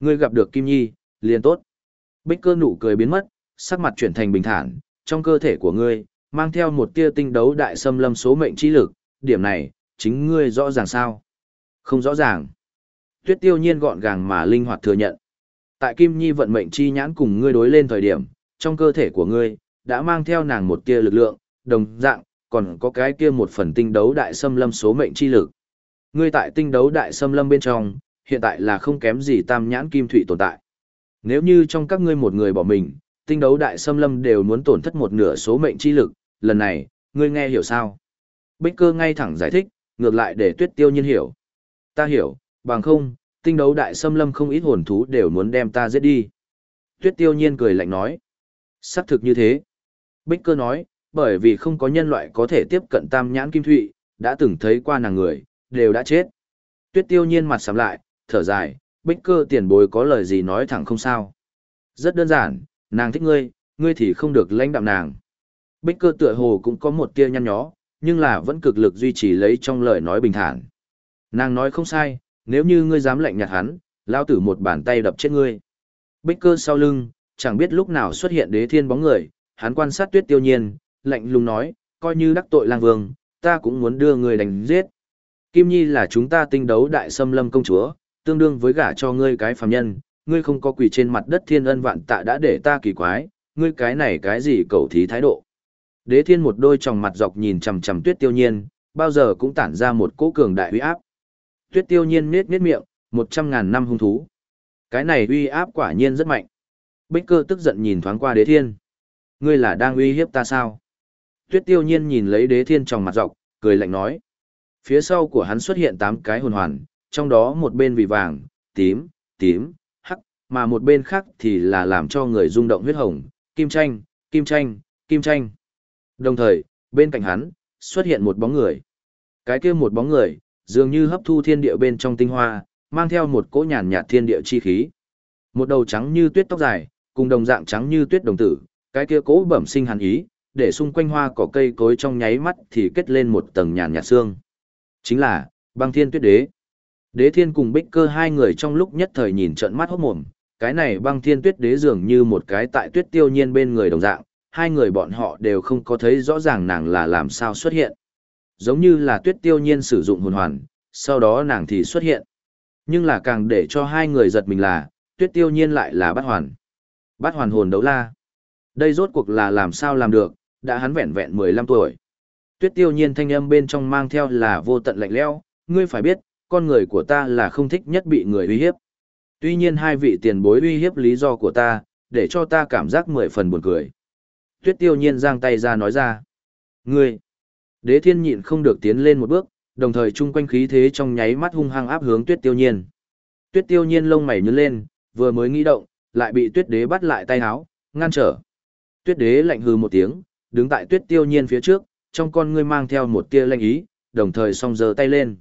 Ngươi gặp được Kim Nhi, liền tốt. Bích cơ nụ cười biến mất, sắc mặt chuyển thành bình thản, trong cơ thể của ngươi, mang theo một tia tinh đấu đại xâm lâm số mệnh chi lực, điểm này, chính ngươi rõ ràng sao? Không rõ ràng. Tuyết tiêu nhiên gọn gàng mà linh hoạt thừa nhận. Tại Kim Nhi vận mệnh chi nhãn cùng ngươi đối lên thời điểm, trong cơ thể của ngươi, đã mang theo nàng một tia lực lượng, đồng dạng, còn có cái kia một phần tinh đấu đại xâm lâm số mệnh chi lực. Ngươi tại tinh đấu đại xâm lâm bên trong, hiện tại là không kém gì tam nhãn kim thủy tồn tại. Nếu như trong các ngươi một người bỏ mình, tinh đấu đại xâm lâm đều muốn tổn thất một nửa số mệnh chi lực, lần này, ngươi nghe hiểu sao? Bích cơ ngay thẳng giải thích, ngược lại để tuyết tiêu nhiên hiểu. Ta hiểu, bằng không, tinh đấu đại xâm lâm không ít hồn thú đều muốn đem ta giết đi. Tuyết tiêu nhiên cười lạnh nói. Xác thực như thế. Bích cơ nói, bởi vì không có nhân loại có thể tiếp cận tam nhãn kim thụy, đã từng thấy qua nàng người, đều đã chết. Tuyết tiêu nhiên mặt sắm lại, thở dài, bích cơ tiền bối có lời gì nói thẳng không sao. Rất đơn giản, nàng thích ngươi, ngươi thì không được lãnh đạm nàng. Bích cơ tựa hồ cũng có một tia nhăn nhó, nhưng là vẫn cực lực duy trì lấy trong lời nói bình thản. Nàng nói không sai, nếu như ngươi dám lạnh nhạt hắn, lao tử một bàn tay đập chết ngươi. Bích cơ sau lưng, chẳng biết lúc nào xuất hiện đế thiên bóng người, hắn quan sát tuyết tiêu nhiên, lạnh lùng nói, coi như đắc tội lang vương, ta cũng muốn đưa ngươi đánh giết. Kim Nhi là chúng ta tinh đấu đại xâm lâm công chúa, tương đương với gả cho ngươi cái phàm nhân, ngươi không có quỳ trên mặt đất thiên ân vạn tạ đã để ta kỳ quái, ngươi cái này cái gì cầu thí thái độ. Đế thiên một đôi tròng mặt dọc nhìn chằm chằm tuyết tiêu nhiên, bao giờ cũng tản ra một cỗ cường đại uy áp. Tuyết tiêu nhiên nết nết miệng, một trăm ngàn năm hung thú. Cái này uy áp quả nhiên rất mạnh. Bích cơ tức giận nhìn thoáng qua đế thiên. Ngươi là đang uy hiếp ta sao? Tuyết tiêu nhiên nhìn lấy đế thiên tròng mặt dọc, cười lạnh nói. Phía sau của hắn xuất hiện tám cái hồn hoàn, trong đó một bên vì vàng, tím, tím, hắc, mà một bên khác thì là làm cho người rung động huyết hồng, kim tranh, kim tranh, kim tranh. Đồng thời, bên cạnh hắn, xuất hiện một bóng người. Cái kia một bóng người, dường như hấp thu thiên địa bên trong tinh hoa, mang theo một cỗ nhàn nhạt thiên địa chi khí. Một đầu trắng như tuyết tóc dài, cùng đồng dạng trắng như tuyết đồng tử, cái kia cỗ bẩm sinh hàn ý, để xung quanh hoa cỏ cây cối trong nháy mắt thì kết lên một tầng nhàn nhạt xương. Chính là, băng thiên tuyết đế. Đế thiên cùng bích cơ hai người trong lúc nhất thời nhìn trận mắt hốt mồm, cái này băng thiên tuyết đế dường như một cái tại tuyết tiêu nhiên bên người đồng dạng, hai người bọn họ đều không có thấy rõ ràng nàng là làm sao xuất hiện. Giống như là tuyết tiêu nhiên sử dụng hồn hoàn, sau đó nàng thì xuất hiện. Nhưng là càng để cho hai người giật mình là, tuyết tiêu nhiên lại là bắt hoàn. Bắt hoàn hồn đấu la. Đây rốt cuộc là làm sao làm được, đã hắn vẹn vẹn 15 tuổi. Tuyết tiêu nhiên thanh âm bên trong mang theo là vô tận lạnh lẽo, ngươi phải biết, con người của ta là không thích nhất bị người uy hiếp. Tuy nhiên hai vị tiền bối uy hiếp lý do của ta, để cho ta cảm giác mười phần buồn cười. Tuyết tiêu nhiên giang tay ra nói ra. Ngươi! Đế thiên nhịn không được tiến lên một bước, đồng thời chung quanh khí thế trong nháy mắt hung hăng áp hướng tuyết tiêu nhiên. Tuyết tiêu nhiên lông mày nhướng lên, vừa mới nghĩ động, lại bị tuyết đế bắt lại tay áo ngăn trở. Tuyết đế lạnh hừ một tiếng, đứng tại tuyết tiêu nhiên phía trước, trong con ngươi mang theo một tia lanh ý, đồng thời song giơ tay lên.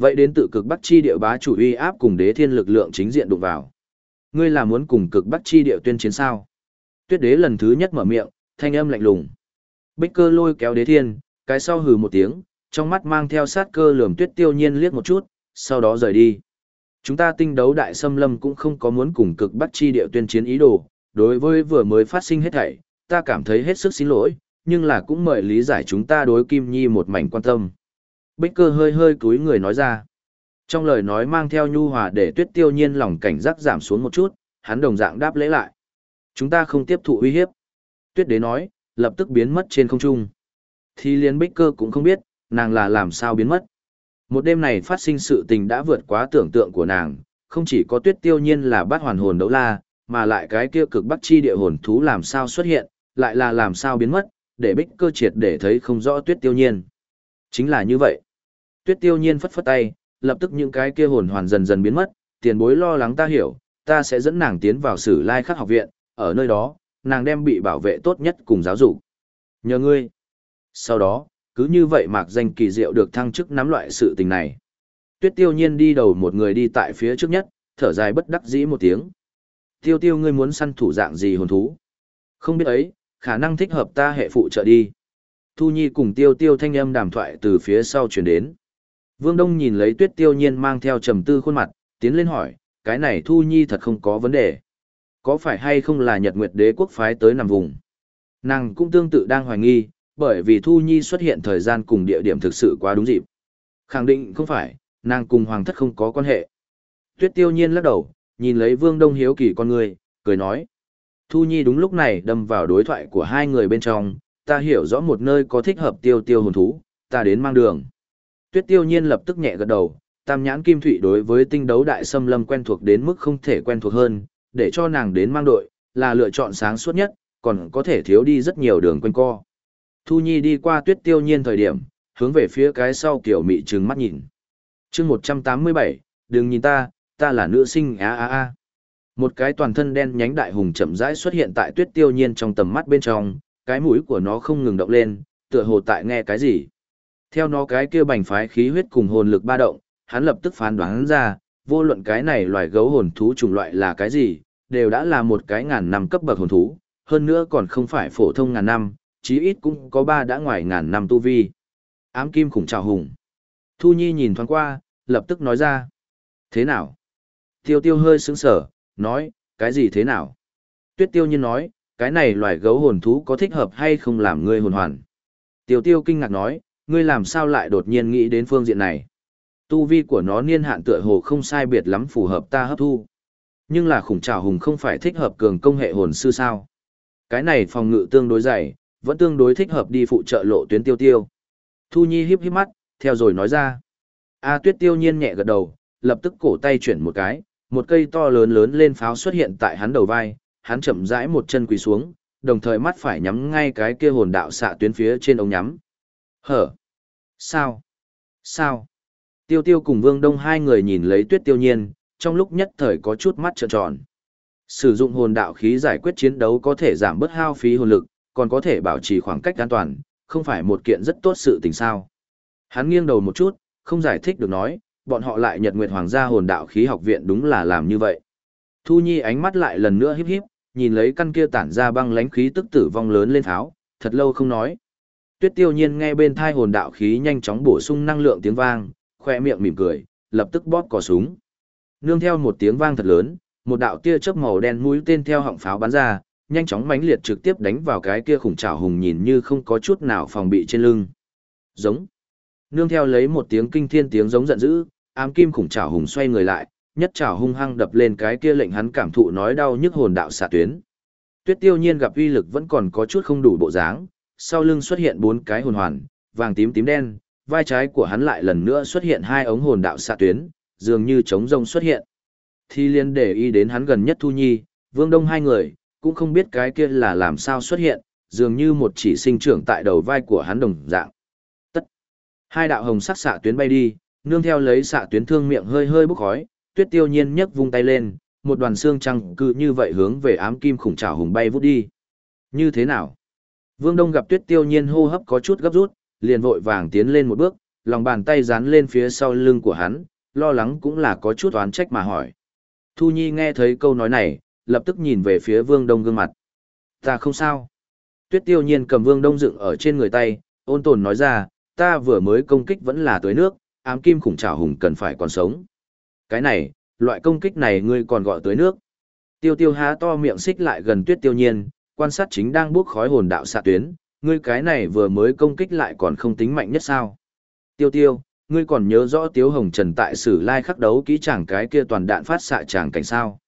Vậy đến tự cực bắc chi địa bá chủ uy áp cùng đế thiên lực lượng chính diện đụng vào. Ngươi là muốn cùng cực bắc chi địa tuyên chiến sao? Tuyết đế lần thứ nhất mở miệng, thanh âm lạnh lùng. Bích cơ lôi kéo đế thiên, cái sau hừ một tiếng, trong mắt mang theo sát cơ lườm tuyết tiêu nhiên liếc một chút, sau đó rời đi. Chúng ta tinh đấu đại xâm lâm cũng không có muốn cùng cực bắc chi địa tuyên chiến ý đồ, đối với vừa mới phát sinh hết thảy, ta cảm thấy hết sức xin lỗi, nhưng là cũng mời lý giải chúng ta đối Kim Nhi một mảnh quan tâm. Bích cơ hơi hơi cúi người nói ra. Trong lời nói mang theo nhu hòa để tuyết tiêu nhiên lòng cảnh giác giảm xuống một chút, hắn đồng dạng đáp lễ lại. Chúng ta không tiếp thụ uy hiếp. Tuyết đế nói, lập tức biến mất trên không trung. Thì liên bích cơ cũng không biết, nàng là làm sao biến mất. Một đêm này phát sinh sự tình đã vượt quá tưởng tượng của nàng, không chỉ có tuyết tiêu nhiên là bát hoàn hồn đấu la, mà lại cái kia cực bắc chi địa hồn thú làm sao xuất hiện, lại là làm sao biến mất, để bích cơ triệt để thấy không rõ tuyết tiêu nhiên. Chính là như vậy. Tuyết tiêu nhiên phất phất tay, lập tức những cái kia hồn hoàn dần dần biến mất, tiền bối lo lắng ta hiểu, ta sẽ dẫn nàng tiến vào sử lai khắc học viện, ở nơi đó, nàng đem bị bảo vệ tốt nhất cùng giáo dục. Nhờ ngươi. Sau đó, cứ như vậy mạc danh kỳ diệu được thăng chức nắm loại sự tình này. Tuyết tiêu nhiên đi đầu một người đi tại phía trước nhất, thở dài bất đắc dĩ một tiếng. Tiêu tiêu ngươi muốn săn thủ dạng gì hồn thú? Không biết ấy, khả năng thích hợp ta hệ phụ trợ đi. Thu Nhi cùng tiêu tiêu thanh âm đàm thoại từ phía sau chuyển đến. Vương Đông nhìn lấy tuyết tiêu nhiên mang theo trầm tư khuôn mặt, tiến lên hỏi, cái này Thu Nhi thật không có vấn đề. Có phải hay không là Nhật Nguyệt Đế quốc phái tới nằm vùng? Nàng cũng tương tự đang hoài nghi, bởi vì Thu Nhi xuất hiện thời gian cùng địa điểm thực sự quá đúng dịp. Khẳng định không phải, nàng cùng Hoàng thất không có quan hệ. Tuyết tiêu nhiên lắc đầu, nhìn lấy Vương Đông Hiếu kỳ con người, cười nói. Thu Nhi đúng lúc này đâm vào đối thoại của hai người bên trong, ta hiểu rõ một nơi có thích hợp tiêu tiêu hồn thú, ta đến mang đường. Tuyết tiêu nhiên lập tức nhẹ gật đầu, tam nhãn kim thủy đối với tinh đấu đại xâm lâm quen thuộc đến mức không thể quen thuộc hơn, để cho nàng đến mang đội, là lựa chọn sáng suốt nhất, còn có thể thiếu đi rất nhiều đường quanh co. Thu Nhi đi qua tuyết tiêu nhiên thời điểm, hướng về phía cái sau kiểu mị trừng mắt nhìn. chương 187, đừng nhìn ta, ta là nữ sinh a a a. Một cái toàn thân đen nhánh đại hùng chậm rãi xuất hiện tại tuyết tiêu nhiên trong tầm mắt bên trong, cái mũi của nó không ngừng động lên, tựa hồ tại nghe cái gì. Theo nó cái kia bành phái khí huyết cùng hồn lực ba động, hắn lập tức phán đoán ra, vô luận cái này loài gấu hồn thú chủng loại là cái gì, đều đã là một cái ngàn năm cấp bậc hồn thú, hơn nữa còn không phải phổ thông ngàn năm, chí ít cũng có ba đã ngoài ngàn năm tu vi. Ám kim khủng trào hùng. Thu Nhi nhìn thoáng qua, lập tức nói ra. Thế nào? Tiêu tiêu hơi sững sở, nói, cái gì thế nào? Tuyết tiêu nhiên nói, cái này loài gấu hồn thú có thích hợp hay không làm ngươi hồn hoàn? Tiêu tiêu kinh ngạc nói, ngươi làm sao lại đột nhiên nghĩ đến phương diện này? Tu vi của nó niên hạn tựa hồ không sai biệt lắm phù hợp ta hấp thu. Nhưng là khủng trào hùng không phải thích hợp cường công hệ hồn sư sao? Cái này phòng ngự tương đối dày, vẫn tương đối thích hợp đi phụ trợ lộ tuyến tiêu tiêu. Thu Nhi híp híp mắt, theo rồi nói ra. A tuyết tiêu nhiên nhẹ gật đầu, lập tức cổ tay chuyển một cái, một cây to lớn lớn lên pháo xuất hiện tại hắn đầu vai, hắn chậm rãi một chân quỳ xuống, đồng thời mắt phải nhắm ngay cái kia hồn đạo xạ tuyến phía trên ống nhắm. Hở? Sao? Sao? Tiêu tiêu cùng Vương Đông hai người nhìn lấy tuyết tiêu nhiên, trong lúc nhất thời có chút mắt trợn tròn. Sử dụng hồn đạo khí giải quyết chiến đấu có thể giảm bớt hao phí hồn lực, còn có thể bảo trì khoảng cách an toàn, không phải một kiện rất tốt sự tình sao. Hắn nghiêng đầu một chút, không giải thích được nói, bọn họ lại Nhật Nguyệt Hoàng gia hồn đạo khí học viện đúng là làm như vậy. Thu Nhi ánh mắt lại lần nữa híp híp, nhìn lấy căn kia tản ra băng lánh khí tức tử vong lớn lên tháo, thật lâu không nói. Tuyết Tiêu Nhiên nghe bên thai hồn đạo khí nhanh chóng bổ sung năng lượng tiếng vang, khoe miệng mỉm cười, lập tức bóp cò súng. Nương theo một tiếng vang thật lớn, một đạo tia chớp màu đen mũi tên theo họng pháo bắn ra, nhanh chóng mãnh liệt trực tiếp đánh vào cái kia khủng trảo hùng nhìn như không có chút nào phòng bị trên lưng. Giống. Nương theo lấy một tiếng kinh thiên tiếng giống giận dữ, ám kim khủng trảo hùng xoay người lại, nhất trảo hung hăng đập lên cái kia lệnh hắn cảm thụ nói đau nhức hồn đạo xạ tuyến. Tuyết Tiêu Nhiên gặp uy lực vẫn còn có chút không đủ bộ dáng, sau lưng xuất hiện bốn cái hồn hoàn, vàng tím tím đen, vai trái của hắn lại lần nữa xuất hiện hai ống hồn đạo xạ tuyến, dường như trống rông xuất hiện. Thi liên để ý đến hắn gần nhất Thu Nhi, Vương Đông hai người, cũng không biết cái kia là làm sao xuất hiện, dường như một chỉ sinh trưởng tại đầu vai của hắn đồng dạng. Tất. Hai đạo hồng sắc xạ tuyến bay đi, nương theo lấy xạ tuyến thương miệng hơi hơi bốc khói, Tuyết Tiêu Nhiên nhấc vung tay lên, một đoàn xương trăng cứ như vậy hướng về ám kim khủng trảo hùng bay vút đi. Như thế nào? Vương Đông gặp Tuyết Tiêu Nhiên hô hấp có chút gấp rút, liền vội vàng tiến lên một bước, lòng bàn tay dán lên phía sau lưng của hắn, lo lắng cũng là có chút oán trách mà hỏi. Thu Nhi nghe thấy câu nói này, lập tức nhìn về phía Vương Đông gương mặt. Ta không sao. Tuyết tiêu nhiên cầm Vương Đông dựng ở trên người tay, ôn tồn nói ra, ta vừa mới công kích vẫn là tới nước, ám kim khủng trảo hùng cần phải còn sống. Cái này, loại công kích này ngươi còn gọi tới nước. Tiêu tiêu há to miệng xích lại gần tuyết tiêu nhiên, quan sát chính đang bốc khói hồn đạo xạ tuyến, ngươi cái này vừa mới công kích lại còn không tính mạnh nhất sao. Tiêu tiêu, ngươi còn nhớ rõ Tiếu Hồng Trần tại sử lai khắc đấu kỹ chẳng cái kia toàn đạn phát xạ chẳng cảnh sao.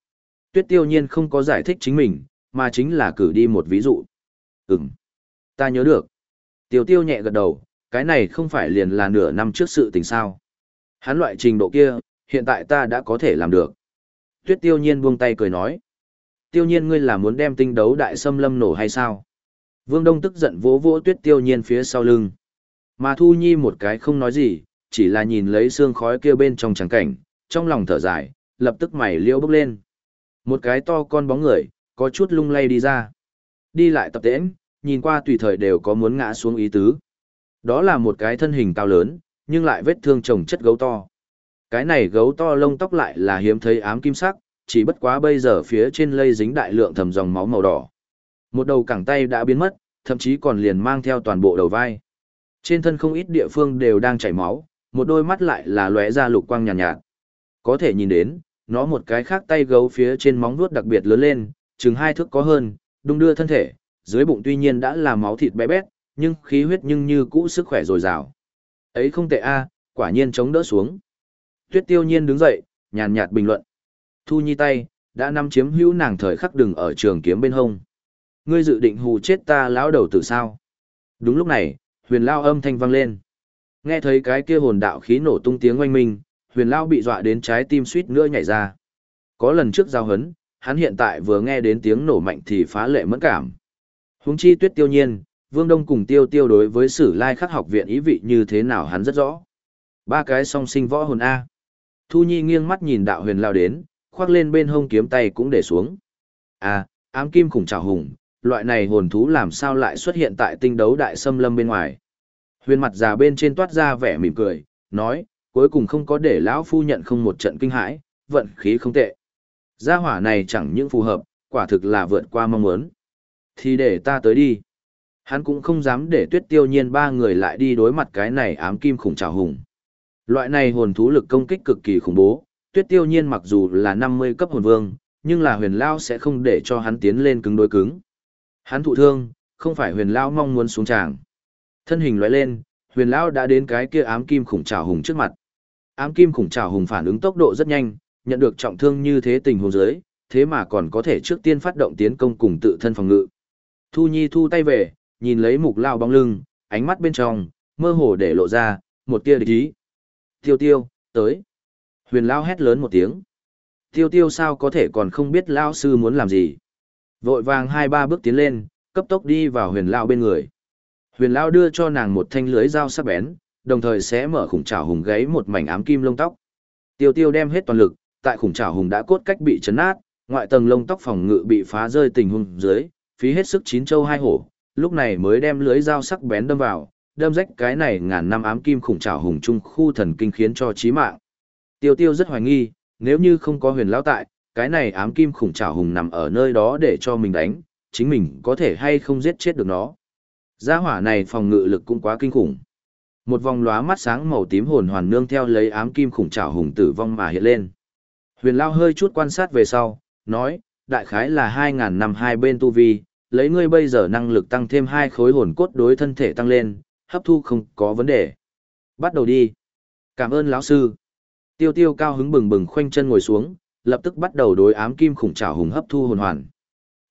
Tuyết tiêu nhiên không có giải thích chính mình, mà chính là cử đi một ví dụ. Ừm, ta nhớ được. Tiêu tiêu nhẹ gật đầu, cái này không phải liền là nửa năm trước sự tình sao. Hắn loại trình độ kia, hiện tại ta đã có thể làm được. Tuyết tiêu nhiên buông tay cười nói. Tiêu nhiên ngươi là muốn đem tinh đấu đại xâm lâm nổ hay sao? Vương Đông tức giận vỗ vỗ tuyết tiêu nhiên phía sau lưng. Mà Thu Nhi một cái không nói gì, chỉ là nhìn lấy xương khói kia bên trong trắng cảnh, trong lòng thở dài, lập tức mày liêu bước lên. Một cái to con bóng người, có chút lung lay đi ra. Đi lại tập tễnh, nhìn qua tùy thời đều có muốn ngã xuống ý tứ. Đó là một cái thân hình cao lớn, nhưng lại vết thương chồng chất gấu to. Cái này gấu to lông tóc lại là hiếm thấy ám kim sắc, chỉ bất quá bây giờ phía trên lây dính đại lượng thầm dòng máu màu đỏ. Một đầu cẳng tay đã biến mất, thậm chí còn liền mang theo toàn bộ đầu vai. Trên thân không ít địa phương đều đang chảy máu, một đôi mắt lại là lóe ra lục quang nhàn nhạt, nhạt. Có thể nhìn đến, nó một cái khác tay gấu phía trên móng vuốt đặc biệt lớn lên, chừng hai thước có hơn, đung đưa thân thể, dưới bụng tuy nhiên đã là máu thịt bé bét, nhưng khí huyết nhưng như cũ sức khỏe dồi dào. Ấy không tệ a, quả nhiên chống đỡ xuống. Tuyết tiêu nhiên đứng dậy, nhàn nhạt bình luận. Thu nhi tay, đã nắm chiếm hữu nàng thời khắc đừng ở trường kiếm bên hông. Ngươi dự định hù chết ta lão đầu tử sao? Đúng lúc này, huyền lao âm thanh vang lên. Nghe thấy cái kia hồn đạo khí nổ tung tiếng oanh minh, huyền lao bị dọa đến trái tim suýt nữa nhảy ra. Có lần trước giao hấn, hắn hiện tại vừa nghe đến tiếng nổ mạnh thì phá lệ mẫn cảm. Huống chi tuyết tiêu nhiên, Vương Đông cùng tiêu tiêu đối với sử lai khắc học viện ý vị như thế nào hắn rất rõ. Ba cái song sinh võ hồn A. Thu Nhi nghiêng mắt nhìn đạo huyền lao đến, khoác lên bên hông kiếm tay cũng để xuống. À, ám kim khủng trào hùng, loại này hồn thú làm sao lại xuất hiện tại tinh đấu đại xâm lâm bên ngoài. Huyền mặt già bên trên toát ra vẻ mỉm cười, nói, cuối cùng không có để lão phu nhận không một trận kinh hãi, vận khí không tệ. Gia hỏa này chẳng những phù hợp, quả thực là vượt qua mong muốn. Thì để ta tới đi. Hắn cũng không dám để tuyết tiêu nhiên ba người lại đi đối mặt cái này ám kim khủng trào hùng. Loại này hồn thú lực công kích cực kỳ khủng bố, tuyết tiêu nhiên mặc dù là 50 cấp hồn vương, nhưng là huyền lao sẽ không để cho hắn tiến lên cứng đối cứng. Hắn thụ thương, không phải huyền lao mong muốn xuống tràng. Thân hình lóe lên, huyền lao đã đến cái kia ám kim khủng trào hùng trước mặt. Ám kim khủng trào hùng phản ứng tốc độ rất nhanh, nhận được trọng thương như thế tình huống dưới, thế mà còn có thể trước tiên phát động tiến công cùng tự thân phòng ngự. Thu Nhi thu tay về, nhìn lấy mục lao bóng lưng, ánh mắt bên trong, mơ hồ để lộ ra, một tia địch ý. Tiêu tiêu, tới. Huyền lao hét lớn một tiếng. Tiêu tiêu sao có thể còn không biết lao sư muốn làm gì. Vội vàng hai ba bước tiến lên, cấp tốc đi vào huyền lao bên người. Huyền lao đưa cho nàng một thanh lưới dao sắc bén, đồng thời sẽ mở khủng trảo hùng gáy một mảnh ám kim lông tóc. Tiêu tiêu đem hết toàn lực, tại khủng trảo hùng đã cốt cách bị chấn nát, ngoại tầng lông tóc phòng ngự bị phá rơi tình huống dưới, phí hết sức chín châu hai hổ, lúc này mới đem lưới dao sắc bén đâm vào, đâm rách cái này ngàn năm ám kim khủng trảo hùng trung khu thần kinh khiến cho chí mạng. Tiêu Tiêu rất hoài nghi, nếu như không có huyền lão tại, cái này ám kim khủng trảo hùng nằm ở nơi đó để cho mình đánh, chính mình có thể hay không giết chết được nó. Gia hỏa này phòng ngự lực cũng quá kinh khủng. Một vòng lóa mắt sáng màu tím hồn hoàn nương theo lấy ám kim khủng trảo hùng tử vong mà hiện lên. Huyền Lao hơi chút quan sát về sau, nói, đại khái là 2.000 năm hai bên tu vi, lấy ngươi bây giờ năng lực tăng thêm hai khối hồn cốt đối thân thể tăng lên, hấp thu không có vấn đề. Bắt đầu đi. Cảm ơn lão sư. Tiêu tiêu cao hứng bừng bừng khoanh chân ngồi xuống, lập tức bắt đầu đối ám kim khủng trảo hùng hấp thu hồn hoàn.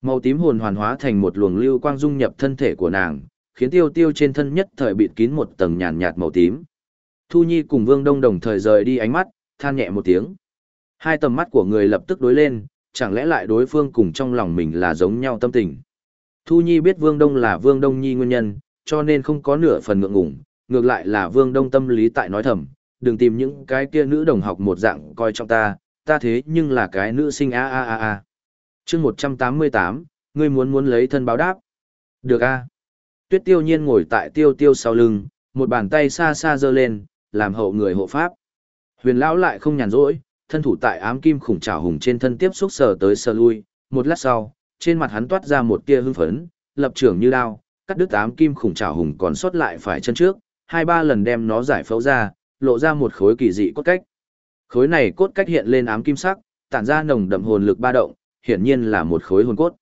Màu tím hồn hoàn hóa thành một luồng lưu quang dung nhập thân thể của nàng, khiến tiêu tiêu trên thân nhất thời bịt kín một tầng nhàn nhạt màu tím. Thu Nhi cùng Vương Đông đồng thời rời đi ánh mắt, than nhẹ một tiếng. Hai tầm mắt của người lập tức đối lên, chẳng lẽ lại đối phương cùng trong lòng mình là giống nhau tâm tình. Thu Nhi biết Vương Đông là Vương Đông Nhi nguyên nhân, cho nên không có nửa phần ngượng ngùng, ngược lại là Vương Đông tâm lý tại nói thầm, đừng tìm những cái kia nữ đồng học một dạng coi trọng ta, ta thế nhưng là cái nữ sinh a a a a. Chương 188, ngươi muốn muốn lấy thân báo đáp. Được a. Tuyết Tiêu Nhiên ngồi tại Tiêu Tiêu sau lưng, một bàn tay xa xa giơ lên, làm hậu người hộ pháp. Huyền lão lại không nhàn rỗi, thân thủ tại ám kim khủng trảo hùng trên thân tiếp xúc sờ tới sờ lui, một lát sau, trên mặt hắn toát ra một tia hưng phấn, lập trường như đao, cắt đứt ám kim khủng trảo hùng còn sót lại phải chân trước, hai ba lần đem nó giải phẫu ra, lộ ra một khối kỳ dị cốt cách. Khối này cốt cách hiện lên ám kim sắc, tản ra nồng đậm hồn lực ba động, hiển nhiên là một khối hồn cốt.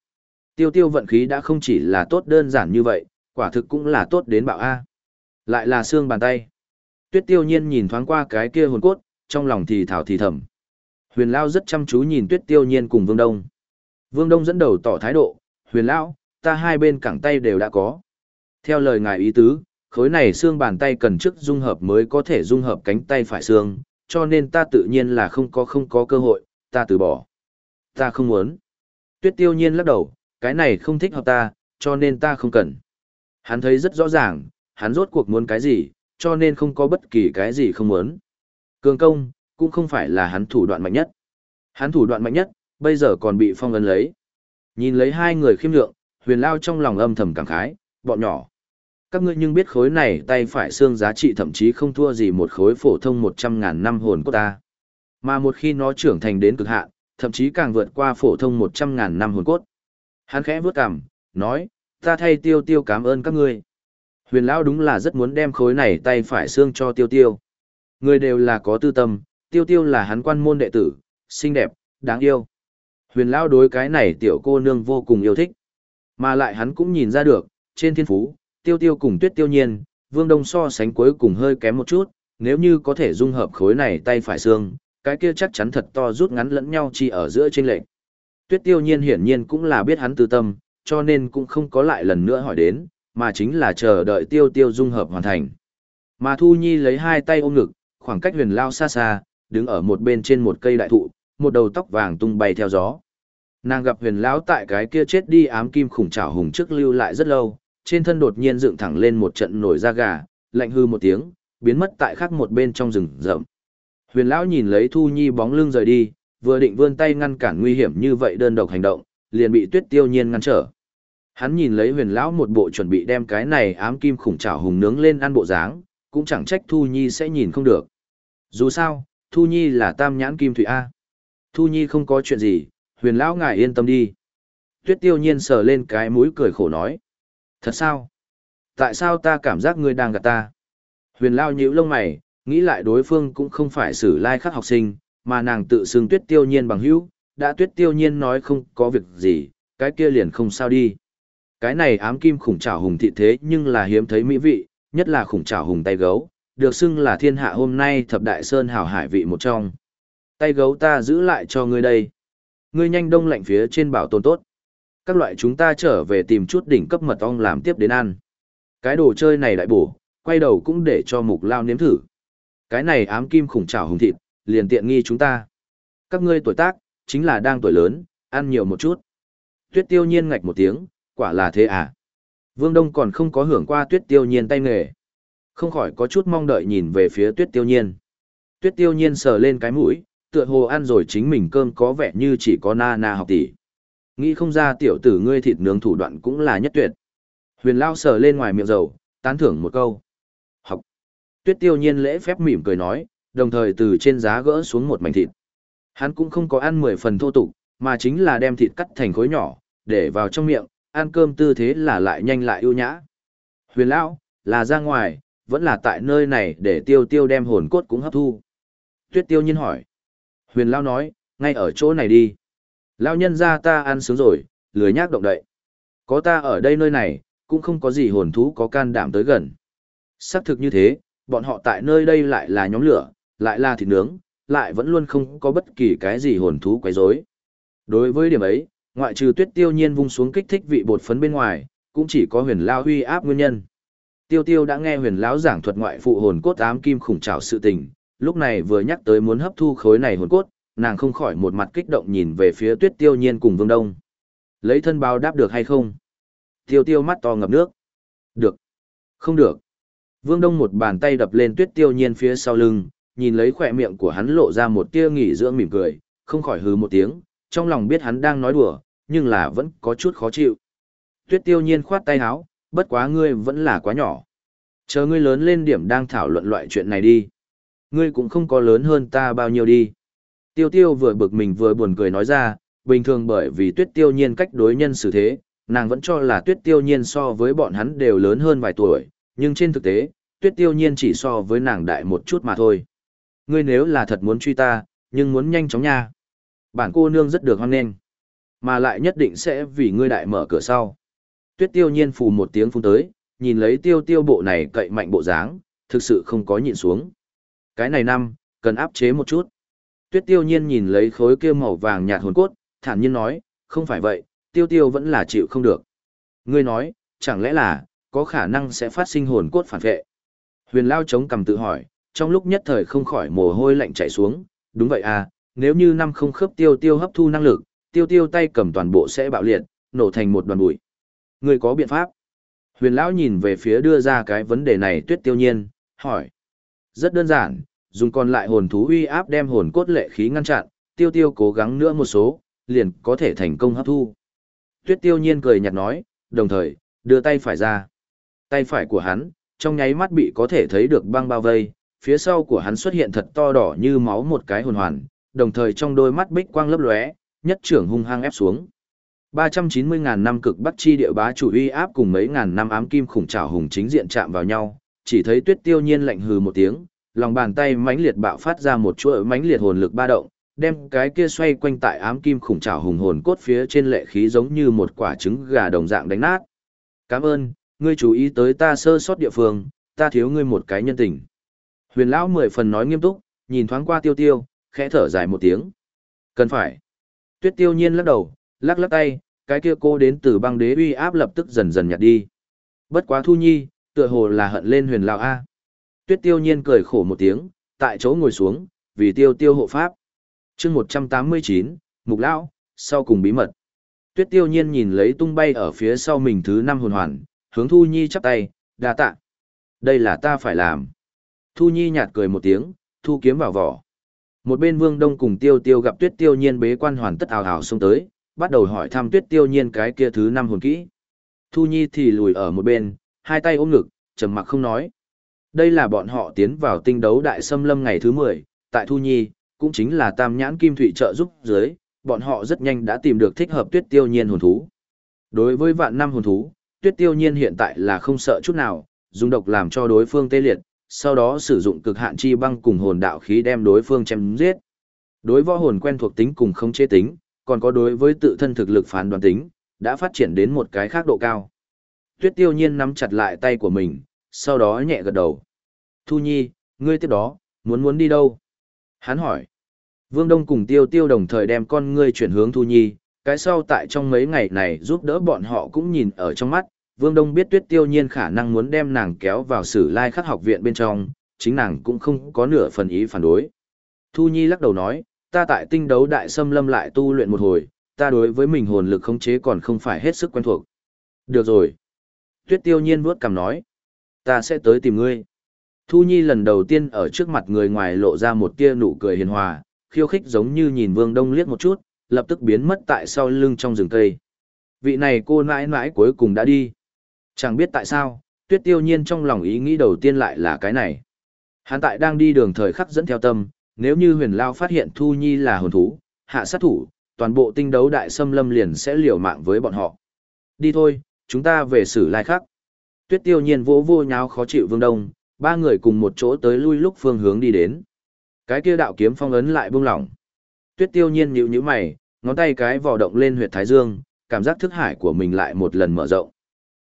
Tiêu tiêu vận khí đã không chỉ là tốt đơn giản như vậy, quả thực cũng là tốt đến bạo A. Lại là xương bàn tay. Tuyết tiêu nhiên nhìn thoáng qua cái kia hồn cốt, trong lòng thì thảo thì thầm. Huyền Lao rất chăm chú nhìn Tuyết tiêu nhiên cùng Vương Đông. Vương Đông dẫn đầu tỏ thái độ, huyền Lão, ta hai bên cẳng tay đều đã có. Theo lời ngài ý tứ, khối này xương bàn tay cần trước dung hợp mới có thể dung hợp cánh tay phải xương, cho nên ta tự nhiên là không có không có cơ hội, ta từ bỏ. Ta không muốn. Tuyết tiêu nhiên lắc đầu, cái này không thích hợp ta, cho nên ta không cần. Hắn thấy rất rõ ràng, hắn rốt cuộc muốn cái gì, cho nên không có bất kỳ cái gì không muốn. Cường công, cũng không phải là hắn thủ đoạn mạnh nhất. Hắn thủ đoạn mạnh nhất, bây giờ còn bị phong ấn lấy. Nhìn lấy hai người khiêm lượng, huyền lao trong lòng âm thầm cảm khái, bọn nhỏ. Các ngươi nhưng biết khối này tay phải xương giá trị thậm chí không thua gì một khối phổ thông một trăm ngàn năm hồn cốt ta. Mà một khi nó trưởng thành đến cực hạn, thậm chí càng vượt qua phổ thông một trăm ngàn năm hồn cốt. Hắn khẽ vướt cằm, nói, ta thay tiêu tiêu cảm ơn các ngươi. Huyền lão đúng là rất muốn đem khối này tay phải xương cho tiêu tiêu. Người đều là có tư tâm, tiêu tiêu là hắn quan môn đệ tử, xinh đẹp, đáng yêu. Huyền lão đối cái này tiểu cô nương vô cùng yêu thích. Mà lại hắn cũng nhìn ra được, trên thiên phú, tiêu tiêu cùng tuyết tiêu nhiên, vương đông so sánh cuối cùng hơi kém một chút, nếu như có thể dung hợp khối này tay phải xương, cái kia chắc chắn thật to rút ngắn lẫn nhau chỉ ở giữa trên lệnh. Tuyết tiêu nhiên hiển nhiên cũng là biết hắn tư tâm, cho nên cũng không có lại lần nữa hỏi đến, mà chính là chờ đợi tiêu tiêu dung hợp hoàn thành. Mà Thu Nhi lấy hai tay ôm ngực, khoảng cách huyền lao xa xa, đứng ở một bên trên một cây đại thụ, một đầu tóc vàng tung bay theo gió. Nàng gặp huyền lão tại cái kia chết đi ám kim khủng trảo hùng trước lưu lại rất lâu, trên thân đột nhiên dựng thẳng lên một trận nổi da gà, lạnh hư một tiếng, biến mất tại khác một bên trong rừng rậm. Huyền lão nhìn lấy Thu Nhi bóng lưng rời đi, vừa định vươn tay ngăn cản nguy hiểm như vậy đơn độc hành động, liền bị Tuyết Tiêu Nhiên ngăn trở. Hắn nhìn lấy Huyền lão một bộ chuẩn bị đem cái này ám kim khủng chảo hùng nướng lên ăn bộ dáng, cũng chẳng trách Thu Nhi sẽ nhìn không được. Dù sao, Thu Nhi là tam nhãn kim thủy A. Thu Nhi không có chuyện gì, huyền lão ngài yên tâm đi. Tuyết tiêu nhiên sờ lên cái mũi cười khổ nói. Thật sao? Tại sao ta cảm giác ngươi đang gạt ta? Huyền lão nhíu lông mày, nghĩ lại đối phương cũng không phải xử lai khắc học sinh, mà nàng tự xưng tuyết tiêu nhiên bằng hữu, đã tuyết tiêu nhiên nói không có việc gì, cái kia liền không sao đi. Cái này ám kim khủng trảo hùng thị thế nhưng là hiếm thấy mỹ vị, nhất là khủng trảo hùng tay gấu, được xưng là thiên hạ hôm nay thập đại sơn hào hải vị một trong. Tay gấu ta giữ lại cho ngươi đây. Ngươi nhanh đông lạnh phía trên bảo tồn tốt. Các loại chúng ta trở về tìm chút đỉnh cấp mật ong làm tiếp đến ăn. Cái đồ chơi này lại bổ, quay đầu cũng để cho mục lao nếm thử. Cái này ám kim khủng chảo hùng thịt, liền tiện nghi chúng ta. Các ngươi tuổi tác, chính là đang tuổi lớn, ăn nhiều một chút. Tuyết tiêu nhiên ngạch một tiếng, quả là thế à. Vương Đông còn không có hưởng qua tuyết tiêu nhiên tay nghề. Không khỏi có chút mong đợi nhìn về phía tuyết tiêu nhiên. Tuyết tiêu nhiên sờ lên cái mũi, tựa hồ ăn rồi chính mình cơm có vẻ như chỉ có na na học tỷ. Nghĩ không ra tiểu tử ngươi thịt nướng thủ đoạn cũng là nhất tuyệt. Huyền Lao sờ lên ngoài miệng dầu, tán thưởng một câu. Học. Tuyết tiêu nhiên lễ phép mỉm cười nói, đồng thời từ trên giá gỡ xuống một mảnh thịt. Hắn cũng không có ăn mười phần thô tục, mà chính là đem thịt cắt thành khối nhỏ, để vào trong miệng, ăn cơm tư thế là lại nhanh lại ưu nhã. Huyền Lão, là ra ngoài, vẫn là tại nơi này để tiêu tiêu đem hồn cốt cũng hấp thu. Tuyết tiêu nhiên hỏi. Huyền Lao nói, ngay ở chỗ này đi. Lao nhân ra ta ăn sướng rồi, lười nhác động đậy. Có ta ở đây nơi này, cũng không có gì hồn thú có can đảm tới gần. Xác thực như thế, bọn họ tại nơi đây lại là nhóm lửa, lại là thịt nướng, lại vẫn luôn không có bất kỳ cái gì hồn thú quấy rối. Đối với điểm ấy, ngoại trừ tuyết tiêu nhiên vung xuống kích thích vị bột phấn bên ngoài, cũng chỉ có huyền lao huy áp nguyên nhân. Tiêu tiêu đã nghe huyền lão giảng thuật ngoại phụ hồn cốt ám kim khủng trào sự tình, lúc này vừa nhắc tới muốn hấp thu khối này hồn cốt, nàng không khỏi một mặt kích động nhìn về phía tuyết tiêu nhiên cùng vương đông. Lấy thân bao đáp được hay không? Tiêu tiêu mắt to ngập nước. Được. Không được. Vương đông một bàn tay đập lên tuyết tiêu nhiên phía sau lưng, nhìn lấy khỏe miệng của hắn lộ ra một tia nghỉ dưỡng mỉm cười, không khỏi hứ một tiếng, trong lòng biết hắn đang nói đùa, nhưng là vẫn có chút khó chịu. Tuyết tiêu nhiên khoát tay áo, bất quá ngươi vẫn là quá nhỏ. Chờ ngươi lớn lên điểm đang thảo luận loại chuyện này đi. Ngươi cũng không có lớn hơn ta bao nhiêu đi. Tiêu tiêu vừa bực mình vừa buồn cười nói ra, bình thường bởi vì tuyết tiêu nhiên cách đối nhân xử thế, nàng vẫn cho là tuyết tiêu nhiên so với bọn hắn đều lớn hơn vài tuổi, nhưng trên thực tế, tuyết tiêu nhiên chỉ so với nàng đại một chút mà thôi. Ngươi nếu là thật muốn truy ta, nhưng muốn nhanh chóng nha. Bản cô nương rất được hoan nghênh, mà lại nhất định sẽ vì ngươi đại mở cửa sau. Tuyết tiêu nhiên phù một tiếng phun tới, nhìn lấy tiêu tiêu bộ này cậy mạnh bộ dáng, thực sự không có nhịn xuống. Cái này năm, cần áp chế một chút. Tuyết tiêu nhiên nhìn lấy khối kia màu vàng nhạt hồn cốt, thản nhiên nói, không phải vậy, tiêu tiêu vẫn là chịu không được. Ngươi nói, chẳng lẽ là, có khả năng sẽ phát sinh hồn cốt phản vệ. Huyền Lao chống cầm tự hỏi, trong lúc nhất thời không khỏi mồ hôi lạnh chảy xuống, đúng vậy à, nếu như năm không khớp tiêu tiêu hấp thu năng lực, tiêu tiêu tay cầm toàn bộ sẽ bạo liệt, nổ thành một đoàn bụi. Ngươi có biện pháp? Huyền Lão nhìn về phía đưa ra cái vấn đề này tuyết tiêu nhiên, hỏi. Rất đơn giản, dùng còn lại hồn thú uy áp đem hồn cốt lệ khí ngăn chặn, tiêu tiêu cố gắng nữa một số, liền có thể thành công hấp thu. Tuyết tiêu nhiên cười nhạt nói, đồng thời, đưa tay phải ra. Tay phải của hắn, trong nháy mắt bị có thể thấy được băng bao vây, phía sau của hắn xuất hiện thật to đỏ như máu một cái hồn hoàn, đồng thời trong đôi mắt bích quang lấp lóe, nhất trưởng hung hăng ép xuống. 390.000 năm cực bắc chi địa bá chủ uy áp cùng mấy ngàn năm ám kim khủng trảo hùng chính diện chạm vào nhau, chỉ thấy tuyết tiêu nhiên lạnh hừ một tiếng, lòng bàn tay mãnh liệt bạo phát ra một chuỗi mãnh liệt hồn lực ba động, đem cái kia xoay quanh tại ám kim khủng trảo hùng hồn cốt phía trên lệ khí giống như một quả trứng gà đồng dạng đánh nát. Cảm ơn, ngươi chú ý tới ta sơ sót địa phương, ta thiếu ngươi một cái nhân tình. Huyền lão mười phần nói nghiêm túc, nhìn thoáng qua tiêu tiêu, khẽ thở dài một tiếng. Cần phải. Tuyết tiêu nhiên lắc đầu, lắc lắc tay, cái kia cô đến từ băng đế uy áp lập tức dần dần nhạt đi. Bất quá thu nhi, tựa hồ là hận lên huyền lão A. Tuyết tiêu nhiên cười khổ một tiếng, tại chỗ ngồi xuống, vì tiêu tiêu hộ pháp. chương 189, Mục Lão, sau cùng bí mật. Tuyết tiêu nhiên nhìn lấy tung bay ở phía sau mình thứ năm hồn hoàn, hướng Thu Nhi chắp tay, đa tạ. Đây là ta phải làm. Thu Nhi nhạt cười một tiếng, thu kiếm vào vỏ. Một bên Vương Đông cùng Tiêu Tiêu gặp Tuyết Tiêu Nhiên bế quan hoàn tất ào ào xông tới, bắt đầu hỏi thăm Tuyết Tiêu Nhiên cái kia thứ năm hồn kỹ. Thu Nhi thì lùi ở một bên, hai tay ôm ngực, trầm mặc không nói. Đây là bọn họ tiến vào tinh đấu đại xâm lâm ngày thứ 10, tại Thu Nhi, cũng chính là Tam Nhãn Kim thủy trợ giúp dưới, bọn họ rất nhanh đã tìm được thích hợp Tuyết Tiêu Nhiên hồn thú. Đối với vạn năm hồn thú, Tuyết Tiêu Nhiên hiện tại là không sợ chút nào, dùng độc làm cho đối phương tê liệt, sau đó sử dụng cực hạn chi băng cùng hồn đạo khí đem đối phương chém giết. Đối võ hồn quen thuộc tính cùng không chế tính, còn có đối với tự thân thực lực phán đoán tính, đã phát triển đến một cái khác độ cao. Tuyết Tiêu Nhiên nắm chặt lại tay của mình, sau đó nhẹ gật đầu. Thu Nhi, ngươi tiếp đó, muốn muốn đi đâu? Hắn hỏi. Vương Đông cùng Tiêu Tiêu đồng thời đem con ngươi chuyển hướng Thu Nhi, cái sau tại trong mấy ngày này giúp đỡ bọn họ cũng nhìn ở trong mắt, Vương Đông biết Tuyết Tiêu Nhiên khả năng muốn đem nàng kéo vào sử lai khắc học viện bên trong, chính nàng cũng không có nửa phần ý phản đối. Thu Nhi lắc đầu nói, ta tại tinh đấu đại xâm lâm lại tu luyện một hồi, ta đối với mình hồn lực khống chế còn không phải hết sức quen thuộc. Được rồi. Tuyết Tiêu Nhiên vuốt cằm nói, ta sẽ tới tìm ngươi. Thu Nhi lần đầu tiên ở trước mặt người ngoài lộ ra một tia nụ cười hiền hòa, khiêu khích giống như nhìn Vương Đông liếc một chút, lập tức biến mất tại sau lưng trong rừng cây. Vị này cô nãi nãi cuối cùng đã đi. Chẳng biết tại sao, tuyết tiêu nhiên trong lòng ý nghĩ đầu tiên lại là cái này. Hắn tại đang đi đường thời khắc dẫn theo tâm, nếu như huyền lao phát hiện Thu Nhi là hồn thú, hạ sát thủ, toàn bộ tinh đấu đại xâm lâm liền sẽ liều mạng với bọn họ. Đi thôi, chúng ta về xử lai khắc. Tuyết tiêu nhiên vỗ vô nháo khó chịu vương đông, ba người cùng một chỗ tới lui lúc phương hướng đi đến. Cái kia đạo kiếm phong ấn lại buông lỏng. Tuyết tiêu nhiên nhíu nhíu mày, ngón tay cái vò động lên huyệt thái dương, cảm giác thức hải của mình lại một lần mở rộng.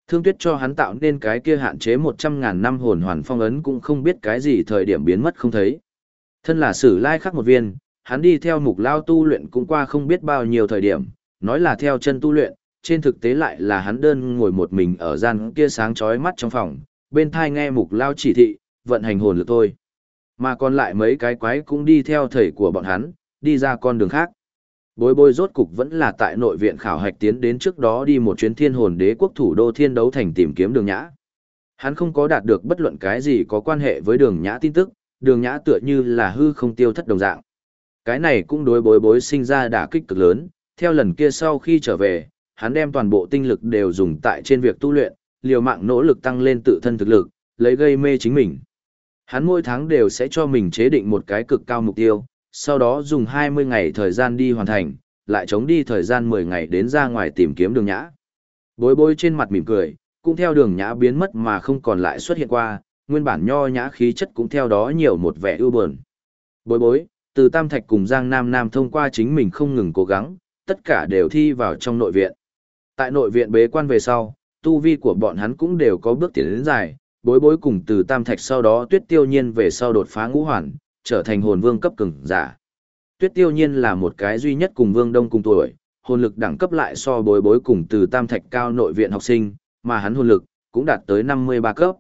Thương tuyết cho hắn tạo nên cái kia hạn chế một trăm ngàn năm hồn hoàn phong ấn cũng không biết cái gì thời điểm biến mất không thấy. Thân là sử lai khắc một viên, hắn đi theo mục lao tu luyện cũng qua không biết bao nhiêu thời điểm, nói là theo chân tu luyện, trên thực tế lại là hắn đơn ngồi một mình ở gian kia sáng chói mắt trong phòng, bên thai nghe mục lao chỉ thị, vận hành hồn lực thôi. Mà còn lại mấy cái quái cũng đi theo thầy của bọn hắn, đi ra con đường khác. Bối bối rốt cục vẫn là tại nội viện khảo hạch tiến đến trước đó đi một chuyến thiên hồn đế quốc thủ đô thiên đấu thành tìm kiếm đường nhã. Hắn không có đạt được bất luận cái gì có quan hệ với đường nhã tin tức, đường nhã tựa như là hư không tiêu thất đồng dạng. Cái này cũng đối bối bối sinh ra đả kích cực lớn, theo lần kia sau khi trở về, hắn đem toàn bộ tinh lực đều dùng tại trên việc tu luyện, liều mạng nỗ lực tăng lên tự thân thực lực, lấy gây mê chính mình. Hắn mỗi tháng đều sẽ cho mình chế định một cái cực cao mục tiêu, sau đó dùng 20 ngày thời gian đi hoàn thành, lại chống đi thời gian 10 ngày đến ra ngoài tìm kiếm đường nhã. Bối bối trên mặt mỉm cười, cũng theo đường nhã biến mất mà không còn lại xuất hiện qua, nguyên bản nho nhã khí chất cũng theo đó nhiều một vẻ ưu buồn. Bối bối, từ Tam Thạch cùng Giang Nam Nam thông qua chính mình không ngừng cố gắng, tất cả đều thi vào trong nội viện. Tại nội viện bế quan về sau, tu vi của bọn hắn cũng đều có bước tiến đến dài, bối bối cùng từ Tam Thạch sau đó tuyết tiêu nhiên về sau đột phá ngũ hoàn, trở thành hồn vương cấp cường giả. Tuyết tiêu nhiên là một cái duy nhất cùng vương đông cùng tuổi, hồn lực đẳng cấp lại so bối bối cùng từ tam thạch cao nội viện học sinh, mà hắn hồn lực cũng đạt tới 53 cấp.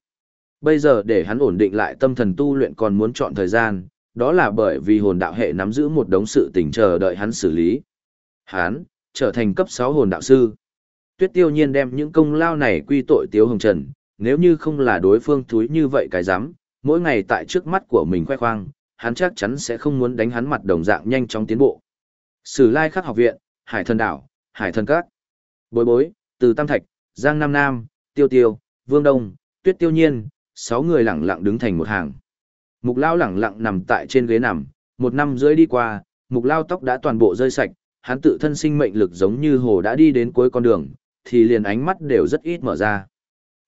Bây giờ để hắn ổn định lại tâm thần tu luyện còn muốn chọn thời gian, đó là bởi vì hồn đạo hệ nắm giữ một đống sự tình chờ đợi hắn xử lý. Hắn, trở thành cấp 6 hồn đạo sư. Tuyết tiêu nhiên đem những công lao này quy tội Tiếu Hồng Trần, nếu như không là đối phương thúi như vậy cái dám, mỗi ngày tại trước mắt của mình khoe khoang, hắn chắc chắn sẽ không muốn đánh hắn mặt đồng dạng nhanh chóng tiến bộ. Sử Lai Khắc học viện, Hải Thần đảo, Hải Thần các. Bối bối, từ Tam Thạch, Giang Nam Nam, Tiêu Tiêu, Vương Đông, Tuyết Tiêu Nhiên, sáu người lẳng lặng đứng thành một hàng. Mục Lao lẳng lặng nằm tại trên ghế nằm, một năm rưỡi đi qua, Mục Lao tóc đã toàn bộ rơi sạch, hắn tự thân sinh mệnh lực giống như hồ đã đi đến cuối con đường, thì liền ánh mắt đều rất ít mở ra.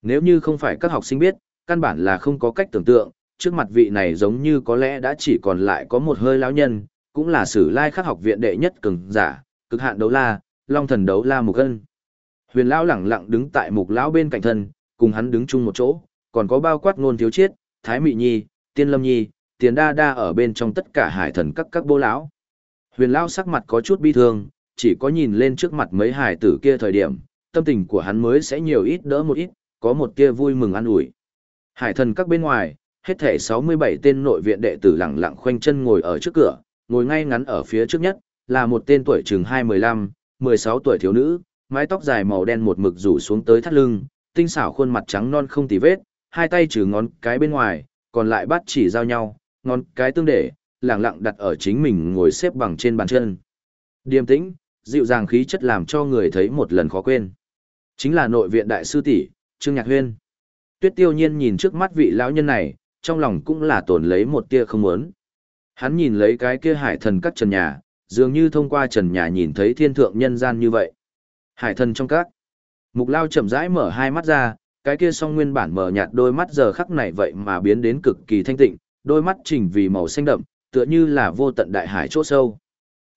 Nếu như không phải các học sinh biết, căn bản là không có cách tưởng tượng, trước mặt vị này giống như có lẽ đã chỉ còn lại có một hơi lão nhân, cũng là sử lai khắc học viện đệ nhất cường giả, cực hạn đấu la, long thần đấu la mục ân. Huyền lão lẳng lặng đứng tại mục lão bên cạnh thân, cùng hắn đứng chung một chỗ, còn có bao quát ngôn thiếu chiết, thái mị nhi, tiên lâm nhi, tiền đa đa ở bên trong tất cả hải thần các các bố lão. Huyền lão sắc mặt có chút bi thương, chỉ có nhìn lên trước mặt mấy hải tử kia thời điểm, tâm tình của hắn mới sẽ nhiều ít đỡ một ít, có một kia vui mừng an ủi. Hải thần các bên ngoài, hết thể 67 tên nội viện đệ tử lặng lặng khoanh chân ngồi ở trước cửa, ngồi ngay ngắn ở phía trước nhất, là một tên tuổi chừng 215, 16 tuổi thiếu nữ, mái tóc dài màu đen một mực rủ xuống tới thắt lưng, tinh xảo khuôn mặt trắng non không tì vết, hai tay trừ ngón cái bên ngoài, còn lại bắt chỉ giao nhau, ngón cái tương để, lặng lặng đặt ở chính mình ngồi xếp bằng trên bàn chân. Điềm tĩnh, dịu dàng khí chất làm cho người thấy một lần khó quên. Chính là nội viện đại sư tỷ, Trương Nhạc Huyên. Tuyết Tiêu Nhiên nhìn trước mắt vị lão nhân này, trong lòng cũng là tổn lấy một tia không muốn. Hắn nhìn lấy cái kia hải thần các trần nhà, dường như thông qua trần nhà nhìn thấy thiên thượng nhân gian như vậy. Hải thần trong các. Mục Lao chậm rãi mở hai mắt ra, cái kia song nguyên bản mở nhạt đôi mắt giờ khắc này vậy mà biến đến cực kỳ thanh tịnh, đôi mắt chỉnh vì màu xanh đậm, tựa như là vô tận đại hải chỗ sâu.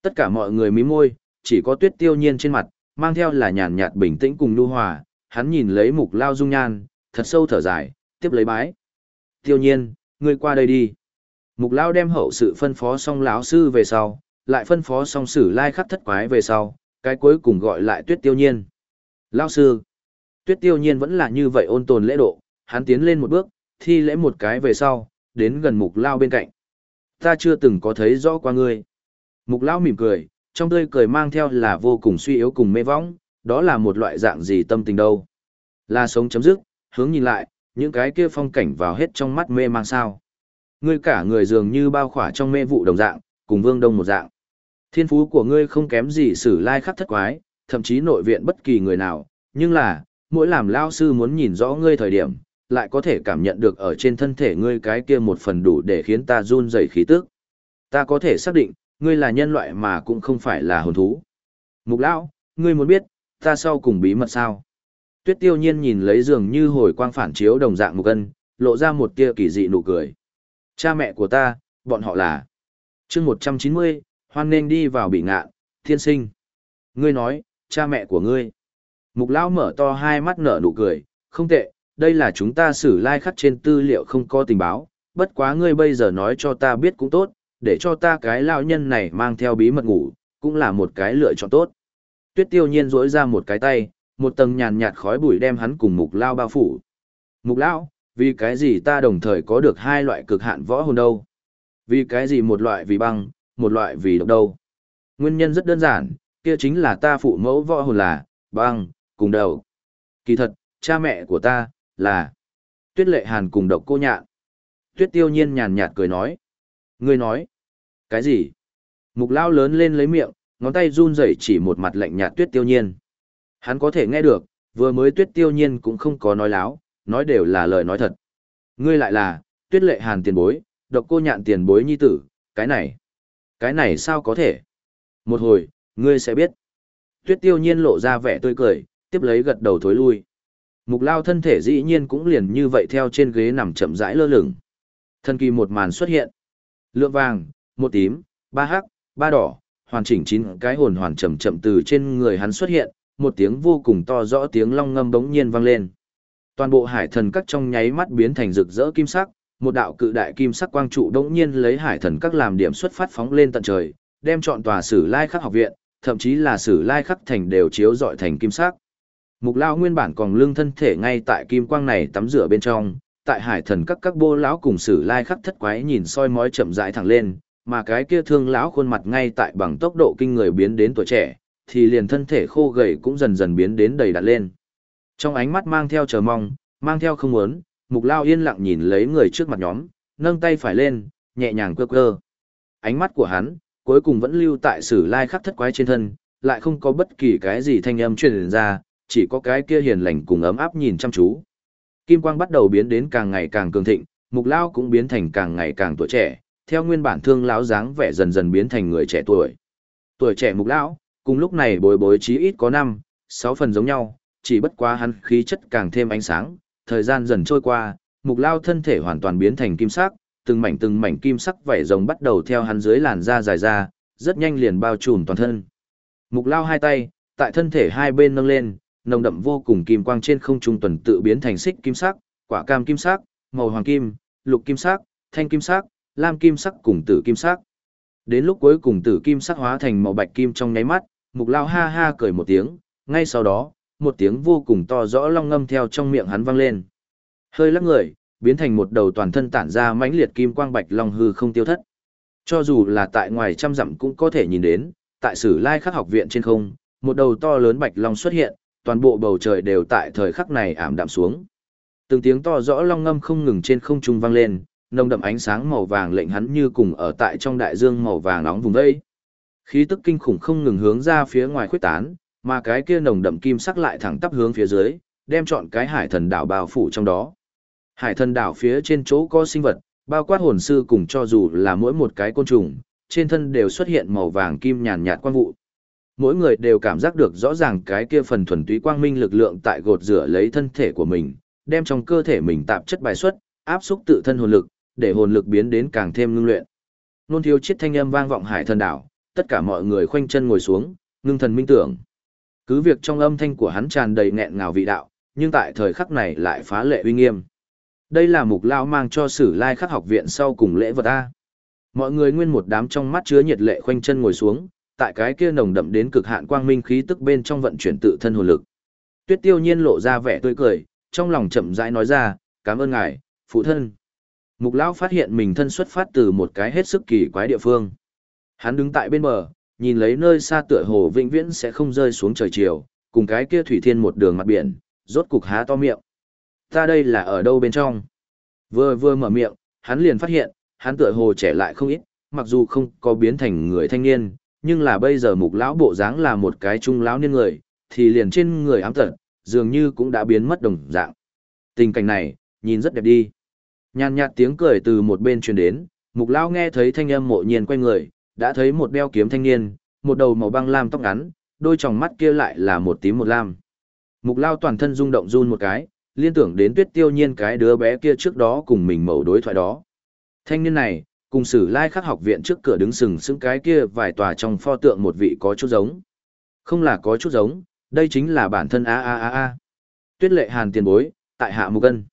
Tất cả mọi người mí môi, chỉ có Tuyết Tiêu Nhiên trên mặt, mang theo là nhàn nhạt bình tĩnh cùng nhu hòa, hắn nhìn lấy Mục Lao dung nhan, thật sâu thở dài, tiếp lấy bái. Tiêu Nhiên, ngươi qua đây đi. Mục Lao đem hậu sự phân phó xong lão sư về sau, lại phân phó xong sử lai khắc thất quái về sau, cái cuối cùng gọi lại tuyết tiêu nhiên. Lao sư, tuyết tiêu nhiên vẫn là như vậy ôn tồn lễ độ, hắn tiến lên một bước, thi lễ một cái về sau, đến gần mục lao bên cạnh. Ta chưa từng có thấy rõ qua ngươi. Mục lao mỉm cười, trong tươi cười mang theo là vô cùng suy yếu cùng mê võng, đó là một loại dạng gì tâm tình đâu. Là sống chấm dứt, hướng nhìn lại, những cái kia phong cảnh vào hết trong mắt mê mang sao. Ngươi cả người dường như bao khỏa trong mê vụ đồng dạng, cùng vương đông một dạng. Thiên phú của ngươi không kém gì sử lai khắc thất quái, thậm chí nội viện bất kỳ người nào, nhưng là, mỗi làm lao sư muốn nhìn rõ ngươi thời điểm, lại có thể cảm nhận được ở trên thân thể ngươi cái kia một phần đủ để khiến ta run rẩy khí tức. Ta có thể xác định, ngươi là nhân loại mà cũng không phải là hồn thú. Mục lão, ngươi muốn biết, ta sau cùng bí mật sao? Tuyết tiêu nhiên nhìn lấy giường như hồi quang phản chiếu đồng dạng mục ân, lộ ra một tia kỳ dị nụ cười. Cha mẹ của ta, bọn họ là. chương 190, hoan nên đi vào bị ngạn, thiên sinh. Ngươi nói, cha mẹ của ngươi. Mục lão mở to hai mắt nở nụ cười, không tệ, đây là chúng ta xử lai like khắc trên tư liệu không có tình báo, bất quá ngươi bây giờ nói cho ta biết cũng tốt, để cho ta cái lão nhân này mang theo bí mật ngủ, cũng là một cái lựa chọn tốt. Tuyết tiêu nhiên rỗi ra một cái tay, một tầng nhàn nhạt khói bụi đem hắn cùng mục lao bao phủ. Mục lão, vì cái gì ta đồng thời có được hai loại cực hạn võ hồn đâu? Vì cái gì một loại vì băng, một loại vì độc đâu. Nguyên nhân rất đơn giản, kia chính là ta phụ mẫu võ hồn là, băng, cùng đầu. Kỳ thật, cha mẹ của ta, là Tuyết Lệ Hàn cùng độc cô nhạn. Tuyết Tiêu Nhiên nhàn nhạt cười nói. Ngươi nói, cái gì? Mục lao lớn lên lấy miệng, ngón tay run rẩy chỉ một mặt lạnh nhạt Tuyết Tiêu Nhiên. Hắn có thể nghe được, vừa mới Tuyết Tiêu Nhiên cũng không có nói láo, nói đều là lời nói thật. Ngươi lại là, Tuyết Lệ Hàn tiền bối, độc cô nhạn tiền bối nhi tử, cái này. Cái này sao có thể? Một hồi, ngươi sẽ biết. Tuyết tiêu nhiên lộ ra vẻ tươi cười, tiếp lấy gật đầu thối lui. Mục lao thân thể dĩ nhiên cũng liền như vậy theo trên ghế nằm chậm rãi lơ lửng. Thân kỳ một màn xuất hiện. Lượng vàng, một tím, ba hắc, ba đỏ, hoàn chỉnh chín cái hồn hoàn chậm chậm từ trên người hắn xuất hiện, một tiếng vô cùng to rõ tiếng long ngâm bỗng nhiên vang lên. Toàn bộ hải thần các trong nháy mắt biến thành rực rỡ kim sắc, một đạo cự đại kim sắc quang trụ đống nhiên lấy hải thần các làm điểm xuất phát phóng lên tận trời, đem chọn tòa sử lai khắc học viện, thậm chí là sử lai khắc thành đều chiếu dọi thành kim sắc. Mục lao nguyên bản còn lương thân thể ngay tại kim quang này tắm rửa bên trong, tại hải thần các các bô lão cùng sử lai khắc thất quái nhìn soi mói chậm rãi thẳng lên, mà cái kia thương lão khuôn mặt ngay tại bằng tốc độ kinh người biến đến tuổi trẻ, thì liền thân thể khô gầy cũng dần dần biến đến đầy đặn lên. Trong ánh mắt mang theo chờ mong, mang theo không muốn, mục lao yên lặng nhìn lấy người trước mặt nhóm, nâng tay phải lên, nhẹ nhàng quơ quơ. Ánh mắt của hắn, cuối cùng vẫn lưu tại sử lai khắc thất quái trên thân, lại không có bất kỳ cái gì thanh âm truyền ra, chỉ có cái kia hiền lành cùng ấm áp nhìn chăm chú. Kim quang bắt đầu biến đến càng ngày càng cường thịnh, mục lao cũng biến thành càng ngày càng tuổi trẻ, theo nguyên bản thương lão dáng vẻ dần dần biến thành người trẻ tuổi. Tuổi trẻ mục lão, cùng lúc này bồi bối chí ít có năm, sáu phần giống nhau, chỉ bất quá hắn khí chất càng thêm ánh sáng, thời gian dần trôi qua, mục lao thân thể hoàn toàn biến thành kim sắc, từng mảnh từng mảnh kim sắc vảy rồng bắt đầu theo hắn dưới làn da dài ra, rất nhanh liền bao trùm toàn thân. Mục lao hai tay, tại thân thể hai bên nâng lên, nồng đậm vô cùng kim quang trên không trung tuần tự biến thành xích kim sắc, quả cam kim sắc, màu hoàng kim, lục kim sắc, thanh kim sắc, lam kim sắc cùng tử kim sắc. Đến lúc cuối cùng tử kim sắc hóa thành màu bạch kim trong nháy mắt, mục lao ha ha cười một tiếng, ngay sau đó, một tiếng vô cùng to rõ long ngâm theo trong miệng hắn vang lên. Hơi lắc người, biến thành một đầu toàn thân tản ra mãnh liệt kim quang bạch long hư không tiêu thất. Cho dù là tại ngoài trăm dặm cũng có thể nhìn đến, tại Sử Lai Khắc học viện trên không, một đầu to lớn bạch long xuất hiện, toàn bộ bầu trời đều tại thời khắc này ảm đạm xuống. Từng tiếng to rõ long ngâm không ngừng trên không trung vang lên, nồng đậm ánh sáng màu vàng lệnh hắn như cùng ở tại trong đại dương màu vàng nóng vùng đây. Khí tức kinh khủng không ngừng hướng ra phía ngoài khuếch tán, mà cái kia nồng đậm kim sắc lại thẳng tắp hướng phía dưới, đem chọn cái hải thần đảo bao phủ trong đó. Hải thần đảo phía trên chỗ có sinh vật, bao quát hồn sư cùng cho dù là mỗi một cái côn trùng, trên thân đều xuất hiện màu vàng kim nhàn nhạt quang vụ. Mỗi người đều cảm giác được rõ ràng cái kia phần thuần túy quang minh lực lượng tại gột rửa lấy thân thể của mình, đem trong cơ thể mình tạp chất bài xuất, áp xúc tự thân hồn lực, để hồn lực biến đến càng thêm ngưng luyện. Nôn thiếu chiết thanh âm vang vọng hải thần đảo, tất cả mọi người khoanh chân ngồi xuống, ngưng thần minh tưởng. Cứ việc trong âm thanh của hắn tràn đầy nghẹn ngào vị đạo, nhưng tại thời khắc này lại phá lệ uy nghiêm. Đây là mục lao mang cho sử lai khắc học viện sau cùng lễ vật A. Mọi người nguyên một đám trong mắt chứa nhiệt lệ khoanh chân ngồi xuống, tại cái kia nồng đậm đến cực hạn quang minh khí tức bên trong vận chuyển tự thân hồn lực. Tuyết tiêu nhiên lộ ra vẻ tươi cười, trong lòng chậm rãi nói ra, cảm ơn ngài, phụ thân. Mục lão phát hiện mình thân xuất phát từ một cái hết sức kỳ quái địa phương. Hắn đứng tại bên bờ, nhìn lấy nơi xa tựa hồ vĩnh viễn sẽ không rơi xuống trời chiều, cùng cái kia thủy thiên một đường mặt biển, rốt cục há to miệng. Ta đây là ở đâu bên trong? Vừa vừa mở miệng, hắn liền phát hiện, hắn tựa hồ trẻ lại không ít, mặc dù không có biến thành người thanh niên, nhưng là bây giờ mục lão bộ dáng là một cái trung lão niên người, thì liền trên người ám tật, dường như cũng đã biến mất đồng dạng. Tình cảnh này, nhìn rất đẹp đi. Nhàn nhạt tiếng cười từ một bên truyền đến, mục lão nghe thấy thanh âm mộ nhiên quay người, đã thấy một đeo kiếm thanh niên, một đầu màu băng lam tóc ngắn, đôi tròng mắt kia lại là một tím một lam. Mục lao toàn thân rung động run một cái, liên tưởng đến tuyết tiêu nhiên cái đứa bé kia trước đó cùng mình mẩu đối thoại đó. Thanh niên này, cùng sử lai khắc học viện trước cửa đứng sừng sững cái kia vài tòa trong pho tượng một vị có chút giống. Không là có chút giống, đây chính là bản thân a a a a. Tuyết lệ hàn tiền bối, tại hạ mục ân.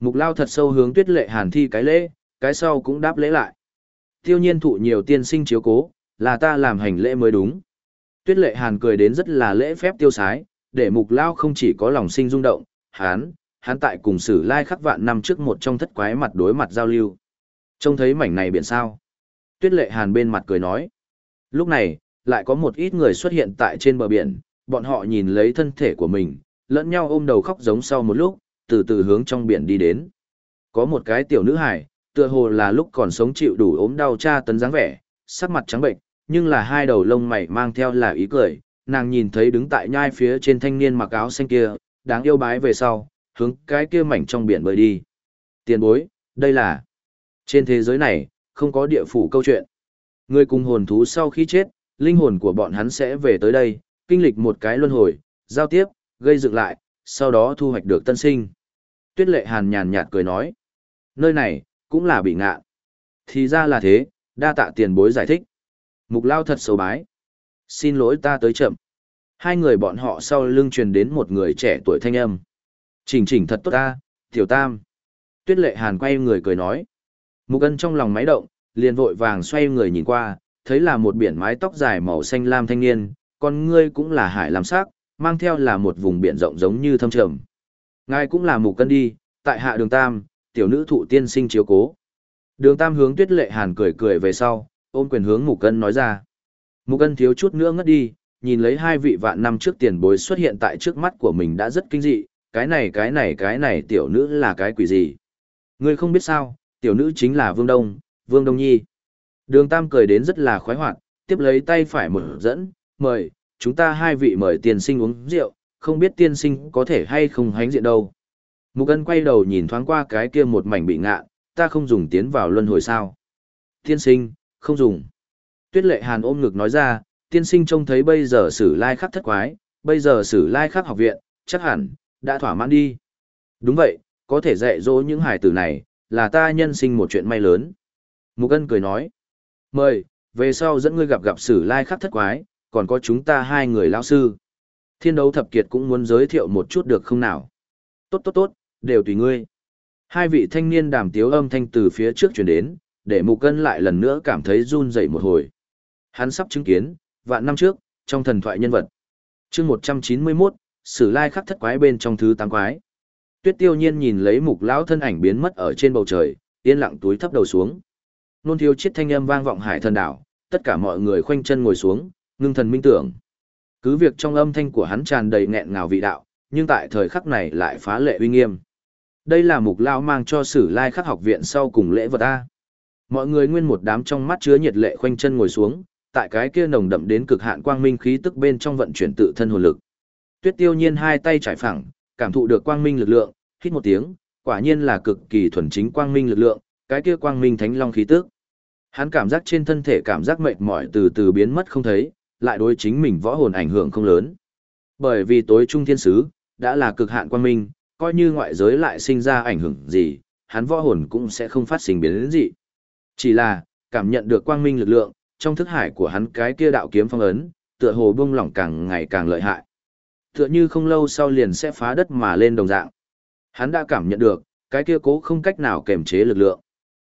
Mục lao thật sâu hướng tuyết lệ hàn thi cái lễ, cái sau cũng đáp lễ lại. Tiêu nhiên thụ nhiều tiên sinh chiếu cố, là ta làm hành lễ mới đúng. Tuyết lệ hàn cười đến rất là lễ phép tiêu sái, để mục lao không chỉ có lòng sinh rung động, hán, hán tại cùng sử lai khắc vạn năm trước một trong thất quái mặt đối mặt giao lưu. Trông thấy mảnh này biển sao. Tuyết lệ hàn bên mặt cười nói. Lúc này, lại có một ít người xuất hiện tại trên bờ biển, bọn họ nhìn lấy thân thể của mình, lẫn nhau ôm đầu khóc giống sau một lúc, từ từ hướng trong biển đi đến. Có một cái tiểu nữ hải, tựa hồ là lúc còn sống chịu đủ ốm đau tra tấn dáng vẻ, sắc mặt trắng bệnh, nhưng là hai đầu lông mày mang theo là ý cười, nàng nhìn thấy đứng tại nhai phía trên thanh niên mặc áo xanh kia, đáng yêu bái về sau, hướng cái kia mảnh trong biển bơi đi. Tiền bối, đây là... Trên thế giới này, không có địa phủ câu chuyện. Người cùng hồn thú sau khi chết, linh hồn của bọn hắn sẽ về tới đây, kinh lịch một cái luân hồi, giao tiếp, gây dựng lại, sau đó thu hoạch được tân sinh. Tuyết lệ hàn nhàn nhạt cười nói. Nơi này, cũng là bị ngạ. Thì ra là thế, đa tạ tiền bối giải thích. Mục lao thật xấu bái. Xin lỗi ta tới chậm. Hai người bọn họ sau lưng truyền đến một người trẻ tuổi thanh âm. Chỉnh chỉnh thật tốt ta, tiểu tam. Tuyết lệ hàn quay người cười nói. Mục ân trong lòng máy động, liền vội vàng xoay người nhìn qua, thấy là một biển mái tóc dài màu xanh lam thanh niên, con ngươi cũng là hải làm sắc, mang theo là một vùng biển rộng giống như thâm trầm. Ngài cũng là mục cân đi, tại hạ đường tam, tiểu nữ thụ tiên sinh chiếu cố. Đường tam hướng tuyết lệ hàn cười cười về sau, ôm quyền hướng mục cân nói ra. Mục cân thiếu chút nữa ngất đi, nhìn lấy hai vị vạn năm trước tiền bối xuất hiện tại trước mắt của mình đã rất kinh dị, cái này cái này cái này tiểu nữ là cái quỷ gì. Ngươi không biết sao, tiểu nữ chính là Vương Đông, Vương Đông Nhi. Đường Tam cười đến rất là khoái hoạt, tiếp lấy tay phải mở dẫn, mời, chúng ta hai vị mời tiên sinh uống rượu, không biết tiên sinh có thể hay không hánh diện đâu. Mục ân quay đầu nhìn thoáng qua cái kia một mảnh bị ngạ, ta không dùng tiến vào luân hồi sao. Tiên sinh, không dùng. Tuyết lệ hàn ôm ngực nói ra, tiên sinh trông thấy bây giờ sử lai khắc thất quái, bây giờ sử lai khắc học viện, chắc hẳn, đã thỏa mãn đi. Đúng vậy, có thể dạy dỗ những hải tử này, là ta nhân sinh một chuyện may lớn. Mục Ân cười nói, mời, về sau dẫn ngươi gặp gặp sử lai khắc thất quái, còn có chúng ta hai người lão sư. Thiên đấu thập kiệt cũng muốn giới thiệu một chút được không nào? Tốt tốt tốt, đều tùy ngươi. Hai vị thanh niên đàm tiếu âm thanh từ phía trước chuyển đến, để mục cân lại lần nữa cảm thấy run dậy một hồi. Hắn sắp chứng kiến, vạn năm trước, trong thần thoại nhân vật. chương 191, sử lai khắc thất quái bên trong thứ tám quái. Tuyết tiêu nhiên nhìn lấy mục lão thân ảnh biến mất ở trên bầu trời, yên lặng túi thấp đầu xuống. Nôn thiếu chiết thanh âm vang vọng hải thần đảo, tất cả mọi người khoanh chân ngồi xuống, ngưng thần minh tưởng. Cứ việc trong âm thanh của hắn tràn đầy nghẹn ngào vị đạo, nhưng tại thời khắc này lại phá lệ uy nghiêm. Đây là mục lão mang cho sử lai khắc học viện sau cùng lễ vật A. Mọi người nguyên một đám trong mắt chứa nhiệt lệ khoanh chân ngồi xuống, tại cái kia nồng đậm đến cực hạn quang minh khí tức bên trong vận chuyển tự thân hồn lực. Tuyết Tiêu Nhiên hai tay trải phẳng, cảm thụ được quang minh lực lượng, hít một tiếng, quả nhiên là cực kỳ thuần chính quang minh lực lượng, cái kia quang minh thánh long khí tức. Hắn cảm giác trên thân thể cảm giác mệt mỏi từ từ biến mất không thấy, lại đối chính mình võ hồn ảnh hưởng không lớn. Bởi vì tối trung thiên sứ đã là cực hạn quang minh, coi như ngoại giới lại sinh ra ảnh hưởng gì, hắn võ hồn cũng sẽ không phát sinh biến đến gì. Chỉ là, cảm nhận được quang minh lực lượng, trong thức hải của hắn cái kia đạo kiếm phong ấn, tựa hồ bông lỏng càng ngày càng lợi hại. Tựa như không lâu sau liền sẽ phá đất mà lên đồng dạng. Hắn đã cảm nhận được, cái kia cố không cách nào kềm chế lực lượng.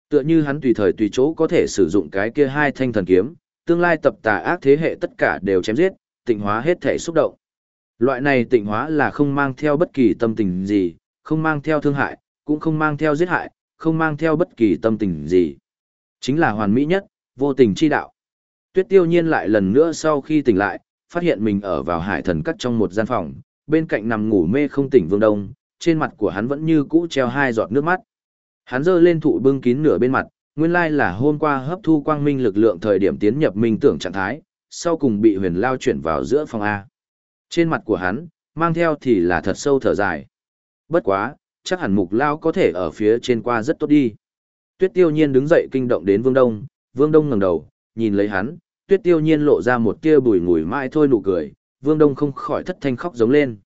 Tựa như hắn tùy thời tùy chỗ có thể sử dụng cái kia hai thanh thần kiếm, tương lai tập tà ác thế hệ tất cả đều chém giết, tịnh hóa hết thể xúc động. Loại này tịnh hóa là không mang theo bất kỳ tâm tình gì, không mang theo thương hại, cũng không mang theo giết hại, không mang theo bất kỳ tâm tình gì. Chính là hoàn mỹ nhất, vô tình chi đạo. Tuyết tiêu nhiên lại lần nữa sau khi tỉnh lại, phát hiện mình ở vào hải thần cắt trong một gian phòng, bên cạnh nằm ngủ mê không tỉnh vương đông, trên mặt của hắn vẫn như cũ treo hai giọt nước mắt. Hắn giơ lên thụ bưng kín nửa bên mặt, nguyên lai là hôm qua hấp thu quang minh lực lượng thời điểm tiến nhập minh tưởng trạng thái, sau cùng bị huyền lao chuyển vào giữa phòng A. Trên mặt của hắn, mang theo thì là thật sâu thở dài. Bất quá, chắc hẳn mục lao có thể ở phía trên qua rất tốt đi. Tuyết tiêu nhiên đứng dậy kinh động đến Vương Đông, Vương Đông ngẩng đầu, nhìn lấy hắn, Tuyết tiêu nhiên lộ ra một tia bùi ngùi mãi thôi nụ cười, Vương Đông không khỏi thất thanh khóc giống lên.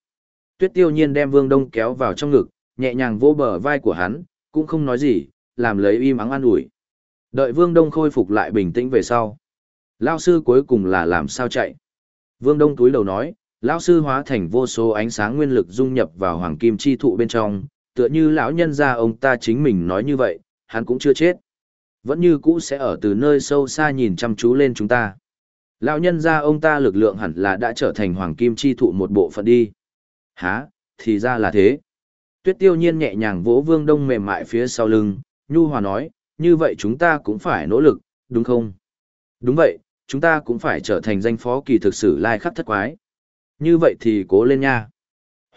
Tuyết tiêu nhiên đem Vương Đông kéo vào trong ngực, nhẹ nhàng vô bờ vai của hắn, cũng không nói gì, làm lấy im ắng an ủi. Đợi Vương Đông khôi phục lại bình tĩnh về sau. Lao sư cuối cùng là làm sao chạy. Vương Đông túi đầu nói, lão sư hóa thành vô số ánh sáng nguyên lực dung nhập vào hoàng kim chi thụ bên trong, tựa như lão nhân gia ông ta chính mình nói như vậy, hắn cũng chưa chết. Vẫn như cũ sẽ ở từ nơi sâu xa nhìn chăm chú lên chúng ta. Lão nhân gia ông ta lực lượng hẳn là đã trở thành hoàng kim chi thụ một bộ phận đi. Hả, thì ra là thế. Tuyết tiêu nhiên nhẹ nhàng vỗ vương đông mềm mại phía sau lưng, nhu hòa nói, như vậy chúng ta cũng phải nỗ lực, đúng không? Đúng vậy, chúng ta cũng phải trở thành danh phó kỳ thực sử lai khắc thất quái. Như vậy thì cố lên nha.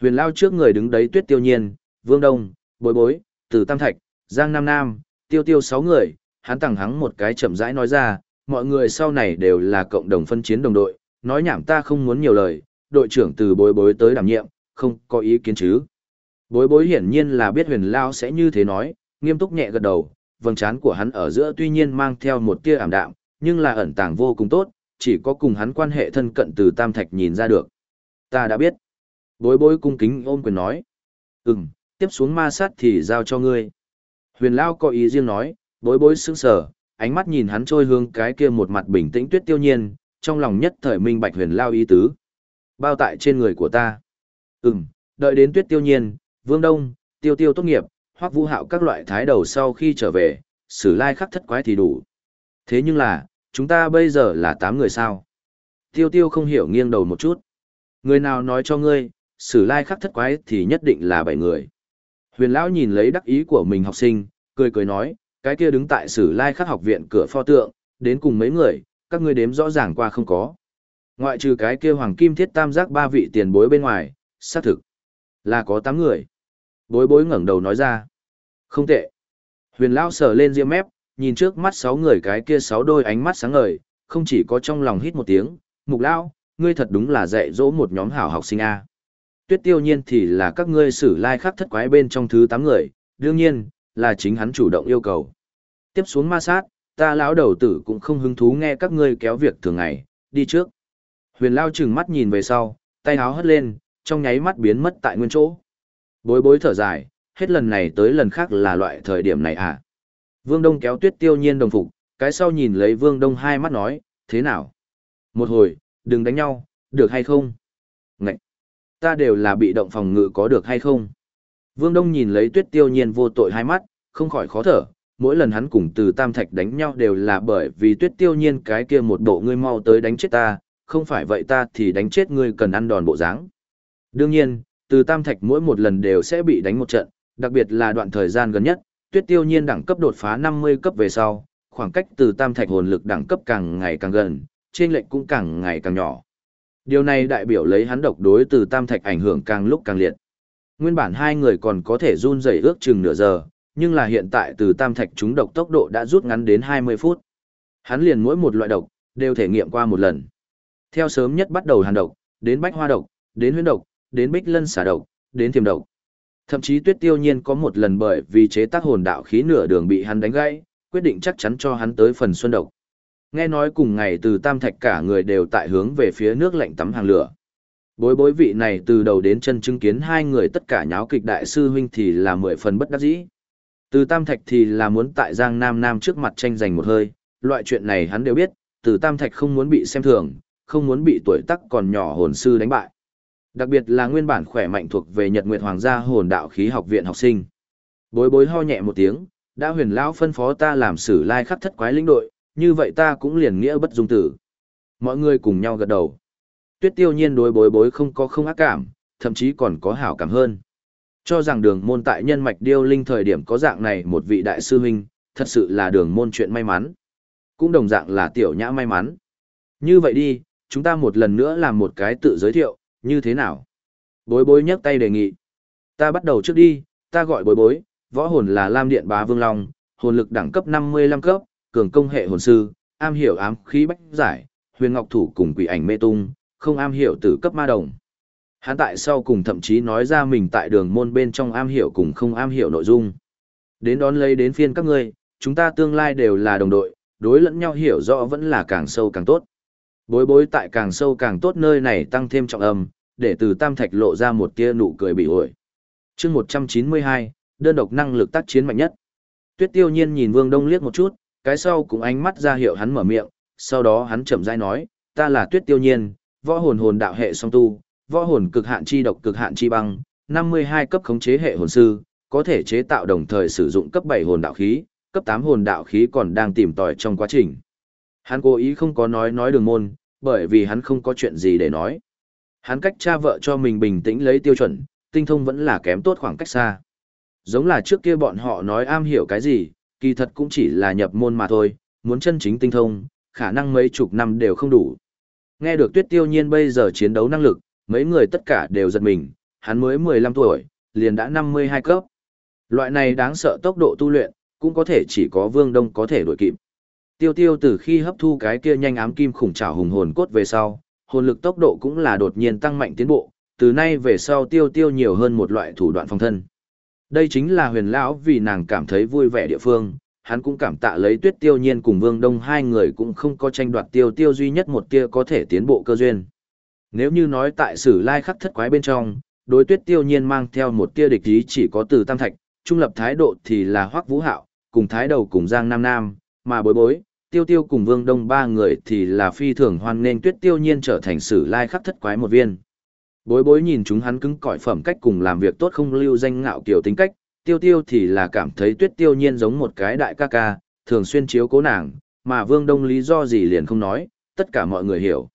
Huyền Lao trước người đứng đấy tuyết tiêu nhiên, Vương Đông, Bối Bối, Từ Tam Thạch, Giang Nam Nam, tiêu tiêu sáu người, hắn tặng hắng một cái chậm rãi nói ra, mọi người sau này đều là cộng đồng phân chiến đồng đội, nói nhảm ta không muốn nhiều lời, đội trưởng từ bối bối tới đảm nhiệm, không có ý kiến chứ. Bối bối hiển nhiên là biết huyền lao sẽ như thế nói, nghiêm túc nhẹ gật đầu, vầng trán của hắn ở giữa tuy nhiên mang theo một tia ảm đạm, nhưng là ẩn tàng vô cùng tốt, chỉ có cùng hắn quan hệ thân cận từ tam thạch nhìn ra được. Ta đã biết. Bối bối cung kính ôm quyền nói. Ừm, tiếp xuống ma sát thì giao cho ngươi. Huyền Lao có ý riêng nói, bối bối sững sờ, ánh mắt nhìn hắn trôi hướng cái kia một mặt bình tĩnh tuyết tiêu nhiên, trong lòng nhất thời minh bạch huyền Lao ý tứ. Bao tại trên người của ta. Ừm, đợi đến tuyết tiêu nhiên, vương đông, tiêu tiêu tốt nghiệp, hoặc vũ hạo các loại thái đầu sau khi trở về, xử lai khắc thất quái thì đủ. Thế nhưng là, chúng ta bây giờ là tám người sao? Tiêu tiêu không hiểu nghiêng đầu một chút. Người nào nói cho ngươi, sử lai khắc thất quái thì nhất định là bảy người. Huyền lão nhìn lấy đắc ý của mình học sinh, cười cười nói, cái kia đứng tại sử lai khắc học viện cửa pho tượng, đến cùng mấy người, các ngươi đếm rõ ràng qua không có. Ngoại trừ cái kia hoàng kim thiết tam giác ba vị tiền bối bên ngoài, xác thực là có 8 người. Bối bối ngẩng đầu nói ra. Không tệ. Huyền lao sờ lên riêng mép, nhìn trước mắt sáu người cái kia sáu đôi ánh mắt sáng ngời, không chỉ có trong lòng hít một tiếng, mục lao ngươi thật đúng là dạy dỗ một nhóm hảo học sinh A. Tuyết tiêu nhiên thì là các ngươi xử lai like khắc thất quái bên trong thứ tám người, đương nhiên, là chính hắn chủ động yêu cầu. Tiếp xuống ma sát, ta lão đầu tử cũng không hứng thú nghe các ngươi kéo việc thường ngày, đi trước. Huyền lao chừng mắt nhìn về sau, tay áo hất lên, trong nháy mắt biến mất tại nguyên chỗ. Bối bối thở dài, hết lần này tới lần khác là loại thời điểm này à. Vương Đông kéo tuyết tiêu nhiên đồng phục, cái sau nhìn lấy Vương Đông hai mắt nói, thế nào? Một hồi, đừng đánh nhau, được hay không? Ngậy! Ta đều là bị động phòng ngự có được hay không? Vương Đông nhìn lấy tuyết tiêu nhiên vô tội hai mắt, không khỏi khó thở, mỗi lần hắn cùng từ Tam Thạch đánh nhau đều là bởi vì tuyết tiêu nhiên cái kia một bộ ngươi mau tới đánh chết ta, không phải vậy ta thì đánh chết ngươi cần ăn đòn bộ dáng. Đương nhiên, từ Tam Thạch mỗi một lần đều sẽ bị đánh một trận, đặc biệt là đoạn thời gian gần nhất, tuyết tiêu nhiên đẳng cấp đột phá 50 cấp về sau, khoảng cách từ Tam Thạch hồn lực đẳng cấp càng ngày càng gần, trên lệnh cũng càng ngày càng nhỏ. Điều này đại biểu lấy hắn độc đối từ Tam Thạch ảnh hưởng càng lúc càng liệt. Nguyên bản hai người còn có thể run rẩy ước chừng nửa giờ, nhưng là hiện tại từ tam thạch chúng độc tốc độ đã rút ngắn đến 20 phút. Hắn liền mỗi một loại độc, đều thể nghiệm qua một lần. Theo sớm nhất bắt đầu hàn độc, đến bách hoa độc, đến huyễn độc, đến bích lân xả độc, đến thiềm độc. Thậm chí tuyết tiêu nhiên có một lần bởi vì chế tác hồn đạo khí nửa đường bị hắn đánh gãy, quyết định chắc chắn cho hắn tới phần xuân độc. Nghe nói cùng ngày từ tam thạch cả người đều tại hướng về phía nước lạnh tắm hàng lửa. Bối bối vị này từ đầu đến chân chứng kiến hai người tất cả nháo kịch đại sư huynh thì là mười phần bất đắc dĩ. Từ Tam Thạch thì là muốn tại Giang Nam Nam trước mặt tranh giành một hơi, loại chuyện này hắn đều biết, từ Tam Thạch không muốn bị xem thường, không muốn bị tuổi tác còn nhỏ hồn sư đánh bại. Đặc biệt là nguyên bản khỏe mạnh thuộc về Nhật Nguyệt Hoàng gia hồn đạo khí học viện học sinh. Bối bối ho nhẹ một tiếng, đã huyền lão phân phó ta làm sử lai khắc thất quái lĩnh đội, như vậy ta cũng liền nghĩa bất dung tử. Mọi người cùng nhau gật đầu. Tuyết tiêu nhiên đối bối bối không có không ác cảm, thậm chí còn có hảo cảm hơn. Cho rằng đường môn tại nhân mạch điêu linh thời điểm có dạng này một vị đại sư huynh, thật sự là đường môn chuyện may mắn. Cũng đồng dạng là tiểu nhã may mắn. Như vậy đi, chúng ta một lần nữa làm một cái tự giới thiệu, như thế nào? Bối bối nhấc tay đề nghị. Ta bắt đầu trước đi, ta gọi bối bối, võ hồn là Lam Điện Bá Vương Long, hồn lực đẳng cấp 55 cấp, cường công hệ hồn sư, am hiểu ám khí bách giải, huyền ngọc thủ cùng quỷ ảnh mê tung, không am hiểu từ cấp ma đồng. Hắn tại sau cùng thậm chí nói ra mình tại đường môn bên trong am hiểu cùng không am hiểu nội dung. Đến đón lấy đến phiên các ngươi, chúng ta tương lai đều là đồng đội, đối lẫn nhau hiểu rõ vẫn là càng sâu càng tốt. Bối bối tại càng sâu càng tốt nơi này tăng thêm trọng âm, để từ tam thạch lộ ra một tia nụ cười bị ổi. chương 192, đơn độc năng lực tác chiến mạnh nhất. Tuyết tiêu nhiên nhìn Vương Đông liếc một chút, cái sau cũng ánh mắt ra hiệu hắn mở miệng, sau đó hắn chậm rãi nói, ta là Tuyết tiêu nhiên, võ hồn hồn đạo hệ song tu, võ hồn cực hạn chi độc cực hạn chi băng, 52 cấp khống chế hệ hồn sư, có thể chế tạo đồng thời sử dụng cấp 7 hồn đạo khí, cấp 8 hồn đạo khí còn đang tìm tòi trong quá trình. Hắn cố ý không có nói nói đường môn, bởi vì hắn không có chuyện gì để nói. Hắn cách cha vợ cho mình bình tĩnh lấy tiêu chuẩn, tinh thông vẫn là kém tốt khoảng cách xa. Giống là trước kia bọn họ nói am hiểu cái gì, kỳ thật cũng chỉ là nhập môn mà thôi, muốn chân chính tinh thông, khả năng mấy chục năm đều không đủ. Nghe được tuyết tiêu nhiên bây giờ chiến đấu năng lực, mấy người tất cả đều giật mình, hắn mới 15 tuổi, liền đã 52 cấp. Loại này đáng sợ tốc độ tu luyện, cũng có thể chỉ có vương đông có thể đuổi kịp. Tiêu tiêu từ khi hấp thu cái kia nhanh ám kim khủng trảo hùng hồn cốt về sau, hồn lực tốc độ cũng là đột nhiên tăng mạnh tiến bộ, từ nay về sau tiêu tiêu nhiều hơn một loại thủ đoạn phòng thân. Đây chính là huyền lão vì nàng cảm thấy vui vẻ địa phương, hắn cũng cảm tạ lấy tuyết tiêu nhiên cùng vương đông hai người cũng không có tranh đoạt tiêu tiêu duy nhất một tia có thể tiến bộ cơ duyên. Nếu như nói tại sử lai khắc thất quái bên trong, đối tuyết tiêu nhiên mang theo một tia địch ý chỉ có từ tam thạch, trung lập thái độ thì là hoắc vũ hạo, cùng thái đầu cùng giang nam nam, mà bối bối, tiêu tiêu cùng vương đông ba người thì là phi thường hoan nên tuyết tiêu nhiên trở thành sử lai khắc thất quái một viên. Bối bối nhìn chúng hắn cứng cỏi phẩm cách cùng làm việc tốt không lưu danh ngạo kiểu tính cách, tiêu tiêu thì là cảm thấy tuyết tiêu nhiên giống một cái đại ca ca, thường xuyên chiếu cố nàng, mà vương đông lý do gì liền không nói, tất cả mọi người hiểu.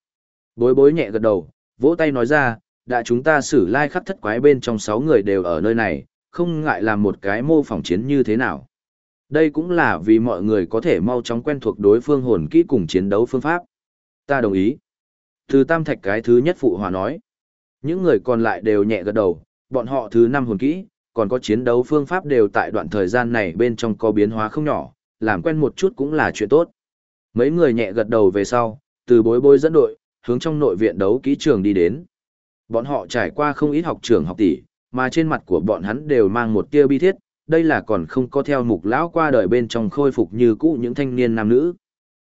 Bối bối nhẹ gật đầu, vỗ tay nói ra, đã chúng ta xử lai khắp thất quái bên trong 6 người đều ở nơi này, không ngại làm một cái mô phỏng chiến như thế nào. Đây cũng là vì mọi người có thể mau chóng quen thuộc đối phương hồn kỹ cùng chiến đấu phương pháp. Ta đồng ý. Từ tam thạch cái thứ nhất phụ hòa nói. Những người còn lại đều nhẹ gật đầu, bọn họ thứ năm hồn kỹ, còn có chiến đấu phương pháp đều tại đoạn thời gian này bên trong có biến hóa không nhỏ, làm quen một chút cũng là chuyện tốt. Mấy người nhẹ gật đầu về sau, từ bối bối dẫn đội, hướng trong nội viện đấu kỹ trường đi đến. Bọn họ trải qua không ít học trường học tỷ, mà trên mặt của bọn hắn đều mang một tia bi thiết, đây là còn không có theo mục lão qua đời bên trong khôi phục như cũ những thanh niên nam nữ.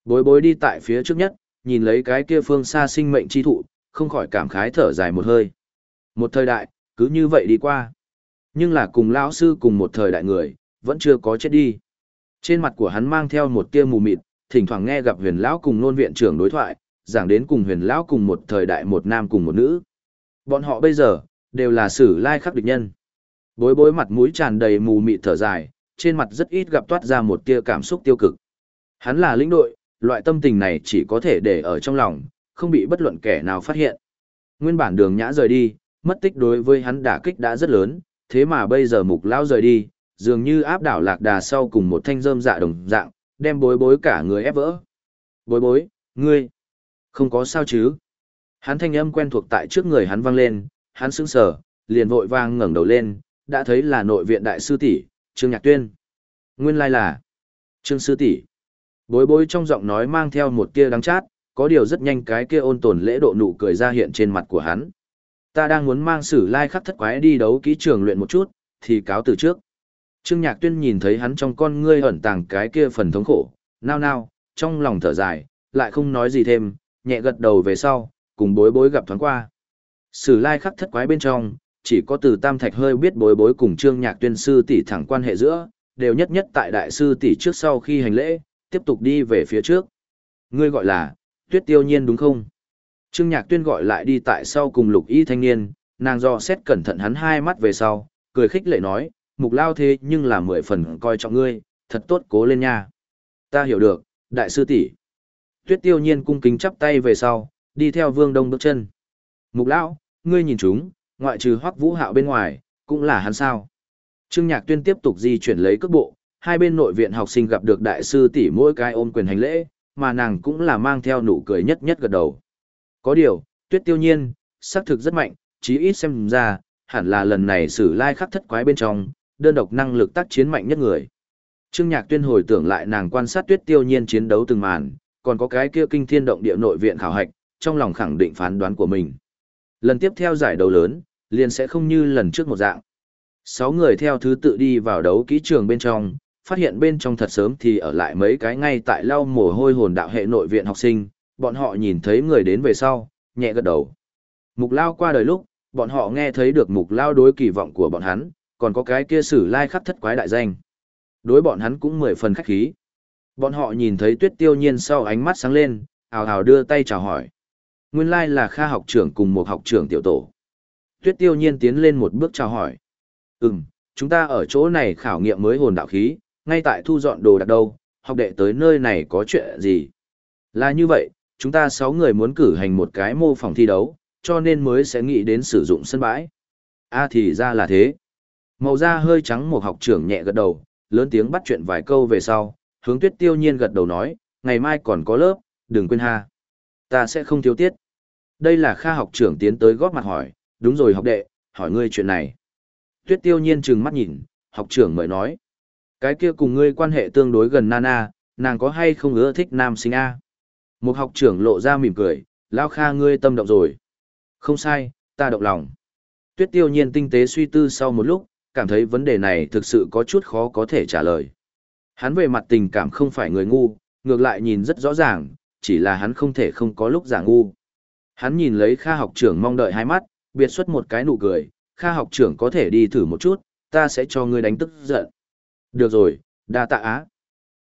Bối bối đi tại phía trước nhất, nhìn lấy cái kia phương xa sinh mệnh chi thụ, không khỏi cảm khái thở dài một hơi. Một thời đại, cứ như vậy đi qua. Nhưng là cùng lão sư cùng một thời đại người, vẫn chưa có chết đi. Trên mặt của hắn mang theo một tia mù mịt, thỉnh thoảng nghe gặp huyền lão cùng nôn viện trưởng đối thoại, giảng đến cùng huyền lão cùng một thời đại một nam cùng một nữ. Bọn họ bây giờ, đều là sử lai khắc địch nhân. Bối bối mặt mũi tràn đầy mù mịt thở dài, trên mặt rất ít gặp toát ra một tia cảm xúc tiêu cực. Hắn là lĩnh đội, loại tâm tình này chỉ có thể để ở trong lòng, không bị bất luận kẻ nào phát hiện. Nguyên bản đường nhã rời đi, mất tích đối với hắn đả kích đã rất lớn, thế mà bây giờ mục lão rời đi, dường như áp đảo lạc đà sau cùng một thanh rơm dạ đồng dạng, đem bối bối cả người ép vỡ. Bối bối, ngươi, không có sao chứ? Hắn thanh âm quen thuộc tại trước người hắn vang lên, hắn sững sờ, liền vội vang ngẩng đầu lên, đã thấy là nội viện đại sư tỷ, Trương Nhạc Tuyên. Nguyên lai là Trương sư tỷ. Bối bối trong giọng nói mang theo một tia đắng chát, có điều rất nhanh cái kia ôn tồn lễ độ nụ cười ra hiện trên mặt của hắn. Ta đang muốn mang sử lai khắc thất quái đi đấu kỹ trường luyện một chút, thì cáo từ trước. Trương Nhạc Tuyên nhìn thấy hắn trong con ngươi ẩn tàng cái kia phần thống khổ, nao nao, trong lòng thở dài, lại không nói gì thêm, nhẹ gật đầu về sau, cùng bối bối gặp thoáng qua. Sử lai khắc thất quái bên trong, chỉ có từ Tam Thạch hơi biết bối bối cùng Trương Nhạc Tuyên sư tỷ thẳng quan hệ giữa, đều nhất nhất tại đại sư tỷ trước sau khi hành lễ, tiếp tục đi về phía trước. Ngươi gọi là, Tuyết Tiêu Nhiên đúng không? Trương Nhạc Tuyên gọi lại đi tại sau cùng lục y thanh niên, nàng do xét cẩn thận hắn hai mắt về sau, cười khích lệ nói, mục lao thế nhưng là mười phần coi trọng ngươi, thật tốt cố lên nha. Ta hiểu được, đại sư tỷ. Tuyết tiêu nhiên cung kính chắp tay về sau, đi theo vương đông bước chân. Mục lão, ngươi nhìn chúng, ngoại trừ hoắc vũ hạo bên ngoài, cũng là hắn sao. Trương Nhạc Tuyên tiếp tục di chuyển lấy cước bộ, hai bên nội viện học sinh gặp được đại sư tỷ mỗi cái ôm quyền hành lễ, mà nàng cũng là mang theo nụ cười nhất nhất gật đầu. Có điều, tuyết tiêu nhiên, xác thực rất mạnh, chí ít xem ra, hẳn là lần này sử lai khắc thất quái bên trong, đơn độc năng lực tác chiến mạnh nhất người. Trương Nhạc Tuyên hồi tưởng lại nàng quan sát tuyết tiêu nhiên chiến đấu từng màn, còn có cái kia kinh thiên động địa nội viện khảo hạch, trong lòng khẳng định phán đoán của mình. Lần tiếp theo giải đấu lớn, liền sẽ không như lần trước một dạng. Sáu người theo thứ tự đi vào đấu kỹ trường bên trong, phát hiện bên trong thật sớm thì ở lại mấy cái ngay tại lau mồ hôi hồn đạo hệ nội viện học sinh, bọn họ nhìn thấy người đến về sau, nhẹ gật đầu. Mục lao qua đời lúc, bọn họ nghe thấy được mục lao đối kỳ vọng của bọn hắn, còn có cái kia sử lai khắc thất quái đại danh. Đối bọn hắn cũng mười phần khách khí. Bọn họ nhìn thấy tuyết tiêu nhiên sau ánh mắt sáng lên, hào hào đưa tay chào hỏi. Nguyên lai là Kha học trưởng cùng một học trưởng tiểu tổ. Tuyết tiêu nhiên tiến lên một bước chào hỏi. Ừm, chúng ta ở chỗ này khảo nghiệm mới hồn đạo khí, ngay tại thu dọn đồ đặt đâu, học đệ tới nơi này có chuyện gì? Là như vậy, chúng ta sáu người muốn cử hành một cái mô phỏng thi đấu, cho nên mới sẽ nghĩ đến sử dụng sân bãi. A thì ra là thế. Màu da hơi trắng một học trưởng nhẹ gật đầu, lớn tiếng bắt chuyện vài câu về sau, hướng tuyết tiêu nhiên gật đầu nói, ngày mai còn có lớp, đừng quên ha. Ta sẽ không thiếu tiết. Đây là Kha học trưởng tiến tới góp mặt hỏi, đúng rồi học đệ, hỏi ngươi chuyện này. Tuyết tiêu nhiên trừng mắt nhìn, học trưởng mời nói. Cái kia cùng ngươi quan hệ tương đối gần Nana, nàng có hay không ưa thích nam sinh A? Một học trưởng lộ ra mỉm cười, lao Kha ngươi tâm động rồi. Không sai, ta động lòng. Tuyết tiêu nhiên tinh tế suy tư sau một lúc, cảm thấy vấn đề này thực sự có chút khó có thể trả lời. Hắn về mặt tình cảm không phải người ngu, ngược lại nhìn rất rõ ràng, chỉ là hắn không thể không có lúc giả ngu. Hắn nhìn lấy Kha học trưởng mong đợi hai mắt, biệt xuất một cái nụ cười, Kha học trưởng có thể đi thử một chút, ta sẽ cho ngươi đánh tức giận. Được rồi, đa tạ á.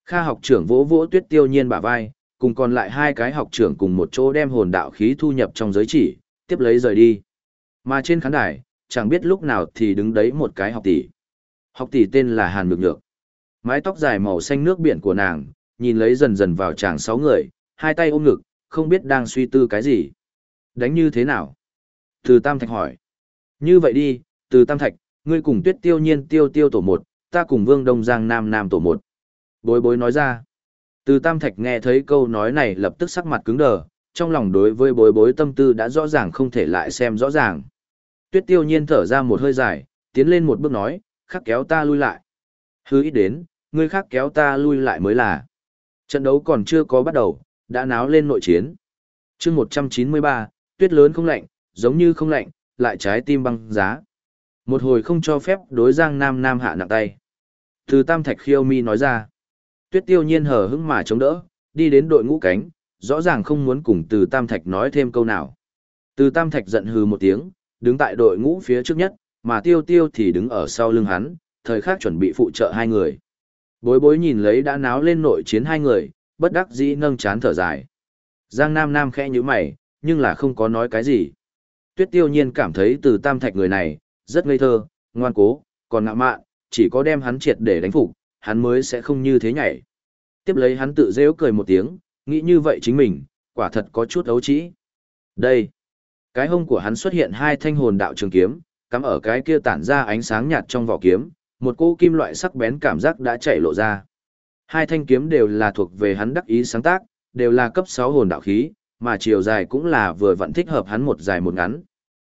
Kha học trưởng vỗ vỗ tuyết tiêu nhiên bả vai, cùng còn lại hai cái học trưởng cùng một chỗ đem hồn đạo khí thu nhập trong giới chỉ, tiếp lấy rời đi. Mà trên khán đài, chẳng biết lúc nào thì đứng đấy một cái học tỷ. Học tỷ tên là Hàn Nhược Nhược. Mái tóc dài màu xanh nước biển của nàng, nhìn lấy dần dần vào chàng sáu người, hai tay ôm ngực, không biết đang suy tư cái gì. Đánh như thế nào? Từ Tam Thạch hỏi. Như vậy đi, từ Tam Thạch, ngươi cùng tuyết tiêu nhiên tiêu tiêu tổ một, ta cùng Vương Đông Giang Nam Nam tổ một. Bối bối nói ra. Từ Tam Thạch nghe thấy câu nói này lập tức sắc mặt cứng đờ, trong lòng đối với bối bối tâm tư đã rõ ràng không thể lại xem rõ ràng. Tuyết tiêu nhiên thở ra một hơi dài, tiến lên một bước nói, khắc kéo ta lui lại. Hư ít đến, ngươi khác kéo ta lui lại mới là. Trận đấu còn chưa có bắt đầu, đã náo lên nội chiến. chương 193, tuyết lớn không lạnh, giống như không lạnh, lại trái tim băng giá. Một hồi không cho phép đối giang nam nam hạ nặng tay. Từ tam thạch khiêu mi nói ra. Tuyết tiêu nhiên hờ hững mà chống đỡ, đi đến đội ngũ cánh, rõ ràng không muốn cùng từ tam thạch nói thêm câu nào. Từ tam thạch giận hừ một tiếng, đứng tại đội ngũ phía trước nhất, mà tiêu tiêu thì đứng ở sau lưng hắn, thời khắc chuẩn bị phụ trợ hai người. Bối bối nhìn lấy đã náo lên nội chiến hai người, bất đắc dĩ nâng chán thở dài. Giang Nam Nam khẽ như mày, nhưng là không có nói cái gì. Tuyết tiêu nhiên cảm thấy từ tam thạch người này, rất ngây thơ, ngoan cố, còn ngạ mạn, chỉ có đem hắn triệt để đánh phục, hắn mới sẽ không như thế nhảy. Tiếp lấy hắn tự dễu cười một tiếng, nghĩ như vậy chính mình, quả thật có chút ấu trĩ. Đây, cái hông của hắn xuất hiện hai thanh hồn đạo trường kiếm, cắm ở cái kia tản ra ánh sáng nhạt trong vỏ kiếm, một cỗ kim loại sắc bén cảm giác đã chảy lộ ra. Hai thanh kiếm đều là thuộc về hắn đắc ý sáng tác, đều là cấp 6 hồn đạo khí, mà chiều dài cũng là vừa vẫn thích hợp hắn một dài một ngắn.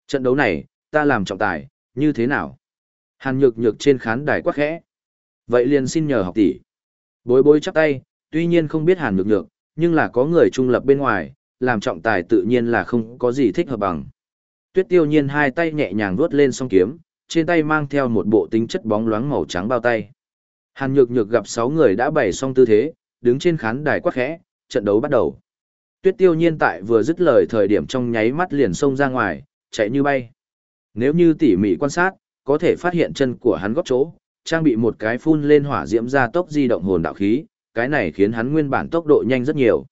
Trận đấu này, ta làm trọng tài, như thế nào? Hàn nhược nhược trên khán đài quá khẽ. Vậy liền xin nhờ học tỷ. Bối bối chắp tay, tuy nhiên không biết hàn nhược nhược, nhưng là có người trung lập bên ngoài, làm trọng tài tự nhiên là không có gì thích hợp bằng. Tuyết tiêu nhiên hai tay nhẹ nhàng vuốt lên song kiếm, trên tay mang theo một bộ tính chất bóng loáng màu trắng bao tay. Hàn nhược nhược gặp sáu người đã bày xong tư thế, đứng trên khán đài quắc khẽ, trận đấu bắt đầu. Tuyết tiêu nhiên tại vừa dứt lời thời điểm trong nháy mắt liền xông ra ngoài, chạy như bay. Nếu như tỉ mỉ quan sát, có thể phát hiện chân của hắn góp chỗ, trang bị một cái phun lên hỏa diễm ra tốc di động hồn đạo khí, cái này khiến hắn nguyên bản tốc độ nhanh rất nhiều.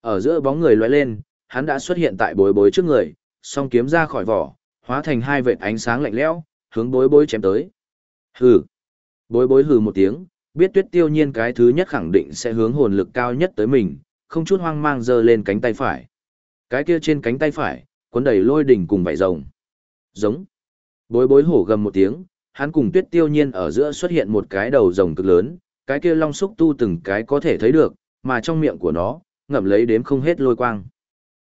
Ở giữa bóng người lóe lên, hắn đã xuất hiện tại bối bối trước người, song kiếm ra khỏi vỏ, hóa thành hai vệt ánh sáng lạnh lẽo, hướng bối bối chém tới. Hừ. Bối bối hừ một tiếng, biết tuyết tiêu nhiên cái thứ nhất khẳng định sẽ hướng hồn lực cao nhất tới mình, không chút hoang mang giơ lên cánh tay phải. Cái kia trên cánh tay phải, cuốn đầy lôi đỉnh cùng vảy rồng. Giống. Bối bối hổ gầm một tiếng, hắn cùng tuyết tiêu nhiên ở giữa xuất hiện một cái đầu rồng cực lớn, cái kia long xúc tu từng cái có thể thấy được, mà trong miệng của nó, ngậm lấy đếm không hết lôi quang.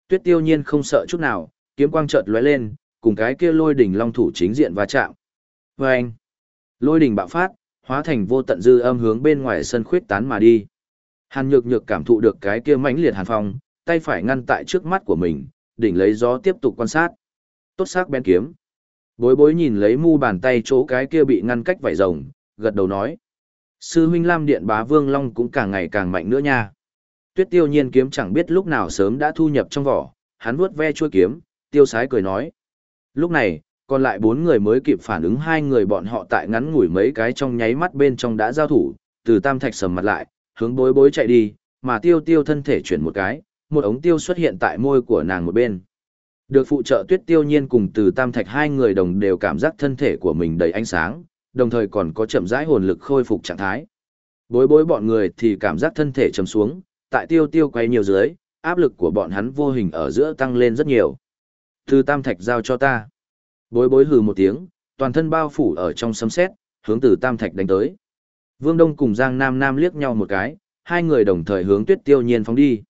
Tuyết tiêu nhiên không sợ chút nào, kiếm quang chợt lóe lên, cùng cái kia lôi đỉnh long thủ chính diện va chạm. Vâng! Lôi đỉnh bạo phát, hóa thành vô tận dư âm hướng bên ngoài sân khuyết tán mà đi. Hàn nhược nhược cảm thụ được cái kia mãnh liệt hàn phong, tay phải ngăn tại trước mắt của mình, đỉnh lấy gió tiếp tục quan sát. Tốt sắc bén kiếm. Bối bối nhìn lấy mu bàn tay chỗ cái kia bị ngăn cách vảy rồng, gật đầu nói. Sư huynh Lam Điện bá Vương Long cũng càng ngày càng mạnh nữa nha. Tuyết tiêu nhiên kiếm chẳng biết lúc nào sớm đã thu nhập trong vỏ, hắn vuốt ve chuôi kiếm, tiêu sái cười nói. Lúc này, còn lại bốn người mới kịp phản ứng hai người bọn họ tại ngắn ngủi mấy cái trong nháy mắt bên trong đã giao thủ, từ tam thạch sầm mặt lại, hướng bối bối chạy đi, mà tiêu tiêu thân thể chuyển một cái, một ống tiêu xuất hiện tại môi của nàng một bên. Được phụ trợ tuyết tiêu nhiên cùng từ tam thạch hai người đồng đều cảm giác thân thể của mình đầy ánh sáng, đồng thời còn có chậm rãi hồn lực khôi phục trạng thái. Bối bối bọn người thì cảm giác thân thể trầm xuống, tại tiêu tiêu quay nhiều dưới, áp lực của bọn hắn vô hình ở giữa tăng lên rất nhiều. Từ tam thạch giao cho ta. Bối bối hừ một tiếng, toàn thân bao phủ ở trong sấm sét, hướng từ tam thạch đánh tới. Vương Đông cùng Giang Nam Nam liếc nhau một cái, hai người đồng thời hướng tuyết tiêu nhiên phóng đi.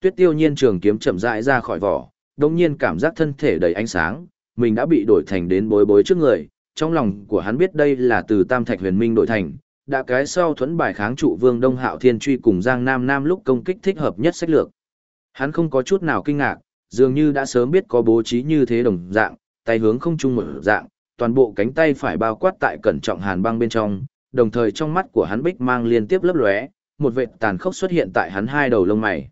Tuyết tiêu nhiên trường kiếm chậm rãi ra khỏi vỏ, đồng nhiên cảm giác thân thể đầy ánh sáng, mình đã bị đổi thành đến bối bối trước người, trong lòng của hắn biết đây là từ Tam Thạch Huyền Minh đổi thành, đã cái sau thuẫn bài kháng trụ Vương Đông Hạo Thiên truy cùng Giang Nam Nam lúc công kích thích hợp nhất sách lược. Hắn không có chút nào kinh ngạc, dường như đã sớm biết có bố trí như thế đồng dạng, tay hướng không chung một dạng, toàn bộ cánh tay phải bao quát tại cẩn trọng hàn băng bên trong, đồng thời trong mắt của hắn bích mang liên tiếp lấp lóe, một vệt tàn khốc xuất hiện tại hắn hai đầu lông mày.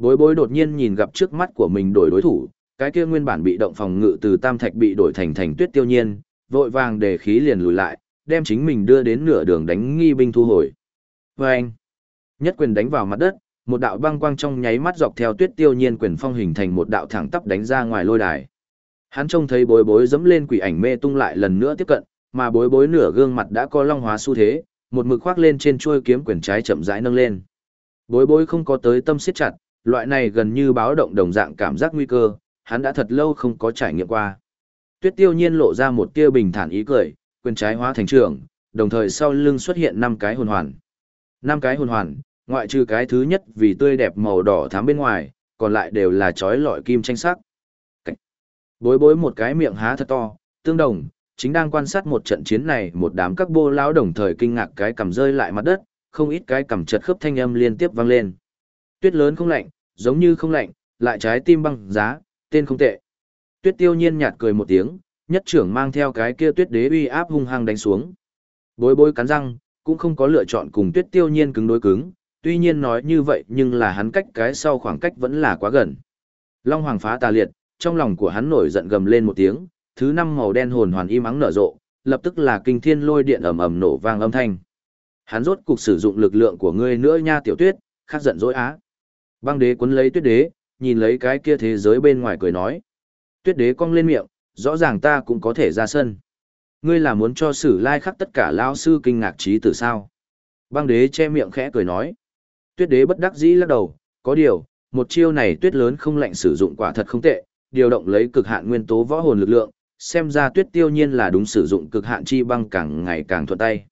Bối bối đột nhiên nhìn gặp trước mắt của mình đổi đối thủ, cái kia nguyên bản bị động phòng ngự từ tam thạch bị đổi thành thành tuyết tiêu nhiên, vội vàng để khí liền lùi lại, đem chính mình đưa đến nửa đường đánh nghi binh thu hồi. Và anh, nhất quyền đánh vào mặt đất, một đạo băng quang trong nháy mắt dọc theo tuyết tiêu nhiên quyền phong hình thành một đạo thẳng tắp đánh ra ngoài lôi đài. Hắn trông thấy bối bối dẫm lên quỷ ảnh mê tung lại lần nữa tiếp cận, mà bối bối nửa gương mặt đã có long hóa xu thế, một mực khoác lên trên chuôi kiếm quyền trái chậm rãi nâng lên. Bối bối không có tới tâm siết chặt, loại này gần như báo động đồng dạng cảm giác nguy cơ, hắn đã thật lâu không có trải nghiệm qua. Tuyết tiêu nhiên lộ ra một tia bình thản ý cười, quyền trái hóa thành trường, đồng thời sau lưng xuất hiện năm cái hồn hoàn. năm cái hồn hoàn, ngoại trừ cái thứ nhất vì tươi đẹp màu đỏ thắm bên ngoài, còn lại đều là chói lọi kim tranh sắc. Cách. Bối bối một cái miệng há thật to, tương đồng, chính đang quan sát một trận chiến này một đám các bô lão đồng thời kinh ngạc cái cầm rơi lại mặt đất, không ít cái cầm chật khớp thanh âm liên tiếp vang lên. Tuyết lớn không lạnh, giống như không lạnh, lại trái tim băng giá, tên không tệ. Tuyết tiêu nhiên nhạt cười một tiếng, nhất trưởng mang theo cái kia tuyết đế uy áp hung hăng đánh xuống. Bối bối cắn răng, cũng không có lựa chọn cùng tuyết tiêu nhiên cứng đối cứng, tuy nhiên nói như vậy nhưng là hắn cách cái sau khoảng cách vẫn là quá gần. Long Hoàng phá tà liệt, trong lòng của hắn nổi giận gầm lên một tiếng, Thứ năm màu đen hồn hoàn im ắng nở rộ, lập tức là kinh thiên lôi điện ầm ầm nổ vang âm thanh. Hắn rốt cục sử dụng lực lượng của ngươi nữa nha tiểu tuyết, khắc giận dỗi á. Băng đế cuốn lấy tuyết đế, nhìn lấy cái kia thế giới bên ngoài cười nói. Tuyết đế cong lên miệng, rõ ràng ta cũng có thể ra sân. Ngươi là muốn cho sử lai khắc tất cả lao sư kinh ngạc trí từ sao. Băng đế che miệng khẽ cười nói. Tuyết đế bất đắc dĩ lắc đầu, có điều, một chiêu này tuyết lớn không lạnh sử dụng quả thật không tệ, điều động lấy cực hạn nguyên tố võ hồn lực lượng, xem ra tuyết tiêu nhiên là đúng sử dụng cực hạn chi băng càng ngày càng thuận tay.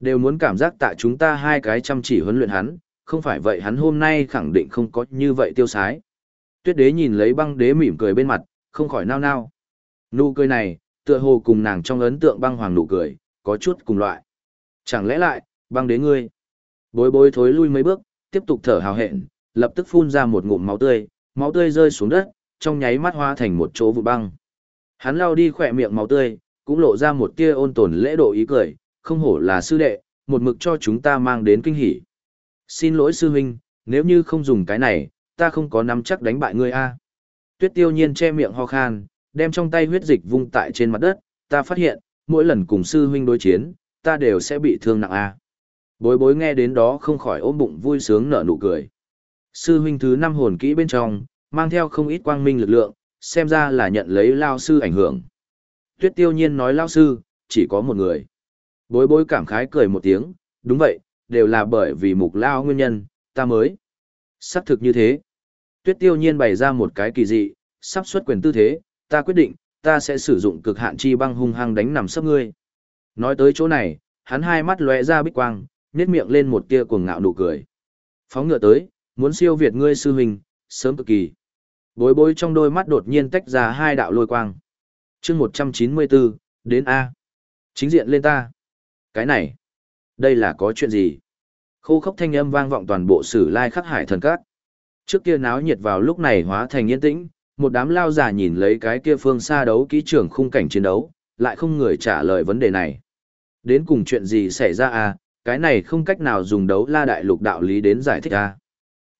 Đều muốn cảm giác tại chúng ta hai cái chăm chỉ huấn luyện hắn, không phải vậy hắn hôm nay khẳng định không có như vậy tiêu sái. Tuyết đế nhìn lấy băng đế mỉm cười bên mặt, không khỏi nao nao. Nụ cười này, tựa hồ cùng nàng trong ấn tượng băng hoàng nụ cười, có chút cùng loại. Chẳng lẽ lại, băng đế ngươi? Bối bối thối lui mấy bước, tiếp tục thở hào hẹn, lập tức phun ra một ngụm máu tươi, máu tươi rơi xuống đất, trong nháy mắt hóa thành một chỗ vụ băng. Hắn lao đi khỏe miệng máu tươi, cũng lộ ra một tia ôn tồn lễ độ ý cười, không hổ là sư đệ, một mực cho chúng ta mang đến kinh hỉ. Xin lỗi sư huynh, nếu như không dùng cái này, ta không có nắm chắc đánh bại ngươi a. Tuyết tiêu nhiên che miệng ho khan, đem trong tay huyết dịch vung tại trên mặt đất, ta phát hiện, mỗi lần cùng sư huynh đối chiến, ta đều sẽ bị thương nặng a. Bối bối nghe đến đó không khỏi ôm bụng vui sướng nở nụ cười. Sư huynh thứ năm hồn kỹ bên trong, mang theo không ít quang minh lực lượng, xem ra là nhận lấy lao sư ảnh hưởng. Tuyết tiêu nhiên nói lao sư, chỉ có một người. Bối bối cảm khái cười một tiếng, đúng vậy, đều là bởi vì mục lao nguyên nhân, ta mới. sắp thực như thế. Tuyết tiêu nhiên bày ra một cái kỳ dị, sắp xuất quyền tư thế, ta quyết định, ta sẽ sử dụng cực hạn chi băng hung hăng đánh nằm sấp ngươi. Nói tới chỗ này, hắn hai mắt lóe ra bích quang, nhếch miệng lên một tia cuồng ngạo nụ cười. Phóng ngựa tới, muốn siêu việt ngươi sư huynh, sớm cực kỳ. Bối bối trong đôi mắt đột nhiên tách ra hai đạo lôi quang. chương 194, đến A. Chính diện lên ta. Cái này, đây là có chuyện gì? Khô khốc thanh âm vang vọng toàn bộ sử lai khắc hải thần cát. Trước kia náo nhiệt vào lúc này hóa thành yên tĩnh, một đám lao giả nhìn lấy cái kia phương xa đấu kỹ trưởng khung cảnh chiến đấu, lại không người trả lời vấn đề này. Đến cùng chuyện gì xảy ra à, cái này không cách nào dùng đấu la đại lục đạo lý đến giải thích à.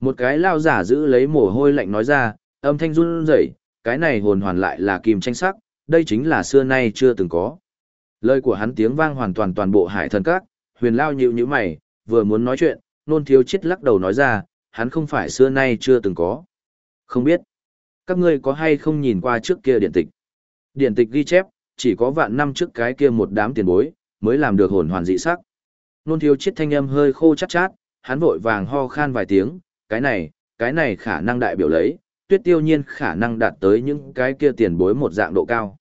Một cái lao giả giữ lấy mồ hôi lạnh nói ra, âm thanh run rẩy, cái này hồn hoàn lại là kim tranh sắc, đây chính là xưa nay chưa từng có. Lời của hắn tiếng vang hoàn toàn toàn bộ hải thần các, huyền lao nhịu như mày, vừa muốn nói chuyện, nôn thiếu chết lắc đầu nói ra, hắn không phải xưa nay chưa từng có. Không biết, các ngươi có hay không nhìn qua trước kia điện tịch. Điện tịch ghi chép, chỉ có vạn năm trước cái kia một đám tiền bối, mới làm được hồn hoàn dị sắc. Nôn thiếu chết thanh âm hơi khô chát chát, hắn vội vàng ho khan vài tiếng, cái này, cái này khả năng đại biểu lấy, tuyết tiêu nhiên khả năng đạt tới những cái kia tiền bối một dạng độ cao.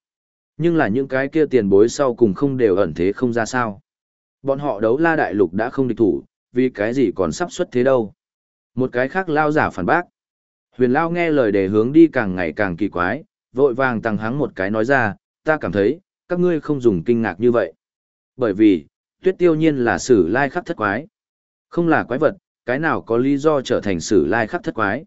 Nhưng là những cái kia tiền bối sau cùng không đều ẩn thế không ra sao. Bọn họ đấu la đại lục đã không địch thủ, vì cái gì còn sắp xuất thế đâu. Một cái khác lao giả phản bác. Huyền lao nghe lời đề hướng đi càng ngày càng kỳ quái, vội vàng tăng hắng một cái nói ra, ta cảm thấy, các ngươi không dùng kinh ngạc như vậy. Bởi vì, tuyết tiêu nhiên là sử lai khắc thất quái. Không là quái vật, cái nào có lý do trở thành sử lai khắc thất quái.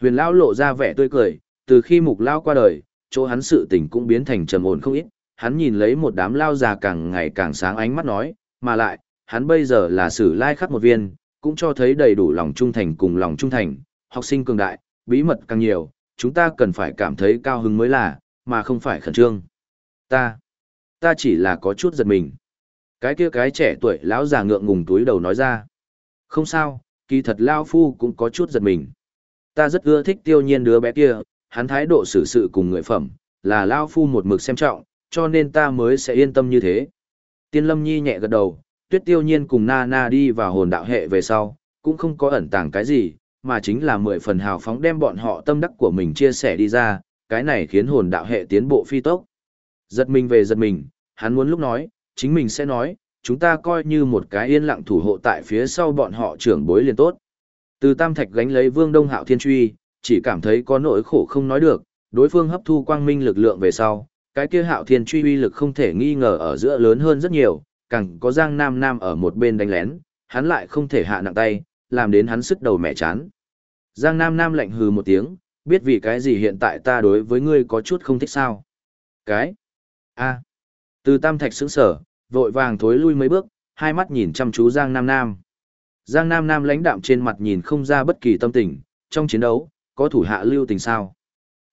Huyền lão lộ ra vẻ tươi cười, từ khi mục lao qua đời, chỗ hắn sự tình cũng biến thành trầm ổn không ít, hắn nhìn lấy một đám lao già càng ngày càng sáng ánh mắt nói, mà lại, hắn bây giờ là sử lai khắc một viên, cũng cho thấy đầy đủ lòng trung thành cùng lòng trung thành, học sinh cường đại, bí mật càng nhiều, chúng ta cần phải cảm thấy cao hứng mới là, mà không phải khẩn trương. Ta, ta chỉ là có chút giật mình. Cái kia cái trẻ tuổi lão già ngượng ngùng túi đầu nói ra. Không sao, kỳ thật lao phu cũng có chút giật mình. Ta rất ưa thích tiêu nhiên đứa bé kia, hắn thái độ xử sự cùng người phẩm, là lao phu một mực xem trọng, cho nên ta mới sẽ yên tâm như thế. Tiên lâm nhi nhẹ gật đầu, tuyết tiêu nhiên cùng na na đi vào hồn đạo hệ về sau, cũng không có ẩn tàng cái gì, mà chính là mười phần hào phóng đem bọn họ tâm đắc của mình chia sẻ đi ra, cái này khiến hồn đạo hệ tiến bộ phi tốc. Giật mình về giật mình, hắn muốn lúc nói, chính mình sẽ nói, chúng ta coi như một cái yên lặng thủ hộ tại phía sau bọn họ trưởng bối liền tốt. Từ Tam Thạch gánh lấy Vương Đông Hạo Thiên Truy, chỉ cảm thấy có nỗi khổ không nói được, đối phương hấp thu quang minh lực lượng về sau, cái kia Hạo Thiên Truy uy lực không thể nghi ngờ ở giữa lớn hơn rất nhiều, càng có Giang Nam Nam ở một bên đánh lén, hắn lại không thể hạ nặng tay, làm đến hắn sức đầu mẹ chán. Giang Nam Nam lạnh hừ một tiếng, biết vì cái gì hiện tại ta đối với ngươi có chút không thích sao. Cái? a Từ Tam Thạch sững sở, vội vàng thối lui mấy bước, hai mắt nhìn chăm chú Giang Nam Nam. Giang Nam Nam lãnh đạm trên mặt nhìn không ra bất kỳ tâm tình, trong chiến đấu, có thủ hạ lưu tình sao.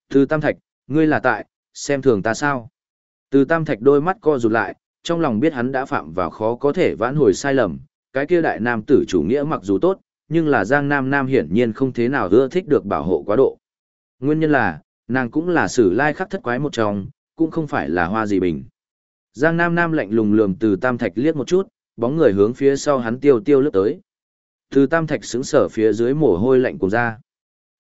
Từ Tam Thạch, ngươi là tại, xem thường ta sao. Từ tam thạch đôi mắt co rụt lại, trong lòng biết hắn đã phạm vào khó có thể vãn hồi sai lầm, cái kia đại nam tử chủ nghĩa mặc dù tốt, nhưng là Giang Nam Nam hiển nhiên không thế nào ưa thích được bảo hộ quá độ. Nguyên nhân là, nàng cũng là sử lai khắc thất quái một trong, cũng không phải là hoa gì bình. Giang Nam Nam lạnh lùng lườm từ tam thạch liếc một chút, bóng người hướng phía sau hắn tiêu tiêu lướt tới. Từ tam thạch xứng sở phía dưới mồ hôi lạnh cùng ra.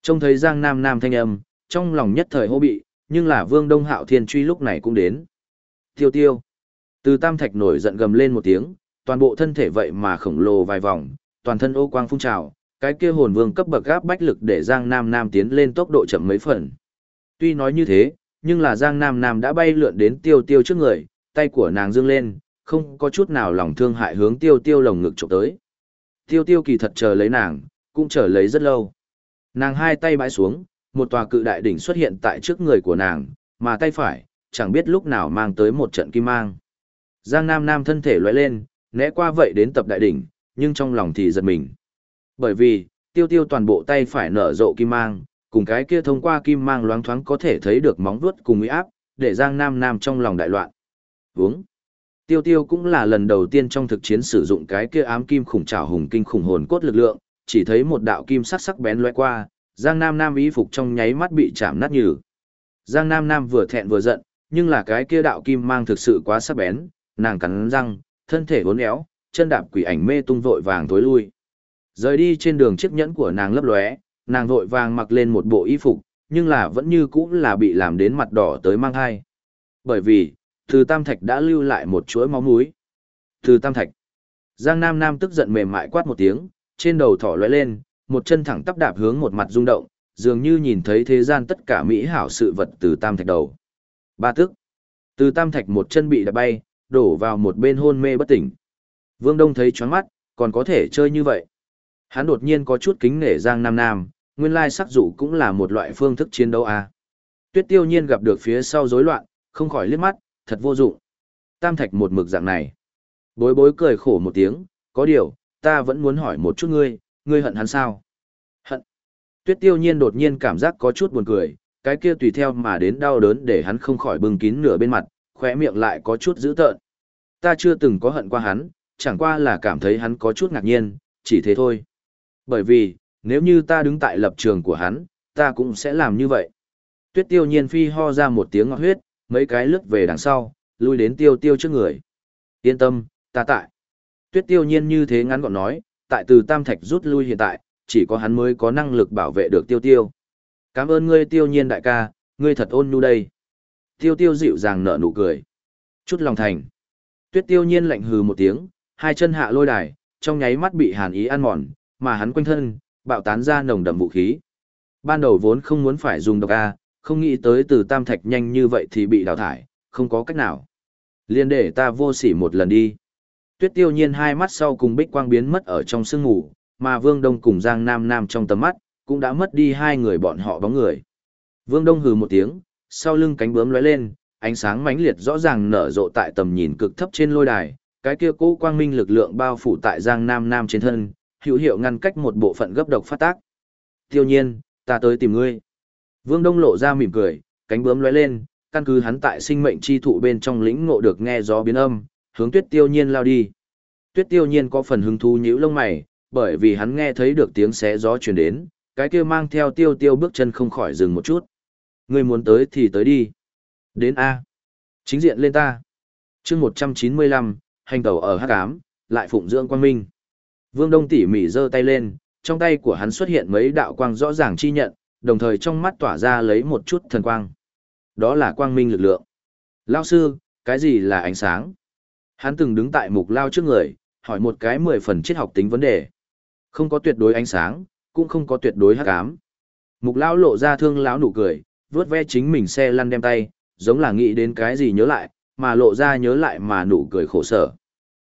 Trông thấy Giang Nam Nam thanh âm, trong lòng nhất thời hô bị, nhưng là Vương Đông Hạo Thiên truy lúc này cũng đến. Tiêu tiêu. Từ tam thạch nổi giận gầm lên một tiếng, toàn bộ thân thể vậy mà khổng lồ vài vòng, toàn thân ô quang phun trào, cái kia hồn vương cấp bậc gáp bách lực để Giang Nam Nam tiến lên tốc độ chậm mấy phần. Tuy nói như thế, nhưng là Giang Nam Nam đã bay lượn đến tiêu tiêu trước người, tay của nàng dương lên, không có chút nào lòng thương hại hướng tiêu tiêu lồng ngực chụp tới. Tiêu tiêu kỳ thật chờ lấy nàng, cũng chờ lấy rất lâu. Nàng hai tay bãi xuống, một tòa cự đại đỉnh xuất hiện tại trước người của nàng, mà tay phải, chẳng biết lúc nào mang tới một trận kim mang. Giang Nam Nam thân thể lóe lên, né qua vậy đến tập đại đỉnh, nhưng trong lòng thì giật mình. Bởi vì, tiêu tiêu toàn bộ tay phải nở rộ kim mang, cùng cái kia thông qua kim mang loáng thoáng có thể thấy được móng vuốt cùng uy áp, để Giang Nam Nam trong lòng đại loạn. Vướng. Tiêu tiêu cũng là lần đầu tiên trong thực chiến sử dụng cái kia ám kim khủng trảo hùng kinh khủng hồn cốt lực lượng, chỉ thấy một đạo kim sắc sắc bén lóe qua, Giang Nam Nam ý phục trong nháy mắt bị chạm nát nhừ. Giang Nam Nam vừa thẹn vừa giận, nhưng là cái kia đạo kim mang thực sự quá sắc bén, nàng cắn răng, thân thể uốn éo, chân đạp quỷ ảnh mê tung vội vàng tối lui. Rời đi trên đường chiếc nhẫn của nàng lấp lóe, nàng vội vàng mặc lên một bộ y phục, nhưng là vẫn như cũ là bị làm đến mặt đỏ tới mang hai. Bởi vì, từ Tam Thạch đã lưu lại một chuỗi máu mũi. Từ Tam Thạch. Giang Nam Nam tức giận mềm mại quát một tiếng, trên đầu thỏ lóe lên, một chân thẳng tắp đạp hướng một mặt rung động, dường như nhìn thấy thế gian tất cả mỹ hảo sự vật từ Tam Thạch đầu. Ba tức. Từ Tam Thạch một chân bị đạp bay, đổ vào một bên hôn mê bất tỉnh. Vương Đông thấy choáng mắt, còn có thể chơi như vậy. Hắn đột nhiên có chút kính nể Giang Nam Nam, nguyên lai sắc dụ cũng là một loại phương thức chiến đấu à. Tuyết tiêu nhiên gặp được phía sau rối loạn, không khỏi liếc mắt, thật vô dụng. Tam thạch một mực dạng này. Bối bối cười khổ một tiếng, có điều, ta vẫn muốn hỏi một chút ngươi, ngươi hận hắn sao? Hận. Tuyết tiêu nhiên đột nhiên cảm giác có chút buồn cười, cái kia tùy theo mà đến đau đớn để hắn không khỏi bưng kín nửa bên mặt, khóe miệng lại có chút dữ tợn. Ta chưa từng có hận qua hắn, chẳng qua là cảm thấy hắn có chút ngạc nhiên, chỉ thế thôi. Bởi vì, nếu như ta đứng tại lập trường của hắn, ta cũng sẽ làm như vậy. Tuyết tiêu nhiên phi ho ra một tiếng ngọt huyết, mấy cái lướt về đằng sau, lui đến tiêu tiêu trước người. Yên tâm, ta tại. Tuyết tiêu nhiên như thế ngắn gọn nói, tại từ tam thạch rút lui hiện tại, chỉ có hắn mới có năng lực bảo vệ được tiêu tiêu. Cảm ơn ngươi tiêu nhiên đại ca, ngươi thật ôn nhu đây. Tiêu tiêu dịu dàng nở nụ cười. Chút lòng thành. Tuyết tiêu nhiên lạnh hừ một tiếng, hai chân hạ lôi đài, trong nháy mắt bị hàn ý ăn mòn, mà hắn quanh thân, bạo tán ra nồng đậm vũ khí. Ban đầu vốn không muốn phải dùng độc A, không nghĩ tới từ tam thạch nhanh như vậy thì bị đào thải, không có cách nào. Liên để ta vô sỉ một lần đi. Tuyết tiêu nhiên hai mắt sau cùng bích quang biến mất ở trong sương ngủ, mà Vương Đông cùng Giang Nam Nam trong tầm mắt, cũng đã mất đi hai người bọn họ bóng người. Vương Đông hừ một tiếng, sau lưng cánh bướm lóe lên, ánh sáng mãnh liệt rõ ràng nở rộ tại tầm nhìn cực thấp trên lôi đài, cái kia cố quang minh lực lượng bao phủ tại Giang Nam Nam trên thân, hữu hiệu ngăn cách một bộ phận gấp độc phát tác. Tiêu nhiên, ta tới tìm ngươi. Vương Đông lộ ra mỉm cười, cánh bướm lóe lên, căn cứ hắn tại sinh mệnh chi thụ bên trong lĩnh ngộ được nghe gió biến âm, hướng Tuyết Tiêu Nhiên lao đi. Tuyết Tiêu Nhiên có phần hứng thú nhíu lông mày, bởi vì hắn nghe thấy được tiếng xé gió truyền đến, cái kia mang theo Tiêu Tiêu bước chân không khỏi dừng một chút. Ngươi muốn tới thì tới đi. Đến a. Chính diện lên ta. Chương 195, hành tẩu ở Hắc Ám, lại phụng dưỡng quang minh. Vương Đông tỉ mỉ giơ tay lên, trong tay của hắn xuất hiện mấy đạo quang rõ ràng chi nhận, đồng thời trong mắt tỏa ra lấy một chút thần quang. Đó là quang minh lực lượng. Lao sư, cái gì là ánh sáng? Hắn từng đứng tại mục lao trước người, hỏi một cái mười phần triết học tính vấn đề. Không có tuyệt đối ánh sáng, cũng không có tuyệt đối hắc ám. Mục lao lộ ra thương lão nụ cười, vướt ve chính mình xe lăn đem tay, giống là nghĩ đến cái gì nhớ lại, mà lộ ra nhớ lại mà nụ cười khổ sở.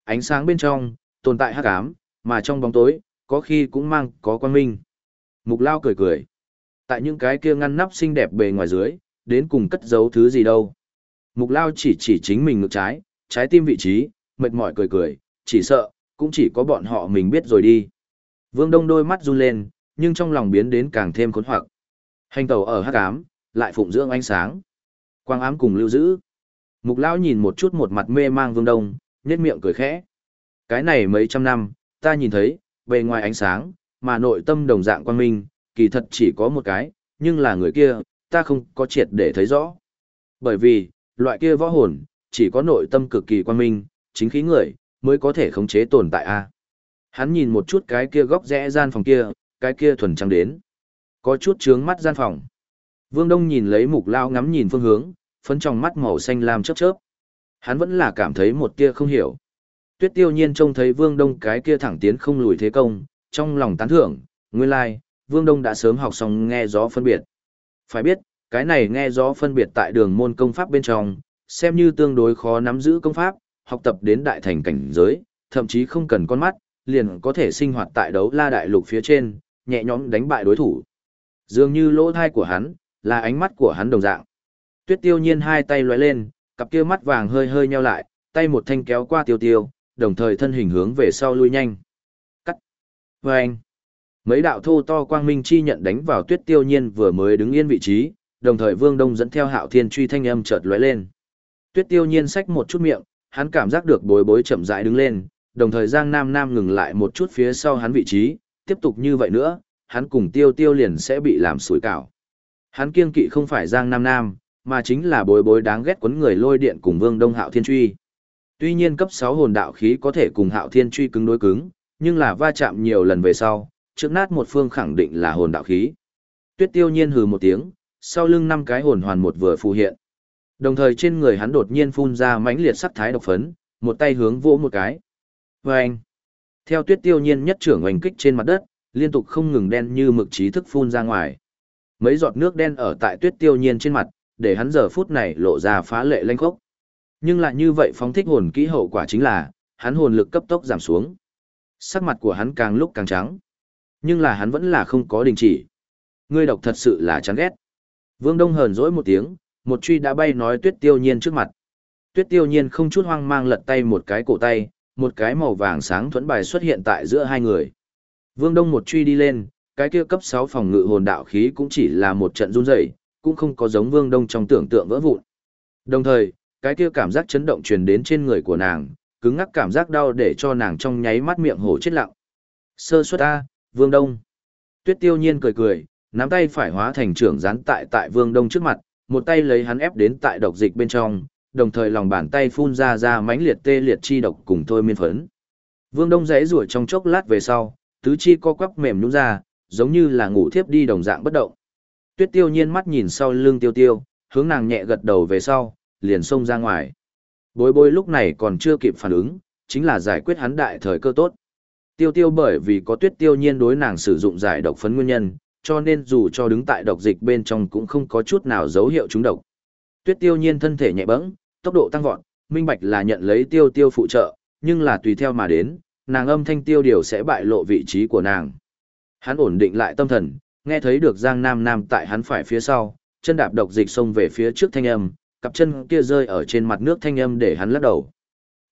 Ánh sáng bên trong, tồn tại hắc ám, mà trong bóng tối, có khi cũng mang có quan minh. Mục lao cười cười. Tại những cái kia ngăn nắp xinh đẹp bề ngoài dưới, đến cùng cất giấu thứ gì đâu. Mục lao chỉ chỉ chính mình ngược trái, trái tim vị trí, mệt mỏi cười cười, chỉ sợ, cũng chỉ có bọn họ mình biết rồi đi. Vương Đông đôi mắt run lên, nhưng trong lòng biến đến càng thêm khốn hoặc. Hành tàu ở hắc ám, lại phụng dưỡng ánh sáng. Quang ám cùng lưu giữ. Mục lão nhìn một chút một mặt mê mang Vương Đông, nhếch miệng cười khẽ. Cái này mấy trăm năm, ta nhìn thấy, bề ngoài ánh sáng, mà nội tâm đồng dạng quan minh, kỳ thật chỉ có một cái, nhưng là người kia, ta không có triệt để thấy rõ. Bởi vì, loại kia võ hồn, chỉ có nội tâm cực kỳ quan minh, chính khí người, mới có thể khống chế tồn tại a. Hắn nhìn một chút cái kia góc rẽ gian phòng kia, cái kia thuần trắng đến. Có chút trướng mắt gian phòng. Vương Đông nhìn lấy mục lao ngắm nhìn phương hướng, phấn trong mắt màu xanh lam chớp chớp. Hắn vẫn là cảm thấy một tia không hiểu. Tuyết tiêu nhiên trông thấy Vương Đông cái kia thẳng tiến không lùi thế công, trong lòng tán thưởng, nguyên lai, like, Vương Đông đã sớm học xong nghe gió phân biệt. Phải biết, cái này nghe gió phân biệt tại đường môn công pháp bên trong, xem như tương đối khó nắm giữ công pháp, học tập đến đại thành cảnh giới, thậm chí không cần con mắt, liền có thể sinh hoạt tại đấu la đại lục phía trên, nhẹ nhõm đánh bại đối thủ. Dường như lỗ thai của hắn, là ánh mắt của hắn đồng dạng. Tuyết tiêu nhiên hai tay lóe lên, cặp kia mắt vàng hơi hơi nheo lại, tay một thanh kéo qua tiêu tiêu, đồng thời thân hình hướng về sau lui nhanh. Cắt. Và anh. Mấy đạo thô to quang minh chi nhận đánh vào tuyết tiêu nhiên vừa mới đứng yên vị trí, đồng thời vương đông dẫn theo hạo thiên truy thanh âm chợt lóe lên. Tuyết tiêu nhiên xách một chút miệng, hắn cảm giác được bối bối chậm rãi đứng lên, đồng thời Giang Nam Nam ngừng lại một chút phía sau hắn vị trí, tiếp tục như vậy nữa, hắn cùng tiêu tiêu liền sẽ bị làm sủi cảo. Hắn kiêng kỵ không phải Giang Nam Nam, mà chính là bối bối đáng ghét quấn người lôi điện cùng Vương Đông Hạo Thiên Truy. Tuy nhiên cấp 6 hồn đạo khí có thể cùng Hạo Thiên Truy cứng đối cứng, nhưng là va chạm nhiều lần về sau, trước nát một phương khẳng định là hồn đạo khí. Tuyết Tiêu Nhiên hừ một tiếng, sau lưng năm cái hồn hoàn một vừa phù hiện. Đồng thời trên người hắn đột nhiên phun ra mãnh liệt sắc thái độc phấn, một tay hướng vỗ một cái. Và anh, theo tuyết tiêu nhiên nhất trưởng oanh kích trên mặt đất, liên tục không ngừng đen như mực trí thức phun ra ngoài. Mấy giọt nước đen ở tại tuyết tiêu nhiên trên mặt, để hắn giờ phút này lộ ra phá lệ lanh khốc. Nhưng lại như vậy phóng thích hồn kỹ hậu quả chính là, hắn hồn lực cấp tốc giảm xuống. Sắc mặt của hắn càng lúc càng trắng. Nhưng là hắn vẫn là không có đình chỉ. Ngươi độc thật sự là chán ghét. Vương Đông hờn dỗi một tiếng, một truy đã bay nói tuyết tiêu nhiên trước mặt. Tuyết tiêu nhiên không chút hoang mang lật tay một cái cổ tay, một cái màu vàng sáng thuẫn bài xuất hiện tại giữa hai người. Vương Đông một truy đi lên, cái kia cấp 6 phòng ngự hồn đạo khí cũng chỉ là một trận run rẩy, cũng không có giống Vương Đông trong tưởng tượng vỡ vụn. Đồng thời, cái kia cảm giác chấn động truyền đến trên người của nàng, cứng ngắc cảm giác đau để cho nàng trong nháy mắt miệng hổ chết lặng. Sơ suất A, Vương Đông. Tuyết tiêu nhiên cười cười, nắm tay phải hóa thành trưởng gián tại tại Vương Đông trước mặt, một tay lấy hắn ép đến tại độc dịch bên trong, đồng thời lòng bàn tay phun ra ra mãnh liệt tê liệt chi độc cùng thôi miên phấn. Vương Đông rẽ rủa trong chốc lát về sau, tứ chi co quắp mềm nhũn ra, giống như là ngủ thiếp đi đồng dạng bất động. Tuyết Tiêu Nhiên mắt nhìn sau lưng Tiêu Tiêu, hướng nàng nhẹ gật đầu về sau, liền xông ra ngoài. Bối bối lúc này còn chưa kịp phản ứng, chính là giải quyết hắn đại thời cơ tốt. Tiêu Tiêu bởi vì có Tuyết Tiêu Nhiên đối nàng sử dụng giải độc phấn nguyên nhân, cho nên dù cho đứng tại độc dịch bên trong cũng không có chút nào dấu hiệu trúng độc. Tuyết Tiêu Nhiên thân thể nhẹ bẫng, tốc độ tăng vọt, minh bạch là nhận lấy Tiêu Tiêu phụ trợ, nhưng là tùy theo mà đến, nàng âm thanh tiêu điều sẽ bại lộ vị trí của nàng. Hắn ổn định lại tâm thần, nghe thấy được Giang Nam Nam tại hắn phải phía sau, chân đạp độc dịch xông về phía trước thanh âm, cặp chân kia rơi ở trên mặt nước thanh âm để hắn lắc đầu.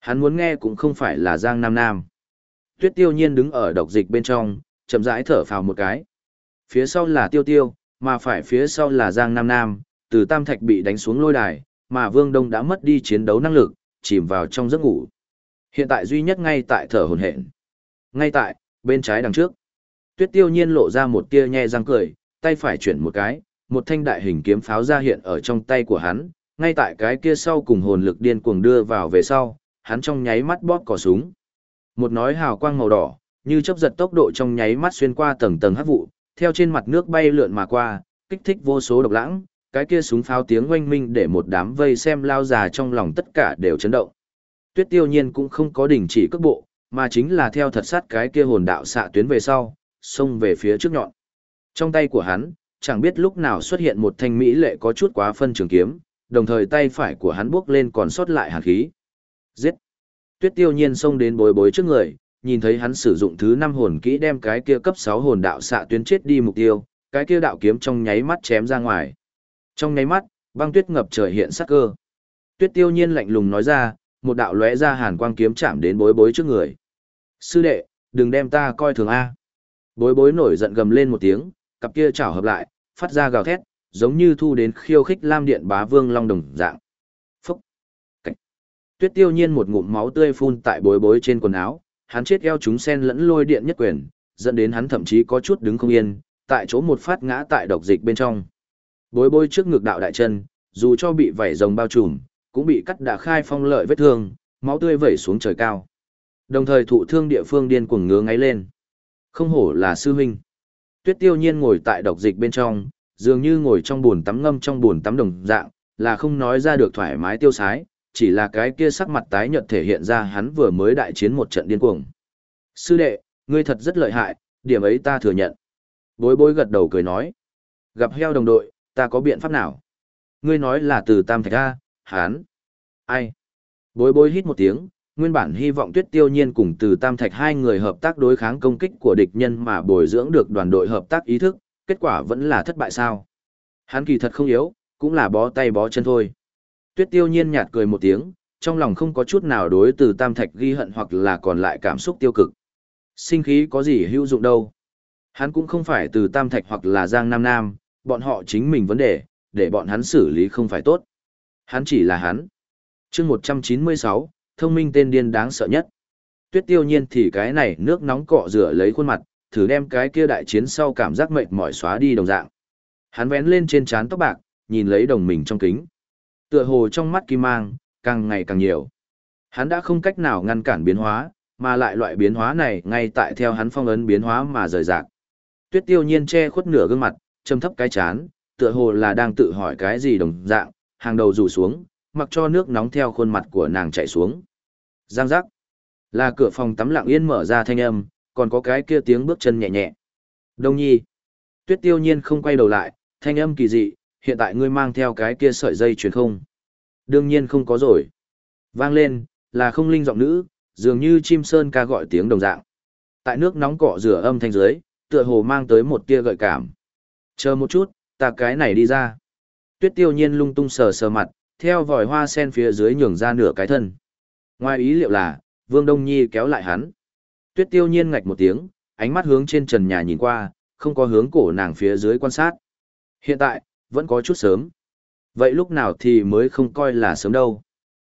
Hắn muốn nghe cũng không phải là Giang Nam Nam. Tuyết Tiêu Nhiên đứng ở độc dịch bên trong, chậm rãi thở phào một cái. Phía sau là Tiêu Tiêu, mà phải phía sau là Giang Nam Nam, từ Tam Thạch bị đánh xuống lôi đài, mà Vương Đông đã mất đi chiến đấu năng lực, chìm vào trong giấc ngủ. Hiện tại duy nhất ngay tại thở hồn hển. Ngay tại, bên trái đằng trước. Tuyết tiêu nhiên lộ ra một tia nhe răng cười, tay phải chuyển một cái, một thanh đại hình kiếm pháo ra hiện ở trong tay của hắn, ngay tại cái kia sau cùng hồn lực điên cuồng đưa vào về sau, hắn trong nháy mắt bóp cò súng. Một nói hào quang màu đỏ, như chớp giật tốc độ trong nháy mắt xuyên qua tầng tầng hắc vụ, theo trên mặt nước bay lượn mà qua, kích thích vô số độc lãng, cái kia súng pháo tiếng oanh minh để một đám vây xem lao già trong lòng tất cả đều chấn động tuyết tiêu nhiên cũng không có đình chỉ cước bộ, mà chính là theo thật sát cái kia hồn đạo xạ tuyến về sau, xông về phía trước nhọn. Trong tay của hắn, chẳng biết lúc nào xuất hiện một thanh mỹ lệ có chút quá phân trường kiếm, đồng thời tay phải của hắn bước lên còn sót lại hàn khí. Giết! Tuyết tiêu nhiên xông đến bối bối trước người, nhìn thấy hắn sử dụng thứ năm hồn kỹ đem cái kia cấp sáu hồn đạo xạ tuyến chết đi mục tiêu, cái kia đạo kiếm trong nháy mắt chém ra ngoài. Trong nháy mắt, băng tuyết ngập trời hiện sắc cơ. Tuyết tiêu nhiên lạnh lùng nói ra, một đạo lóe ra hàn quang kiếm chạm đến bối bối trước người. Sư đệ, đừng đem ta coi thường A. Bối bối nổi giận gầm lên một tiếng, cặp kia chảo hợp lại, phát ra gào thét, giống như thu đến khiêu khích lam điện bá vương long đồng dạng. Phúc! Tuyết tiêu nhiên một ngụm máu tươi phun tại bối bối trên quần áo, hắn chết eo chúng sen lẫn lôi điện nhất quyền, dẫn đến hắn thậm chí có chút đứng không yên, tại chỗ một phát ngã tại độc dịch bên trong. Bối bối trước ngực đạo đại chân, dù cho bị vảy rồng bao trùm, cũng bị cắt đã khai phong lợi vết thương, máu tươi vẩy xuống trời cao. Đồng thời thụ thương địa phương điên cuồng ngứa ngáy lên. Không hổ là sư huynh. Tuyết tiêu nhiên ngồi tại độc dịch bên trong, dường như ngồi trong buồn tắm ngâm trong buồn tắm đồng dạng, là không nói ra được thoải mái tiêu sái, chỉ là cái kia sắc mặt tái nhợt thể hiện ra hắn vừa mới đại chiến một trận điên cuồng. Sư đệ, ngươi thật rất lợi hại, điểm ấy ta thừa nhận. Bối bối gật đầu cười nói. Gặp heo đồng đội, ta có biện pháp nào? Ngươi nói là từ Tam Thạch A, hán. Ai? Bối bối hít một tiếng, nguyên bản hy vọng tuyết tiêu nhiên cùng từ Tam Thạch hai người hợp tác đối kháng công kích của địch nhân mà bồi dưỡng được đoàn đội hợp tác ý thức, kết quả vẫn là thất bại sao. Hắn kỳ thật không yếu, cũng là bó tay bó chân thôi. Tuyết tiêu nhiên nhạt cười một tiếng, trong lòng không có chút nào đối từ Tam Thạch ghi hận hoặc là còn lại cảm xúc tiêu cực. Sinh khí có gì hữu dụng đâu. Hắn cũng không phải từ Tam Thạch hoặc là Giang Nam Nam, bọn họ chính mình vấn đề, để bọn hắn xử lý không phải tốt. Hắn chỉ là hắn. chương 196, thông minh tên điên đáng sợ nhất. Tuyết tiêu nhiên thì cái này nước nóng cọ rửa lấy khuôn mặt, thử đem cái kia đại chiến sau cảm giác mệt mỏi xóa đi đồng dạng. Hắn vén lên trên trán tóc bạc, nhìn lấy đồng mình trong kính. Tựa hồ trong mắt kim mang, càng ngày càng nhiều. Hắn đã không cách nào ngăn cản biến hóa, mà lại loại biến hóa này ngay tại theo hắn phong ấn biến hóa mà rời rạc. Tuyết tiêu nhiên che khuất nửa gương mặt, châm thấp cái chán, tựa hồ là đang tự hỏi cái gì đồng dạng, hàng đầu rủ xuống, mặc cho nước nóng theo khuôn mặt của nàng chảy xuống. Giang giác. Là cửa phòng tắm lặng yên mở ra thanh âm, còn có cái kia tiếng bước chân nhẹ nhẹ. Đông nhi. Tuyết tiêu nhiên không quay đầu lại, thanh âm kỳ dị, hiện tại ngươi mang theo cái kia sợi dây truyền không? Đương nhiên không có rồi. Vang lên, là không linh giọng nữ, dường như chim sơn ca gọi tiếng đồng dạng. Tại nước nóng cọ rửa âm thanh dưới, tựa hồ mang tới một tia gợi cảm. Chờ một chút, ta cái này đi ra. Tuyết tiêu nhiên lung tung sờ sờ mặt, theo vòi hoa sen phía dưới nhường ra nửa cái thân. Ngoài ý liệu là, Vương Đông Nhi kéo lại hắn. Tuyết tiêu nhiên ngạch một tiếng, ánh mắt hướng trên trần nhà nhìn qua, không có hướng cổ nàng phía dưới quan sát. Hiện tại, vẫn có chút sớm. Vậy lúc nào thì mới không coi là sớm đâu.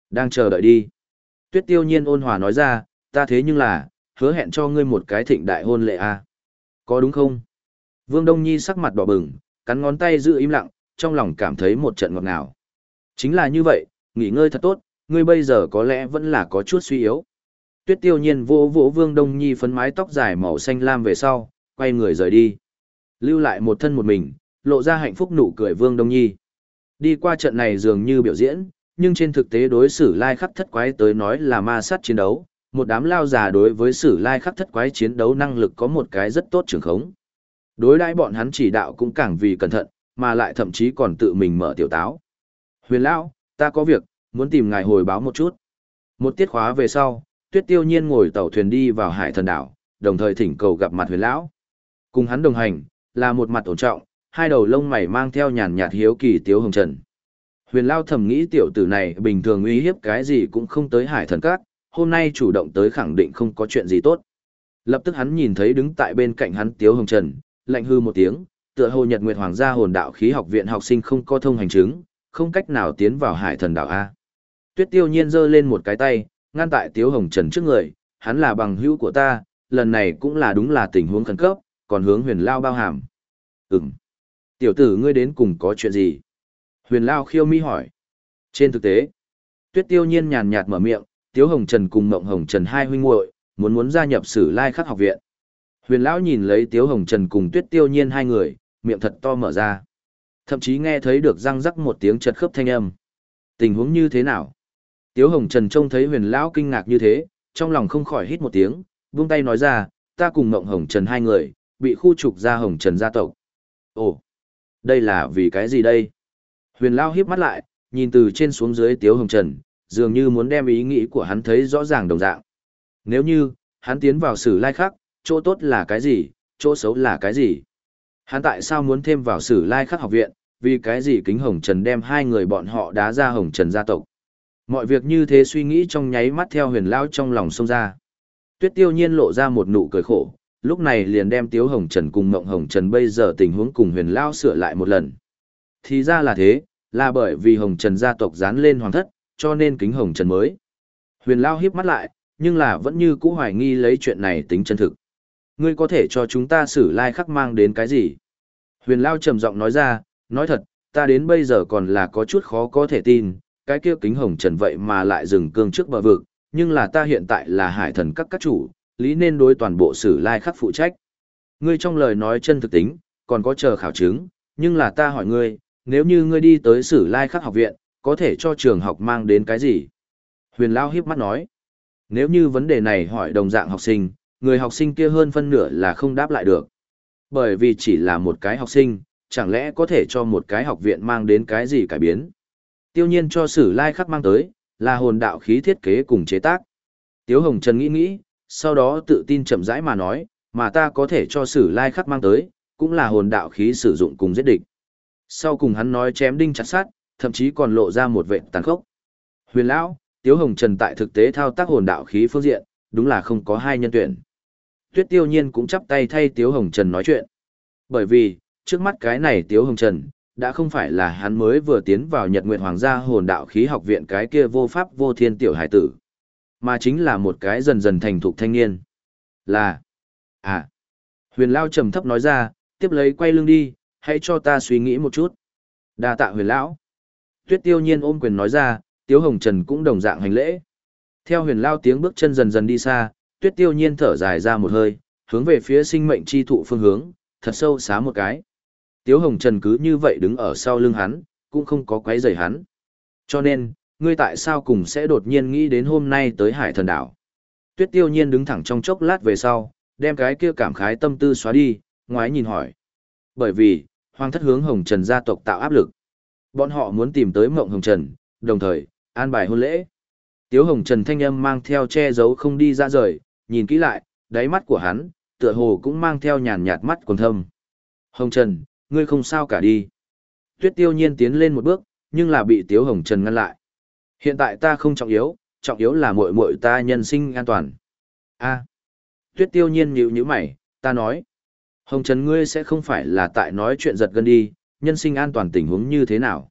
Đang chờ đợi đi. Tuyết tiêu nhiên ôn hòa nói ra, ta thế nhưng là, hứa hẹn cho ngươi một cái thịnh đại hôn lệ a à? Có đúng không? Vương Đông Nhi sắc mặt đỏ bừng, cắn ngón tay giữ im lặng, trong lòng cảm thấy một trận ngọt ngào. Chính là như vậy, nghỉ ngơi thật tốt, ngươi bây giờ có lẽ vẫn là có chút suy yếu. Tuyết tiêu nhiên vỗ vỗ Vương Đông Nhi phấn mái tóc dài màu xanh lam về sau, quay người rời đi. Lưu lại một thân một mình, lộ ra hạnh phúc nụ cười Vương Đông Nhi. Đi qua trận này dường như biểu diễn, nhưng trên thực tế đối xử lai khắc thất quái tới nói là ma sát chiến đấu, một đám lao già đối với sử lai khắc thất quái chiến đấu năng lực có một cái rất tốt trường khống. Đối đãi bọn hắn chỉ đạo cũng càng vì cẩn thận, mà lại thậm chí còn tự mình mở tiểu táo. Huyền lão, ta có việc, muốn tìm ngài hồi báo một chút. Một tiết khóa về sau, Tuyết Tiêu Nhiên ngồi tàu thuyền đi vào Hải Thần đảo, đồng thời thỉnh cầu gặp mặt Huyền lão. Cùng hắn đồng hành, là một mặt ổn trọng, hai đầu lông mày mang theo nhàn nhạt hiếu kỳ Tiếu Hồng Trần. Huyền Lao thầm nghĩ tiểu tử này bình thường uy hiếp cái gì cũng không tới Hải Thần Các, hôm nay chủ động tới khẳng định không có chuyện gì tốt. Lập tức hắn nhìn thấy đứng tại bên cạnh hắn Tiếu Hồng Trần, lạnh hư một tiếng, tựa hồ Nhật Nguyệt Hoàng gia hồn đạo khí học viện học sinh không có thông hành chứng, không cách nào tiến vào Hải Thần đạo a. Tuyết Tiêu Nhiên giơ lên một cái tay, ngăn tại Tiếu Hồng Trần trước người, hắn là bằng hữu của ta, lần này cũng là đúng là tình huống khẩn cấp, còn hướng Huyền Lao bao hàm. Ừm. Tiểu tử ngươi đến cùng có chuyện gì? Huyền Lao khiêu mi hỏi. Trên thực tế, Tuyết Tiêu Nhiên nhàn nhạt mở miệng, Tiếu Hồng Trần cùng Mộng Hồng Trần hai huynh muội muốn muốn gia nhập Sử Lai Khắc học viện. Huyền lão nhìn lấy Tiếu Hồng Trần cùng Tuyết Tiêu Nhiên hai người, miệng thật to mở ra. Thậm chí nghe thấy được răng rắc một tiếng chật khớp thanh âm. Tình huống như thế nào? Tiếu Hồng Trần trông thấy Huyền lão kinh ngạc như thế, trong lòng không khỏi hít một tiếng, buông tay nói ra, ta cùng Mộng Hồng Trần hai người, bị khu trục ra Hồng Trần gia tộc. Ồ, đây là vì cái gì đây? Huyền lão híp mắt lại, nhìn từ trên xuống dưới Tiếu Hồng Trần, dường như muốn đem ý nghĩ của hắn thấy rõ ràng đồng dạng. Nếu như, hắn tiến vào sử lai khắc, chỗ tốt là cái gì, chỗ xấu là cái gì? Hắn tại sao muốn thêm vào sử lai khắc học viện, vì cái gì kính Hồng Trần đem hai người bọn họ đá ra Hồng Trần gia tộc? Mọi việc như thế suy nghĩ trong nháy mắt theo huyền lao trong lòng sông ra. Tuyết tiêu nhiên lộ ra một nụ cười khổ, lúc này liền đem Tiếu Hồng Trần cùng Mộng Hồng Trần bây giờ tình huống cùng huyền lao sửa lại một lần. Thì ra là thế, là bởi vì Hồng Trần gia tộc dán lên hoàng thất, cho nên kính hồng trần mới. Huyền Lao hiếp mắt lại, nhưng là vẫn như cũ hoài nghi lấy chuyện này tính chân thực. Ngươi có thể cho chúng ta xử lai like khắc mang đến cái gì? Huyền Lao trầm giọng nói ra, nói thật, ta đến bây giờ còn là có chút khó có thể tin, cái kia kính hồng trần vậy mà lại dừng cương trước bờ vực, nhưng là ta hiện tại là hải thần các các chủ, lý nên đối toàn bộ sử lai khắc phụ trách. Ngươi trong lời nói chân thực tính, còn có chờ khảo chứng, nhưng là ta hỏi ngươi, nếu như ngươi đi tới sử lai khắc học viện, có thể cho trường học mang đến cái gì? Huyền Lao hiếp mắt nói, nếu như vấn đề này hỏi đồng dạng học sinh, người học sinh kia hơn phân nửa là không đáp lại được. Bởi vì chỉ là một cái học sinh, chẳng lẽ có thể cho một cái học viện mang đến cái gì cải biến? Tiêu nhiên cho sử lai khắc mang tới, là hồn đạo khí thiết kế cùng chế tác. Tiếu Hồng Trần nghĩ nghĩ, sau đó tự tin chậm rãi mà nói, mà ta có thể cho sử lai khắc mang tới, cũng là hồn đạo khí sử dụng cùng giết địch. Sau cùng hắn nói chém đinh chặt sát, thậm chí còn lộ ra một vệ tàn khốc. Huyền Lão, Tiếu Hồng Trần tại thực tế thao tác hồn đạo khí phương diện, đúng là không có hai nhân tuyển. Tuyết Tiêu Nhiên cũng chắp tay thay Tiếu Hồng Trần nói chuyện. Bởi vì, trước mắt cái này Tiếu Hồng Trần, đã không phải là hắn mới vừa tiến vào Nhật Nguyệt Hoàng gia hồn đạo khí học viện cái kia vô pháp vô thiên tiểu hải tử, mà chính là một cái dần dần thành thục thanh niên. Là, à, huyền lao trầm thấp nói ra, tiếp lấy quay lưng đi, hãy cho ta suy nghĩ một chút. đa tạ huyền lão. Tuyết tiêu nhiên ôm quyền nói ra, tiếu hồng trần cũng đồng dạng hành lễ. Theo huyền lao tiếng bước chân dần dần đi xa, tuyết tiêu nhiên thở dài ra một hơi, hướng về phía sinh mệnh chi thụ phương hướng, thật sâu xá một cái. Tiếu Hồng Trần cứ như vậy đứng ở sau lưng hắn, cũng không có quấy rầy hắn. Cho nên, ngươi tại sao cùng sẽ đột nhiên nghĩ đến hôm nay tới hải thần đảo? Tuyết tiêu nhiên đứng thẳng trong chốc lát về sau, đem cái kia cảm khái tâm tư xóa đi, ngoái nhìn hỏi. Bởi vì, hoàng thất hướng Hồng Trần gia tộc tạo áp lực. Bọn họ muốn tìm tới mộng Hồng Trần, đồng thời, an bài hôn lễ. Tiếu Hồng Trần thanh âm mang theo che giấu không đi ra rời, nhìn kỹ lại, đáy mắt của hắn, tựa hồ cũng mang theo nhàn nhạt mắt quần thâm. Hồng Trần, ngươi không sao cả đi. Tuyết tiêu nhiên tiến lên một bước, nhưng là bị Tiếu Hồng Trần ngăn lại. Hiện tại ta không trọng yếu, trọng yếu là muội muội ta nhân sinh an toàn. A. Tuyết tiêu nhiên nhíu nhíu mày, ta nói. Hồng Trần ngươi sẽ không phải là tại nói chuyện giật gân đi, nhân sinh an toàn tình huống như thế nào.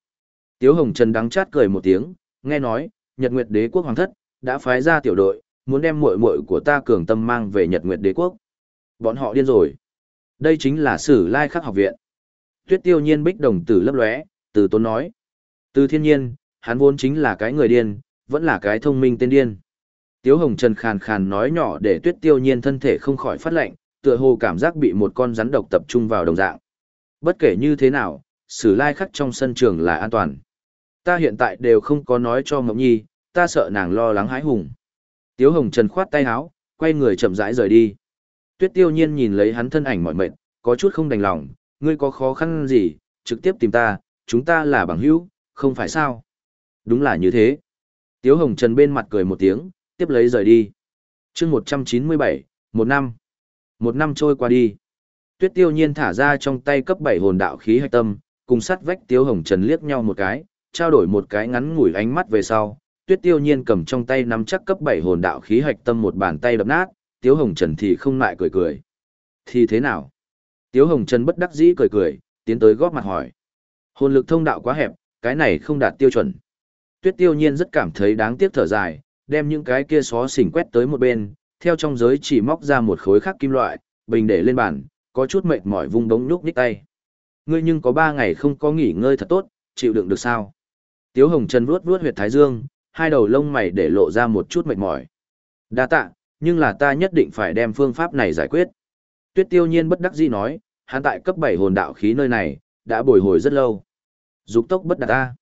Tiếu Hồng Trần đắng chát cười một tiếng, nghe nói, Nhật Nguyệt Đế quốc hoàng thất đã phái ra tiểu đội, muốn đem muội muội của ta cường tâm mang về Nhật Nguyệt Đế quốc. Bọn họ điên rồi. Đây chính là Sử Lai Khắc học viện tuyết tiêu nhiên bích đồng tử lấp lóe, từ tốn nói. Từ thiên nhiên, hắn vốn chính là cái người điên, vẫn là cái thông minh tên điên. Tiếu hồng trần khàn khàn nói nhỏ để tuyết tiêu nhiên thân thể không khỏi phát lạnh, tựa hồ cảm giác bị một con rắn độc tập trung vào đồng dạng. Bất kể như thế nào, sử lai khắc trong sân trường là an toàn. Ta hiện tại đều không có nói cho Mộng Nhi, ta sợ nàng lo lắng hãi hùng. Tiếu hồng trần khoát tay áo, quay người chậm rãi rời đi. Tuyết tiêu nhiên nhìn lấy hắn thân ảnh mỏi mệt, có chút không đành lòng, ngươi có khó khăn gì, trực tiếp tìm ta, chúng ta là bằng hữu, không phải sao? Đúng là như thế. Tiếu Hồng Trần bên mặt cười một tiếng, tiếp lấy rời đi. chương 197, một năm. Một năm trôi qua đi. Tuyết tiêu nhiên thả ra trong tay cấp 7 hồn đạo khí hạch tâm, cùng sắt vách Tiếu Hồng Trần liếc nhau một cái, trao đổi một cái ngắn ngủi ánh mắt về sau. Tuyết tiêu nhiên cầm trong tay nắm chắc cấp 7 hồn đạo khí hạch tâm một bàn tay đập nát, Tiếu Hồng Trần thì không lại cười cười. Thì thế nào? Tiếu Hồng Trần bất đắc dĩ cười cười, tiến tới góp mặt hỏi. Hồn lực thông đạo quá hẹp, cái này không đạt tiêu chuẩn. Tuyết tiêu nhiên rất cảm thấy đáng tiếc thở dài, đem những cái kia xó xỉnh quét tới một bên, theo trong giới chỉ móc ra một khối khắc kim loại, bình để lên bàn, có chút mệt mỏi vung đống nhúc nhích tay. Ngươi nhưng có ba ngày không có nghỉ ngơi thật tốt, chịu đựng được sao? Tiếu Hồng Trần vuốt vuốt huyệt thái dương, hai đầu lông mày để lộ ra một chút mệt mỏi. Đa tạ, nhưng là ta nhất định phải đem phương pháp này giải quyết. Tuyết tiêu nhiên bất đắc dĩ nói, hắn tại cấp 7 hồn đạo khí nơi này, đã bồi hồi rất lâu. Dục tốc bất đạt ta.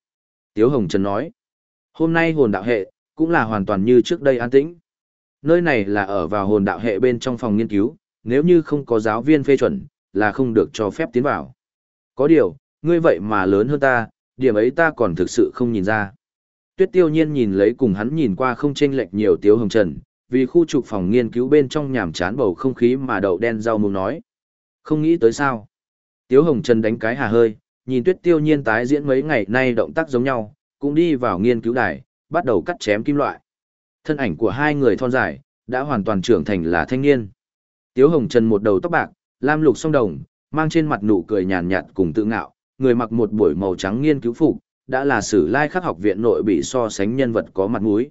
Tiếu Hồng Trần nói, hôm nay hồn đạo hệ, cũng là hoàn toàn như trước đây an tĩnh. Nơi này là ở vào hồn đạo hệ bên trong phòng nghiên cứu, nếu như không có giáo viên phê chuẩn, là không được cho phép tiến vào. Có điều, ngươi vậy mà lớn hơn ta, điểm ấy ta còn thực sự không nhìn ra. Tuyết tiêu nhiên nhìn lấy cùng hắn nhìn qua không chênh lệch nhiều Tiếu Hồng Trần, vì khu trục phòng nghiên cứu bên trong nhàm chán bầu không khí mà đậu đen rau mù nói. Không nghĩ tới sao. Tiếu Hồng Trần đánh cái hà hơi, nhìn tuyết tiêu nhiên tái diễn mấy ngày nay động tác giống nhau, cũng đi vào nghiên cứu đài, bắt đầu cắt chém kim loại. Thân ảnh của hai người thon dài, đã hoàn toàn trưởng thành là thanh niên. Tiếu Hồng Trần một đầu tóc bạc, lam lục song đồng, mang trên mặt nụ cười nhàn nhạt cùng tự ngạo, người mặc một buổi màu trắng nghiên cứu phục, đã là sử lai khắc học viện nội bị so sánh nhân vật có mặt mũi.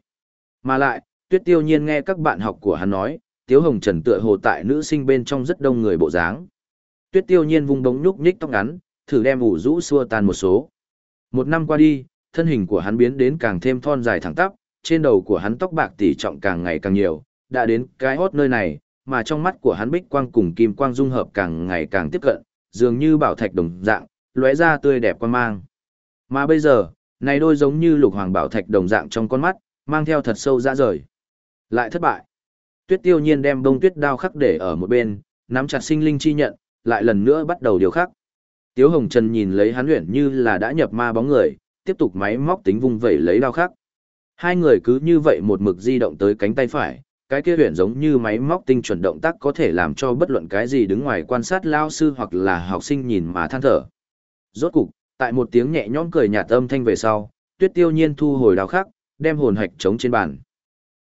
Mà lại, Tuyết tiêu nhiên nghe các bạn học của hắn nói, Tiếu Hồng Trần tựa hồ tại nữ sinh bên trong rất đông người bộ dáng. Tuyết tiêu nhiên vung bóng nhúc nhích tóc ngắn, thử đem ủ rũ xua tan một số. Một năm qua đi, thân hình của hắn biến đến càng thêm thon dài thẳng tắp, trên đầu của hắn tóc bạc tỉ trọng càng ngày càng nhiều, đã đến cái hót nơi này, mà trong mắt của hắn bích quang cùng kim quang dung hợp càng ngày càng tiếp cận, dường như bảo thạch đồng dạng, lóe ra tươi đẹp quan mang. Mà bây giờ, này đôi giống như lục hoàng bảo thạch đồng dạng trong con mắt, mang theo thật sâu ra rời. Lại thất bại. Tuyết tiêu nhiên đem bông tuyết đao khắc để ở một bên, nắm chặt sinh linh chi nhận, lại lần nữa bắt đầu điều khắc. Tiếu Hồng Trần nhìn lấy hắn luyện như là đã nhập ma bóng người, tiếp tục máy móc tính vung vẩy lấy đao khắc. Hai người cứ như vậy một mực di động tới cánh tay phải, cái kia huyền giống như máy móc tinh chuẩn động tác có thể làm cho bất luận cái gì đứng ngoài quan sát lao sư hoặc là học sinh nhìn mà than thở. Rốt cục, tại một tiếng nhẹ nhõm cười nhạt âm thanh về sau, Tuyết Tiêu Nhiên thu hồi đao khắc, đem hồn hạch chống trên bàn.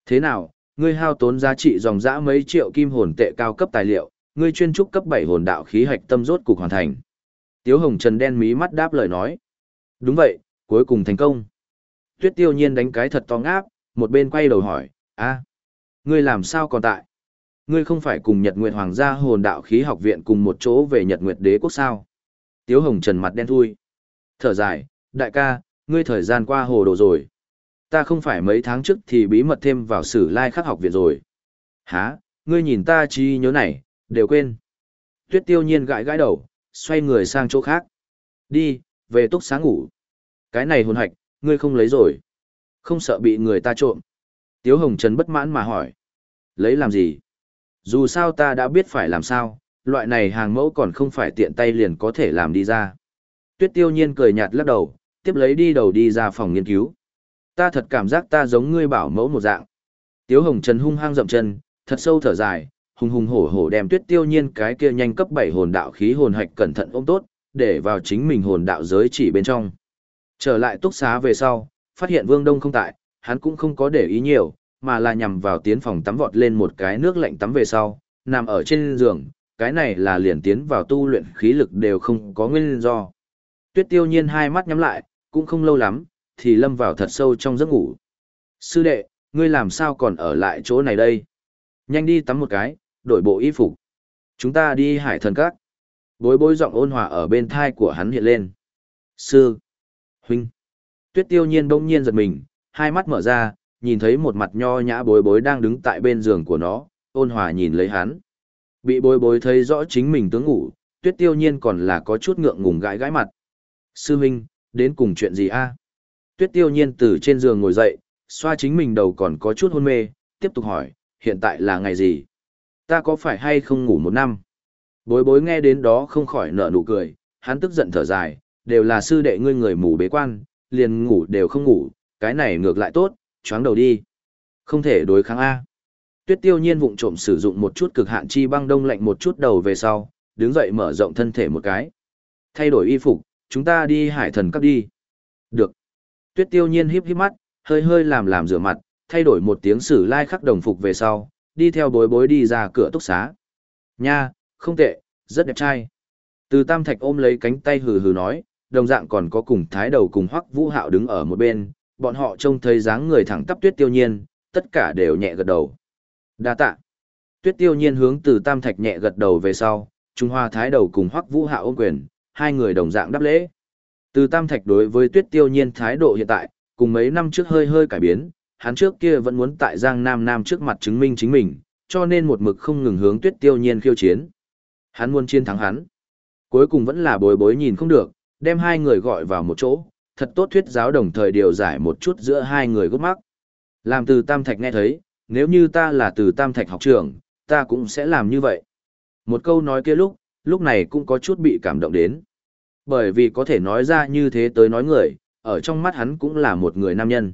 Thế nào, ngươi hao tốn giá trị dòng dã mấy triệu kim hồn tệ cao cấp tài liệu, ngươi chuyên trúc cấp 7 hồn đạo khí hạch tâm rốt cục hoàn thành. Tiếu Hồng Trần đen mí mắt đáp lời nói. Đúng vậy, cuối cùng thành công. Tuyết Tiêu Nhiên đánh cái thật to ngáp, một bên quay đầu hỏi, a, ngươi làm sao còn tại? Ngươi không phải cùng Nhật Nguyệt Hoàng gia hồn đạo khí học viện cùng một chỗ về Nhật Nguyệt đế quốc sao? Tiếu Hồng Trần mặt đen thui. Thở dài, đại ca, ngươi thời gian qua hồ đồ rồi. Ta không phải mấy tháng trước thì bí mật thêm vào sử lai khắc học viện rồi. Hả, ngươi nhìn ta chi nhớ này, đều quên. Tuyết tiêu nhiên gãi gãi đầu, xoay người sang chỗ khác. Đi, về túc sáng ngủ. Cái này hồn hạch, ngươi không lấy rồi. Không sợ bị người ta trộm. Tiếu Hồng Trần bất mãn mà hỏi. Lấy làm gì? Dù sao ta đã biết phải làm sao, loại này hàng mẫu còn không phải tiện tay liền có thể làm đi ra. Tuyết tiêu nhiên cười nhạt lắc đầu, tiếp lấy đi đầu đi ra phòng nghiên cứu. Ta thật cảm giác ta giống ngươi bảo mẫu một dạng. Tiếu Hồng Trần hung hăng dậm chân, thật sâu thở dài, hùng hùng hổ hổ đem Tuyết Tiêu Nhiên cái kia nhanh cấp 7 hồn đạo khí hồn hạch cẩn thận ôm tốt, để vào chính mình hồn đạo giới chỉ bên trong. Trở lại túc xá về sau, phát hiện Vương Đông không tại, hắn cũng không có để ý nhiều, mà là nhằm vào tiến phòng tắm vọt lên một cái nước lạnh tắm về sau, nằm ở trên giường, cái này là liền tiến vào tu luyện khí lực đều không có nguyên do. Tuyết Tiêu Nhiên hai mắt nhắm lại, cũng không lâu lắm, thì lâm vào thật sâu trong giấc ngủ. Sư đệ, ngươi làm sao còn ở lại chỗ này đây? Nhanh đi tắm một cái, đổi bộ y phục. Chúng ta đi hải thần các. Bối bối giọng ôn hòa ở bên thai của hắn hiện lên. Sư. Huynh. Tuyết tiêu nhiên bỗng nhiên giật mình, hai mắt mở ra, nhìn thấy một mặt nho nhã bối bối đang đứng tại bên giường của nó, ôn hòa nhìn lấy hắn. Bị bối bối thấy rõ chính mình tướng ngủ, tuyết tiêu nhiên còn là có chút ngượng ngùng gãi gãi mặt. Sư huynh, đến cùng chuyện gì a? Tuyết tiêu nhiên từ trên giường ngồi dậy, xoa chính mình đầu còn có chút hôn mê, tiếp tục hỏi, hiện tại là ngày gì? Ta có phải hay không ngủ một năm? Bối bối nghe đến đó không khỏi nở nụ cười, hắn tức giận thở dài, đều là sư đệ ngươi người mù bế quan, liền ngủ đều không ngủ, cái này ngược lại tốt, choáng đầu đi. Không thể đối kháng A. Tuyết tiêu nhiên vụng trộm sử dụng một chút cực hạn chi băng đông lạnh một chút đầu về sau, đứng dậy mở rộng thân thể một cái. Thay đổi y phục, chúng ta đi hải thần cấp đi. Được. Tuyết tiêu nhiên híp híp mắt, hơi hơi làm làm rửa mặt, thay đổi một tiếng sử lai khắc đồng phục về sau, đi theo bối bối đi ra cửa túc xá. Nha, không tệ, rất đẹp trai. Từ tam thạch ôm lấy cánh tay hừ hừ nói, đồng dạng còn có cùng thái đầu cùng hoắc vũ hạo đứng ở một bên, bọn họ trông thấy dáng người thẳng tắp tuyết tiêu nhiên, tất cả đều nhẹ gật đầu. đa tạ. Tuyết tiêu nhiên hướng từ tam thạch nhẹ gật đầu về sau, Trung Hoa thái đầu cùng hoắc vũ hạo ôm quyền, hai người đồng dạng đáp lễ. Từ tam thạch đối với tuyết tiêu nhiên thái độ hiện tại, cùng mấy năm trước hơi hơi cải biến, hắn trước kia vẫn muốn tại Giang Nam Nam trước mặt chứng minh chính mình, cho nên một mực không ngừng hướng tuyết tiêu nhiên khiêu chiến. Hắn muốn chiến thắng hắn. Cuối cùng vẫn là bối bối nhìn không được, đem hai người gọi vào một chỗ, thật tốt thuyết giáo đồng thời điều giải một chút giữa hai người gốc mắc. Làm từ Tam Thạch nghe thấy, nếu như ta là từ Tam Thạch học trường, ta cũng sẽ làm như vậy. Một câu nói kia lúc, lúc này cũng có chút bị cảm động đến. Bởi vì có thể nói ra như thế tới nói người, ở trong mắt hắn cũng là một người nam nhân.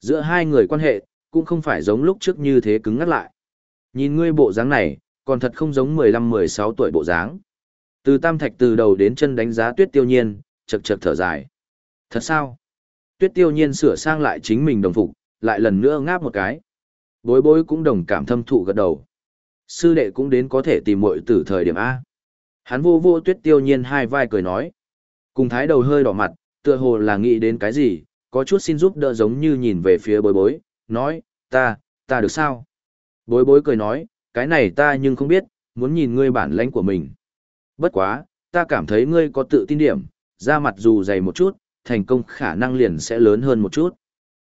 Giữa hai người quan hệ, cũng không phải giống lúc trước như thế cứng ngắt lại. Nhìn ngươi bộ dáng này, còn thật không giống 15-16 tuổi bộ dáng. Từ tam thạch từ đầu đến chân đánh giá tuyết tiêu nhiên, chật chật thở dài. Thật sao? Tuyết tiêu nhiên sửa sang lại chính mình đồng phục, lại lần nữa ngáp một cái. Bối bối cũng đồng cảm thâm thụ gật đầu. Sư đệ cũng đến có thể tìm muội từ thời điểm A. Hắn vô vô tuyết tiêu nhiên hai vai cười nói. Cùng thái đầu hơi đỏ mặt, tựa hồ là nghĩ đến cái gì, có chút xin giúp đỡ giống như nhìn về phía bối bối, nói, ta, ta được sao? Bối bối cười nói, cái này ta nhưng không biết, muốn nhìn ngươi bản lãnh của mình. Bất quá, ta cảm thấy ngươi có tự tin điểm, da mặt dù dày một chút, thành công khả năng liền sẽ lớn hơn một chút.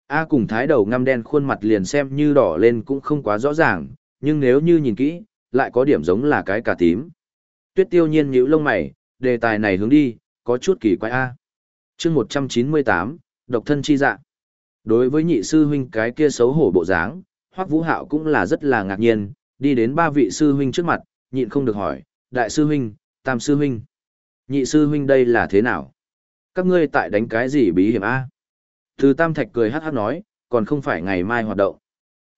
A cùng thái đầu ngăm đen khuôn mặt liền xem như đỏ lên cũng không quá rõ ràng, nhưng nếu như nhìn kỹ, lại có điểm giống là cái cà tím. Tuyết tiêu nhiên nhíu lông mày, đề tài này hướng đi, có chút kỳ quái A. chương 198, độc thân chi dạ. Đối với nhị sư huynh cái kia xấu hổ bộ dáng, Hoắc Vũ Hạo cũng là rất là ngạc nhiên, đi đến ba vị sư huynh trước mặt, nhịn không được hỏi, đại sư huynh, tam sư huynh. Nhị sư huynh đây là thế nào? Các ngươi tại đánh cái gì bí hiểm A? Từ tam thạch cười hát hát nói, còn không phải ngày mai hoạt động.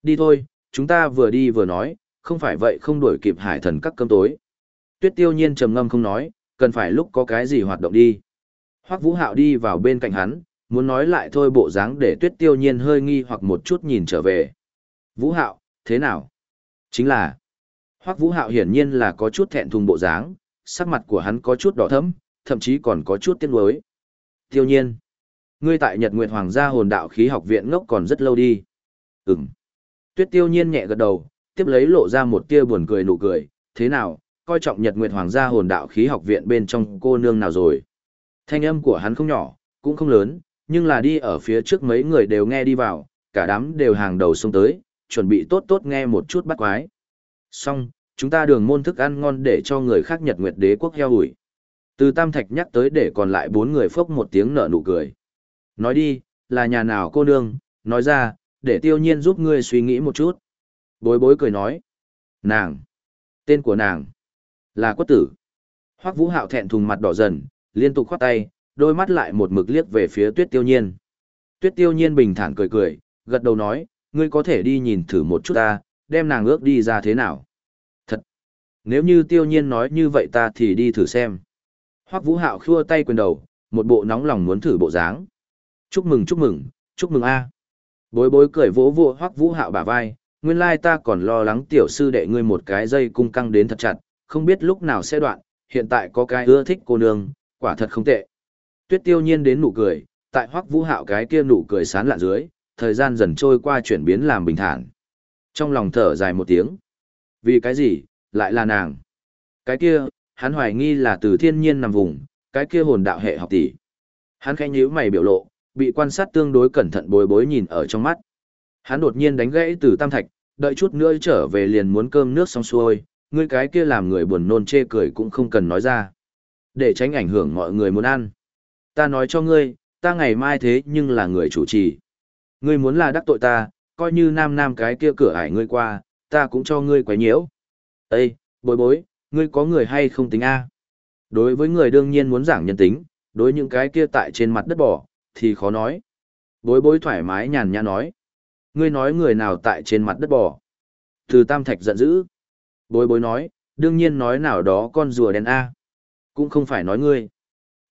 Đi thôi, chúng ta vừa đi vừa nói, không phải vậy không đuổi kịp hải thần các cơm tối. Tuyết tiêu nhiên trầm ngâm không nói, cần phải lúc có cái gì hoạt động đi. Hoắc Vũ Hạo đi vào bên cạnh hắn, muốn nói lại thôi bộ dáng để Tuyết tiêu nhiên hơi nghi hoặc một chút nhìn trở về. Vũ Hạo, thế nào? Chính là, Hoắc Vũ Hạo hiển nhiên là có chút thẹn thùng bộ dáng, sắc mặt của hắn có chút đỏ thẫm, thậm chí còn có chút tiếc nuối. Tiêu nhiên, ngươi tại Nhật Nguyệt Hoàng gia hồn đạo khí học viện ngốc còn rất lâu đi. Ừm. Tuyết tiêu nhiên nhẹ gật đầu, tiếp lấy lộ ra một tia buồn cười nụ cười, thế nào, coi trọng Nhật Nguyệt Hoàng gia hồn đạo khí học viện bên trong cô nương nào rồi. Thanh âm của hắn không nhỏ, cũng không lớn, nhưng là đi ở phía trước mấy người đều nghe đi vào, cả đám đều hàng đầu xông tới, chuẩn bị tốt tốt nghe một chút bắt quái. Xong, chúng ta đường môn thức ăn ngon để cho người khác Nhật Nguyệt đế quốc heo ủi. Từ Tam Thạch nhắc tới để còn lại bốn người phốc một tiếng nở nụ cười. Nói đi, là nhà nào cô nương, nói ra, để tiêu nhiên giúp ngươi suy nghĩ một chút. Bối bối cười nói. Nàng. Tên của nàng. Là quất tử. Hoắc vũ hạo thẹn thùng mặt đỏ dần, liên tục khoát tay, đôi mắt lại một mực liếc về phía tuyết tiêu nhiên. Tuyết tiêu nhiên bình thản cười cười, gật đầu nói, ngươi có thể đi nhìn thử một chút ta, đem nàng ước đi ra thế nào. Nếu như tiêu nhiên nói như vậy ta thì đi thử xem. Hoắc vũ hạo khua tay quyền đầu, một bộ nóng lòng muốn thử bộ dáng. Chúc mừng chúc mừng, chúc mừng a. Bối bối cười vỗ vỗ Hoắc vũ hạo bả vai, nguyên lai ta còn lo lắng tiểu sư đệ ngươi một cái dây cung căng đến thật chặt, không biết lúc nào sẽ đoạn, hiện tại có cái ưa thích cô nương, quả thật không tệ. Tuyết tiêu nhiên đến nụ cười, tại hoắc vũ hạo cái kia nụ cười sán lạ dưới, thời gian dần trôi qua chuyển biến làm bình thản. Trong lòng thở dài một tiếng. Vì cái gì, lại là nàng. Cái kia, hắn hoài nghi là từ thiên nhiên nằm vùng, cái kia hồn đạo hệ học tỷ. Hắn khẽ nhíu mày biểu lộ, bị quan sát tương đối cẩn thận bối bối nhìn ở trong mắt. Hắn đột nhiên đánh gãy từ tam thạch, đợi chút nữa trở về liền muốn cơm nước xong xuôi, ngươi cái kia làm người buồn nôn chê cười cũng không cần nói ra. Để tránh ảnh hưởng mọi người muốn ăn. Ta nói cho ngươi, ta ngày mai thế nhưng là người chủ trì. Ngươi muốn là đắc tội ta, coi như nam nam cái kia cửa ải ngươi qua, ta cũng cho ngươi quấy nhiễu. Ê, bối bối, ngươi có người hay không tính A? Đối với người đương nhiên muốn giảng nhân tính, đối những cái kia tại trên mặt đất bỏ, thì khó nói. Bối bối thoải mái nhàn nhã nói. Ngươi nói người nào tại trên mặt đất bỏ? Từ Tam Thạch giận dữ. Bối bối nói, đương nhiên nói nào đó con rùa đen A. Cũng không phải nói ngươi.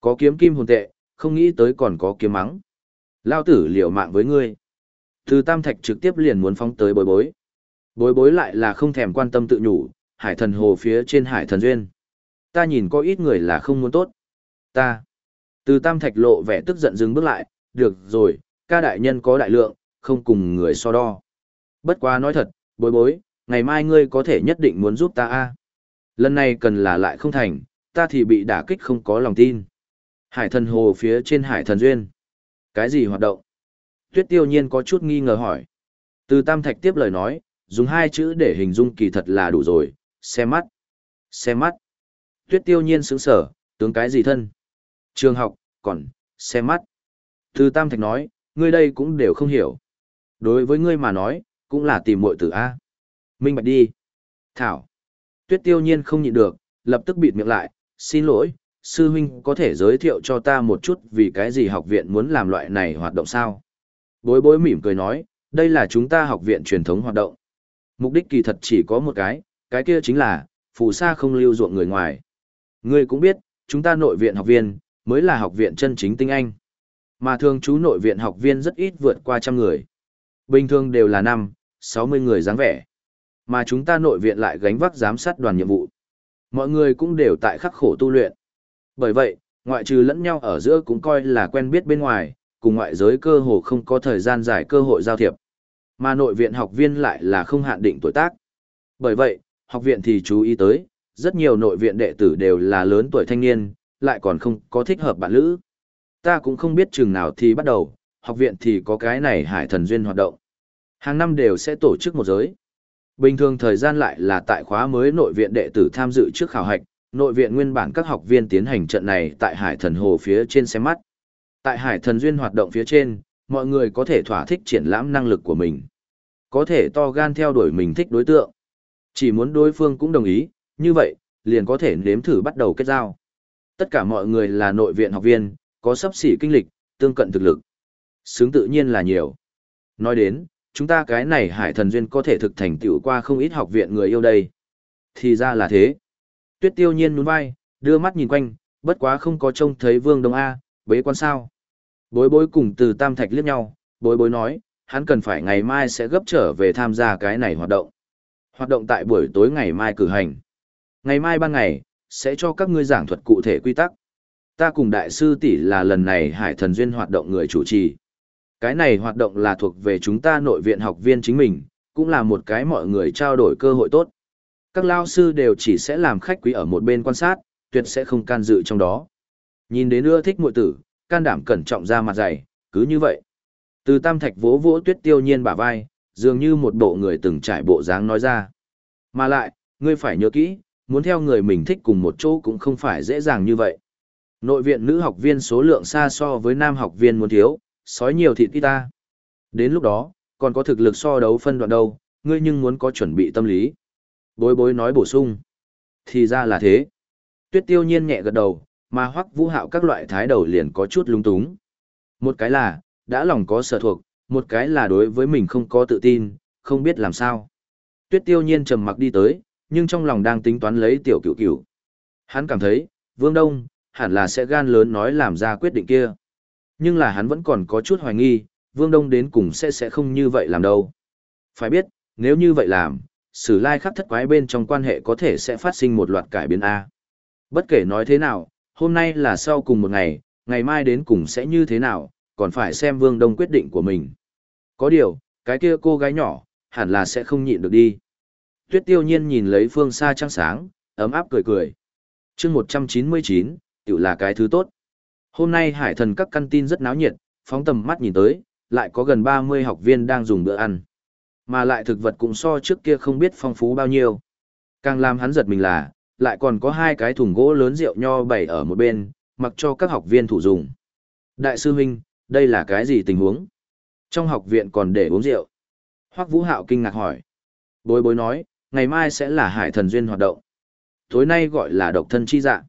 Có kiếm kim hồn tệ, không nghĩ tới còn có kiếm mắng. Lao tử liều mạng với ngươi. Từ Tam Thạch trực tiếp liền muốn phóng tới bối bối. Bối bối lại là không thèm quan tâm tự nhủ, hải thần hồ phía trên hải thần duyên. Ta nhìn có ít người là không muốn tốt. Ta. Từ Tam Thạch lộ vẻ tức giận dừng bước lại, được rồi, ca đại nhân có đại lượng, không cùng người so đo. Bất quá nói thật, bối bối, ngày mai ngươi có thể nhất định muốn giúp ta a. Lần này cần là lại không thành, ta thì bị đả kích không có lòng tin. Hải thần hồ phía trên hải thần duyên. Cái gì hoạt động? Tuyết tiêu nhiên có chút nghi ngờ hỏi. Từ Tam Thạch tiếp lời nói, dùng hai chữ để hình dung kỳ thật là đủ rồi, xem mắt. Xem mắt. Tuyết tiêu nhiên sững sở, tướng cái gì thân? Trường học, còn, xem mắt. thư Tam Thạch nói, ngươi đây cũng đều không hiểu. Đối với ngươi mà nói, cũng là tìm muội tử A. Minh bạch đi. Thảo. Tuyết tiêu nhiên không nhịn được, lập tức bịt miệng lại, xin lỗi, sư huynh có thể giới thiệu cho ta một chút vì cái gì học viện muốn làm loại này hoạt động sao? Bối bối mỉm cười nói, đây là chúng ta học viện truyền thống hoạt động. Mục đích kỳ thật chỉ có một cái, cái kia chính là, phù sa không lưu ruộng người ngoài. Ngươi cũng biết, chúng ta nội viện học viên, mới là học viện chân chính tinh anh. Mà thường chú nội viện học viên rất ít vượt qua trăm người. Bình thường đều là năm, sáu mươi người dáng vẻ. Mà chúng ta nội viện lại gánh vác giám sát đoàn nhiệm vụ. Mọi người cũng đều tại khắc khổ tu luyện. Bởi vậy, ngoại trừ lẫn nhau ở giữa cũng coi là quen biết bên ngoài, cùng ngoại giới cơ hồ không có thời gian dài cơ hội giao thiệp. Mà nội viện học viên lại là không hạn định tuổi tác. Bởi vậy, học viện thì chú ý tới, rất nhiều nội viện đệ tử đều là lớn tuổi thanh niên, lại còn không có thích hợp bạn lữ. Ta cũng không biết chừng nào thì bắt đầu, học viện thì có cái này hải thần duyên hoạt động. Hàng năm đều sẽ tổ chức một giới. Bình thường thời gian lại là tại khóa mới nội viện đệ tử tham dự trước khảo hạch, nội viện nguyên bản các học viên tiến hành trận này tại hải thần hồ phía trên xem mắt. Tại hải thần duyên hoạt động phía trên, mọi người có thể thỏa thích triển lãm năng lực của mình. Có thể to gan theo đuổi mình thích đối tượng. Chỉ muốn đối phương cũng đồng ý, như vậy, liền có thể nếm thử bắt đầu kết giao. Tất cả mọi người là nội viện học viên, có sấp xỉ kinh lịch, tương cận thực lực. Sướng tự nhiên là nhiều. Nói đến, chúng ta cái này hải thần duyên có thể thực thành tựu qua không ít học viện người yêu đây. Thì ra là thế. Tuyết tiêu nhiên nhún vai, đưa mắt nhìn quanh, bất quá không có trông thấy vương đông A, bế quan sao. Bối bối cùng từ tam thạch liếc nhau, bối bối nói, hắn cần phải ngày mai sẽ gấp trở về tham gia cái này hoạt động. Hoạt động tại buổi tối ngày mai cử hành. Ngày mai ban ngày, sẽ cho các ngươi giảng thuật cụ thể quy tắc. Ta cùng đại sư tỷ là lần này hải thần duyên hoạt động người chủ trì. Cái này hoạt động là thuộc về chúng ta nội viện học viên chính mình, cũng là một cái mọi người trao đổi cơ hội tốt. Các lao sư đều chỉ sẽ làm khách quý ở một bên quan sát, tuyệt sẽ không can dự trong đó. Nhìn đến ưa thích muội tử, can đảm cẩn trọng ra mặt dày, cứ như vậy. Từ tam thạch vỗ vỗ tuyết tiêu nhiên bả vai, dường như một bộ người từng trải bộ dáng nói ra. Mà lại, ngươi phải nhớ kỹ, muốn theo người mình thích cùng một chỗ cũng không phải dễ dàng như vậy. Nội viện nữ học viên số lượng xa so với nam học viên muốn thiếu, sói nhiều thịt ít ta. Đến lúc đó, còn có thực lực so đấu phân đoạn đâu, ngươi nhưng muốn có chuẩn bị tâm lý. Bối bối nói bổ sung. Thì ra là thế. Tuyết tiêu nhiên nhẹ gật đầu, mà hoắc vũ hạo các loại thái đầu liền có chút lung túng. Một cái là, đã lòng có sở thuộc, một cái là đối với mình không có tự tin, không biết làm sao. Tuyết tiêu nhiên trầm mặc đi tới, nhưng trong lòng đang tính toán lấy tiểu cửu cửu. Hắn cảm thấy, Vương Đông, hẳn là sẽ gan lớn nói làm ra quyết định kia. Nhưng là hắn vẫn còn có chút hoài nghi, Vương Đông đến cùng sẽ sẽ không như vậy làm đâu. Phải biết, nếu như vậy làm, sử lai khắc thất quái bên trong quan hệ có thể sẽ phát sinh một loạt cải biến A. Bất kể nói thế nào, hôm nay là sau cùng một ngày, ngày mai đến cùng sẽ như thế nào, còn phải xem Vương Đông quyết định của mình. Có điều, cái kia cô gái nhỏ, hẳn là sẽ không nhịn được đi. Tuyết tiêu nhiên nhìn lấy phương xa trăng sáng, ấm áp cười cười. chương 199, tự là cái thứ tốt. Hôm nay hải thần các căn tin rất náo nhiệt, phóng tầm mắt nhìn tới, lại có gần 30 học viên đang dùng bữa ăn. Mà lại thực vật cũng so trước kia không biết phong phú bao nhiêu. Càng làm hắn giật mình là, lại còn có hai cái thùng gỗ lớn rượu nho bày ở một bên, mặc cho các học viên thủ dùng. Đại sư huynh, đây là cái gì tình huống? Trong học viện còn để uống rượu. Hoắc Vũ Hạo kinh ngạc hỏi. Bối bối nói, ngày mai sẽ là hải thần duyên hoạt động. Tối nay gọi là độc thân chi dạ.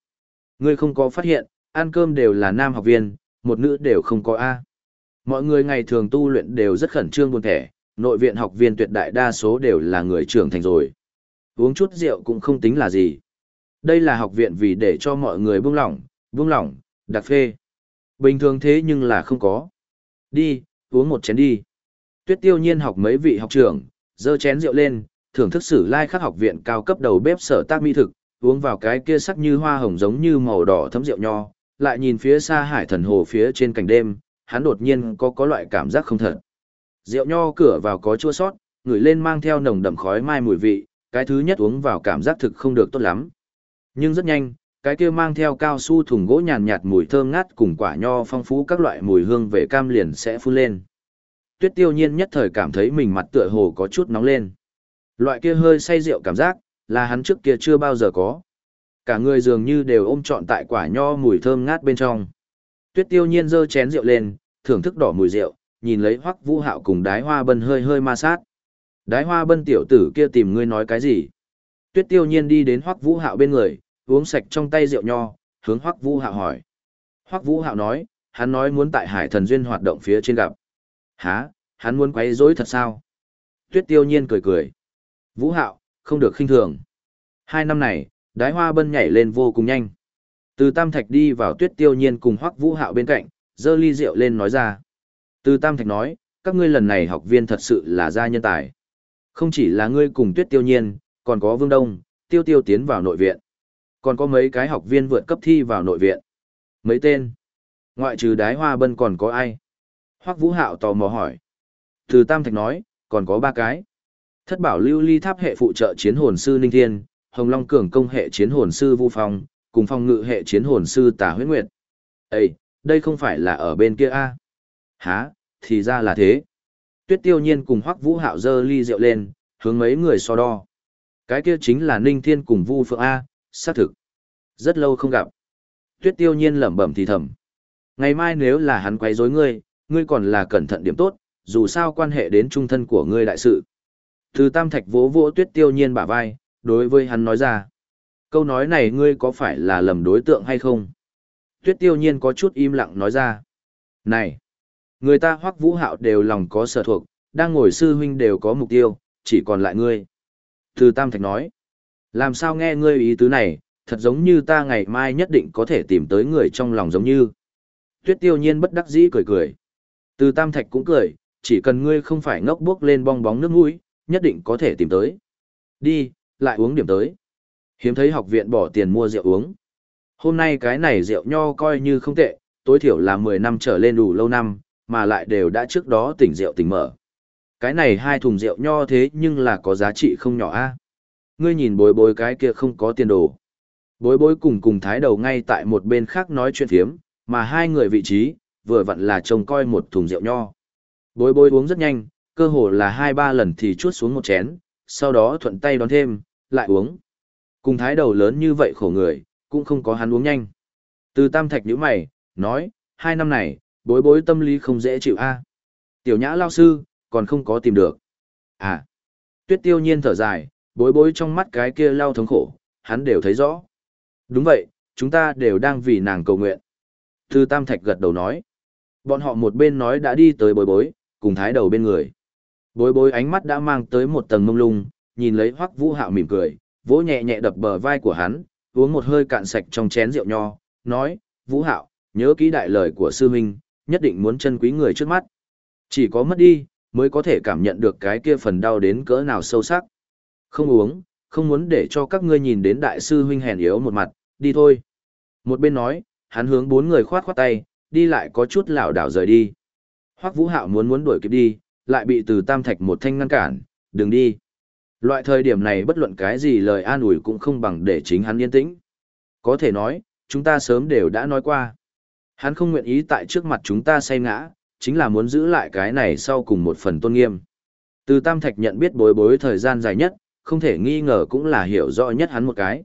Ngươi không có phát hiện, ăn cơm đều là nam học viên, một nữ đều không có A. Mọi người ngày thường tu luyện đều rất khẩn trương buồn thẻ, nội viện học viên tuyệt đại đa số đều là người trưởng thành rồi. Uống chút rượu cũng không tính là gì. Đây là học viện vì để cho mọi người buông lỏng, buông lỏng, đặc phê. Bình thường thế nhưng là không có. Đi, uống một chén đi. Tuyết tiêu nhiên học mấy vị học trưởng, dơ chén rượu lên, thưởng thức sử lai khắc học viện cao cấp đầu bếp sở tác mỹ thực, uống vào cái kia sắc như hoa hồng giống như màu đỏ thấm rượu nho, lại nhìn phía xa hải thần hồ phía trên cảnh đêm, hắn đột nhiên có có loại cảm giác không thật. Rượu nho cửa vào có chua sót, ngửi lên mang theo nồng đậm khói mai mùi vị, cái thứ nhất uống vào cảm giác thực không được tốt lắm. Nhưng rất nhanh, cái kia mang theo cao su thùng gỗ nhàn nhạt mùi thơm ngát cùng quả nho phong phú các loại mùi hương về cam liền sẽ phun lên. Tuyết tiêu nhiên nhất thời cảm thấy mình mặt tựa hồ có chút nóng lên. Loại kia hơi say rượu cảm giác, là hắn trước kia chưa bao giờ có. Cả người dường như đều ôm trọn tại quả nho mùi thơm ngát bên trong. Tuyết tiêu nhiên giơ chén rượu lên, thưởng thức đỏ mùi rượu, nhìn lấy hoắc vũ hạo cùng đái hoa bân hơi hơi ma sát. Đái hoa bân tiểu tử kia tìm ngươi nói cái gì? Tuyết tiêu nhiên đi đến hoắc vũ hạo bên người, uống sạch trong tay rượu nho, hướng hoắc vũ hạo hỏi. Hoắc vũ hạo nói, hắn nói muốn tại hải thần duyên hoạt động phía trên gặp. Hả, hắn muốn quấy rối thật sao? Tuyết tiêu nhiên cười cười. Vũ hạo, không được khinh thường. Hai năm này, đái hoa bân nhảy lên vô cùng nhanh. Từ Tam Thạch đi vào tuyết tiêu nhiên cùng hoắc vũ hạo bên cạnh, dơ ly rượu lên nói ra. Từ Tam Thạch nói, các ngươi lần này học viên thật sự là gia nhân tài. Không chỉ là ngươi cùng tuyết tiêu nhiên, còn có Vương Đông, tiêu tiêu tiến vào nội viện. Còn có mấy cái học viên vượt cấp thi vào nội viện. Mấy tên? Ngoại trừ đái hoa bân còn có ai? Hoắc Vũ Hạo tò mò hỏi. Từ Tam Thạch nói, còn có ba cái. Thất bảo lưu ly tháp hệ phụ trợ chiến hồn sư Ninh Thiên, Hồng Long cường công hệ chiến hồn sư Vu Phong, cùng phong ngự hệ chiến hồn sư Tà Huyết Nguyệt. Ê, đây không phải là ở bên kia a? À? Hả, thì ra là thế. Tuyết Tiêu Nhiên cùng Hoắc Vũ Hạo dơ ly rượu lên, hướng mấy người so đo. Cái kia chính là Ninh Thiên cùng Vu Phượng a, xác thực. Rất lâu không gặp. Tuyết Tiêu Nhiên lẩm bẩm thì thầm. Ngày mai nếu là hắn quấy rối ngươi, ngươi còn là cẩn thận điểm tốt, dù sao quan hệ đến trung thân của ngươi đại sự. Từ Tam Thạch vỗ vỗ Tuyết Tiêu Nhiên bả vai, đối với hắn nói ra. Câu nói này ngươi có phải là lầm đối tượng hay không? Tuyết Tiêu Nhiên có chút im lặng nói ra. Này! Người ta hoắc vũ hạo đều lòng có sở thuộc, đang ngồi sư huynh đều có mục tiêu, chỉ còn lại ngươi. Từ Tam Thạch nói. Làm sao nghe ngươi ý tứ này, thật giống như ta ngày mai nhất định có thể tìm tới người trong lòng giống như. Tuyết Tiêu Nhiên bất đắc dĩ cười cười. Từ Tam Thạch cũng cười, chỉ cần ngươi không phải ngốc bước lên bong bóng nước mũi, nhất định có thể tìm tới. Đi, lại uống điểm tới. Hiếm thấy học viện bỏ tiền mua rượu uống. Hôm nay cái này rượu nho coi như không tệ, tối thiểu là 10 năm trở lên đủ lâu năm, mà lại đều đã trước đó tỉnh rượu tỉnh mở. Cái này hai thùng rượu nho thế nhưng là có giá trị không nhỏ a. Ngươi nhìn bối bối cái kia không có tiền đồ. Bối bối cùng cùng thái đầu ngay tại một bên khác nói chuyện phiếm, mà hai người vị trí, vừa vặn là trông coi một thùng rượu nho. Bối bối uống rất nhanh, cơ hồ là hai ba lần thì chuốt xuống một chén, sau đó thuận tay đón thêm, lại uống. Cùng thái đầu lớn như vậy khổ người, cũng không có hắn uống nhanh. Từ tam thạch nhíu mày, nói, hai năm này, bối bối tâm lý không dễ chịu a Tiểu nhã lao sư, còn không có tìm được. À, tuyết tiêu nhiên thở dài, bối bối trong mắt cái kia lao thống khổ, hắn đều thấy rõ. Đúng vậy, chúng ta đều đang vì nàng cầu nguyện. Thư tam thạch gật đầu nói. Bọn họ một bên nói đã đi tới bối bối, cùng thái đầu bên người. Bối bối ánh mắt đã mang tới một tầng mông lung, nhìn lấy hoắc vũ hạo mỉm cười, vỗ nhẹ nhẹ đập bờ vai của hắn, uống một hơi cạn sạch trong chén rượu nho, nói, vũ hạo, nhớ kỹ đại lời của sư huynh, nhất định muốn chân quý người trước mắt. Chỉ có mất đi, mới có thể cảm nhận được cái kia phần đau đến cỡ nào sâu sắc. Không uống, không muốn để cho các ngươi nhìn đến đại sư huynh hèn yếu một mặt, đi thôi. Một bên nói, hắn hướng bốn người khoát khoát tay, đi lại có chút lảo đảo rời đi. Hoắc Vũ Hạo muốn muốn đuổi kịp đi, lại bị từ Tam Thạch một thanh ngăn cản, đừng đi. Loại thời điểm này bất luận cái gì lời an ủi cũng không bằng để chính hắn yên tĩnh. Có thể nói, chúng ta sớm đều đã nói qua. Hắn không nguyện ý tại trước mặt chúng ta say ngã, chính là muốn giữ lại cái này sau cùng một phần tôn nghiêm. Từ Tam Thạch nhận biết bối bối thời gian dài nhất, không thể nghi ngờ cũng là hiểu rõ nhất hắn một cái.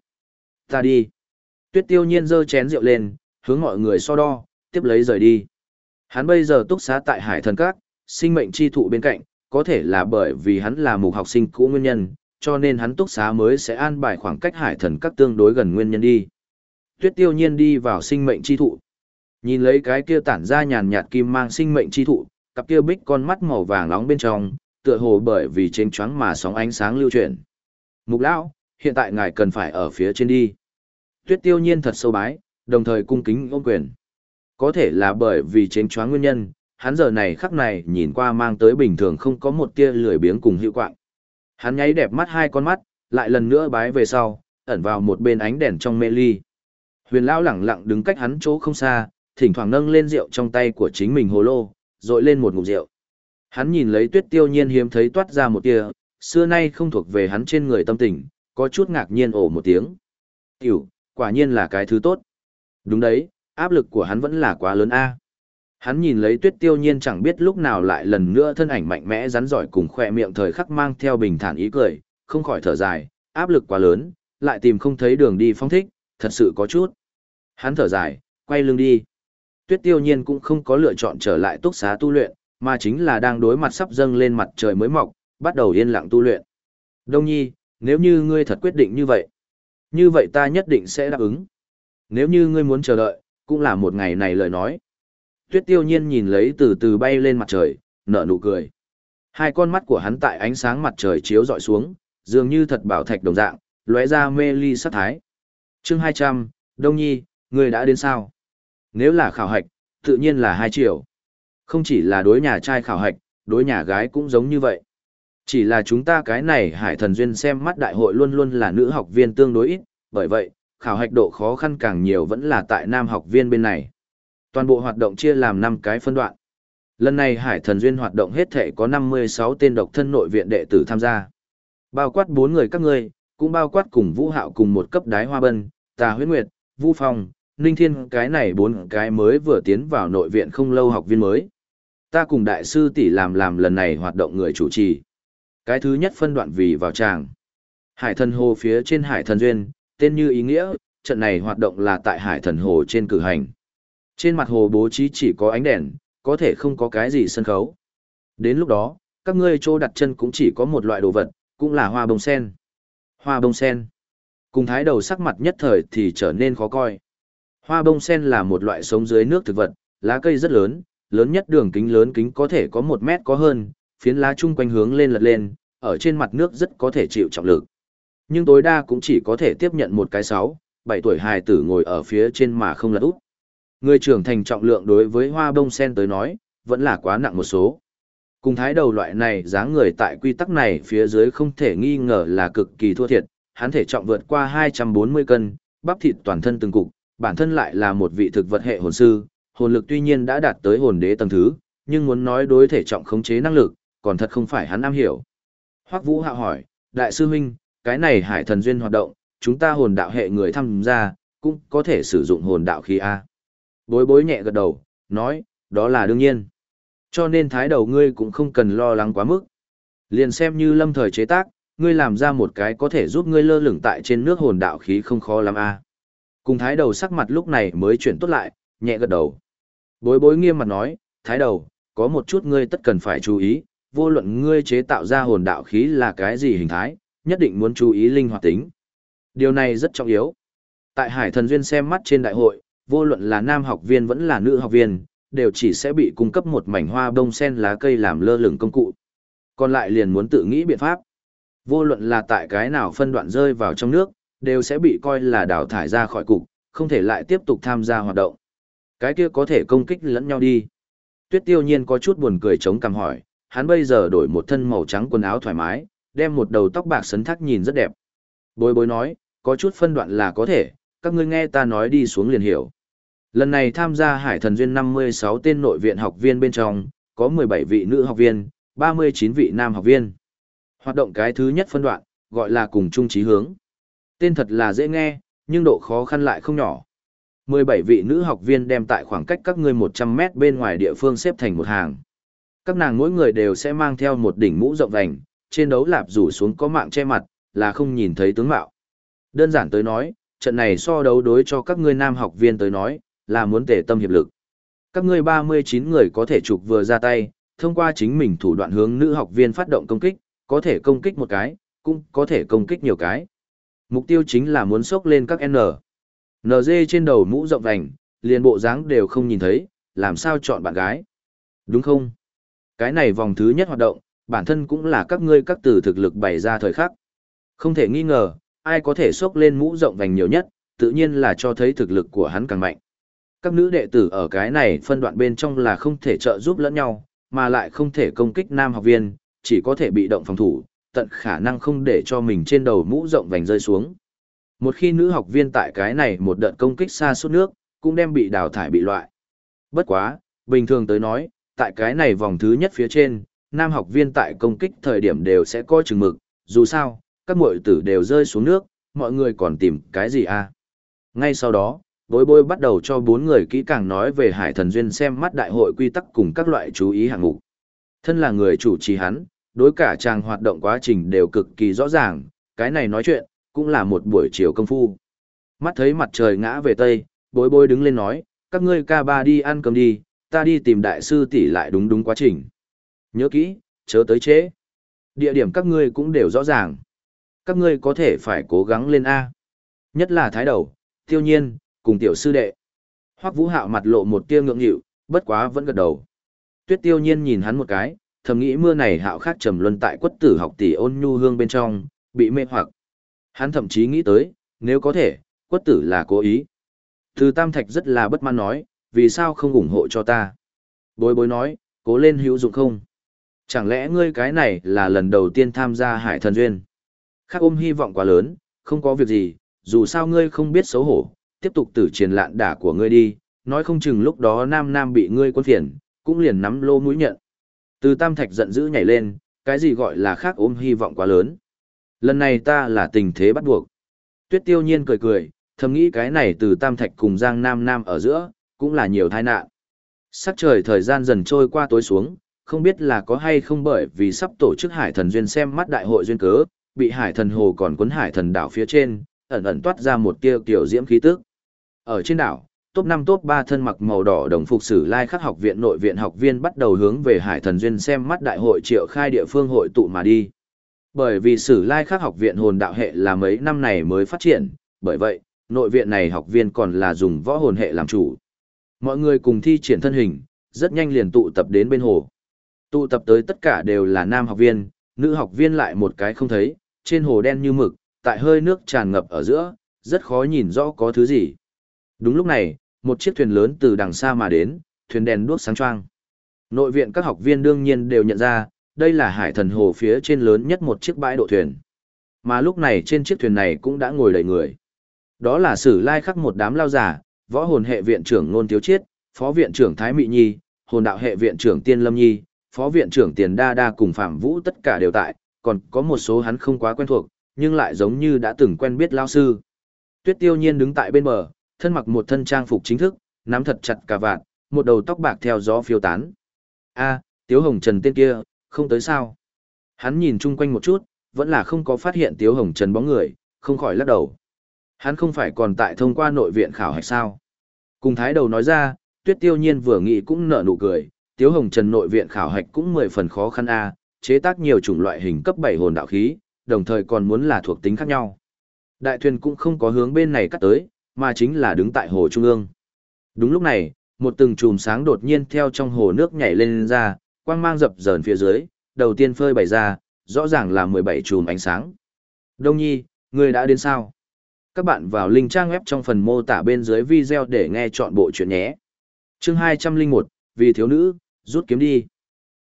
Ta đi. Tuyết tiêu nhiên dơ chén rượu lên, hướng mọi người so đo, tiếp lấy rời đi. Hắn bây giờ túc xá tại Hải Thần Các, sinh mệnh chi thụ bên cạnh, có thể là bởi vì hắn là mục học sinh cũ nguyên nhân, cho nên hắn túc xá mới sẽ an bài khoảng cách Hải Thần Các tương đối gần nguyên nhân đi. Tuyết tiêu nhiên đi vào sinh mệnh chi thụ. Nhìn lấy cái kia tản ra nhàn nhạt kim mang sinh mệnh chi thụ, cặp kia bích con mắt màu vàng nóng bên trong, tựa hồ bởi vì trên choáng mà sóng ánh sáng lưu chuyển. Mục lão, hiện tại ngài cần phải ở phía trên đi. Tuyết tiêu nhiên thật sâu bái, đồng thời cung kính ôm quyền. Có thể là bởi vì trên choáng nguyên nhân, hắn giờ này khắc này nhìn qua mang tới bình thường không có một tia lười biếng cùng hữu quạng. Hắn nháy đẹp mắt hai con mắt, lại lần nữa bái về sau, ẩn vào một bên ánh đèn trong mê ly. Huyền lão lẳng lặng đứng cách hắn chỗ không xa, thỉnh thoảng nâng lên rượu trong tay của chính mình hồ lô, rồi lên một ngụm rượu. Hắn nhìn lấy tuyết tiêu nhiên hiếm thấy toát ra một tia, xưa nay không thuộc về hắn trên người tâm tình, có chút ngạc nhiên ổ một tiếng. Tiểu, quả nhiên là cái thứ tốt. Đúng đấy, áp lực của hắn vẫn là quá lớn a. Hắn nhìn lấy tuyết tiêu nhiên chẳng biết lúc nào lại lần nữa thân ảnh mạnh mẽ rắn giỏi cùng khỏe miệng thời khắc mang theo bình thản ý cười, không khỏi thở dài, áp lực quá lớn, lại tìm không thấy đường đi phong thích, thật sự có chút. Hắn thở dài, quay lưng đi. Tuyết tiêu nhiên cũng không có lựa chọn trở lại túc xá tu luyện, mà chính là đang đối mặt sắp dâng lên mặt trời mới mọc, bắt đầu yên lặng tu luyện. Đông nhi, nếu như ngươi thật quyết định như vậy, như vậy ta nhất định sẽ đáp ứng. Nếu như ngươi muốn chờ đợi, cũng là một ngày này lời nói. Tuyết tiêu nhiên nhìn lấy từ từ bay lên mặt trời, nở nụ cười. Hai con mắt của hắn tại ánh sáng mặt trời chiếu dọi xuống, dường như thật bảo thạch đồng dạng, lóe ra mê ly sát thái. Chương 200, Đông Nhi, ngươi đã đến sao? Nếu là khảo hạch, tự nhiên là hai triệu. Không chỉ là đối nhà trai khảo hạch, đối nhà gái cũng giống như vậy. Chỉ là chúng ta cái này hải thần duyên xem mắt đại hội luôn luôn là nữ học viên tương đối ít, bởi vậy, khảo hạch độ khó khăn càng nhiều vẫn là tại nam học viên bên này. Toàn bộ hoạt động chia làm 5 cái phân đoạn. Lần này Hải Thần Duyên hoạt động hết thể có 56 tên độc thân nội viện đệ tử tham gia. Bao quát 4 người các ngươi, cũng bao quát cùng Vũ Hạo cùng một cấp đái hoa bân, Tà Huyết Nguyệt, Vũ Phong, Ninh Thiên cái này bốn cái mới vừa tiến vào nội viện không lâu học viên mới. Ta cùng đại sư tỷ làm làm lần này hoạt động người chủ trì. Cái thứ nhất phân đoạn vì vào tràng. Hải thần hồ phía trên hải thần duyên, tên như ý nghĩa, trận này hoạt động là tại hải thần hồ trên cử hành. Trên mặt hồ bố trí chỉ có ánh đèn, có thể không có cái gì sân khấu. Đến lúc đó, các ngươi chỗ đặt chân cũng chỉ có một loại đồ vật, cũng là hoa bông sen. Hoa bông sen. Cùng thái đầu sắc mặt nhất thời thì trở nên khó coi. Hoa bông sen là một loại sống dưới nước thực vật, lá cây rất lớn, lớn nhất đường kính lớn kính có thể có một mét có hơn, phiến lá chung quanh hướng lên lật lên, ở trên mặt nước rất có thể chịu trọng lực. Nhưng tối đa cũng chỉ có thể tiếp nhận một cái sáu, bảy tuổi hài tử ngồi ở phía trên mà không lật úp. Người trưởng thành trọng lượng đối với hoa bông sen tới nói, vẫn là quá nặng một số. Cùng thái đầu loại này dáng người tại quy tắc này phía dưới không thể nghi ngờ là cực kỳ thua thiệt, hắn thể trọng vượt qua 240 cân, bắp thịt toàn thân từng cục, bản thân lại là một vị thực vật hệ hồn sư, hồn lực tuy nhiên đã đạt tới hồn đế tầng thứ, nhưng muốn nói đối thể trọng khống chế năng lực, còn thật không phải hắn am hiểu. Hoắc Vũ hạ hỏi, đại sư huynh, cái này hải thần duyên hoạt động, chúng ta hồn đạo hệ người tham gia, cũng có thể sử dụng hồn đạo khí A. Bối bối nhẹ gật đầu, nói, đó là đương nhiên. Cho nên thái đầu ngươi cũng không cần lo lắng quá mức. Liền xem như lâm thời chế tác, ngươi làm ra một cái có thể giúp ngươi lơ lửng tại trên nước hồn đạo khí không khó lắm a. Cùng thái đầu sắc mặt lúc này mới chuyển tốt lại, nhẹ gật đầu. Bối bối nghiêm mặt nói, thái đầu, có một chút ngươi tất cần phải chú ý, vô luận ngươi chế tạo ra hồn đạo khí là cái gì hình thái, nhất định muốn chú ý linh hoạt tính. Điều này rất trọng yếu. Tại Hải Thần Duyên xem mắt trên đại hội, vô luận là nam học viên vẫn là nữ học viên, đều chỉ sẽ bị cung cấp một mảnh hoa bông sen lá cây làm lơ lửng công cụ. Còn lại liền muốn tự nghĩ biện pháp. Vô luận là tại cái nào phân đoạn rơi vào trong nước, đều sẽ bị coi là đào thải ra khỏi cục, không thể lại tiếp tục tham gia hoạt động. Cái kia có thể công kích lẫn nhau đi. Tuyết tiêu nhiên có chút buồn cười chống cằm hỏi, hắn bây giờ đổi một thân màu trắng quần áo thoải mái, đem một đầu tóc bạc sấn thác nhìn rất đẹp. Bối bối nói, có chút phân đoạn là có thể, các ngươi nghe ta nói đi xuống liền hiểu. Lần này tham gia Hải Thần Duyên 56 tên nội viện học viên bên trong, có 17 vị nữ học viên, 39 vị nam học viên. Hoạt động cái thứ nhất phân đoạn, gọi là cùng chung chí hướng. Tên thật là dễ nghe, nhưng độ khó khăn lại không nhỏ. 17 vị nữ học viên đem tại khoảng cách các ngươi 100 mét bên ngoài địa phương xếp thành một hàng. Các nàng mỗi người đều sẽ mang theo một đỉnh mũ rộng vành, trên đấu lạp rủ xuống có mạng che mặt, là không nhìn thấy tướng mạo. Đơn giản tới nói, trận này so đấu đối cho các ngươi nam học viên tới nói, là muốn tề tâm hiệp lực. Các ngươi 39 người có thể chụp vừa ra tay, thông qua chính mình thủ đoạn hướng nữ học viên phát động công kích, có thể công kích một cái, cũng có thể công kích nhiều cái. Mục tiêu chính là muốn sốc lên các N. NG trên đầu mũ rộng vành, liền bộ dáng đều không nhìn thấy, làm sao chọn bạn gái. Đúng không? Cái này vòng thứ nhất hoạt động, bản thân cũng là các ngươi các từ thực lực bày ra thời khắc. Không thể nghi ngờ, ai có thể xốc lên mũ rộng vành nhiều nhất, tự nhiên là cho thấy thực lực của hắn càng mạnh. Các nữ đệ tử ở cái này phân đoạn bên trong là không thể trợ giúp lẫn nhau, mà lại không thể công kích nam học viên, chỉ có thể bị động phòng thủ, tận khả năng không để cho mình trên đầu mũ rộng vành rơi xuống. Một khi nữ học viên tại cái này một đợt công kích xa suốt nước, cũng đem bị đào thải bị loại. Bất quá, bình thường tới nói, tại cái này vòng thứ nhất phía trên, nam học viên tại công kích thời điểm đều sẽ coi chừng mực, dù sao, các muội tử đều rơi xuống nước, mọi người còn tìm cái gì à? Ngay sau đó, bối bối bắt đầu cho bốn người kỹ càng nói về hải thần duyên xem mắt đại hội quy tắc cùng các loại chú ý hạng mục. Thân là người chủ trì hắn, đối cả chàng hoạt động quá trình đều cực kỳ rõ ràng, cái này nói chuyện, cũng là một buổi chiều công phu. Mắt thấy mặt trời ngã về tây, bối bối đứng lên nói, các ngươi ca ba đi ăn cơm đi, ta đi tìm đại sư tỷ lại đúng đúng quá trình. Nhớ kỹ, chớ tới chế. Địa điểm các ngươi cũng đều rõ ràng. Các ngươi có thể phải cố gắng lên A. Nhất là thái đầu, tiêu nhiên, cùng tiểu sư đệ. Hoắc vũ hạo mặt lộ một tia ngượng nghịu, bất quá vẫn gật đầu. Tuyết tiêu nhiên nhìn hắn một cái, thầm nghĩ mưa này hạo khác trầm luân tại quất tử học tỷ ôn nhu hương bên trong, bị mê hoặc. Hắn thậm chí nghĩ tới, nếu có thể, quất tử là cố ý. Từ Tam Thạch rất là bất mãn nói, vì sao không ủng hộ cho ta? Bối bối nói, cố lên hữu dụng không? Chẳng lẽ ngươi cái này là lần đầu tiên tham gia hải thần duyên? Khác ôm hy vọng quá lớn, không có việc gì, dù sao ngươi không biết xấu hổ, tiếp tục tử triển lạn đả của ngươi đi, nói không chừng lúc đó nam nam bị ngươi quân phiền, cũng liền nắm lô mũi nhận. Từ Tam Thạch giận dữ nhảy lên, cái gì gọi là khác ôm hy vọng quá lớn. Lần này ta là tình thế bắt buộc. Tuyết tiêu nhiên cười cười, thầm nghĩ cái này từ Tam Thạch cùng Giang Nam Nam ở giữa, cũng là nhiều tai nạn. Sắc trời thời gian dần trôi qua tối xuống, không biết là có hay không bởi vì sắp tổ chức Hải Thần Duyên xem mắt đại hội duyên cớ, bị Hải Thần Hồ còn cuốn Hải Thần đảo phía trên, ẩn ẩn toát ra một tia kiểu diễm khí tức. Ở trên đảo, top 5 top 3 thân mặc màu đỏ đồng phục sử lai khắc học viện nội viện học viên bắt đầu hướng về Hải Thần Duyên xem mắt đại hội triệu khai địa phương hội tụ mà đi. Bởi vì sử lai khắc học viện hồn đạo hệ là mấy năm này mới phát triển, bởi vậy, nội viện này học viên còn là dùng võ hồn hệ làm chủ. Mọi người cùng thi triển thân hình, rất nhanh liền tụ tập đến bên hồ. Tụ tập tới tất cả đều là nam học viên, nữ học viên lại một cái không thấy, trên hồ đen như mực, tại hơi nước tràn ngập ở giữa, rất khó nhìn rõ có thứ gì. Đúng lúc này, một chiếc thuyền lớn từ đằng xa mà đến, thuyền đèn đuốc sáng choang. Nội viện các học viên đương nhiên đều nhận ra, đây là hải thần hồ phía trên lớn nhất một chiếc bãi độ thuyền. Mà lúc này trên chiếc thuyền này cũng đã ngồi đầy người. Đó là sử lai khắc một đám lao giả, võ hồn hệ viện trưởng Nôn Tiếu Chiết, phó viện trưởng Thái Mị Nhi, hồn đạo hệ viện trưởng Tiên Lâm Nhi, phó viện trưởng Tiền Đa Đa cùng Phạm Vũ tất cả đều tại, còn có một số hắn không quá quen thuộc, nhưng lại giống như đã từng quen biết lao sư. Tuyết Tiêu Nhiên đứng tại bên bờ, thân mặc một thân trang phục chính thức, nắm thật chặt cả vạt, một đầu tóc bạc theo gió phiêu tán. A, Tiếu Hồng Trần tên kia, không tới sao? Hắn nhìn chung quanh một chút, vẫn là không có phát hiện Tiếu Hồng Trần bóng người, không khỏi lắc đầu. Hắn không phải còn tại thông qua nội viện khảo hạch sao? Cùng thái đầu nói ra, Tuyết Tiêu Nhiên vừa nghĩ cũng nở nụ cười, Tiếu Hồng Trần nội viện khảo hạch cũng mười phần khó khăn a, chế tác nhiều chủng loại hình cấp 7 hồn đạo khí, đồng thời còn muốn là thuộc tính khác nhau. Đại thuyền cũng không có hướng bên này cắt tới, mà chính là đứng tại hồ trung ương. Đúng lúc này, một từng chùm sáng đột nhiên theo trong hồ nước nhảy lên ra, quang mang dập dờn phía dưới, đầu tiên phơi bày ra, rõ ràng là 17 chùm ánh sáng. Đông Nhi, người đã đến sao? Các bạn vào link trang web trong phần mô tả bên dưới video để nghe chọn bộ chuyện nhé. Chương 201, vì thiếu nữ, rút kiếm đi.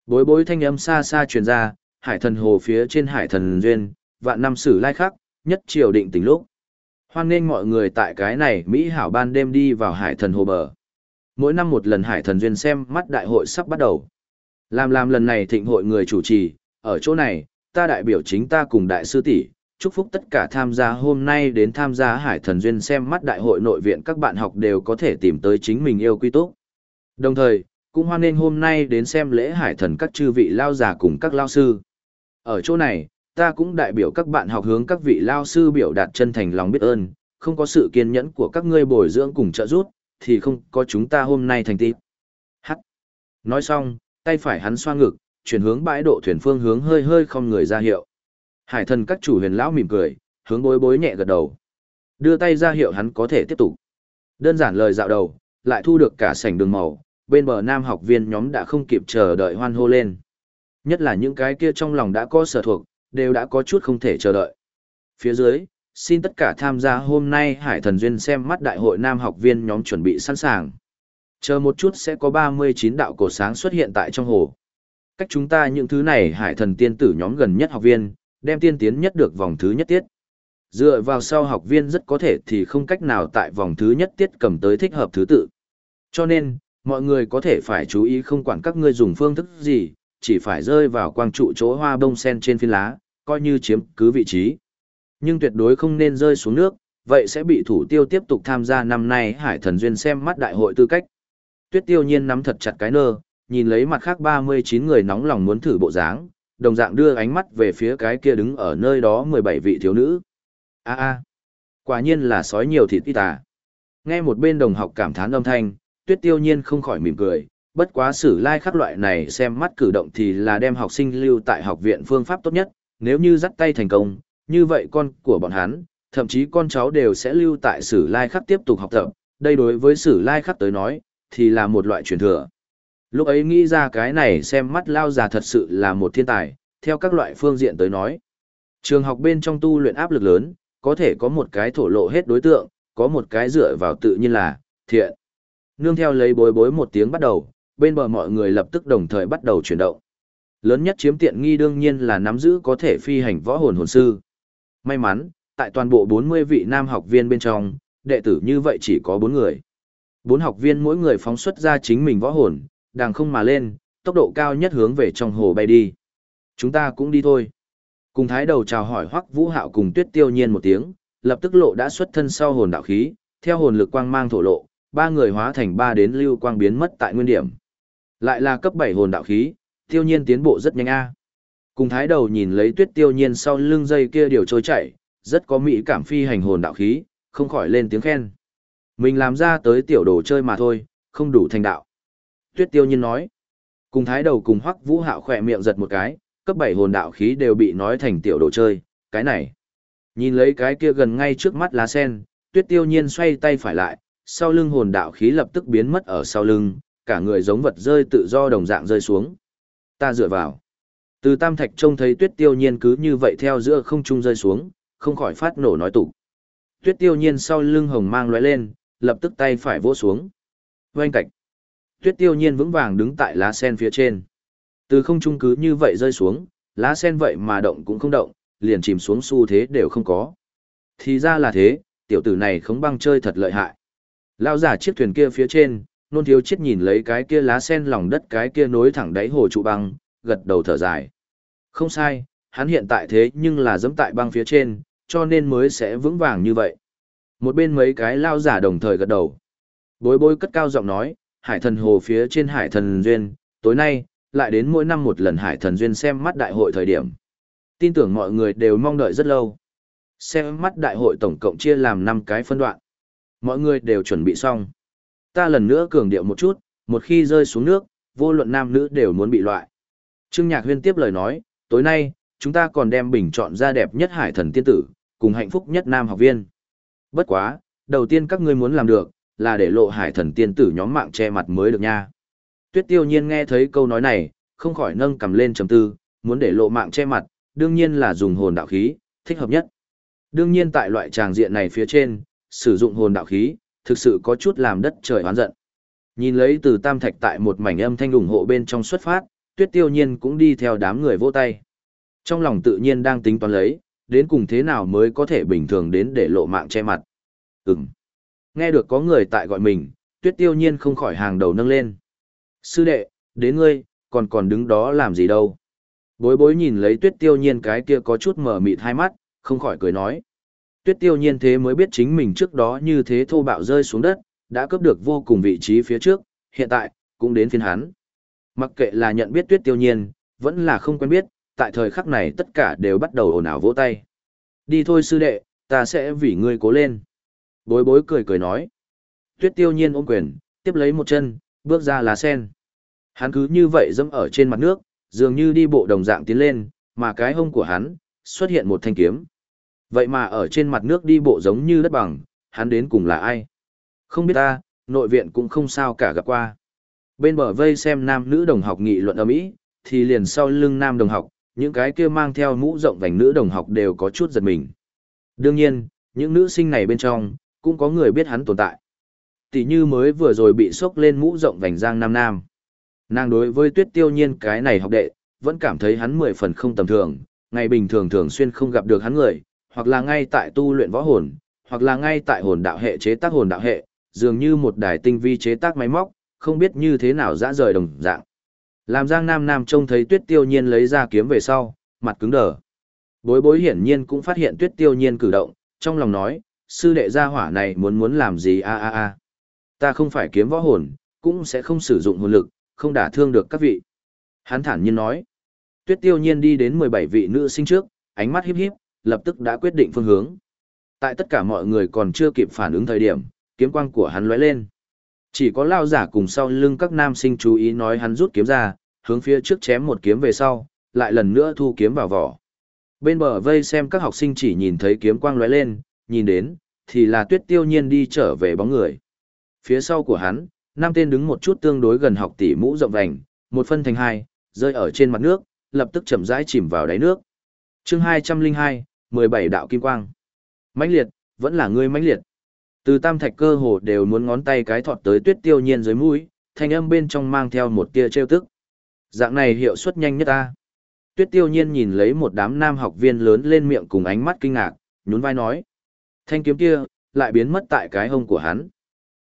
Bối bối thanh âm xa xa truyền ra, hải thần hồ phía trên hải thần duyên, vạn năm sử lai khắc, nhất triều định tình lúc. Hoan nghênh mọi người tại cái này Mỹ hảo ban đêm đi vào hải thần hồ bờ. Mỗi năm một lần hải thần duyên xem mắt đại hội sắp bắt đầu. Làm làm lần này thịnh hội người chủ trì, ở chỗ này, ta đại biểu chính ta cùng đại sư tỷ chúc phúc tất cả tham gia hôm nay đến tham gia hải thần duyên xem mắt đại hội nội viện các bạn học đều có thể tìm tới chính mình yêu quy túc. Đồng thời, cũng hoan nghênh hôm nay đến xem lễ hải thần các chư vị lao già cùng các lao sư. Ở chỗ này, ta cũng đại biểu các bạn học hướng các vị lao sư biểu đạt chân thành lòng biết ơn, không có sự kiên nhẫn của các ngươi bồi dưỡng cùng trợ giúp, thì không có chúng ta hôm nay thành tựu. Hắc. Nói xong, tay phải hắn xoa ngực, chuyển hướng bãi độ thuyền phương hướng hơi hơi không người ra hiệu. Hải thần các chủ huyền lão mỉm cười, hướng bối bối nhẹ gật đầu. Đưa tay ra hiệu hắn có thể tiếp tục. Đơn giản lời dạo đầu, lại thu được cả sảnh đường màu, bên bờ nam học viên nhóm đã không kịp chờ đợi hoan hô lên. Nhất là những cái kia trong lòng đã có sở thuộc, đều đã có chút không thể chờ đợi. Phía dưới, xin tất cả tham gia hôm nay Hải Thần Duyên xem mắt đại hội nam học viên nhóm chuẩn bị sẵn sàng. Chờ một chút sẽ có 39 đạo cổ sáng xuất hiện tại trong hồ. Cách chúng ta những thứ này Hải Thần tiên tử nhóm gần nhất học viên, đem tiên tiến nhất được vòng thứ nhất tiết. Dựa vào sau học viên rất có thể thì không cách nào tại vòng thứ nhất tiết cầm tới thích hợp thứ tự. Cho nên, mọi người có thể phải chú ý không quản các ngươi dùng phương thức gì, chỉ phải rơi vào quang trụ chỗ hoa bông sen trên phiên lá, coi như chiếm cứ vị trí. Nhưng tuyệt đối không nên rơi xuống nước, vậy sẽ bị thủ tiêu tiếp tục tham gia năm nay Hải Thần Duyên xem mắt đại hội tư cách. Tuyết tiêu nhiên nắm thật chặt cái nơ, nhìn lấy mặt khác 39 người nóng lòng muốn thử bộ dáng, đồng dạng đưa ánh mắt về phía cái kia đứng ở nơi đó 17 vị thiếu nữ. A a, quả nhiên là sói nhiều thịt ít à. Nghe một bên đồng học cảm thán âm thanh, tuyết tiêu nhiên không khỏi mỉm cười, bất quá sử lai like khắc loại này xem mắt cử động thì là đem học sinh lưu tại học viện phương pháp tốt nhất, nếu như dắt tay thành công, như vậy con của bọn hắn, thậm chí con cháu đều sẽ lưu tại sử lai khắc tiếp tục học tập, đây đối với sử lai khắc tới nói, thì là một loại truyền thừa. Lúc ấy nghĩ ra cái này xem mắt lao già thật sự là một thiên tài, theo các loại phương diện tới nói. Trường học bên trong tu luyện áp lực lớn, có thể có một cái thổ lộ hết đối tượng, có một cái dựa vào tự nhiên là, thiện. Nương theo lấy bối bối một tiếng bắt đầu, bên bờ mọi người lập tức đồng thời bắt đầu chuyển động. Lớn nhất chiếm tiện nghi đương nhiên là nắm giữ có thể phi hành võ hồn hồn sư. May mắn, tại toàn bộ 40 vị nam học viên bên trong, đệ tử như vậy chỉ có 4 người. Bốn học viên mỗi người phóng xuất ra chính mình võ hồn, đàng không mà lên, tốc độ cao nhất hướng về trong hồ bay đi. Chúng ta cũng đi thôi. Cùng thái đầu chào hỏi Hoắc Vũ Hạo cùng Tuyết Tiêu Nhiên một tiếng, lập tức lộ đã xuất thân sau hồn đạo khí, theo hồn lực quang mang thổ lộ, ba người hóa thành ba đến lưu quang biến mất tại nguyên điểm. Lại là cấp 7 hồn đạo khí, Tiêu Nhiên tiến bộ rất nhanh a. Cùng thái đầu nhìn lấy Tuyết Tiêu Nhiên sau lưng dây kia điều trôi chảy, rất có mỹ cảm phi hành hồn đạo khí, không khỏi lên tiếng khen. Mình làm ra tới tiểu đồ chơi mà thôi, không đủ thành đạo. Tuyết Tiêu Nhiên nói. Cùng thái đầu cùng Hoắc Vũ Hạo khỏe miệng giật một cái, cấp 7 hồn đạo khí đều bị nói thành tiểu đồ chơi, cái này. Nhìn lấy cái kia gần ngay trước mắt lá sen, tuyết tiêu nhiên xoay tay phải lại, sau lưng hồn đạo khí lập tức biến mất ở sau lưng, cả người giống vật rơi tự do đồng dạng rơi xuống. Ta dựa vào. Từ tam thạch trông thấy tuyết tiêu nhiên cứ như vậy theo giữa không trung rơi xuống, không khỏi phát nổ nói tục Tuyết tiêu nhiên sau lưng hồng mang lóe lên, lập tức tay phải vỗ xuống. Vâng cạch. Tuyết tiêu nhiên vững vàng đứng tại lá sen phía trên. Từ không trung cứ như vậy rơi xuống, lá sen vậy mà động cũng không động, liền chìm xuống xu thế đều không có. Thì ra là thế, tiểu tử này không băng chơi thật lợi hại. Lao giả chiếc thuyền kia phía trên, nôn thiếu chết nhìn lấy cái kia lá sen lòng đất cái kia nối thẳng đáy hồ trụ băng, gật đầu thở dài. Không sai, hắn hiện tại thế nhưng là dẫm tại băng phía trên, cho nên mới sẽ vững vàng như vậy. Một bên mấy cái lao giả đồng thời gật đầu. Bối bối cất cao giọng nói, hải thần hồ phía trên hải thần duyên, tối nay, lại đến mỗi năm một lần hải thần duyên xem mắt đại hội thời điểm. Tin tưởng mọi người đều mong đợi rất lâu. Xem mắt đại hội tổng cộng chia làm 5 cái phân đoạn. Mọi người đều chuẩn bị xong. Ta lần nữa cường điệu một chút, một khi rơi xuống nước, vô luận nam nữ đều muốn bị loại. Trương Nhạc Huyên tiếp lời nói, tối nay, chúng ta còn đem bình chọn ra đẹp nhất hải thần tiên tử, cùng hạnh phúc nhất nam học viên. Bất quá, đầu tiên các ngươi muốn làm được, là để lộ hải thần tiên tử nhóm mạng che mặt mới được nha. Tuyết tiêu nhiên nghe thấy câu nói này, không khỏi nâng cầm lên chấm tư, muốn để lộ mạng che mặt, đương nhiên là dùng hồn đạo khí, thích hợp nhất. Đương nhiên tại loại tràng diện này phía trên, sử dụng hồn đạo khí, thực sự có chút làm đất trời oán giận. Nhìn lấy từ tam thạch tại một mảnh âm thanh ủng hộ bên trong xuất phát, tuyết tiêu nhiên cũng đi theo đám người vỗ tay. Trong lòng tự nhiên đang tính toán lấy, đến cùng thế nào mới có thể bình thường đến để lộ mạng che mặt. Ừm. Nghe được có người tại gọi mình, tuyết tiêu nhiên không khỏi hàng đầu nâng lên. Sư đệ, đến ngươi, còn còn đứng đó làm gì đâu. Bối bối nhìn lấy tuyết tiêu nhiên cái kia có chút mở mịt hai mắt, không khỏi cười nói. Tuyết tiêu nhiên thế mới biết chính mình trước đó như thế thô bạo rơi xuống đất, đã cướp được vô cùng vị trí phía trước, hiện tại, cũng đến phiên hắn. Mặc kệ là nhận biết tuyết tiêu nhiên, vẫn là không quen biết, tại thời khắc này tất cả đều bắt đầu ồn ào vỗ tay. Đi thôi sư đệ, ta sẽ vì ngươi cố lên. Bối bối cười cười nói. Tuyết tiêu nhiên ôm quyền, tiếp lấy một chân, bước ra lá sen. Hắn cứ như vậy dẫm ở trên mặt nước, dường như đi bộ đồng dạng tiến lên, mà cái hông của hắn, xuất hiện một thanh kiếm. Vậy mà ở trên mặt nước đi bộ giống như đất bằng, hắn đến cùng là ai? Không biết ta, nội viện cũng không sao cả gặp qua. Bên bờ vây xem nam nữ đồng học nghị luận ở mỹ, thì liền sau lưng nam đồng học, những cái kia mang theo mũ rộng vành nữ đồng học đều có chút giật mình. Đương nhiên, những nữ sinh này bên trong, cũng có người biết hắn tồn tại. Tỷ như mới vừa rồi bị sốc lên mũ rộng vành giang nam nam. Nàng đối với tuyết tiêu nhiên cái này học đệ, vẫn cảm thấy hắn mười phần không tầm thường, ngày bình thường thường xuyên không gặp được hắn người, hoặc là ngay tại tu luyện võ hồn, hoặc là ngay tại hồn đạo hệ chế tác hồn đạo hệ, dường như một đài tinh vi chế tác máy móc, không biết như thế nào dã rời đồng dạng. Làm Giang Nam Nam trông thấy Tuyết Tiêu Nhiên lấy ra kiếm về sau, mặt cứng đờ. Bối bối hiển nhiên cũng phát hiện Tuyết Tiêu Nhiên cử động, trong lòng nói, sư đệ gia hỏa này muốn muốn làm gì a a a. Ta không phải kiếm võ hồn, cũng sẽ không sử dụng hồn lực, không đả thương được các vị. Hắn thản nhiên nói. Tuyết tiêu nhiên đi đến 17 vị nữ sinh trước, ánh mắt híp híp, lập tức đã quyết định phương hướng. Tại tất cả mọi người còn chưa kịp phản ứng thời điểm, kiếm quang của hắn lóe lên. Chỉ có lao giả cùng sau lưng các nam sinh chú ý nói hắn rút kiếm ra, hướng phía trước chém một kiếm về sau, lại lần nữa thu kiếm vào vỏ. Bên bờ vây xem các học sinh chỉ nhìn thấy kiếm quang lóe lên, nhìn đến, thì là tuyết tiêu nhiên đi trở về bóng người. Phía sau của hắn, năm tên đứng một chút tương đối gần học tỷ mũ rộng vành, một phân thành hai, rơi ở trên mặt nước, lập tức chậm rãi chìm vào đáy nước. Chương 202, 17 đạo kim quang. Mãnh liệt, vẫn là ngươi mãnh liệt. Từ tam thạch cơ hồ đều muốn ngón tay cái thọt tới tuyết tiêu nhiên dưới mũi, thanh âm bên trong mang theo một tia trêu tức. Dạng này hiệu suất nhanh nhất ta. Tuyết tiêu nhiên nhìn lấy một đám nam học viên lớn lên miệng cùng ánh mắt kinh ngạc, nhún vai nói. Thanh kiếm kia, lại biến mất tại cái hông của hắn.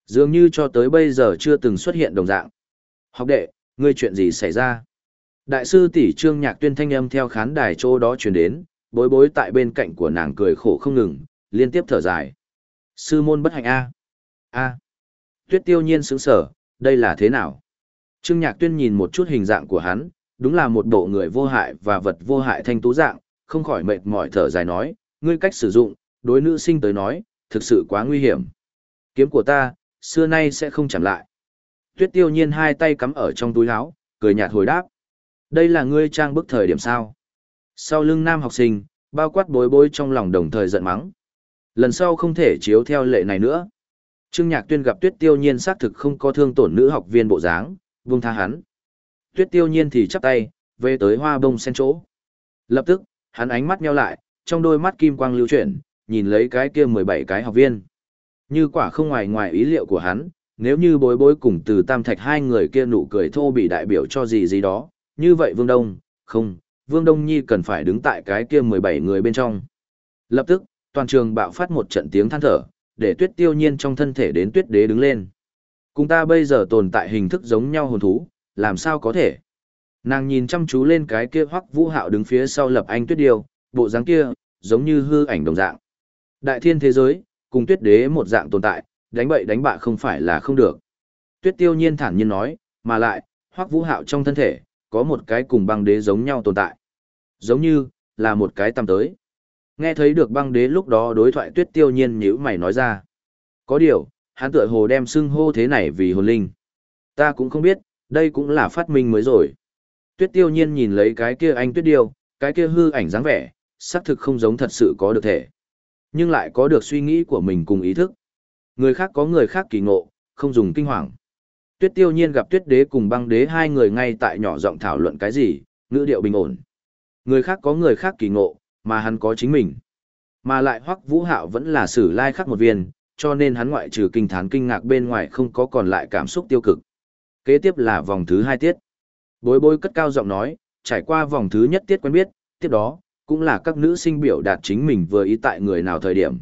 Dường như cho tới bây giờ chưa từng xuất hiện đồng dạng. Học đệ, Ngươi chuyện gì xảy ra? Đại sư tỷ trương nhạc tuyên thanh âm theo khán đài chỗ đó truyền đến, bối bối tại bên cạnh của nàng cười khổ không ngừng, liên tiếp thở dài. Sư môn bất hạnh A. A. Tuyết tiêu nhiên sững sở, đây là thế nào? Trương nhạc tuyên nhìn một chút hình dạng của hắn, đúng là một bộ người vô hại và vật vô hại thanh tú dạng, không khỏi mệt mỏi thở dài nói, ngươi cách sử dụng, đối nữ sinh tới nói, thực sự quá nguy hiểm. Kiếm của ta, xưa nay sẽ không chạm lại. Tuyết tiêu nhiên hai tay cắm ở trong túi áo, cười nhạt hồi đáp. Đây là ngươi trang bức thời điểm sao? Sau lưng nam học sinh, bao quát bối bối trong lòng đồng thời giận mắng. Lần sau không thể chiếu theo lệ này nữa. Trương Nhạc Tuyên gặp Tuyết Tiêu Nhiên xác thực không có thương tổn nữ học viên bộ dáng, vung tha hắn. Tuyết Tiêu Nhiên thì chắp tay, về tới hoa bông sen chỗ. Lập tức, hắn ánh mắt nheo lại, trong đôi mắt kim quang lưu chuyển, nhìn lấy cái kia 17 cái học viên. Như quả không ngoài ngoài ý liệu của hắn, nếu như bối bối cùng từ tam thạch hai người kia nụ cười thô bị đại biểu cho gì gì đó, như vậy Vương Đông, không, Vương Đông Nhi cần phải đứng tại cái kia 17 người bên trong. Lập tức, toàn trường bạo phát một trận tiếng than thở, để tuyết tiêu nhiên trong thân thể đến tuyết đế đứng lên. Cùng ta bây giờ tồn tại hình thức giống nhau hồn thú, làm sao có thể? Nàng nhìn chăm chú lên cái kia hoắc vũ hạo đứng phía sau lập anh tuyết điêu, bộ dáng kia, giống như hư ảnh đồng dạng. Đại thiên thế giới, cùng tuyết đế một dạng tồn tại, đánh bậy đánh bạ không phải là không được. Tuyết tiêu nhiên thản nhiên nói, mà lại, hoắc vũ hạo trong thân thể, có một cái cùng băng đế giống nhau tồn tại. Giống như, là một cái tầm tới. Nghe thấy được băng đế lúc đó đối thoại tuyết tiêu nhiên nhữ mày nói ra. Có điều, hắn tựa hồ đem xưng hô thế này vì hồn linh. Ta cũng không biết, đây cũng là phát minh mới rồi. Tuyết tiêu nhiên nhìn lấy cái kia anh tuyết điêu, cái kia hư ảnh dáng vẻ, xác thực không giống thật sự có được thể. Nhưng lại có được suy nghĩ của mình cùng ý thức. Người khác có người khác kỳ ngộ, không dùng kinh hoàng. Tuyết tiêu nhiên gặp tuyết đế cùng băng đế hai người ngay tại nhỏ giọng thảo luận cái gì, ngữ điệu bình ổn. Người khác có người khác kỳ ngộ, mà hắn có chính mình. Mà lại hoắc vũ hạo vẫn là sử lai khắc một viên, cho nên hắn ngoại trừ kinh thán kinh ngạc bên ngoài không có còn lại cảm xúc tiêu cực. Kế tiếp là vòng thứ hai tiết. Bối bối cất cao giọng nói, trải qua vòng thứ nhất tiết quen biết, tiếp đó, cũng là các nữ sinh biểu đạt chính mình vừa ý tại người nào thời điểm.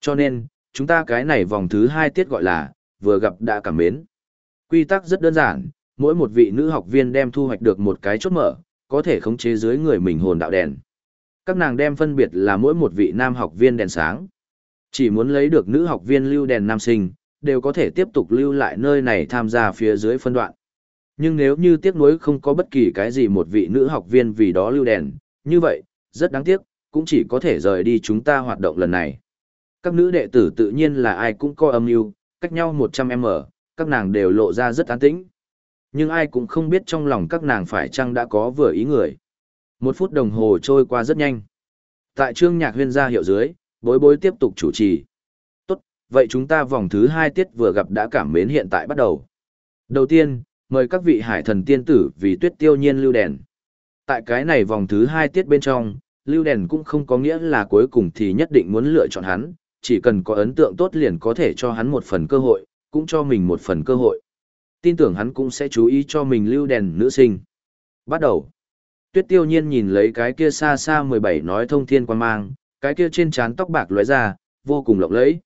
Cho nên, chúng ta cái này vòng thứ hai tiết gọi là, vừa gặp đã cảm mến. Quy tắc rất đơn giản, mỗi một vị nữ học viên đem thu hoạch được một cái chốt mở, có thể khống chế dưới người mình hồn đạo đèn. Các nàng đem phân biệt là mỗi một vị nam học viên đèn sáng. Chỉ muốn lấy được nữ học viên lưu đèn nam sinh, đều có thể tiếp tục lưu lại nơi này tham gia phía dưới phân đoạn. Nhưng nếu như tiếc nuối không có bất kỳ cái gì một vị nữ học viên vì đó lưu đèn, như vậy, rất đáng tiếc, cũng chỉ có thể rời đi chúng ta hoạt động lần này. Các nữ đệ tử tự nhiên là ai cũng có âm mưu, cách nhau 100m, các nàng đều lộ ra rất an tĩnh. Nhưng ai cũng không biết trong lòng các nàng phải chăng đã có vừa ý người. Một phút đồng hồ trôi qua rất nhanh. Tại trương nhạc huyên gia hiệu dưới, bối bối tiếp tục chủ trì. Tốt, vậy chúng ta vòng thứ hai tiết vừa gặp đã cảm mến hiện tại bắt đầu. Đầu tiên, mời các vị hải thần tiên tử vì tuyết tiêu nhiên lưu đèn. Tại cái này vòng thứ hai tiết bên trong, lưu đèn cũng không có nghĩa là cuối cùng thì nhất định muốn lựa chọn hắn, chỉ cần có ấn tượng tốt liền có thể cho hắn một phần cơ hội, cũng cho mình một phần cơ hội. Tin tưởng hắn cũng sẽ chú ý cho mình lưu đèn nữ sinh. Bắt đầu. Tuyết tiêu nhiên nhìn lấy cái kia xa xa 17 nói thông thiên quan mang, cái kia trên trán tóc bạc lóe ra, vô cùng lộng lẫy.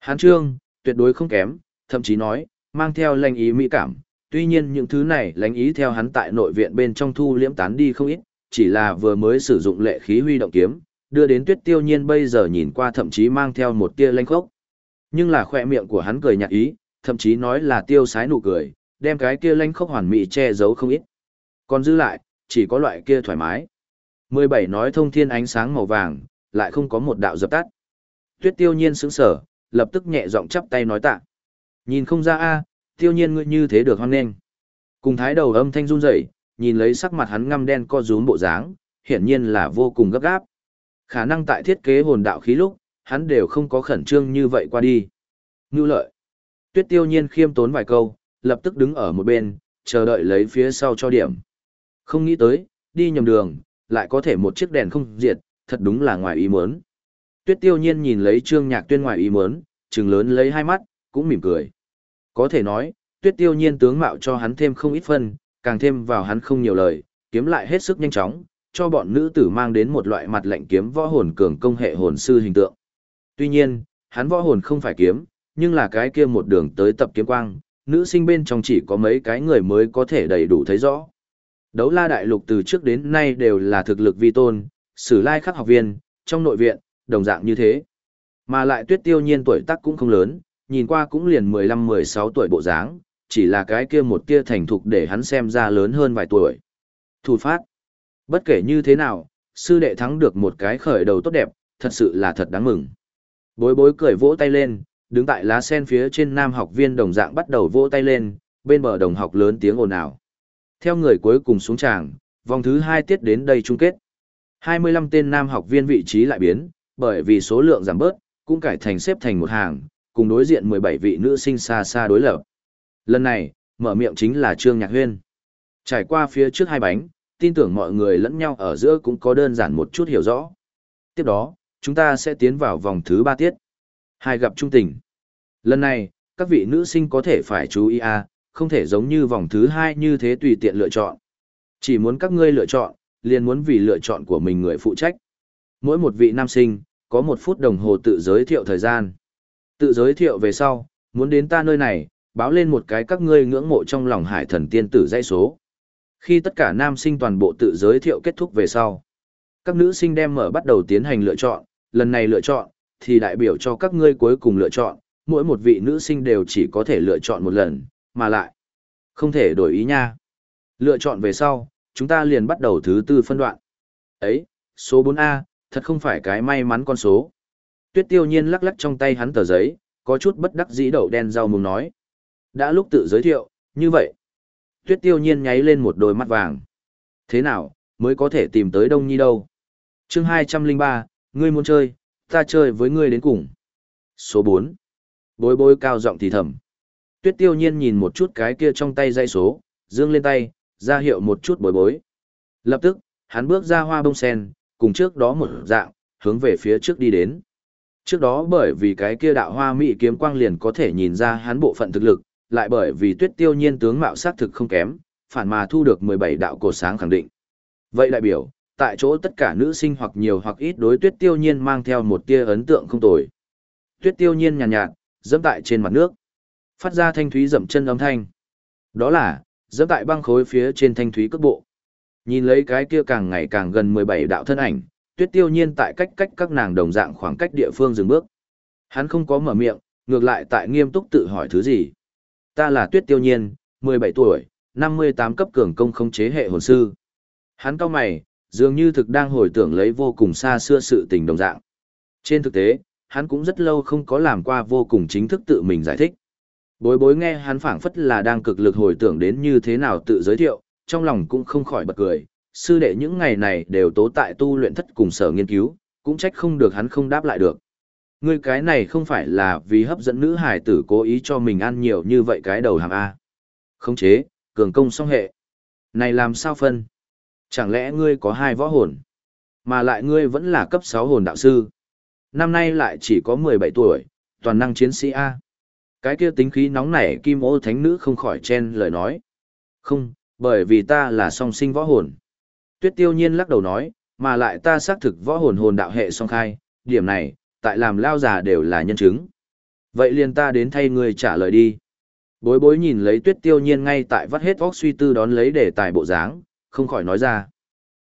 Hán trương, tuyệt đối không kém, thậm chí nói, mang theo lãnh ý mỹ cảm. Tuy nhiên những thứ này lánh ý theo hắn tại nội viện bên trong thu liễm tán đi không ít, chỉ là vừa mới sử dụng lệ khí huy động kiếm, đưa đến tuyết tiêu nhiên bây giờ nhìn qua thậm chí mang theo một tia lanh khốc. Nhưng là khoe miệng của hắn cười nhạt ý, thậm chí nói là tiêu sái nụ cười, đem cái kia lanh khốc hoàn mỹ che giấu không ít. Còn giữ lại, chỉ có loại kia thoải mái. 17 nói thông thiên ánh sáng màu vàng, lại không có một đạo dập tắt. Tuyết tiêu nhiên sững sở, lập tức nhẹ giọng chắp tay nói tạ. Nhìn không ra a, tiêu nhiên ngươi như thế được hoan nghênh. Cùng thái đầu âm thanh run rẩy, nhìn lấy sắc mặt hắn ngăm đen co rúm bộ dáng, hiển nhiên là vô cùng gấp gáp. Khả năng tại thiết kế hồn đạo khí lúc, hắn đều không có khẩn trương như vậy qua đi. Ngưu lợi. Tuyết tiêu nhiên khiêm tốn vài câu, lập tức đứng ở một bên, chờ đợi lấy phía sau cho điểm. Không nghĩ tới, đi nhầm đường, lại có thể một chiếc đèn không diệt, thật đúng là ngoài ý muốn. Tuyết tiêu nhiên nhìn lấy trương nhạc tuyên ngoài ý muốn, trừng lớn lấy hai mắt, cũng mỉm cười. Có thể nói, tuyết tiêu nhiên tướng mạo cho hắn thêm không ít phân, càng thêm vào hắn không nhiều lời, kiếm lại hết sức nhanh chóng, cho bọn nữ tử mang đến một loại mặt lạnh kiếm võ hồn cường công hệ hồn sư hình tượng. Tuy nhiên, hắn võ hồn không phải kiếm, nhưng là cái kia một đường tới tập kiếm quang, nữ sinh bên trong chỉ có mấy cái người mới có thể đầy đủ thấy rõ. Đấu la đại lục từ trước đến nay đều là thực lực vi tôn, sử lai khắc học viên, trong nội viện, đồng dạng như thế. Mà lại tuyết tiêu nhiên tuổi tác cũng không lớn, nhìn qua cũng liền 15-16 tuổi bộ dáng, chỉ là cái kia một tia thành thục để hắn xem ra lớn hơn vài tuổi. Thủ phát. Bất kể như thế nào, sư đệ thắng được một cái khởi đầu tốt đẹp, thật sự là thật đáng mừng. Bối bối cười vỗ tay lên, đứng tại lá sen phía trên nam học viên đồng dạng bắt đầu vỗ tay lên, bên bờ đồng học lớn tiếng ồn ào. Theo người cuối cùng xuống tràng, vòng thứ hai tiết đến đây chung kết. 25 tên nam học viên vị trí lại biến, bởi vì số lượng giảm bớt, cũng cải thành xếp thành một hàng, cùng đối diện 17 vị nữ sinh xa xa đối lập. Lần này, mở miệng chính là Trương Nhạc Huyên. Trải qua phía trước hai bánh, tin tưởng mọi người lẫn nhau ở giữa cũng có đơn giản một chút hiểu rõ. Tiếp đó, chúng ta sẽ tiến vào vòng thứ ba tiết. Hai gặp trung tình. Lần này, các vị nữ sinh có thể phải chú ý a, không thể giống như vòng thứ hai như thế tùy tiện lựa chọn. Chỉ muốn các ngươi lựa chọn, liền muốn vì lựa chọn của mình người phụ trách. Mỗi một vị nam sinh, có một phút đồng hồ tự giới thiệu thời gian. Tự giới thiệu về sau, muốn đến ta nơi này, báo lên một cái các ngươi ngưỡng mộ trong lòng hải thần tiên tử dãy số. Khi tất cả nam sinh toàn bộ tự giới thiệu kết thúc về sau, các nữ sinh đem mở bắt đầu tiến hành lựa chọn, lần này lựa chọn, thì đại biểu cho các ngươi cuối cùng lựa chọn, mỗi một vị nữ sinh đều chỉ có thể lựa chọn một lần, mà lại không thể đổi ý nha. Lựa chọn về sau, chúng ta liền bắt đầu thứ tư phân đoạn. Ấy, số 4A, thật không phải cái may mắn con số. Tuyết tiêu nhiên lắc lắc trong tay hắn tờ giấy, có chút bất đắc dĩ đậu đen rau mùng nói. Đã lúc tự giới thiệu, như vậy. Tuyết tiêu nhiên nháy lên một đôi mắt vàng. Thế nào, mới có thể tìm tới Đông Nhi đâu? chương 203, ngươi muốn chơi, ta chơi với ngươi đến cùng. Số 4. Bối bối cao giọng thì thầm. Tuyết tiêu nhiên nhìn một chút cái kia trong tay dây số, dương lên tay, ra hiệu một chút bối bối. Lập tức, hắn bước ra hoa bông sen, cùng trước đó một dạng, hướng về phía trước đi đến. Trước đó bởi vì cái kia đạo hoa mỹ kiếm quang liền có thể nhìn ra hắn bộ phận thực lực, lại bởi vì tuyết tiêu nhiên tướng mạo sát thực không kém, phản mà thu được 17 đạo cổ sáng khẳng định. Vậy đại biểu, tại chỗ tất cả nữ sinh hoặc nhiều hoặc ít đối tuyết tiêu nhiên mang theo một tia ấn tượng không tồi. Tuyết tiêu nhiên nhàn nhạt, nhạt, dẫm tại trên mặt nước. Phát ra thanh thúy dậm chân âm thanh. Đó là, dẫm tại băng khối phía trên thanh thúy cước bộ. Nhìn lấy cái kia càng ngày càng gần 17 đạo thân ảnh, tuyết tiêu nhiên tại cách cách các nàng đồng dạng khoảng cách địa phương dừng bước. Hắn không có mở miệng, ngược lại tại nghiêm túc tự hỏi thứ gì. Ta là tuyết tiêu nhiên, 17 tuổi, 58 cấp cường công không chế hệ hồn sư. Hắn cao mày, dường như thực đang hồi tưởng lấy vô cùng xa xưa sự tình đồng dạng. Trên thực tế, hắn cũng rất lâu không có làm qua vô cùng chính thức tự mình giải thích. Bối bối nghe hắn phảng phất là đang cực lực hồi tưởng đến như thế nào tự giới thiệu, trong lòng cũng không khỏi bật cười, sư đệ những ngày này đều tố tại tu luyện thất cùng sở nghiên cứu, cũng trách không được hắn không đáp lại được. Ngươi cái này không phải là vì hấp dẫn nữ hải tử cố ý cho mình ăn nhiều như vậy cái đầu hàng A. Không chế, cường công song hệ. Này làm sao phân? Chẳng lẽ ngươi có hai võ hồn? Mà lại ngươi vẫn là cấp 6 hồn đạo sư. Năm nay lại chỉ có 17 tuổi, toàn năng chiến sĩ A. Cái kia tính khí nóng nảy kim ô thánh nữ không khỏi chen lời nói. Không, bởi vì ta là song sinh võ hồn. Tuyết tiêu nhiên lắc đầu nói, mà lại ta xác thực võ hồn hồn đạo hệ song khai, điểm này, tại làm lao già đều là nhân chứng. Vậy liền ta đến thay người trả lời đi. Bối bối nhìn lấy tuyết tiêu nhiên ngay tại vắt hết óc suy tư đón lấy để tài bộ dáng, không khỏi nói ra.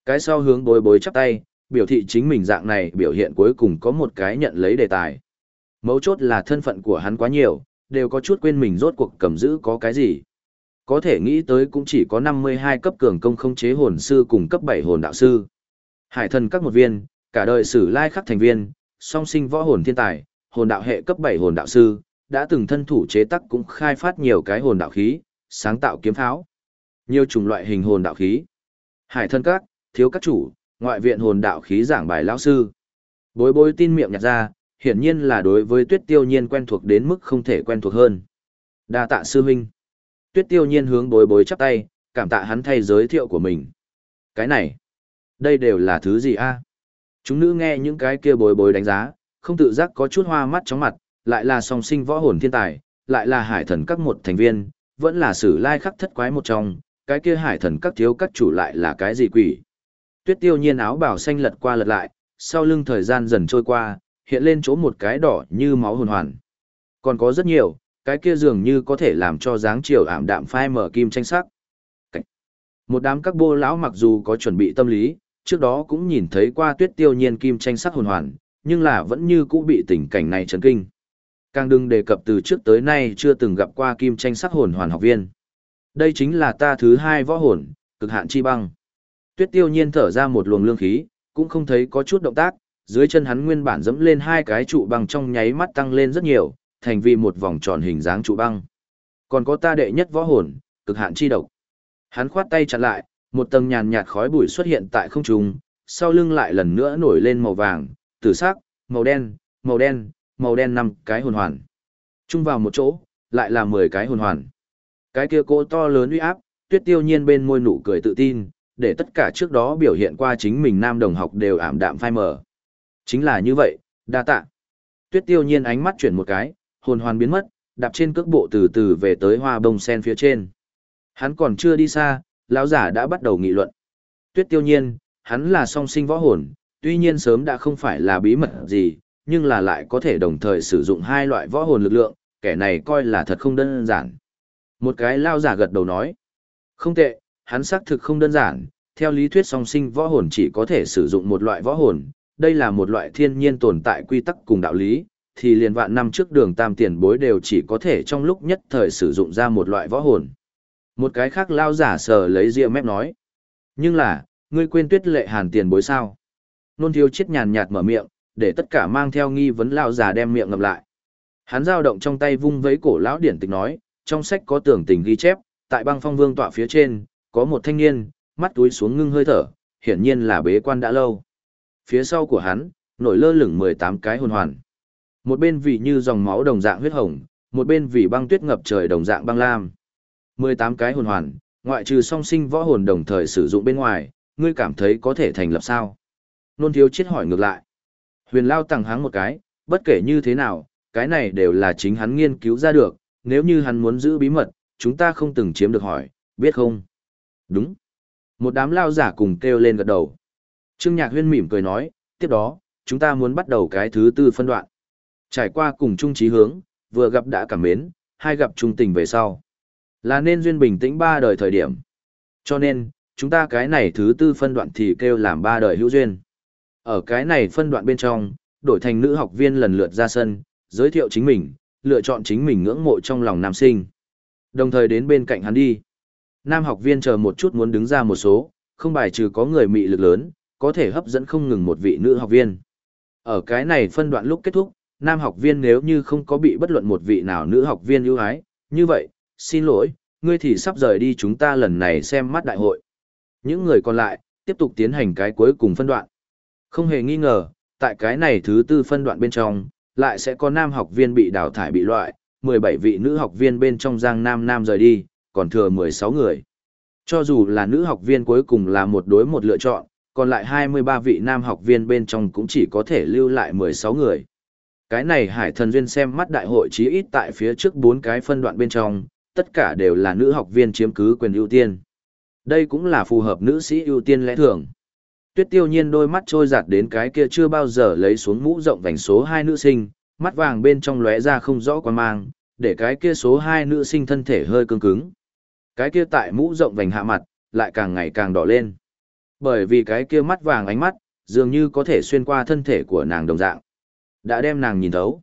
Cái sau hướng bối bối chắp tay, biểu thị chính mình dạng này biểu hiện cuối cùng có một cái nhận lấy đề tài. Mấu chốt là thân phận của hắn quá nhiều, đều có chút quên mình rốt cuộc cầm giữ có cái gì. Có thể nghĩ tới cũng chỉ có 52 cấp cường công không chế hồn sư cùng cấp 7 hồn đạo sư. Hải thần các một viên, cả đời sử lai khắc thành viên, song sinh võ hồn thiên tài, hồn đạo hệ cấp 7 hồn đạo sư, đã từng thân thủ chế tác cũng khai phát nhiều cái hồn đạo khí, sáng tạo kiếm pháo. Nhiều chủng loại hình hồn đạo khí. Hải thần các, thiếu các chủ, ngoại viện hồn đạo khí giảng bài lão sư. Bối bối tin miệng nhặt ra, hiển nhiên là đối với tuyết tiêu nhiên quen thuộc đến mức không thể quen thuộc hơn. đa tạ sư huynh. Tuyết tiêu nhiên hướng bối bối chắp tay, cảm tạ hắn thay giới thiệu của mình. Cái này, đây đều là thứ gì a? Chúng nữ nghe những cái kia bối bối đánh giá, không tự giác có chút hoa mắt chóng mặt, lại là song sinh võ hồn thiên tài, lại là hải thần các một thành viên, vẫn là sử lai khắc thất quái một trong, cái kia hải thần các thiếu các chủ lại là cái gì quỷ. Tuyết tiêu nhiên áo bảo xanh lật qua lật lại, sau lưng thời gian dần trôi qua, hiện lên chỗ một cái đỏ như máu hồn hoàn. Còn có rất nhiều, cái kia dường như có thể làm cho dáng chiều ảm đạm phai mở kim tranh sắc. Một đám các bô lão mặc dù có chuẩn bị tâm lý, trước đó cũng nhìn thấy qua tuyết tiêu nhiên kim tranh sắc hồn hoàn, nhưng là vẫn như cũ bị tình cảnh này chấn kinh. Càng đừng đề cập từ trước tới nay chưa từng gặp qua kim tranh sắc hồn hoàn học viên. Đây chính là ta thứ hai võ hồn, cực hạn chi băng. Tuyết tiêu nhiên thở ra một luồng lương khí, cũng không thấy có chút động tác, dưới chân hắn nguyên bản dẫm lên hai cái trụ băng trong nháy mắt tăng lên rất nhiều, thành vì một vòng tròn hình dáng trụ băng. Còn có ta đệ nhất võ hồn, cực hạn chi độc. Hắn khoát tay chặn lại, một tầng nhàn nhạt khói bụi xuất hiện tại không trung, sau lưng lại lần nữa nổi lên màu vàng, tử sắc, màu đen, màu đen, màu đen năm cái hồn hoàn. Chung vào một chỗ, lại là 10 cái hồn hoàn. Cái kia cỗ to lớn uy áp, tuyết tiêu nhiên bên môi nụ cười tự tin, để tất cả trước đó biểu hiện qua chính mình nam đồng học đều ảm đạm phai mờ. Chính là như vậy, đa tạ. Tuyết tiêu nhiên ánh mắt chuyển một cái, hồn hoàn biến mất, đạp trên cước bộ từ từ về tới hoa bông sen phía trên. Hắn còn chưa đi xa, lão giả đã bắt đầu nghị luận. Tuyết tiêu nhiên, hắn là song sinh võ hồn, tuy nhiên sớm đã không phải là bí mật gì, nhưng là lại có thể đồng thời sử dụng hai loại võ hồn lực lượng, kẻ này coi là thật không đơn giản. Một cái lao giả gật đầu nói. Không tệ, hắn xác thực không đơn giản, theo lý thuyết song sinh võ hồn chỉ có thể sử dụng một loại võ hồn, đây là một loại thiên nhiên tồn tại quy tắc cùng đạo lý, thì liền vạn năm trước đường tam tiền bối đều chỉ có thể trong lúc nhất thời sử dụng ra một loại võ hồn. Một cái khác lao giả sờ lấy ria mép nói. Nhưng là, ngươi quên tuyết lệ hàn tiền bối sao? Nôn thiếu chết nhàn nhạt mở miệng, để tất cả mang theo nghi vấn lao giả đem miệng ngậm lại. Hắn dao động trong tay vung vấy cổ lão điển tịch nói, trong sách có tưởng tình ghi chép, tại băng phong vương tọa phía trên, có một thanh niên, mắt túi xuống ngưng hơi thở, hiển nhiên là bế quan đã lâu. Phía sau của hắn, nổi lơ lửng 18 cái hồn hoàn. Một bên vì như dòng máu đồng dạng huyết hồng, một bên vì băng tuyết ngập trời đồng dạng băng lam. 18 cái hồn hoàn, ngoại trừ song sinh võ hồn đồng thời sử dụng bên ngoài, ngươi cảm thấy có thể thành lập sao? Nôn thiếu chết hỏi ngược lại. Huyền Lao tặng háng một cái, bất kể như thế nào, cái này đều là chính hắn nghiên cứu ra được, nếu như hắn muốn giữ bí mật, chúng ta không từng chiếm được hỏi, biết không? Đúng. Một đám lao giả cùng kêu lên gật đầu. Trương Nhạc Huyên mỉm cười nói, tiếp đó, chúng ta muốn bắt đầu cái thứ tư phân đoạn. Trải qua cùng chung trí hướng, vừa gặp đã cảm mến, hai gặp trung tình về sau. Là nên duyên bình tĩnh ba đời thời điểm. Cho nên, chúng ta cái này thứ tư phân đoạn thì kêu làm ba đời hữu duyên. Ở cái này phân đoạn bên trong, đổi thành nữ học viên lần lượt ra sân, giới thiệu chính mình, lựa chọn chính mình ngưỡng mộ trong lòng nam sinh. Đồng thời đến bên cạnh hắn đi. Nam học viên chờ một chút muốn đứng ra một số, không bài trừ có người mị lực lớn, có thể hấp dẫn không ngừng một vị nữ học viên. Ở cái này phân đoạn lúc kết thúc, nam học viên nếu như không có bị bất luận một vị nào nữ học viên ưu ái, như vậy, xin lỗi, ngươi thì sắp rời đi chúng ta lần này xem mắt đại hội. Những người còn lại, tiếp tục tiến hành cái cuối cùng phân đoạn. Không hề nghi ngờ, tại cái này thứ tư phân đoạn bên trong, lại sẽ có nam học viên bị đào thải bị loại, 17 vị nữ học viên bên trong giang nam nam rời đi, còn thừa 16 người. Cho dù là nữ học viên cuối cùng là một đối một lựa chọn, còn lại 23 vị nam học viên bên trong cũng chỉ có thể lưu lại 16 người. Cái này hải thần duyên xem mắt đại hội chí ít tại phía trước bốn cái phân đoạn bên trong, tất cả đều là nữ học viên chiếm cứ quyền ưu tiên. Đây cũng là phù hợp nữ sĩ ưu tiên lẽ thường. Tuyết tiêu nhiên đôi mắt trôi giạt đến cái kia chưa bao giờ lấy xuống mũ rộng vành số hai nữ sinh, mắt vàng bên trong lóe ra không rõ quan mang, để cái kia số hai nữ sinh thân thể hơi cứng cứng. Cái kia tại mũ rộng vành hạ mặt, lại càng ngày càng đỏ lên. Bởi vì cái kia mắt vàng ánh mắt, dường như có thể xuyên qua thân thể của nàng đồng dạng. Đã đem nàng nhìn thấu.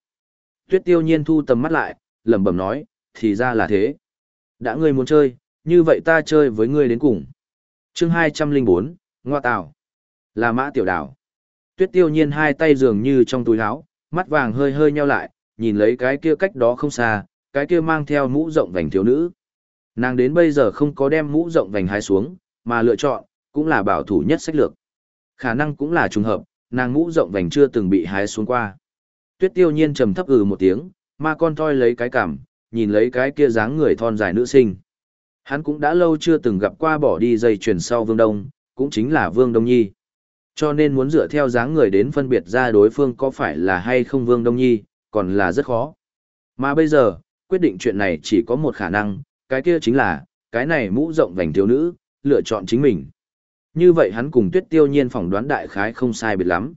Tuyết tiêu nhiên thu tầm mắt lại, lẩm bẩm nói, thì ra là thế. Đã ngươi muốn chơi, như vậy ta chơi với ngươi đến cùng. chương 204, Ngoa Tào. Là mã tiểu đảo. Tuyết tiêu nhiên hai tay dường như trong túi áo, mắt vàng hơi hơi nheo lại, nhìn lấy cái kia cách đó không xa, cái kia mang theo mũ rộng vành thiếu nữ. Nàng đến bây giờ không có đem mũ rộng vành hái xuống, mà lựa chọn, cũng là bảo thủ nhất sách lược. Khả năng cũng là trùng hợp, nàng mũ rộng vành chưa từng bị hái xuống qua. Tuyết tiêu nhiên trầm thấp ừ một tiếng, ma con thoi lấy cái cảm, nhìn lấy cái kia dáng người thon dài nữ sinh. Hắn cũng đã lâu chưa từng gặp qua bỏ đi dây chuyền sau Vương Đông, cũng chính là Vương Đông Nhi. Cho nên muốn dựa theo dáng người đến phân biệt ra đối phương có phải là hay không Vương Đông Nhi, còn là rất khó. Mà bây giờ, quyết định chuyện này chỉ có một khả năng, cái kia chính là, cái này mũ rộng vành thiếu nữ, lựa chọn chính mình. Như vậy hắn cùng tuyết tiêu nhiên phỏng đoán đại khái không sai biệt lắm.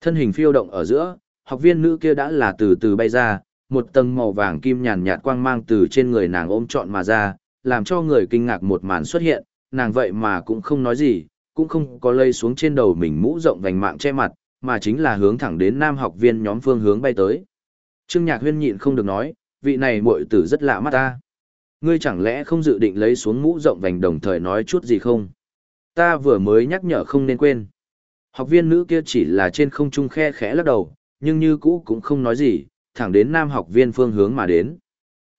Thân hình phiêu động ở giữa, học viên nữ kia đã là từ từ bay ra, một tầng màu vàng kim nhàn nhạt quang mang từ trên người nàng ôm trọn mà ra, làm cho người kinh ngạc một màn xuất hiện, nàng vậy mà cũng không nói gì, cũng không có lây xuống trên đầu mình mũ rộng vành mạng che mặt, mà chính là hướng thẳng đến nam học viên nhóm phương hướng bay tới. Trương Nhạc Huyên nhịn không được nói, vị này muội tử rất lạ mắt ta. Ngươi chẳng lẽ không dự định lấy xuống mũ rộng vành đồng thời nói chút gì không? Ta vừa mới nhắc nhở không nên quên. Học viên nữ kia chỉ là trên không trung khe khẽ lắc đầu, nhưng như cũ cũng không nói gì, thẳng đến nam học viên phương hướng mà đến.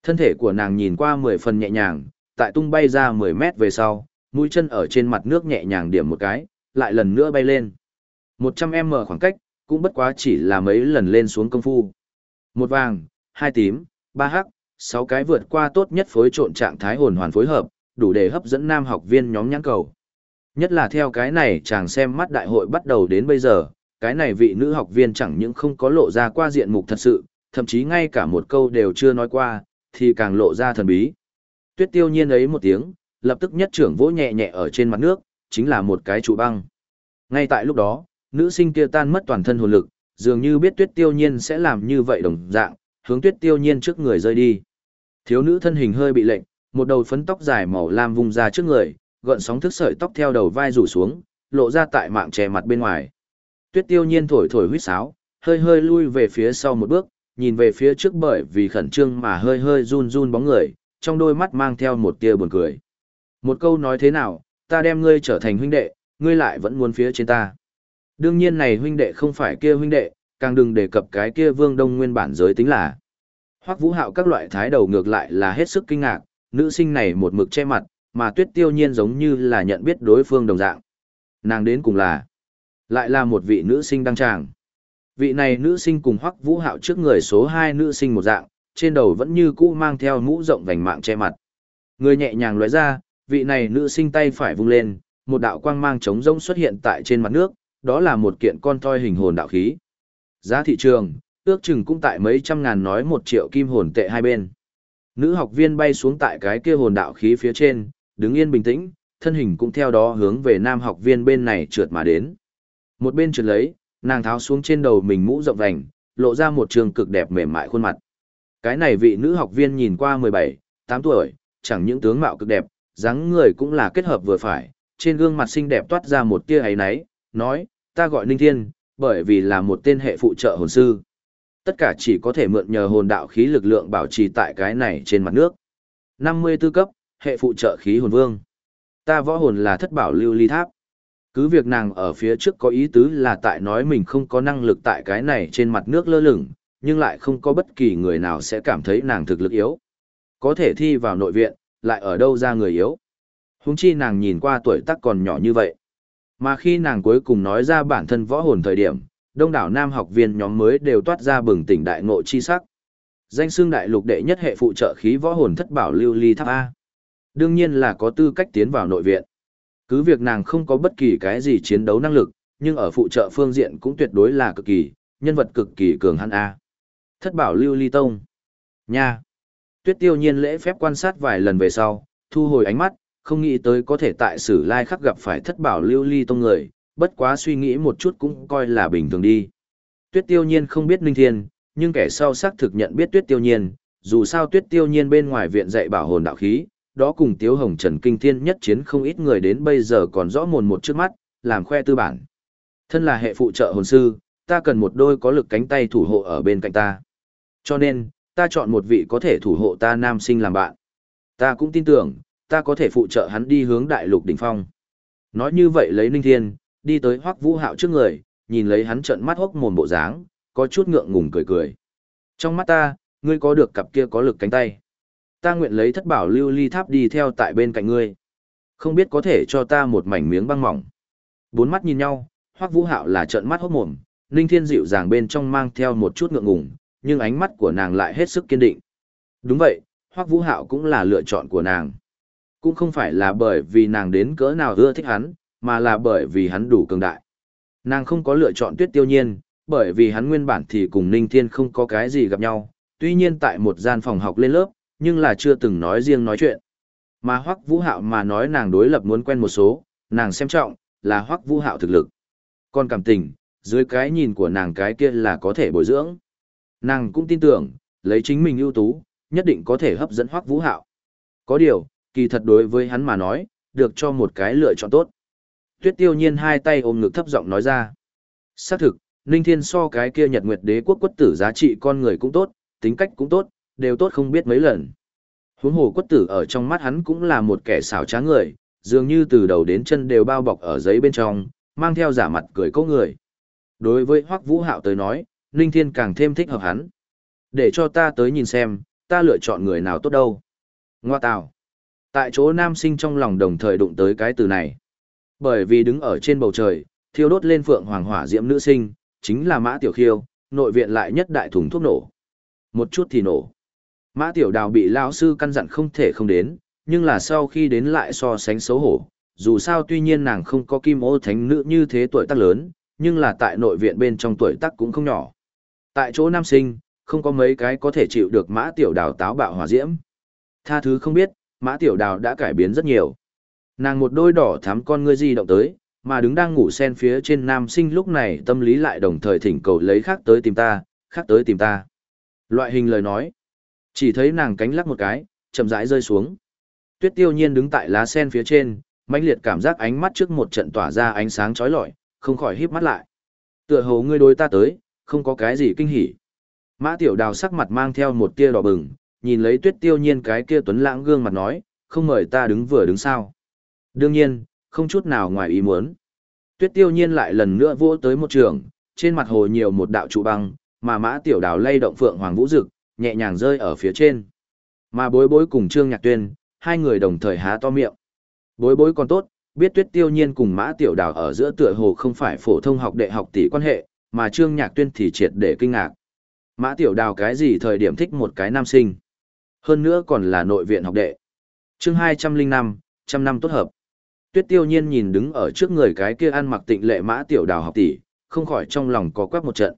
Thân thể của nàng nhìn qua mười phần nhẹ nhàng, tại tung bay ra 10 mét về sau, mũi chân ở trên mặt nước nhẹ nhàng điểm một cái, lại lần nữa bay lên. 100m khoảng cách, cũng bất quá chỉ là mấy lần lên xuống công phu. Một vàng, hai tím, ba hắc, sáu cái vượt qua tốt nhất phối trộn trạng thái hồn hoàn phối hợp, đủ để hấp dẫn nam học viên nhóm nhãn cầu. Nhất là theo cái này chàng xem mắt đại hội bắt đầu đến bây giờ, cái này vị nữ học viên chẳng những không có lộ ra qua diện mục thật sự, thậm chí ngay cả một câu đều chưa nói qua, thì càng lộ ra thần bí. Tuyết tiêu nhiên ấy một tiếng, lập tức nhất trưởng vỗ nhẹ nhẹ ở trên mặt nước, chính là một cái trụ băng. Ngay tại lúc đó, nữ sinh kia tan mất toàn thân hồn lực, dường như biết tuyết tiêu nhiên sẽ làm như vậy đồng dạng, hướng tuyết tiêu nhiên trước người rơi đi. Thiếu nữ thân hình hơi bị lệnh, một đầu phấn tóc dài màu lam vung ra trước người, gợn sóng thức sợi tóc theo đầu vai rủ xuống, lộ ra tại mạng che mặt bên ngoài. Tuyết tiêu nhiên thổi thổi huýt sáo, hơi hơi lui về phía sau một bước, nhìn về phía trước bởi vì khẩn trương mà hơi hơi run run bóng người, trong đôi mắt mang theo một tia buồn cười. Một câu nói thế nào, ta đem ngươi trở thành huynh đệ, ngươi lại vẫn muốn phía trên ta. Đương nhiên này huynh đệ không phải kia huynh đệ, càng đừng đề cập cái kia vương đông nguyên bản giới tính là. Hoắc vũ hạo các loại thái đầu ngược lại là hết sức kinh ngạc, nữ sinh này một mực che mặt, mà tuyết tiêu nhiên giống như là nhận biết đối phương đồng dạng. Nàng đến cùng là, lại là một vị nữ sinh đăng tràng. Vị này nữ sinh cùng Hoắc vũ hạo trước người số 2 nữ sinh một dạng, trên đầu vẫn như cũ mang theo mũ rộng vành mạng che mặt. Người nhẹ nhàng lóe ra, vị này nữ sinh tay phải vung lên, một đạo quang mang trống rỗng xuất hiện tại trên mặt nước, đó là một kiện con toy hình hồn đạo khí. Giá thị trường, ước chừng cũng tại mấy trăm ngàn nói một triệu kim hồn tệ hai bên. Nữ học viên bay xuống tại cái kia hồn đạo khí phía trên, đứng yên bình tĩnh, thân hình cũng theo đó hướng về nam học viên bên này trượt mà đến. Một bên trượt lấy, nàng tháo xuống trên đầu mình mũ rộng vành, lộ ra một trường cực đẹp mềm mại khuôn mặt. Cái này vị nữ học viên nhìn qua 17, 8 tuổi, chẳng những tướng mạo cực đẹp, dáng người cũng là kết hợp vừa phải, trên gương mặt xinh đẹp toát ra một tia ấy náy, nói, ta gọi Ninh Thiên, bởi vì là một tên hệ phụ trợ hồn sư. Tất cả chỉ có thể mượn nhờ hồn đạo khí lực lượng bảo trì tại cái này trên mặt nước. 54 cấp, hệ phụ trợ khí hồn vương. Ta võ hồn là thất bảo lưu ly tháp. Cứ việc nàng ở phía trước có ý tứ là tại nói mình không có năng lực tại cái này trên mặt nước lơ lửng, nhưng lại không có bất kỳ người nào sẽ cảm thấy nàng thực lực yếu. Có thể thi vào nội viện, lại ở đâu ra người yếu. Húng chi nàng nhìn qua tuổi tác còn nhỏ như vậy. Mà khi nàng cuối cùng nói ra bản thân võ hồn thời điểm, đông đảo nam học viên nhóm mới đều toát ra bừng tỉnh đại ngộ chi sắc. Danh xương đại lục đệ nhất hệ phụ trợ khí võ hồn thất bảo lưu ly tháp A. Đương nhiên là có tư cách tiến vào nội viện. Cứ việc nàng không có bất kỳ cái gì chiến đấu năng lực, nhưng ở phụ trợ phương diện cũng tuyệt đối là cực kỳ, nhân vật cực kỳ cường hắn A. Thất bảo lưu ly tông. Nha. Tuyết tiêu nhiên lễ phép quan sát vài lần về sau, thu hồi ánh mắt, không nghĩ tới có thể tại sử lai khắc gặp phải thất bảo lưu ly tông người, bất quá suy nghĩ một chút cũng coi là bình thường đi. Tuyết tiêu nhiên không biết Ninh Thiên, nhưng kẻ sau xác thực nhận biết tuyết tiêu nhiên, dù sao tuyết tiêu nhiên bên ngoài viện dạy bảo hồn đạo khí, đó cùng tiếu hồng trần kinh thiên nhất chiến không ít người đến bây giờ còn rõ mồn một trước mắt, làm khoe tư bản. Thân là hệ phụ trợ hồn sư, ta cần một đôi có lực cánh tay thủ hộ ở bên cạnh ta. Cho nên, ta chọn một vị có thể thủ hộ ta nam sinh làm bạn. Ta cũng tin tưởng, ta có thể phụ trợ hắn đi hướng đại lục đỉnh phong. Nói như vậy lấy Ninh Thiên, đi tới Hoắc Vũ Hạo trước người, nhìn lấy hắn trợn mắt hốc mồm bộ dáng, có chút ngượng ngùng cười cười. Trong mắt ta, ngươi có được cặp kia có lực cánh tay. Ta nguyện lấy thất bảo lưu ly tháp đi theo tại bên cạnh ngươi. Không biết có thể cho ta một mảnh miếng băng mỏng. Bốn mắt nhìn nhau, Hoắc Vũ Hạo là trợn mắt hốc mồm, Ninh Thiên dịu dàng bên trong mang theo một chút ngượng ngùng, nhưng ánh mắt của nàng lại hết sức kiên định. Đúng vậy, Hoắc Vũ Hạo cũng là lựa chọn của nàng. Cũng không phải là bởi vì nàng đến cỡ nào ưa thích hắn, mà là bởi vì hắn đủ cường đại. Nàng không có lựa chọn tuyết tiêu nhiên, bởi vì hắn nguyên bản thì cùng Ninh Thiên không có cái gì gặp nhau, tuy nhiên tại một gian phòng học lên lớp, nhưng là chưa từng nói riêng nói chuyện. Mà Hoắc Vũ Hạo mà nói nàng đối lập muốn quen một số, nàng xem trọng, là Hoắc Vũ Hạo thực lực. Còn cảm tình, dưới cái nhìn của nàng cái kia là có thể bồi dưỡng. Nàng cũng tin tưởng, lấy chính mình ưu tú, nhất định có thể hấp dẫn Hoắc Vũ Hạo. Có điều, kỳ thật đối với hắn mà nói, được cho một cái lựa chọn tốt. Tuyết Tiêu Nhiên hai tay ôm ngực thấp giọng nói ra. Xác thực, Ninh Thiên so cái kia Nhật Nguyệt Đế quốc quất tử giá trị con người cũng tốt, tính cách cũng tốt, đều tốt không biết mấy lần. Huống hồ quất tử ở trong mắt hắn cũng là một kẻ xảo trá người, dường như từ đầu đến chân đều bao bọc ở giấy bên trong, mang theo giả mặt cười cố người. Đối với Hoắc Vũ Hạo tới nói, Ninh Thiên càng thêm thích hợp hắn. Để cho ta tới nhìn xem, ta lựa chọn người nào tốt đâu. Ngoa tào. Tại chỗ nam sinh trong lòng đồng thời đụng tới cái từ này. Bởi vì đứng ở trên bầu trời, thiêu đốt lên phượng hoàng hỏa diễm nữ sinh, chính là Mã Tiểu Khiêu, nội viện lại nhất đại thùng thuốc nổ. Một chút thì nổ. Mã Tiểu Đào bị lão sư căn dặn không thể không đến, nhưng là sau khi đến lại so sánh xấu hổ. Dù sao tuy nhiên nàng không có kim ô thánh nữ như thế tuổi tác lớn, nhưng là tại nội viện bên trong tuổi tác cũng không nhỏ. Tại chỗ nam sinh, không có mấy cái có thể chịu được Mã Tiểu Đào táo bạo hỏa diễm. Tha thứ không biết, Mã Tiểu Đào đã cải biến rất nhiều. Nàng một đôi đỏ thắm con ngươi di động tới, mà đứng đang ngủ sen phía trên nam sinh lúc này tâm lý lại đồng thời thỉnh cầu lấy khác tới tìm ta, khác tới tìm ta. Loại hình lời nói. Chỉ thấy nàng cánh lắc một cái, chậm rãi rơi xuống. Tuyết tiêu nhiên đứng tại lá sen phía trên, mãnh liệt cảm giác ánh mắt trước một trận tỏa ra ánh sáng chói lọi, không khỏi híp mắt lại. Tựa hồ ngươi đối ta tới, không có cái gì kinh hỉ. Mã tiểu đào sắc mặt mang theo một tia đỏ bừng, nhìn lấy tuyết tiêu nhiên cái kia tuấn lãng gương mặt nói, không mời ta đứng vừa đứng sao. Đương nhiên, không chút nào ngoài ý muốn. Tuyết tiêu nhiên lại lần nữa vỗ tới một trường, trên mặt hồ nhiều một đạo trụ băng, mà mã tiểu đào lay động phượng hoàng vũ dực, nhẹ nhàng rơi ở phía trên. Mà bối bối cùng trương nhạc tuyên, hai người đồng thời há to miệng. Bối bối còn tốt, biết tuyết tiêu nhiên cùng mã tiểu đào ở giữa tựa hồ không phải phổ thông học đệ học tỷ quan hệ, mà trương nhạc tuyên thì triệt để kinh ngạc. Mã tiểu đào cái gì thời điểm thích một cái nam sinh. Hơn nữa còn là nội viện học đệ. chương hai trăm linh năm trăm năm tốt hợp. Tuyết tiêu nhiên nhìn đứng ở trước người cái kia ăn mặc tịnh lệ mã tiểu đào học tỷ, không khỏi trong lòng có quắc một trận.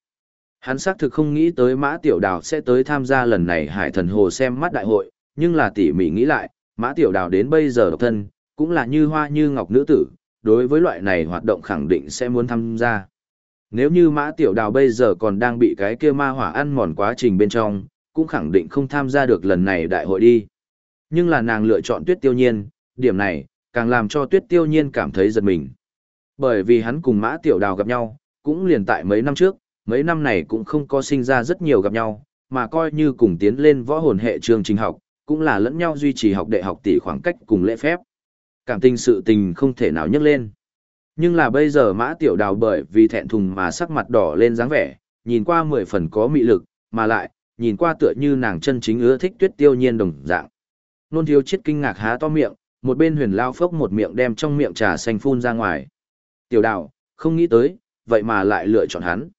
Hắn xác thực không nghĩ tới mã tiểu đào sẽ tới tham gia lần này hải thần hồ xem mắt đại hội, nhưng là tỉ mỉ nghĩ lại, mã tiểu đào đến bây giờ độc thân, cũng là như hoa như ngọc nữ tử, đối với loại này hoạt động khẳng định sẽ muốn tham gia. Nếu như mã tiểu đào bây giờ còn đang bị cái kia ma hỏa ăn mòn quá trình bên trong, cũng khẳng định không tham gia được lần này đại hội đi. Nhưng là nàng lựa chọn tuyết tiêu nhiên, điểm này, càng làm cho tuyết tiêu nhiên cảm thấy giật mình. Bởi vì hắn cùng mã tiểu đào gặp nhau, cũng liền tại mấy năm trước, mấy năm này cũng không có sinh ra rất nhiều gặp nhau, mà coi như cùng tiến lên võ hồn hệ trường trình học, cũng là lẫn nhau duy trì học đệ học tỷ khoảng cách cùng lễ phép. Cảm tình sự tình không thể nào nhấc lên. Nhưng là bây giờ mã tiểu đào bởi vì thẹn thùng mà sắc mặt đỏ lên dáng vẻ, nhìn qua mười phần có mị lực, mà lại, nhìn qua tựa như nàng chân chính ưa thích tuyết tiêu nhiên đồng dạng. Nôn thiếu chết kinh ngạc há to miệng, một bên huyền lao phốc một miệng đem trong miệng trà xanh phun ra ngoài. Tiểu đào, không nghĩ tới, vậy mà lại lựa chọn hắn.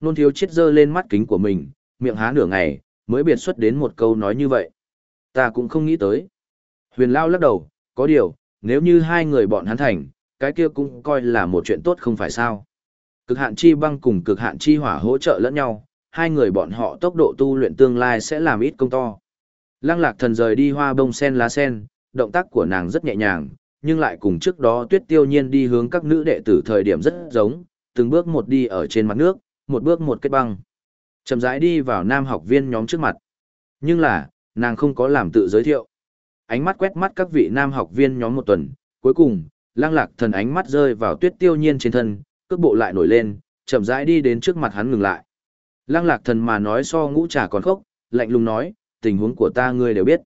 Nôn thiếu chết dơ lên mắt kính của mình, miệng há nửa ngày, mới biệt xuất đến một câu nói như vậy. Ta cũng không nghĩ tới. Huyền lao lắc đầu, có điều, nếu như hai người bọn hắn thành, cái kia cũng coi là một chuyện tốt không phải sao. Cực hạn chi băng cùng cực hạn chi hỏa hỗ trợ lẫn nhau, hai người bọn họ tốc độ tu luyện tương lai sẽ làm ít công to. Lăng lạc thần rời đi hoa bông sen lá sen, động tác của nàng rất nhẹ nhàng, nhưng lại cùng trước đó tuyết tiêu nhiên đi hướng các nữ đệ tử thời điểm rất giống, từng bước một đi ở trên mặt nước, một bước một kết băng. Chậm rãi đi vào nam học viên nhóm trước mặt. Nhưng là, nàng không có làm tự giới thiệu. Ánh mắt quét mắt các vị nam học viên nhóm một tuần, cuối cùng, lăng lạc thần ánh mắt rơi vào tuyết tiêu nhiên trên thân, cước bộ lại nổi lên, chậm rãi đi đến trước mặt hắn ngừng lại. Lăng lạc thần mà nói so ngũ trà còn khốc, lạnh lùng nói, tình huống của ta ngươi đều biết.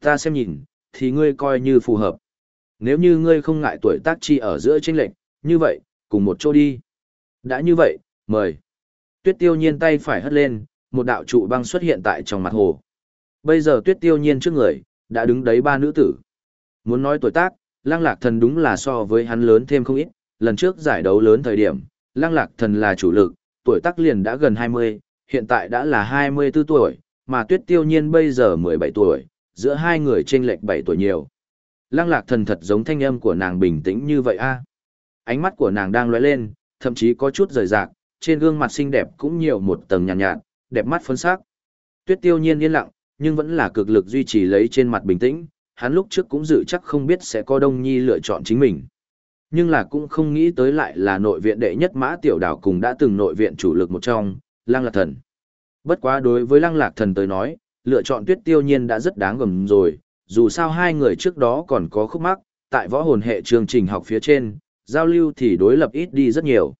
Ta xem nhìn, thì ngươi coi như phù hợp. Nếu như ngươi không ngại tuổi tác chi ở giữa tranh lệnh, như vậy, cùng một chỗ đi. Đã như vậy, mời. Tuyết tiêu nhiên tay phải hất lên, một đạo trụ băng xuất hiện tại trong mặt hồ. Bây giờ tuyết tiêu nhiên trước người, đã đứng đấy ba nữ tử. Muốn nói tuổi tác, lăng lạc thần đúng là so với hắn lớn thêm không ít, lần trước giải đấu lớn thời điểm, lăng lạc thần là chủ lực, tuổi tác liền đã gần 20, hiện tại đã là 24 tuổi, mà tuyết tiêu nhiên bây giờ 17 tuổi, giữa hai người chênh lệch 7 tuổi nhiều. Lăng lạc thần thật giống thanh âm của nàng bình tĩnh như vậy a. Ánh mắt của nàng đang lóe lên, thậm chí có chút rời rạc, trên gương mặt xinh đẹp cũng nhiều một tầng nhàn nhạt, nhạt, đẹp mắt phấn sắc. Tuyết tiêu nhiên yên lặng, nhưng vẫn là cực lực duy trì lấy trên mặt bình tĩnh, hắn lúc trước cũng dự chắc không biết sẽ có đông nhi lựa chọn chính mình. Nhưng là cũng không nghĩ tới lại là nội viện đệ nhất mã tiểu đào cùng đã từng nội viện chủ lực một trong, lang lạc thần. Bất quá đối với lăng lạc thần tới nói, lựa chọn tuyết tiêu nhiên đã rất đáng gầm rồi, dù sao hai người trước đó còn có khúc mắc, tại võ hồn hệ chương trình học phía trên, giao lưu thì đối lập ít đi rất nhiều.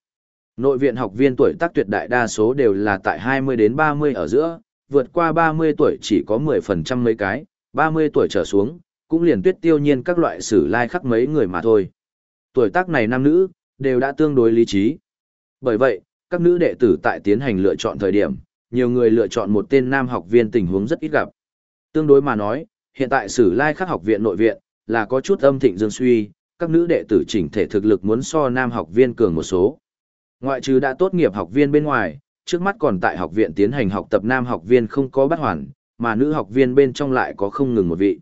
Nội viện học viên tuổi tác tuyệt đại đa số đều là tại 20 đến 30 ở giữa, vượt qua 30 tuổi chỉ có 10% mấy cái, 30 tuổi trở xuống, cũng liền tuyết tiêu nhiên các loại sử lai khắc mấy người mà thôi. Tuổi tác này nam nữ, đều đã tương đối lý trí. Bởi vậy, các nữ đệ tử tại tiến hành lựa chọn thời điểm, nhiều người lựa chọn một tên nam học viên tình huống rất ít gặp. Tương đối mà nói, hiện tại sử lai khắc học viện nội viện, là có chút âm thịnh dương suy, các nữ đệ tử chỉnh thể thực lực muốn so nam học viên cường một số. Ngoại trừ đã tốt nghiệp học viên bên ngoài, trước mắt còn tại học viện tiến hành học tập nam học viên không có bắt hoàn, mà nữ học viên bên trong lại có không ngừng một vị.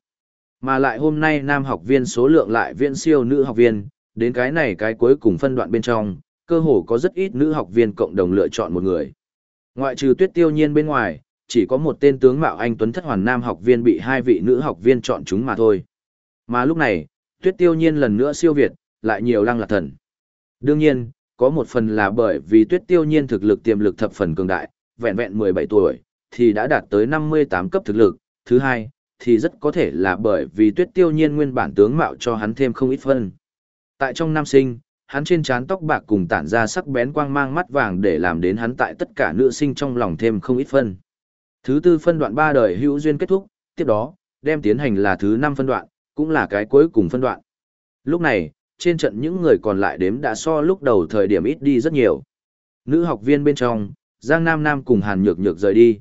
Mà lại hôm nay nam học viên số lượng lại viên siêu nữ học viên, đến cái này cái cuối cùng phân đoạn bên trong, cơ hồ có rất ít nữ học viên cộng đồng lựa chọn một người. Ngoại trừ tuyết tiêu nhiên bên ngoài, chỉ có một tên tướng mạo anh Tuấn thất hoàn nam học viên bị hai vị nữ học viên chọn chúng mà thôi. Mà lúc này, tuyết tiêu nhiên lần nữa siêu việt, lại nhiều lăng lạc thần. Đương nhiên, có một phần là bởi vì tuyết tiêu nhiên thực lực tiềm lực thập phần cường đại, vẹn vẹn 17 tuổi, thì đã đạt tới 58 cấp thực lực. Thứ hai, thì rất có thể là bởi vì tuyết tiêu nhiên nguyên bản tướng mạo cho hắn thêm không ít phân. Tại trong nam sinh, hắn trên trán tóc bạc cùng tản ra sắc bén quang mang mắt vàng để làm đến hắn tại tất cả nữ sinh trong lòng thêm không ít phân. Thứ tư phân đoạn ba đời hữu duyên kết thúc, tiếp đó, đem tiến hành là thứ năm phân đoạn, cũng là cái cuối cùng phân đoạn. Lúc này, trên trận những người còn lại đếm đã so lúc đầu thời điểm ít đi rất nhiều. Nữ học viên bên trong, Giang Nam Nam cùng Hàn Nhược Nhược rời đi.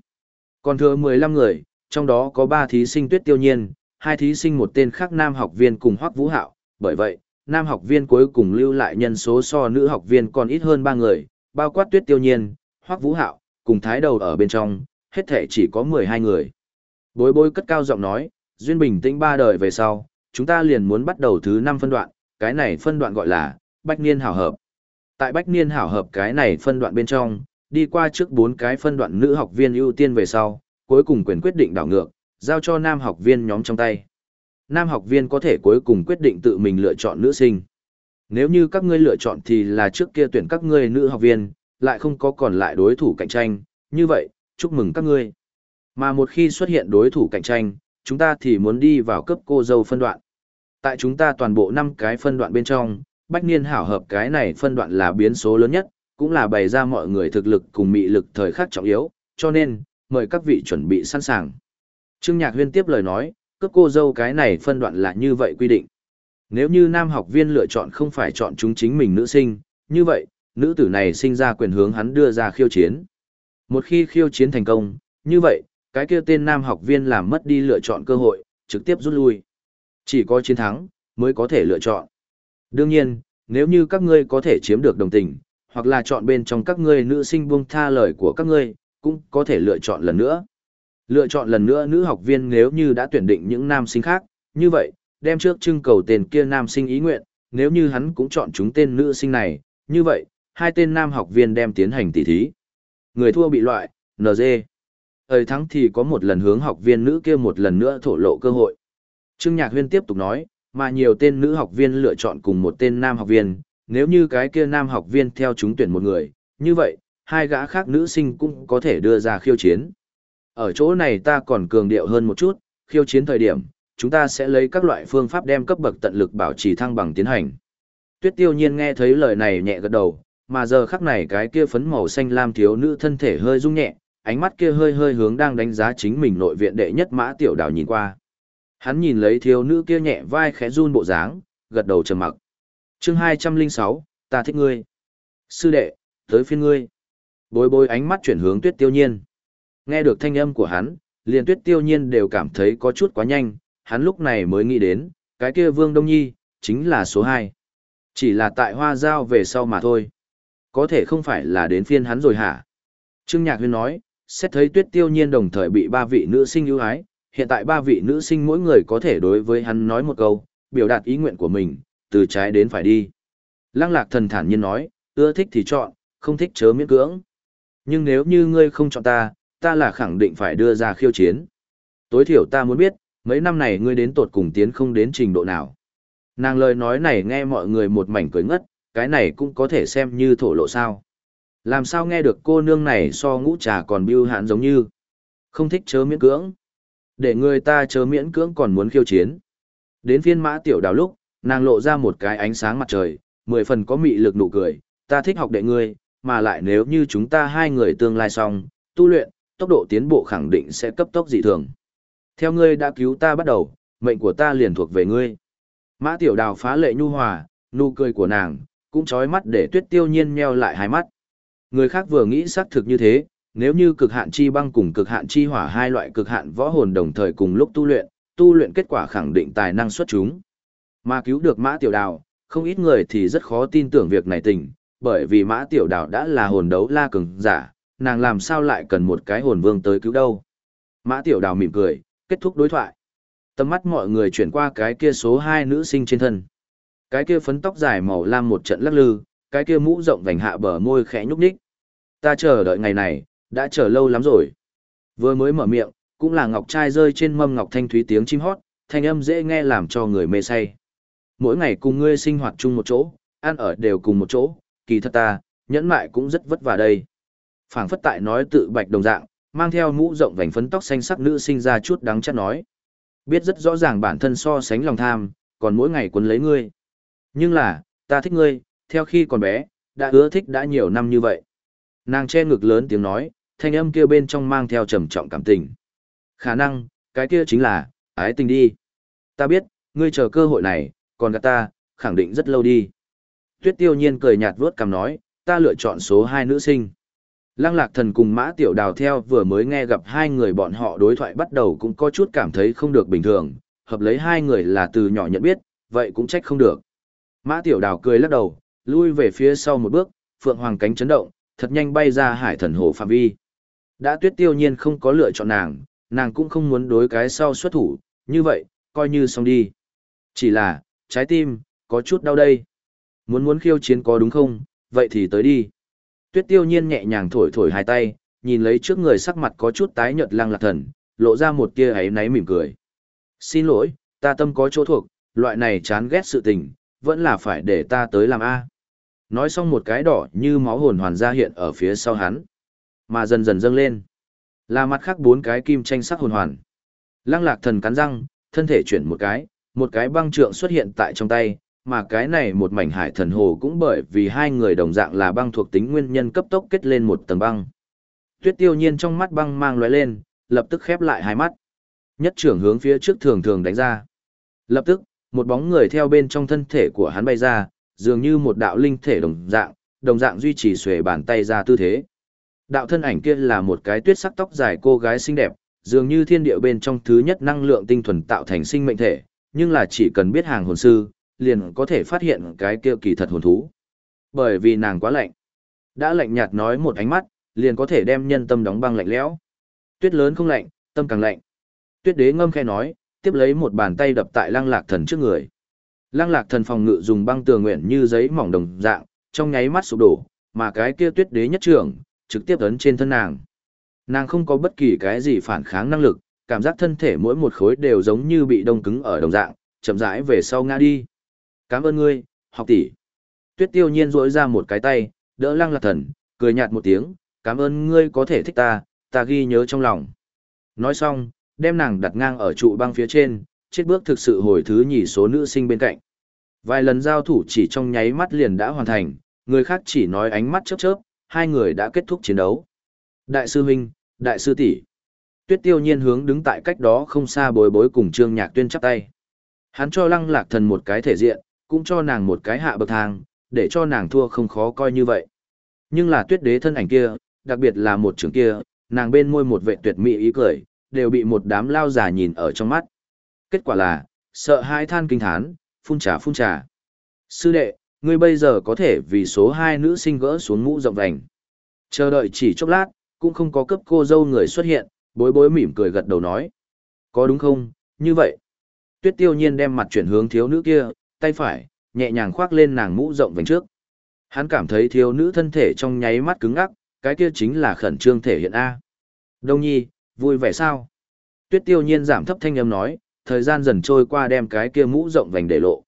Còn thừa 15 người, trong đó có 3 thí sinh tuyết tiêu nhiên, hai thí sinh một tên khác nam học viên cùng Hoắc Vũ Hạo, bởi vậy, nam học viên cuối cùng lưu lại nhân số so nữ học viên còn ít hơn 3 người, bao quát tuyết tiêu nhiên, Hoắc Vũ Hạo, cùng thái đầu ở bên trong, hết thể chỉ có 12 người. Bối bối cất cao giọng nói, duyên bình tĩnh ba đời về sau, chúng ta liền muốn bắt đầu thứ 5 phân đoạn, cái này phân đoạn gọi là Bách Niên Hảo Hợp. Tại Bách Niên Hảo Hợp cái này phân đoạn bên trong, đi qua trước bốn cái phân đoạn nữ học viên ưu tiên về sau, cuối cùng quyền quyết định đảo ngược, giao cho nam học viên nhóm trong tay. Nam học viên có thể cuối cùng quyết định tự mình lựa chọn nữ sinh. Nếu như các ngươi lựa chọn thì là trước kia tuyển các ngươi nữ học viên, lại không có còn lại đối thủ cạnh tranh, như vậy, chúc mừng các ngươi. Mà một khi xuất hiện đối thủ cạnh tranh, chúng ta thì muốn đi vào cấp cô dâu phân đoạn. Tại chúng ta toàn bộ năm cái phân đoạn bên trong, bách niên hảo hợp cái này phân đoạn là biến số lớn nhất, cũng là bày ra mọi người thực lực cùng mị lực thời khắc trọng yếu, cho nên, mời các vị chuẩn bị sẵn sàng. Trương Nhạc Huyên tiếp lời nói, cấp cô dâu cái này phân đoạn là như vậy quy định. Nếu như nam học viên lựa chọn không phải chọn chúng chính mình nữ sinh, như vậy, nữ tử này sinh ra quyền hướng hắn đưa ra khiêu chiến. Một khi khiêu chiến thành công, như vậy, cái kia tên nam học viên làm mất đi lựa chọn cơ hội, trực tiếp rút lui. Chỉ có chiến thắng, mới có thể lựa chọn. Đương nhiên, nếu như các ngươi có thể chiếm được đồng tình, hoặc là chọn bên trong các ngươi nữ sinh buông tha lời của các ngươi, cũng có thể lựa chọn lần nữa. Lựa chọn lần nữa nữ học viên nếu như đã tuyển định những nam sinh khác, như vậy, đem trước trưng cầu tên kia nam sinh ý nguyện, nếu như hắn cũng chọn chúng tên nữ sinh này, như vậy, hai tên nam học viên đem tiến hành tỉ thí. Người thua bị loại, NG. Thời thắng thì có một lần hướng học viên nữ kia một lần nữa thổ lộ cơ hội. Trương Nhạc Huyên tiếp tục nói, mà nhiều tên nữ học viên lựa chọn cùng một tên nam học viên, nếu như cái kia nam học viên theo chúng tuyển một người, như vậy, hai gã khác nữ sinh cũng có thể đưa ra khiêu chiến. Ở chỗ này ta còn cường điệu hơn một chút, khiêu chiến thời điểm, chúng ta sẽ lấy các loại phương pháp đem cấp bậc tận lực bảo trì thăng bằng tiến hành. Tuyết tiêu nhiên nghe thấy lời này nhẹ gật đầu, mà giờ khắc này cái kia phấn màu xanh lam thiếu nữ thân thể hơi rung nhẹ, ánh mắt kia hơi hơi hướng đang đánh giá chính mình nội viện đệ nhất mã tiểu đào nhìn qua. Hắn nhìn lấy thiếu nữ kia nhẹ vai khẽ run bộ dáng, gật đầu trầm mặc. Chương 206, ta thích ngươi. Sư đệ, tới phiên ngươi. Bối bối ánh mắt chuyển hướng tuyết tiêu nhiên. Nghe được thanh âm của hắn, liền tuyết tiêu nhiên đều cảm thấy có chút quá nhanh, hắn lúc này mới nghĩ đến, cái kia vương đông nhi, chính là số 2. Chỉ là tại hoa giao về sau mà thôi. Có thể không phải là đến phiên hắn rồi hả? Trương Nhạc Huyên nói, xét thấy tuyết tiêu nhiên đồng thời bị ba vị nữ sinh ưu ái, hiện tại ba vị nữ sinh mỗi người có thể đối với hắn nói một câu, biểu đạt ý nguyện của mình, từ trái đến phải đi. Lăng lạc thần thản nhiên nói, ưa thích thì chọn, không thích chớ miễn cưỡng. Nhưng nếu như ngươi không chọn ta, ta là khẳng định phải đưa ra khiêu chiến. Tối thiểu ta muốn biết, mấy năm này ngươi đến tột cùng tiến không đến trình độ nào. Nàng lời nói này nghe mọi người một mảnh cười ngất, cái này cũng có thể xem như thổ lộ sao. Làm sao nghe được cô nương này so ngũ trà còn biêu hạn giống như. Không thích chớ miễn cưỡng. Để người ta chớ miễn cưỡng còn muốn khiêu chiến. Đến phiên mã tiểu đào lúc, nàng lộ ra một cái ánh sáng mặt trời, mười phần có mị lực nụ cười, ta thích học đệ ngươi, mà lại nếu như chúng ta hai người tương lai xong, tu luyện, tốc độ tiến bộ khẳng định sẽ cấp tốc dị thường. Theo ngươi đã cứu ta bắt đầu, mệnh của ta liền thuộc về ngươi. Mã tiểu đào phá lệ nhu hòa, nụ cười của nàng, cũng chói mắt để tuyết tiêu nhiên nheo lại hai mắt. Người khác vừa nghĩ xác thực như thế, nếu như cực hạn chi băng cùng cực hạn chi hỏa hai loại cực hạn võ hồn đồng thời cùng lúc tu luyện, tu luyện kết quả khẳng định tài năng xuất chúng. Mà cứu được mã tiểu đào, không ít người thì rất khó tin tưởng việc này tình, bởi vì mã tiểu đào đã là hồn đấu la cường giả, nàng làm sao lại cần một cái hồn vương tới cứu đâu. Mã tiểu đào mỉm cười, kết thúc đối thoại. Tầm mắt mọi người chuyển qua cái kia số hai nữ sinh trên thân. Cái kia phấn tóc dài màu lam một trận lắc lư, cái kia mũ rộng vành hạ bờ môi khẽ nhúc nhích. Ta chờ đợi ngày này, đã chờ lâu lắm rồi. Vừa mới mở miệng, cũng là ngọc trai rơi trên mâm ngọc thanh thúy tiếng chim hót, thanh âm dễ nghe làm cho người mê say. Mỗi ngày cùng ngươi sinh hoạt chung một chỗ, ăn ở đều cùng một chỗ, kỳ thật ta, nhẫn mại cũng rất vất vả đây. Phảng phất tại nói tự bạch đồng dạng, mang theo mũ rộng vành phấn tóc xanh sắc nữ sinh ra chút đắng chát nói. Biết rất rõ ràng bản thân so sánh lòng tham, còn mỗi ngày quấn lấy ngươi. Nhưng là, ta thích ngươi, theo khi còn bé, đã ưa thích đã nhiều năm như vậy. Nàng che ngực lớn tiếng nói, thanh âm kia bên trong mang theo trầm trọng cảm tình. Khả năng, cái kia chính là, ái tình đi. Ta biết, ngươi chờ cơ hội này, còn gạt ta, khẳng định rất lâu đi. Tuyết tiêu nhiên cười nhạt vuốt cằm nói, ta lựa chọn số hai nữ sinh. Lăng lạc thần cùng mã tiểu đào theo vừa mới nghe gặp hai người bọn họ đối thoại bắt đầu cũng có chút cảm thấy không được bình thường, hợp lấy hai người là từ nhỏ nhận biết, vậy cũng trách không được. Mã tiểu đào cười lắc đầu, lui về phía sau một bước, phượng hoàng cánh chấn động, thật nhanh bay ra hải thần hồ phạm vi. Đã tuyết tiêu nhiên không có lựa chọn nàng, nàng cũng không muốn đối cái sau xuất thủ, như vậy, coi như xong đi. Chỉ là, trái tim, có chút đau đây. Muốn muốn khiêu chiến có đúng không, vậy thì tới đi. Tuyết tiêu nhiên nhẹ nhàng thổi thổi hai tay, nhìn lấy trước người sắc mặt có chút tái nhợt lăng lạc thần, lộ ra một tia ấy náy mỉm cười. Xin lỗi, ta tâm có chỗ thuộc, loại này chán ghét sự tình, vẫn là phải để ta tới làm A. Nói xong một cái đỏ như máu hồn hoàn ra hiện ở phía sau hắn, mà dần dần dâng lên. Là mặt khác bốn cái kim tranh sắc hồn hoàn. Lăng lạc thần cắn răng, thân thể chuyển một cái, một cái băng trượng xuất hiện tại trong tay, mà cái này một mảnh hải thần hồ cũng bởi vì hai người đồng dạng là băng thuộc tính nguyên nhân cấp tốc kết lên một tầng băng. Tuyết tiêu nhiên trong mắt băng mang lóe lên, lập tức khép lại hai mắt. Nhất trưởng hướng phía trước thường thường đánh ra. Lập tức, một bóng người theo bên trong thân thể của hắn bay ra, dường như một đạo linh thể đồng dạng, đồng dạng duy trì xuề bàn tay ra tư thế. Đạo thân ảnh kia là một cái tuyết sắc tóc dài cô gái xinh đẹp, dường như thiên địa bên trong thứ nhất năng lượng tinh thuần tạo thành sinh mệnh thể, nhưng là chỉ cần biết hàng hồn sư, liền có thể phát hiện cái kia kỳ thật hồn thú. Bởi vì nàng quá lạnh. Đã lạnh nhạt nói một ánh mắt, liền có thể đem nhân tâm đóng băng lạnh lẽo. Tuyết lớn không lạnh, tâm càng lạnh. Tuyết đế ngâm khe nói, tiếp lấy một bàn tay đập tại lăng lạc thần trước người. Lăng lạc thần phòng ngự dùng băng tường nguyện như giấy mỏng đồng dạng, trong nháy mắt sụp đổ, mà cái kia tuyết đế nhất trưởng, trực tiếp ấn trên thân nàng. Nàng không có bất kỳ cái gì phản kháng năng lực, cảm giác thân thể mỗi một khối đều giống như bị đông cứng ở đồng dạng, chậm rãi về sau ngã đi. Cảm ơn ngươi, học tỷ. Tuyết tiêu nhiên rỗi ra một cái tay, đỡ lăng lạc thần, cười nhạt một tiếng, cảm ơn ngươi có thể thích ta, ta ghi nhớ trong lòng. Nói xong, đem nàng đặt ngang ở trụ băng phía trên, chết bước thực sự hồi thứ nhì số nữ sinh bên cạnh. Vài lần giao thủ chỉ trong nháy mắt liền đã hoàn thành, người khác chỉ nói ánh mắt chớp chớp, hai người đã kết thúc chiến đấu. Đại sư huynh, đại sư tỷ. Tuyết Tiêu Nhiên hướng đứng tại cách đó không xa bồi bối cùng Trương Nhạc Tuyên chắp tay. Hắn cho Lăng Lạc Thần một cái thể diện, cũng cho nàng một cái hạ bậc thang, để cho nàng thua không khó coi như vậy. Nhưng là Tuyết Đế thân ảnh kia, đặc biệt là một trường kia, nàng bên môi một vệ tuyệt mỹ ý cười, đều bị một đám lao giả nhìn ở trong mắt. Kết quả là, sợ hai than kinh thán, phun trà phun trà. Sư đệ, ngươi bây giờ có thể vì số hai nữ sinh gỡ xuống mũ rộng vành. Chờ đợi chỉ chốc lát, cũng không có cấp cô dâu người xuất hiện, bối bối mỉm cười gật đầu nói. Có đúng không, như vậy. Tuyết tiêu nhiên đem mặt chuyển hướng thiếu nữ kia, tay phải, nhẹ nhàng khoác lên nàng mũ rộng vành trước. Hắn cảm thấy thiếu nữ thân thể trong nháy mắt cứng ngắc, cái kia chính là khẩn trương thể hiện A. Đông nhi, vui vẻ sao? Tuyết tiêu nhiên giảm thấp thanh âm nói, thời gian dần trôi qua đem cái kia mũ rộng vành để lộ.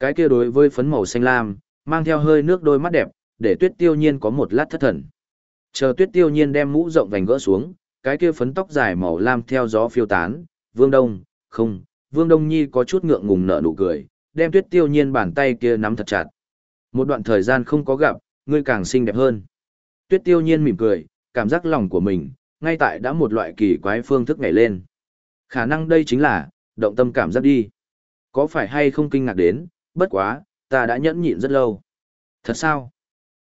Cái kia đối với phấn màu xanh lam, mang theo hơi nước đôi mắt đẹp, để tuyết tiêu nhiên có một lát thất thần. Chờ tuyết tiêu nhiên đem mũ rộng vành gỡ xuống, cái kia phấn tóc dài màu lam theo gió phiêu tán, vương đông, không, vương đông nhi có chút ngượng ngùng nở nụ cười, đem tuyết tiêu nhiên bàn tay kia nắm thật chặt. Một đoạn thời gian không có gặp, ngươi càng xinh đẹp hơn. Tuyết tiêu nhiên mỉm cười, cảm giác lòng của mình, ngay tại đã một loại kỳ quái phương thức nhảy lên. Khả năng đây chính là, động tâm cảm giác đi. Có phải hay không kinh ngạc đến, bất quá, ta đã nhẫn nhịn rất lâu. Thật sao?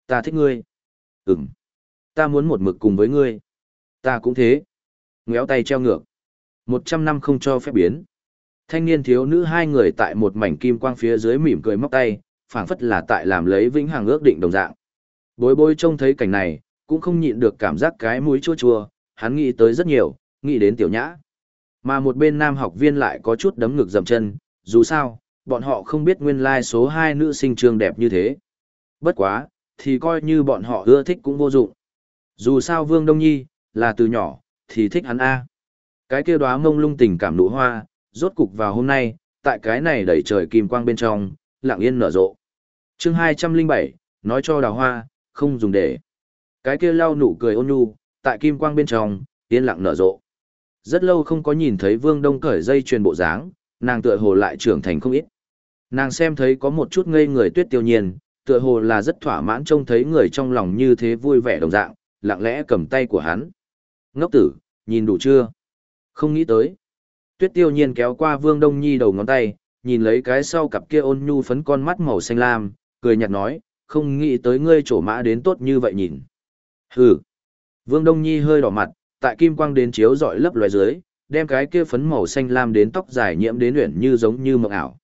Ta thích ngươi. Ừm. Ta muốn một mực cùng với ngươi. Ta cũng thế. Ngéo tay treo ngược. Một trăm năm không cho phép biến. Thanh niên thiếu nữ hai người tại một mảnh kim quang phía dưới mỉm cười móc tay, phảng phất là tại làm lấy vĩnh hằng ước định đồng dạng. Bối bối trông thấy cảnh này, cũng không nhịn được cảm giác cái mũi chua chua, hắn nghĩ tới rất nhiều, nghĩ đến tiểu nhã. Mà một bên nam học viên lại có chút đấm ngực dầm chân, dù sao, bọn họ không biết nguyên lai số hai nữ sinh trường đẹp như thế. Bất quá, thì coi như bọn họ ưa thích cũng vô dụng. Dù sao Vương Đông Nhi, là từ nhỏ, thì thích hắn A. Cái kia đóa mông lung tình cảm nụ hoa, rốt cục vào hôm nay, tại cái này đẩy trời kim quang bên trong, lặng yên nở rộ. chương 207, nói cho đào hoa, không dùng để. Cái kia lau nụ cười ôn nhu, tại kim quang bên trong, yên lặng nở rộ. Rất lâu không có nhìn thấy Vương Đông cởi dây truyền bộ dáng, nàng tựa hồ lại trưởng thành không ít. Nàng xem thấy có một chút ngây người tuyết tiêu nhiên, tựa hồ là rất thỏa mãn trông thấy người trong lòng như thế vui vẻ đồng dạng, lặng lẽ cầm tay của hắn. Ngốc tử, nhìn đủ chưa? Không nghĩ tới. Tuyết tiêu nhiên kéo qua Vương Đông Nhi đầu ngón tay, nhìn lấy cái sau cặp kia ôn nhu phấn con mắt màu xanh lam, cười nhạt nói, không nghĩ tới ngươi trổ mã đến tốt như vậy nhìn. Hừ. Vương Đông Nhi hơi đỏ mặt, tại kim quang đến chiếu dọi lấp loài dưới, đem cái kia phấn màu xanh lam đến tóc dài nhiễm đến luyện như giống như mộng ảo.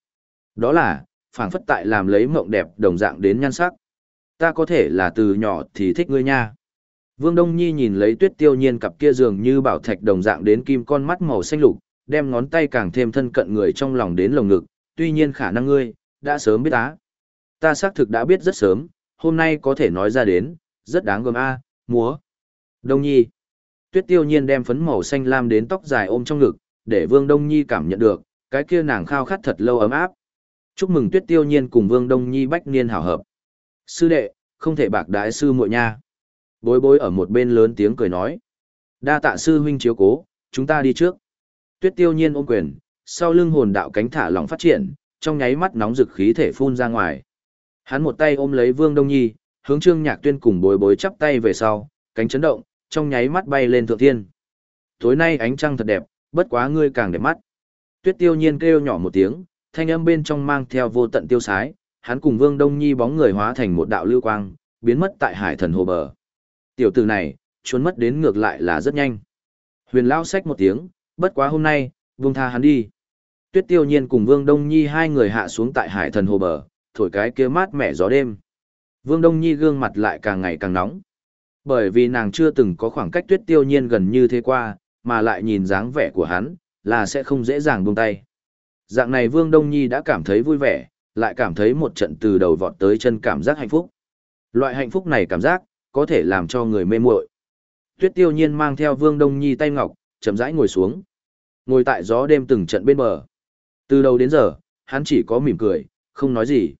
Đó là, phảng phất tại làm lấy mộng đẹp đồng dạng đến nhan sắc. Ta có thể là từ nhỏ thì thích ngươi nha. Vương Đông Nhi nhìn lấy tuyết tiêu nhiên cặp kia dường như bảo thạch đồng dạng đến kim con mắt màu xanh lục, đem ngón tay càng thêm thân cận người trong lòng đến lồng ngực, tuy nhiên khả năng ngươi, đã sớm biết á. Ta xác thực đã biết rất sớm, hôm nay có thể nói ra đến, rất đáng gờm a, múa. Đông Nhi. Tuyết tiêu nhiên đem phấn màu xanh lam đến tóc dài ôm trong ngực, để Vương Đông Nhi cảm nhận được, cái kia nàng khao khát thật lâu ấm áp. Chúc mừng Tuyết tiêu nhiên cùng Vương Đông Nhi bách niên hảo hợp. Sư đệ, không thể bạc đái sư muội nha. Bối bối ở một bên lớn tiếng cười nói. Đa tạ sư huynh chiếu cố, chúng ta đi trước. Tuyết tiêu nhiên ôm quyền, sau lưng hồn đạo cánh thả lỏng phát triển, trong nháy mắt nóng rực khí thể phun ra ngoài. Hắn một tay ôm lấy Vương Đông Nhi, hướng Trương Nhạc Tuyên cùng bối bối chắp tay về sau, cánh chấn động, trong nháy mắt bay lên thượng thiên. Tối nay ánh trăng thật đẹp, bất quá ngươi càng đẹp mắt. Tuyết tiêu nhiên kêu nhỏ một tiếng, thanh âm bên trong mang theo vô tận tiêu sái, hắn cùng Vương Đông Nhi bóng người hóa thành một đạo lưu quang, biến mất tại hải thần hồ bờ. Tiểu tử này, trốn mất đến ngược lại là rất nhanh. Huyền Lão xách một tiếng, bất quá hôm nay, vương tha hắn đi. Tuyết tiêu nhiên cùng Vương Đông Nhi hai người hạ xuống tại hải thần hồ bờ, thổi cái kia mát mẻ gió đêm. Vương Đông Nhi gương mặt lại càng ngày càng nóng. Bởi vì nàng chưa từng có khoảng cách tuyết tiêu nhiên gần như thế qua, mà lại nhìn dáng vẻ của hắn, là sẽ không dễ dàng buông tay. Dạng này Vương Đông Nhi đã cảm thấy vui vẻ, lại cảm thấy một trận từ đầu vọt tới chân cảm giác hạnh phúc. Loại hạnh phúc này cảm giác, có thể làm cho người mê muội. Tuyết tiêu nhiên mang theo Vương Đông Nhi tay ngọc, chậm rãi ngồi xuống. Ngồi tại gió đêm từng trận bên bờ. Từ đầu đến giờ, hắn chỉ có mỉm cười, không nói gì.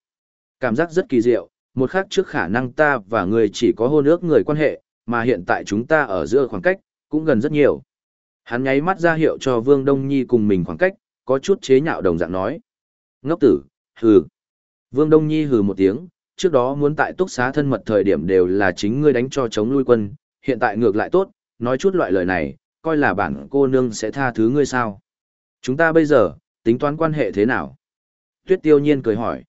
Cảm giác rất kỳ diệu, một khắc trước khả năng ta và người chỉ có hôn ước người quan hệ, mà hiện tại chúng ta ở giữa khoảng cách, cũng gần rất nhiều. Hắn nháy mắt ra hiệu cho Vương Đông Nhi cùng mình khoảng cách, có chút chế nhạo đồng dạng nói. Ngốc tử, hừ. Vương Đông Nhi hừ một tiếng, trước đó muốn tại túc xá thân mật thời điểm đều là chính ngươi đánh cho chống lui quân, hiện tại ngược lại tốt, nói chút loại lời này, coi là bản cô nương sẽ tha thứ ngươi sao. Chúng ta bây giờ, tính toán quan hệ thế nào? Tuyết tiêu nhiên cười hỏi.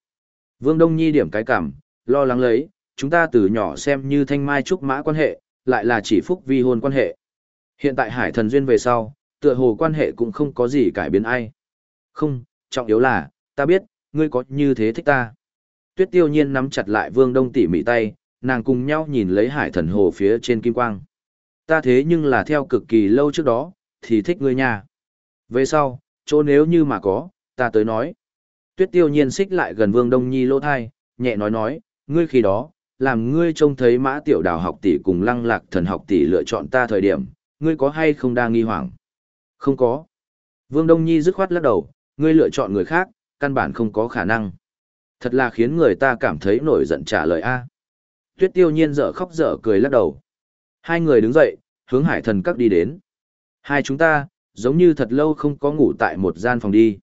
Vương Đông Nhi điểm cái cảm, lo lắng lấy, chúng ta từ nhỏ xem như thanh mai trúc mã quan hệ, lại là chỉ phúc vi hôn quan hệ. Hiện tại hải thần duyên về sau, tựa hồ quan hệ cũng không có gì cải biến ai. Không, trọng yếu là, ta biết, ngươi có như thế thích ta. Tuyết tiêu nhiên nắm chặt lại vương đông tỉ mỉ tay, nàng cùng nhau nhìn lấy hải thần hồ phía trên kim quang. Ta thế nhưng là theo cực kỳ lâu trước đó, thì thích ngươi nha. Về sau, chỗ nếu như mà có, ta tới nói. Tuyết tiêu nhiên xích lại gần vương đông nhi lỗ thai, nhẹ nói nói, ngươi khi đó, làm ngươi trông thấy mã tiểu đào học tỷ cùng lăng lạc thần học tỷ lựa chọn ta thời điểm, ngươi có hay không đang nghi hoảng? Không có. Vương Đông Nhi dứt khoát lắc đầu, ngươi lựa chọn người khác, căn bản không có khả năng. Thật là khiến người ta cảm thấy nổi giận trả lời A. Tuyết tiêu nhiên dở khóc dở cười lắc đầu. Hai người đứng dậy, hướng hải thần các đi đến. Hai chúng ta, giống như thật lâu không có ngủ tại một gian phòng đi.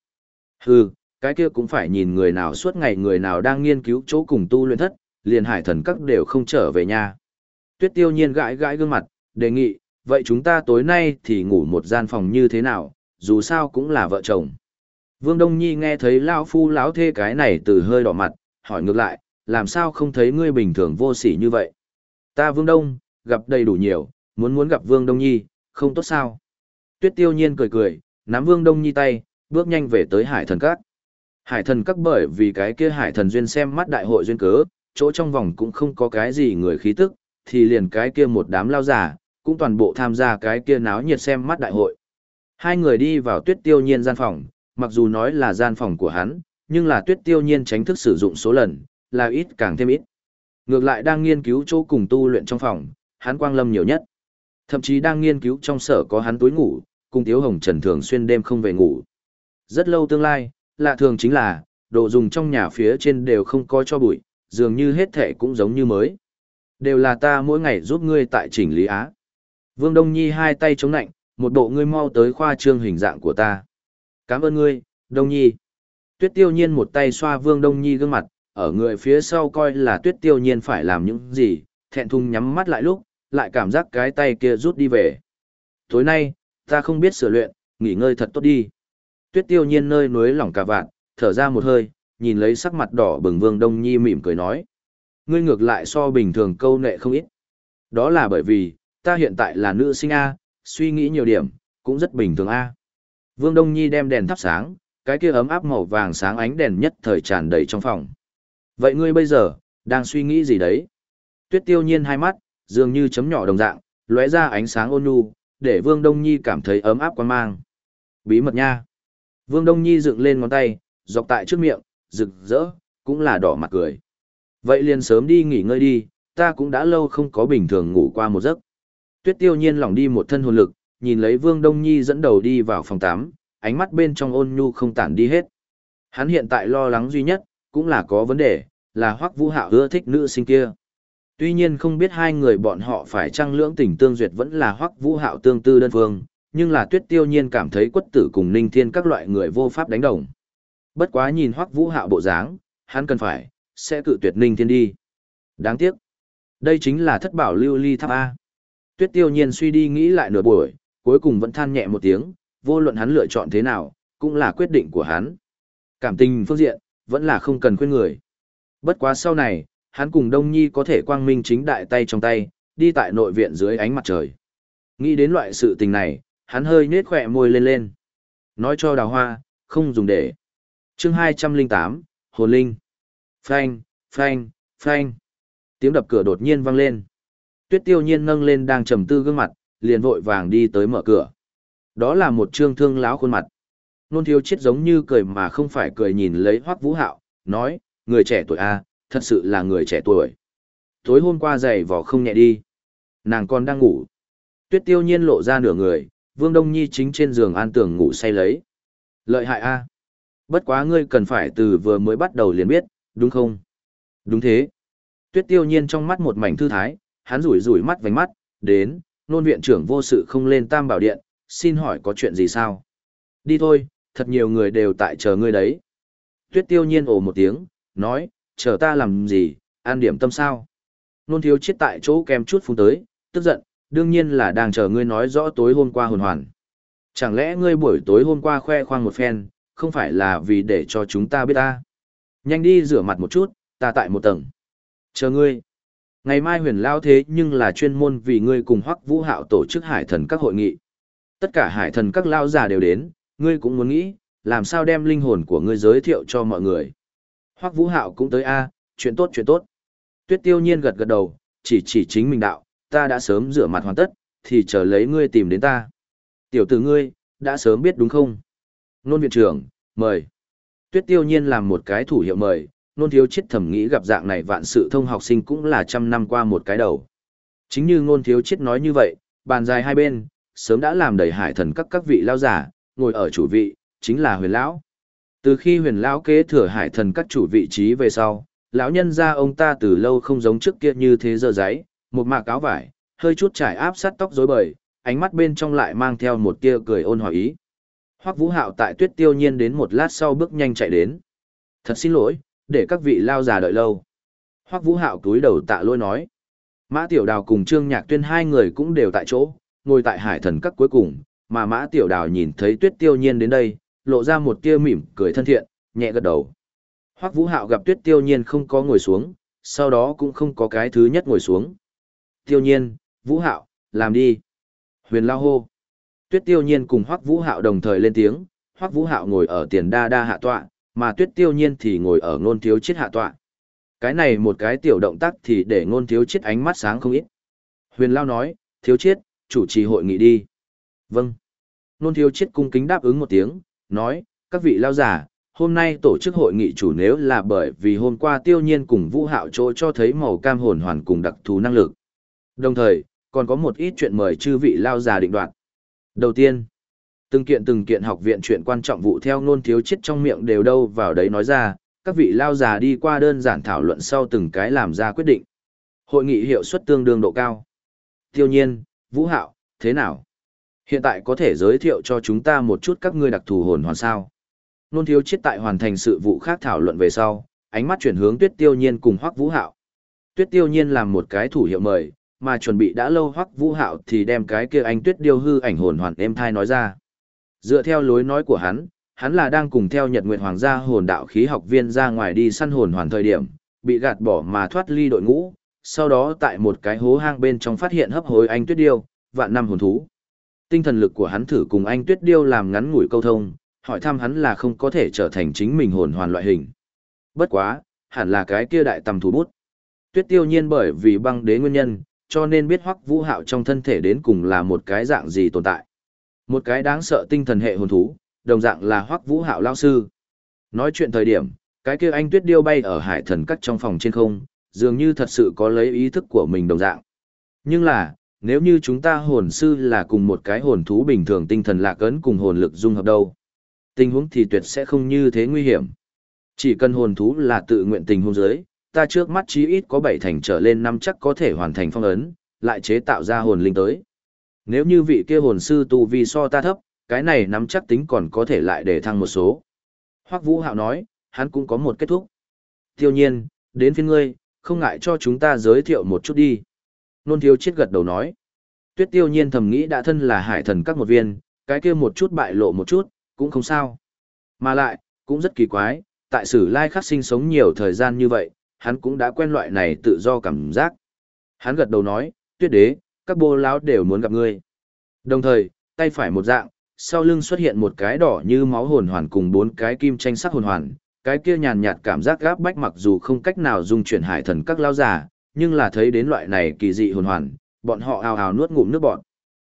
Hừ, cái kia cũng phải nhìn người nào suốt ngày người nào đang nghiên cứu chỗ cùng tu luyện thất, liền hải thần các đều không trở về nhà. Tuyết tiêu nhiên gãi gãi gương mặt, đề nghị, vậy chúng ta tối nay thì ngủ một gian phòng như thế nào, dù sao cũng là vợ chồng. Vương Đông Nhi nghe thấy lão phu lão thê cái này từ hơi đỏ mặt, hỏi ngược lại, làm sao không thấy ngươi bình thường vô sỉ như vậy? Ta Vương Đông, gặp đầy đủ nhiều, muốn muốn gặp Vương Đông Nhi, không tốt sao? Tuyết tiêu nhiên cười cười, nắm Vương Đông Nhi tay, bước nhanh về tới hải thần các. Hải thần các bởi vì cái kia hải thần duyên xem mắt đại hội duyên cớ, chỗ trong vòng cũng không có cái gì người khí tức, thì liền cái kia một đám lao giả, cũng toàn bộ tham gia cái kia náo nhiệt xem mắt đại hội. Hai người đi vào tuyết tiêu nhiên gian phòng, mặc dù nói là gian phòng của hắn, nhưng là tuyết tiêu nhiên tránh thức sử dụng số lần, là ít càng thêm ít. Ngược lại đang nghiên cứu chỗ cùng tu luyện trong phòng, hắn quang lâm nhiều nhất. Thậm chí đang nghiên cứu trong sở có hắn túi ngủ, cùng Tiếu Hồng Trần thường xuyên đêm không về ngủ. Rất lâu tương lai, lạ thường chính là, đồ dùng trong nhà phía trên đều không có cho bụi, dường như hết thể cũng giống như mới. Đều là ta mỗi ngày giúp ngươi tại chỉnh lý á. Vương Đông Nhi hai tay chống nạnh, một bộ ngươi mau tới khoa trương hình dạng của ta. Cảm ơn ngươi, Đông Nhi. Tuyết tiêu nhiên một tay xoa Vương Đông Nhi gương mặt, ở người phía sau coi là tuyết tiêu nhiên phải làm những gì, thẹn thùng nhắm mắt lại lúc, lại cảm giác cái tay kia rút đi về. Tối nay, ta không biết sửa luyện, nghỉ ngơi thật tốt đi. Tuyết tiêu nhiên nơi núi lỏng cả vạn, thở ra một hơi, nhìn lấy sắc mặt đỏ bừng Vương Đông Nhi mỉm cười nói. Ngươi ngược lại so bình thường câu nệ không ít. Đó là bởi vì, ta hiện tại là nữ sinh A, suy nghĩ nhiều điểm, cũng rất bình thường A. Vương Đông Nhi đem đèn thắp sáng, cái kia ấm áp màu vàng sáng ánh đèn nhất thời tràn đầy trong phòng. Vậy ngươi bây giờ, đang suy nghĩ gì đấy? Tuyết tiêu nhiên hai mắt, dường như chấm nhỏ đồng dạng, lóe ra ánh sáng ôn nhu, để Vương Đông Nhi cảm thấy ấm áp quan mang. Bí mật nha. Vương Đông Nhi dựng lên ngón tay, dọc tại trước miệng, rực rỡ, cũng là đỏ mặt cười. Vậy liền sớm đi nghỉ ngơi đi, ta cũng đã lâu không có bình thường ngủ qua một giấc. Tuyết tiêu nhiên lỏng đi một thân hồn lực, nhìn lấy Vương Đông Nhi dẫn đầu đi vào phòng 8, ánh mắt bên trong ôn nhu không tản đi hết. Hắn hiện tại lo lắng duy nhất, cũng là có vấn đề, là Hoắc Vũ Hạo ưa thích nữ sinh kia. Tuy nhiên không biết hai người bọn họ phải chăng lưỡng tình tương duyệt vẫn là Hoắc Vũ Hạo tương tư đơn phương, nhưng là Tuyết Tiêu Nhiên cảm thấy quất tử cùng Ninh Thiên các loại người vô pháp đánh đồng. Bất quá nhìn Hoắc Vũ Hạo bộ dáng, hắn cần phải sẽ cự tuyệt Ninh Thiên đi. Đáng tiếc, đây chính là thất bảo lưu ly tháp a. Tuyết Tiêu Nhiên suy đi nghĩ lại nửa buổi, cuối cùng vẫn than nhẹ một tiếng, vô luận hắn lựa chọn thế nào, cũng là quyết định của hắn. Cảm tình phương diện, vẫn là không cần khuyên người. Bất quá sau này, hắn cùng Đông Nhi có thể quang minh chính đại tay trong tay, đi tại nội viện dưới ánh mặt trời. Nghĩ đến loại sự tình này, hắn hơi nết khỏe môi lên lên. Nói cho đào hoa, không dùng để. chương 208, Hồn Linh. Phanh, phanh, phanh. Tiếng đập cửa đột nhiên vang lên. Tuyết tiêu nhiên nâng lên đang trầm tư gương mặt, liền vội vàng đi tới mở cửa. Đó là một trương thương láo khuôn mặt. Nôn thiếu chết giống như cười mà không phải cười nhìn lấy hoắc vũ hạo, nói, người trẻ tuổi A, thật sự là người trẻ tuổi. Tối hôm qua giày vò không nhẹ đi. Nàng còn đang ngủ. Tuyết tiêu nhiên lộ ra nửa người, Vương Đông Nhi chính trên giường an tường ngủ say lấy. Lợi hại A. Bất quá ngươi cần phải từ vừa mới bắt đầu liền biết, đúng không? Đúng thế. Tuyết tiêu nhiên trong mắt một mảnh thư thái, hắn rủi rủi mắt vành mắt, đến, nôn viện trưởng vô sự không lên tam bảo điện, xin hỏi có chuyện gì sao? Đi thôi, thật nhiều người đều tại chờ ngươi đấy. Tuyết tiêu nhiên ồ một tiếng, nói, chờ ta làm gì, an điểm tâm sao. Nôn thiếu chết tại chỗ kèm chút phun tới, tức giận, đương nhiên là đang chờ ngươi nói rõ tối hôm qua hồn hoàn. Chẳng lẽ ngươi buổi tối hôm qua khoe khoang một phen, không phải là vì để cho chúng ta biết ta. Nhanh đi rửa mặt một chút, ta tại một tầng. Chờ ngươi. Ngày mai huyền lao thế nhưng là chuyên môn vì ngươi cùng hoắc vũ hạo tổ chức hải thần các hội nghị. Tất cả hải thần các lao già đều đến, ngươi cũng muốn nghĩ, làm sao đem linh hồn của ngươi giới thiệu cho mọi người. Hoắc Vũ Hạo cũng tới a, chuyện tốt chuyện tốt. Tuyết Tiêu Nhiên gật gật đầu, chỉ chỉ chính mình đạo, ta đã sớm rửa mặt hoàn tất, thì chờ lấy ngươi tìm đến ta. Tiểu tử ngươi, đã sớm biết đúng không? Nôn viện trưởng, mời. Tuyết Tiêu Nhiên làm một cái thủ hiệu mời, nôn thiếu chết thẩm nghĩ gặp dạng này vạn sự thông học sinh cũng là trăm năm qua một cái đầu. Chính như nôn thiếu chết nói như vậy, bàn dài hai bên, sớm đã làm đầy hải thần các các vị lao giả, ngồi ở chủ vị, chính là huyền lão. Từ khi huyền lão kế thừa hải thần các chủ vị trí về sau, lão nhân ra ông ta từ lâu không giống trước kia như thế giờ giấy, một mạc áo vải, hơi chút trải áp sát tóc rối bời, ánh mắt bên trong lại mang theo một tia cười ôn hòa ý. Hoắc Vũ Hạo tại Tuyết Tiêu Nhiên đến một lát sau bước nhanh chạy đến. "Thật xin lỗi, để các vị lao già đợi lâu." Hoắc Vũ Hạo cúi đầu tạ lỗi nói. Mã Tiểu Đào cùng Trương Nhạc Tuyên hai người cũng đều tại chỗ, ngồi tại Hải Thần các cuối cùng, mà Mã Tiểu Đào nhìn thấy Tuyết Tiêu Nhiên đến đây, lộ ra một tia mỉm cười thân thiện, nhẹ gật đầu. Hoắc Vũ Hạo gặp Tuyết Tiêu Nhiên không có ngồi xuống, sau đó cũng không có cái thứ nhất ngồi xuống. Tiêu Nhiên, Vũ Hạo, làm đi. Huyền lao hô. Tuyết Tiêu Nhiên cùng Hoắc Vũ Hạo đồng thời lên tiếng, Hoắc Vũ Hạo ngồi ở tiền đa đa hạ tọa, mà Tuyết Tiêu Nhiên thì ngồi ở ngôn thiếu chết hạ tọa. Cái này một cái tiểu động tác thì để ngôn thiếu chết ánh mắt sáng không ít. Huyền lao nói, thiếu chết, chủ trì hội nghị đi. Vâng. Ngôn thiếu chết cung kính đáp ứng một tiếng, nói, các vị lao giả, hôm nay tổ chức hội nghị chủ nếu là bởi vì hôm qua tiêu nhiên cùng vũ hạo chỗ cho thấy màu cam hồn hoàn cùng đặc thù năng lực. Đồng thời, còn có một ít chuyện mời chư vị lao già định đoạt. Đầu tiên, từng kiện từng kiện học viện chuyện quan trọng vụ theo nôn thiếu chết trong miệng đều đâu vào đấy nói ra, các vị lao già đi qua đơn giản thảo luận sau từng cái làm ra quyết định. Hội nghị hiệu suất tương đương độ cao. Tiêu nhiên, Vũ Hạo, thế nào? Hiện tại có thể giới thiệu cho chúng ta một chút các ngươi đặc thù hồn hoàn sao? Nôn thiếu chết tại hoàn thành sự vụ khác thảo luận về sau, ánh mắt chuyển hướng tuyết tiêu nhiên cùng hoắc vũ hạo. Tuyết tiêu nhiên làm một cái thủ hiệu mời, mà chuẩn bị đã lâu hoắc vũ hạo thì đem cái kia anh tuyết điêu hư ảnh hồn hoàn êm thai nói ra. Dựa theo lối nói của hắn, hắn là đang cùng theo Nhật Nguyệt Hoàng gia hồn đạo khí học viên ra ngoài đi săn hồn hoàn thời điểm, bị gạt bỏ mà thoát ly đội ngũ, sau đó tại một cái hố hang bên trong phát hiện hấp hối anh tuyết điêu, vạn năm hồn thú. Tinh thần lực của hắn thử cùng anh tuyết điêu làm ngắn ngủi câu thông, hỏi thăm hắn là không có thể trở thành chính mình hồn hoàn loại hình. Bất quá, hẳn là cái kia đại tầm thủ bút. Tuyết tiêu nhiên bởi vì băng đế nguyên nhân, cho nên biết hoắc vũ hạo trong thân thể đến cùng là một cái dạng gì tồn tại. Một cái đáng sợ tinh thần hệ hồn thú, đồng dạng là hoắc vũ hạo lao sư. Nói chuyện thời điểm, cái kia anh tuyết điêu bay ở hải thần cắt trong phòng trên không, dường như thật sự có lấy ý thức của mình đồng dạng. Nhưng là, nếu như chúng ta hồn sư là cùng một cái hồn thú bình thường tinh thần lạc ấn cùng hồn lực dung hợp đâu, tình huống thì tuyệt sẽ không như thế nguy hiểm. Chỉ cần hồn thú là tự nguyện tình huống giới, ta trước mắt chí ít có bảy thành trở lên năm chắc có thể hoàn thành phong ấn, lại chế tạo ra hồn linh tới. Nếu như vị kia hồn sư tu vi so ta thấp, cái này nắm chắc tính còn có thể lại để thăng một số. Hoắc Vũ Hạo nói, hắn cũng có một kết thúc. Tiêu nhiên, đến phiên ngươi, không ngại cho chúng ta giới thiệu một chút đi. Nôn thiếu chết gật đầu nói. Tuyết tiêu nhiên thầm nghĩ đã thân là hải thần các một viên, cái kia một chút bại lộ một chút, cũng không sao. Mà lại, cũng rất kỳ quái, tại sử lai khắc sinh sống nhiều thời gian như vậy, hắn cũng đã quen loại này tự do cảm giác. Hắn gật đầu nói, tuyết đế, các bô lão đều muốn gặp ngươi. Đồng thời, tay phải một dạng, sau lưng xuất hiện một cái đỏ như máu hồn hoàn cùng bốn cái kim tranh sắc hồn hoàn, cái kia nhàn nhạt cảm giác gáp bách mặc dù không cách nào dung chuyển hải thần các lao giả, nhưng là thấy đến loại này kỳ dị hồn hoàn, bọn họ ào ào nuốt ngụm nước bọt.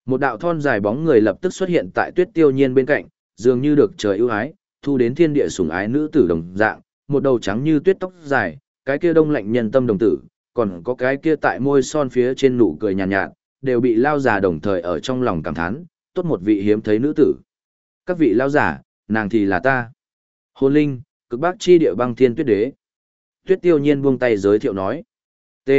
Một đạo thon dài bóng người lập tức xuất hiện tại Tuyết Tiêu Nhiên bên cạnh, dường như được trời ưu ái, thu đến thiên địa sủng ái nữ tử đồng dạng, một đầu trắng như tuyết tóc dài, cái kia đông lạnh nhân tâm đồng tử, còn có cái kia tại môi son phía trên nụ cười nhàn nhạt, nhạt, đều bị lao giả đồng thời ở trong lòng cảm thán, tốt một vị hiếm thấy nữ tử. Các vị lao giả, nàng thì là ta. Hồn linh, cực bác chi địa băng thiên tuyết đế. Tuyết tiêu nhiên buông tay giới thiệu nói. T.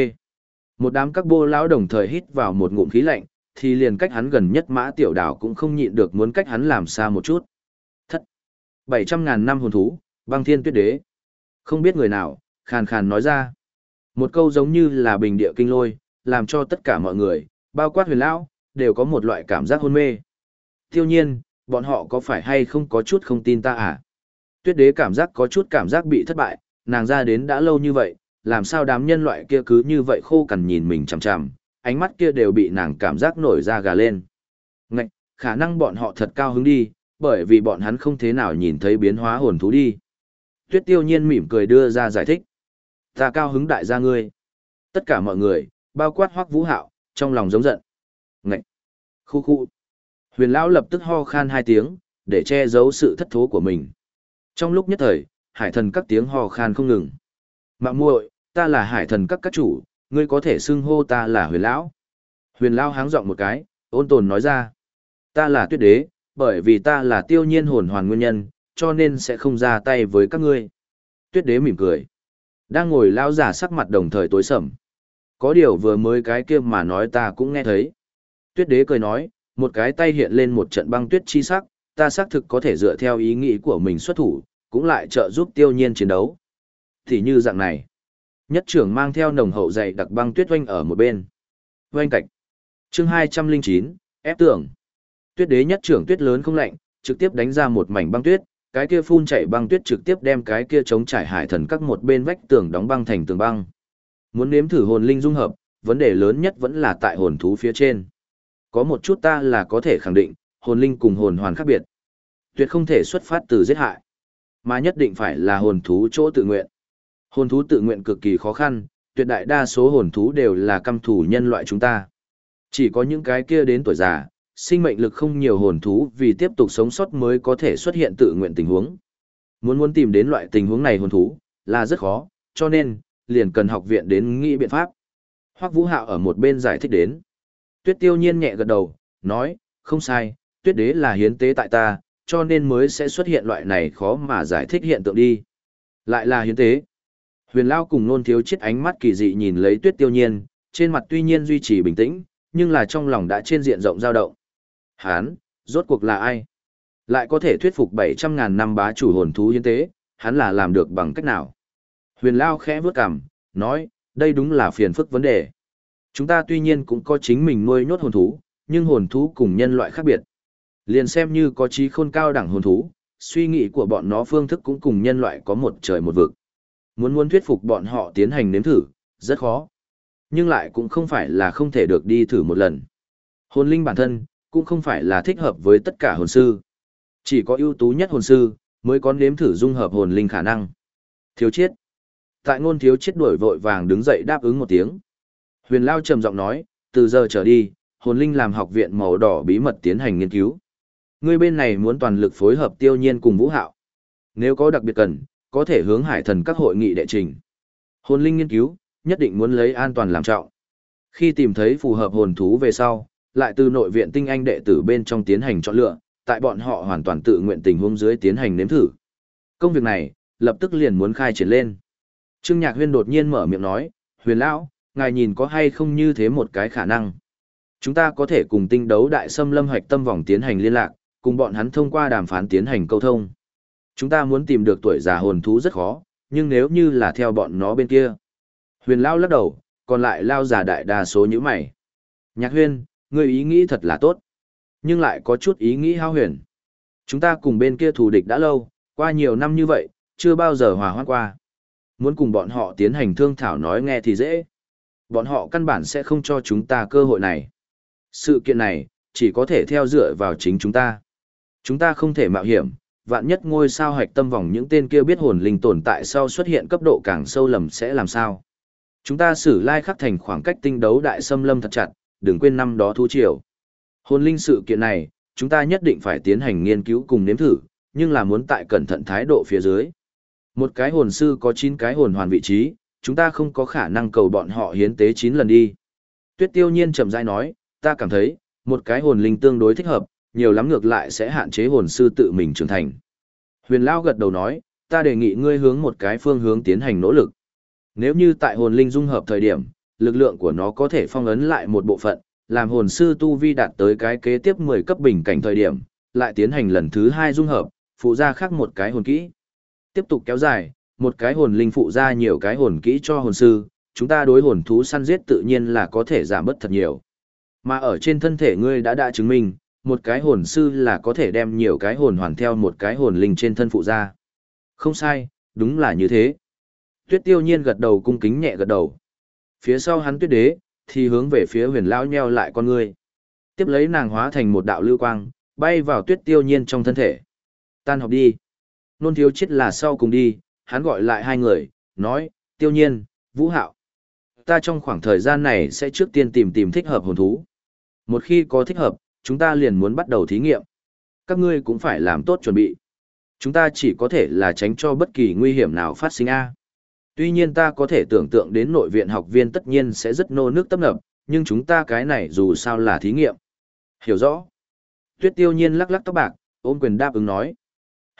Một đám các bô lão đồng thời hít vào một ngụm khí lạnh, thì liền cách hắn gần nhất mã tiểu đảo cũng không nhịn được muốn cách hắn làm xa một chút. Thất. bảy trăm ngàn năm hồn thú, băng thiên tuyết đế. Không biết người nào, khàn khàn nói ra. Một câu giống như là bình địa kinh lôi, làm cho tất cả mọi người, bao quát huyền lão, đều có một loại cảm giác hôn mê. Tiêu nhiên, bọn họ có phải hay không có chút không tin ta à? Tuyết đế cảm giác có chút cảm giác bị thất bại, nàng ra đến đã lâu như vậy, làm sao đám nhân loại kia cứ như vậy khô cằn nhìn mình chằm chằm, ánh mắt kia đều bị nàng cảm giác nổi da gà lên. Ngạch, khả năng bọn họ thật cao hứng đi, bởi vì bọn hắn không thế nào nhìn thấy biến hóa hồn thú đi. Tuyết tiêu nhiên mỉm cười đưa ra giải thích. Ta cao hứng đại gia ngươi. Tất cả mọi người, bao quát hoắc vũ hạo, trong lòng giống giận. Ngậy! Khu khu! Huyền lão lập tức ho khan hai tiếng, để che giấu sự thất thố của mình. Trong lúc nhất thời, hải thần các tiếng ho khan không ngừng. Mạng muội, ta là hải thần các các chủ, ngươi có thể xưng hô ta là huyền lão. Huyền lão háng giọng một cái, ôn tồn nói ra. Ta là tuyết đế, bởi vì ta là tiêu nhiên hồn hoàn nguyên nhân, cho nên sẽ không ra tay với các ngươi. Tuyết đế mỉm cười. Đang ngồi lão giả sắc mặt đồng thời tối sầm. Có điều vừa mới cái kia mà nói ta cũng nghe thấy. Tuyết đế cười nói, một cái tay hiện lên một trận băng tuyết chi sắc, ta xác thực có thể dựa theo ý nghĩ của mình xuất thủ, cũng lại trợ giúp tiêu nhiên chiến đấu. Thì như dạng này, nhất trưởng mang theo nồng hậu dày đặc băng tuyết oanh ở một bên. Oanh cạch. Chương 209, ép tưởng. Tuyết đế nhất trưởng tuyết lớn không lạnh, trực tiếp đánh ra một mảnh băng tuyết, cái kia phun chảy băng tuyết trực tiếp đem cái kia chống trải hải thần các một bên vách tường đóng băng thành tường băng. Muốn nếm thử hồn linh dung hợp, vấn đề lớn nhất vẫn là tại hồn thú phía trên. Có một chút ta là có thể khẳng định, hồn linh cùng hồn hoàn khác biệt. Tuyệt không thể xuất phát từ giết hại, mà nhất định phải là hồn thú chỗ tự nguyện. Hồn thú tự nguyện cực kỳ khó khăn, tuyệt đại đa số hồn thú đều là căm thù nhân loại chúng ta. Chỉ có những cái kia đến tuổi già, sinh mệnh lực không nhiều hồn thú vì tiếp tục sống sót mới có thể xuất hiện tự nguyện tình huống. Muốn muốn tìm đến loại tình huống này hồn thú, là rất khó, cho nên, liền cần học viện đến nghĩ biện pháp. Hoắc Vũ Hạo ở một bên giải thích đến. Tuyết Tiêu Nhiên nhẹ gật đầu, nói, không sai, Tuyết Đế là hiến tế tại ta, cho nên mới sẽ xuất hiện loại này khó mà giải thích hiện tượng đi. Lại là hiến tế. Huyền Lao cùng nôn thiếu chết ánh mắt kỳ dị nhìn lấy Tuyết Tiêu Nhiên, trên mặt tuy nhiên duy trì bình tĩnh, nhưng là trong lòng đã trên diện rộng dao động. Hán, rốt cuộc là ai? Lại có thể thuyết phục 700.000 năm bá chủ hồn thú hiến tế, hắn là làm được bằng cách nào? Huyền Lao khẽ vướt cằm, nói, đây đúng là phiền phức vấn đề. Chúng ta tuy nhiên cũng có chính mình nuôi nhốt hồn thú, nhưng hồn thú cùng nhân loại khác biệt. Liền xem như có trí khôn cao đẳng hồn thú, suy nghĩ của bọn nó phương thức cũng cùng nhân loại có một trời một vực. Muốn muốn thuyết phục bọn họ tiến hành nếm thử, rất khó. Nhưng lại cũng không phải là không thể được đi thử một lần. Hồn linh bản thân, cũng không phải là thích hợp với tất cả hồn sư. Chỉ có ưu tú nhất hồn sư, mới có nếm thử dung hợp hồn linh khả năng. Thiếu chiết. Tại ngôn thiếu chết đuổi vội vàng đứng dậy đáp ứng một tiếng. Huyền Lao trầm giọng nói, từ giờ trở đi, hồn linh làm học viện màu đỏ bí mật tiến hành nghiên cứu. Ngươi bên này muốn toàn lực phối hợp tiêu nhiên cùng vũ hạo. Nếu có đặc biệt cần, có thể hướng hải thần các hội nghị đệ trình. Hồn linh nghiên cứu, nhất định muốn lấy an toàn làm trọng. Khi tìm thấy phù hợp hồn thú về sau, lại từ nội viện tinh anh đệ tử bên trong tiến hành chọn lựa, tại bọn họ hoàn toàn tự nguyện tình huống dưới tiến hành nếm thử. Công việc này, lập tức liền muốn khai triển lên. Trương Nhạc Huyên đột nhiên mở miệng nói, huyền lão, ngài nhìn có hay không như thế một cái khả năng. Chúng ta có thể cùng tinh đấu đại xâm lâm hoạch tâm vòng tiến hành liên lạc, cùng bọn hắn thông qua đàm phán tiến hành câu thông. Chúng ta muốn tìm được tuổi già hồn thú rất khó, nhưng nếu như là theo bọn nó bên kia. Huyền Lão lắc đầu, còn lại Lao già đại đa số như mày. Nhạc huyên, ngươi ý nghĩ thật là tốt. Nhưng lại có chút ý nghĩ hao huyền. Chúng ta cùng bên kia thù địch đã lâu, qua nhiều năm như vậy, chưa bao giờ hòa hoãn qua. Muốn cùng bọn họ tiến hành thương thảo nói nghe thì dễ. Bọn họ căn bản sẽ không cho chúng ta cơ hội này. Sự kiện này, chỉ có thể theo dựa vào chính chúng ta. Chúng ta không thể mạo hiểm, vạn nhất ngôi sao hạch tâm vòng những tên kia biết hồn linh tồn tại sau xuất hiện cấp độ càng sâu lầm sẽ làm sao. Chúng ta xử lai khắc thành khoảng cách tinh đấu đại xâm lâm thật chặt, đừng quên năm đó thu triều. Hồn linh sự kiện này, chúng ta nhất định phải tiến hành nghiên cứu cùng nếm thử, nhưng là muốn tại cẩn thận thái độ phía dưới. Một cái hồn sư có 9 cái hồn hoàn vị trí, chúng ta không có khả năng cầu bọn họ hiến tế 9 lần đi. Tuyết tiêu nhiên chậm rãi nói, ta cảm thấy, một cái hồn linh tương đối thích hợp, nhiều lắm ngược lại sẽ hạn chế hồn sư tự mình trưởng thành. Huyền Lao gật đầu nói, ta đề nghị ngươi hướng một cái phương hướng tiến hành nỗ lực. Nếu như tại hồn linh dung hợp thời điểm, lực lượng của nó có thể phong ấn lại một bộ phận, làm hồn sư tu vi đạt tới cái kế tiếp 10 cấp bình cảnh thời điểm, lại tiến hành lần thứ 2 dung hợp, phụ ra khác một cái hồn kỹ. Tiếp tục kéo dài, một cái hồn linh phụ ra nhiều cái hồn kỹ cho hồn sư, chúng ta đối hồn thú săn giết tự nhiên là có thể giảm bớt thật nhiều. Mà ở trên thân thể ngươi đã đã chứng minh, một cái hồn sư là có thể đem nhiều cái hồn hoàn theo một cái hồn linh trên thân phụ ra. Không sai, đúng là như thế. Tuyết tiêu nhiên gật đầu cung kính nhẹ gật đầu. Phía sau hắn tuyết đế, thì hướng về phía huyền lão nheo lại con ngươi. Tiếp lấy nàng hóa thành một đạo lưu quang, bay vào tuyết tiêu nhiên trong thân thể. Tan học đi. Nôn thiếu chết là sau cùng đi, hắn gọi lại hai người, nói, tiêu nhiên, vũ hạo. Ta trong khoảng thời gian này sẽ trước tiên tìm tìm thích hợp hồn thú. Một khi có thích hợp, chúng ta liền muốn bắt đầu thí nghiệm. Các ngươi cũng phải làm tốt chuẩn bị. Chúng ta chỉ có thể là tránh cho bất kỳ nguy hiểm nào phát sinh A. Tuy nhiên ta có thể tưởng tượng đến nội viện học viên tất nhiên sẽ rất nô nước tấp nập, nhưng chúng ta cái này dù sao là thí nghiệm. Hiểu rõ. Tuyết tiêu nhiên lắc lắc tóc bạc, ôm quyền đáp ứng nói.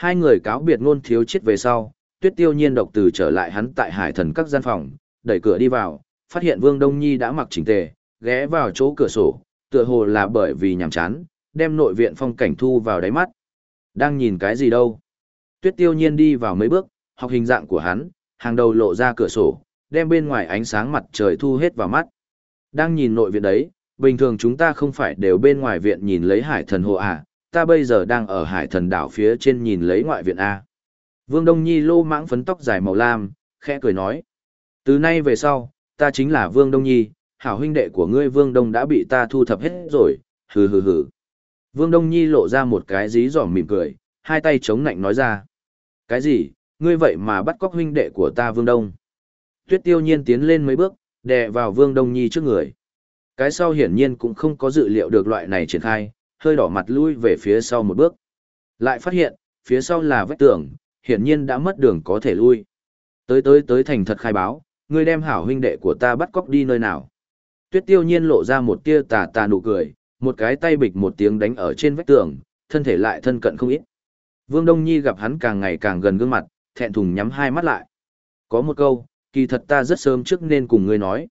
Hai người cáo biệt ngôn thiếu chết về sau, tuyết tiêu nhiên độc từ trở lại hắn tại hải thần các gian phòng, đẩy cửa đi vào, phát hiện Vương Đông Nhi đã mặc chỉnh tề, ghé vào chỗ cửa sổ, tựa hồ là bởi vì nhàm chán, đem nội viện phong cảnh thu vào đáy mắt. Đang nhìn cái gì đâu? Tuyết tiêu nhiên đi vào mấy bước, học hình dạng của hắn, hàng đầu lộ ra cửa sổ, đem bên ngoài ánh sáng mặt trời thu hết vào mắt. Đang nhìn nội viện đấy, bình thường chúng ta không phải đều bên ngoài viện nhìn lấy hải thần hồ à, ta bây giờ đang ở hải thần đảo phía trên nhìn lấy ngoại viện A. Vương Đông Nhi lô mãng phấn tóc dài màu lam, khẽ cười nói. Từ nay về sau, ta chính là Vương Đông Nhi, hảo huynh đệ của ngươi Vương Đông đã bị ta thu thập hết rồi, hừ hừ hừ. Vương Đông Nhi lộ ra một cái dí dỏm mỉm cười, hai tay chống nạnh nói ra. Cái gì, ngươi vậy mà bắt cóc huynh đệ của ta Vương Đông. Tuyết tiêu nhiên tiến lên mấy bước, đè vào Vương Đông Nhi trước người. Cái sau hiển nhiên cũng không có dự liệu được loại này triển khai, hơi đỏ mặt lui về phía sau một bước. Lại phát hiện, phía sau là vách tường, hiển nhiên đã mất đường có thể lui. Tới tới tới thành thật khai báo, ngươi đem hảo huynh đệ của ta bắt cóc đi nơi nào. Tuyết tiêu nhiên lộ ra một tia tà tà nụ cười, một cái tay bịch một tiếng đánh ở trên vách tường, thân thể lại thân cận không ít. Vương Đông Nhi gặp hắn càng ngày càng gần gương mặt, thẹn thùng nhắm hai mắt lại. Có một câu, kỳ thật ta rất sớm trước nên cùng ngươi nói.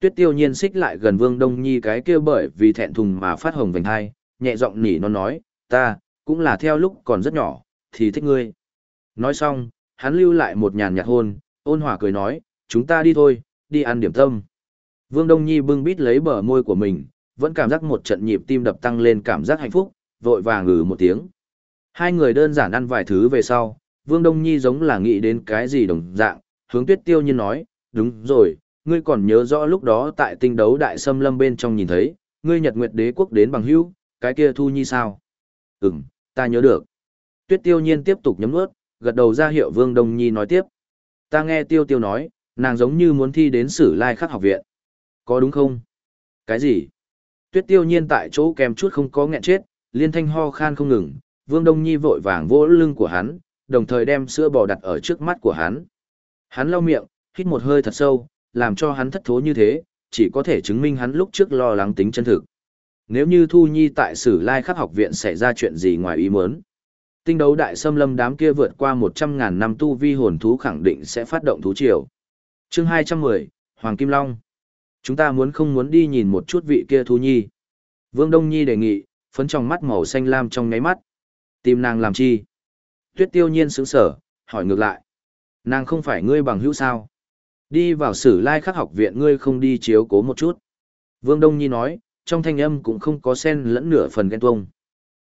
Tuyết tiêu nhiên xích lại gần Vương Đông Nhi cái kia bởi vì thẹn thùng mà phát hồng vành hai, nhẹ giọng nỉ nó nói, ta, cũng là theo lúc còn rất nhỏ, thì thích ngươi. Nói xong, hắn lưu lại một nhàn nhạt hôn, ôn hòa cười nói, chúng ta đi thôi, đi ăn điểm tâm. Vương Đông Nhi bưng bít lấy bờ môi của mình, vẫn cảm giác một trận nhịp tim đập tăng lên cảm giác hạnh phúc, vội vàng ngừ một tiếng. Hai người đơn giản ăn vài thứ về sau, Vương Đông Nhi giống là nghĩ đến cái gì đồng dạng, hướng tuyết tiêu nhiên nói, đúng rồi, ngươi còn nhớ rõ lúc đó tại tinh đấu đại xâm lâm bên trong nhìn thấy, ngươi nhật nguyệt đế quốc đến bằng hữu, cái kia thu nhi sao? Ừm, ta nhớ được. Tuyết tiêu nhiên tiếp tục nhấm nuốt, gật đầu ra hiệu Vương Đông Nhi nói tiếp. Ta nghe tiêu tiêu nói, nàng giống như muốn thi đến sử lai khắc học viện. Có đúng không? Cái gì? Tuyết tiêu nhiên tại chỗ kèm chút không có nghẹn chết, liên thanh ho khan không ngừng, Vương Đông Nhi vội vàng vỗ lưng của hắn, đồng thời đem sữa bò đặt ở trước mắt của hắn. Hắn lau miệng, hít một hơi thật sâu, làm cho hắn thất thố như thế, chỉ có thể chứng minh hắn lúc trước lo lắng tính chân thực. Nếu như Thu Nhi tại Sử Lai Khắc học viện xảy ra chuyện gì ngoài ý muốn, tinh đấu đại xâm lâm đám kia vượt qua một trăm ngàn năm tu vi hồn thú khẳng định sẽ phát động thú triều. Chương 210, Hoàng Kim Long. Chúng ta muốn không muốn đi nhìn một chút vị kia Thu Nhi. Vương Đông Nhi đề nghị, phấn trong mắt màu xanh lam trong ngáy mắt. Tìm nàng làm chi? Tuyết tiêu nhiên sững sở, hỏi ngược lại. Nàng không phải ngươi bằng hữu sao? Đi vào sử lai khắc học viện ngươi không đi chiếu cố một chút. Vương Đông Nhi nói, trong thanh âm cũng không có sen lẫn nửa phần ghen tuông.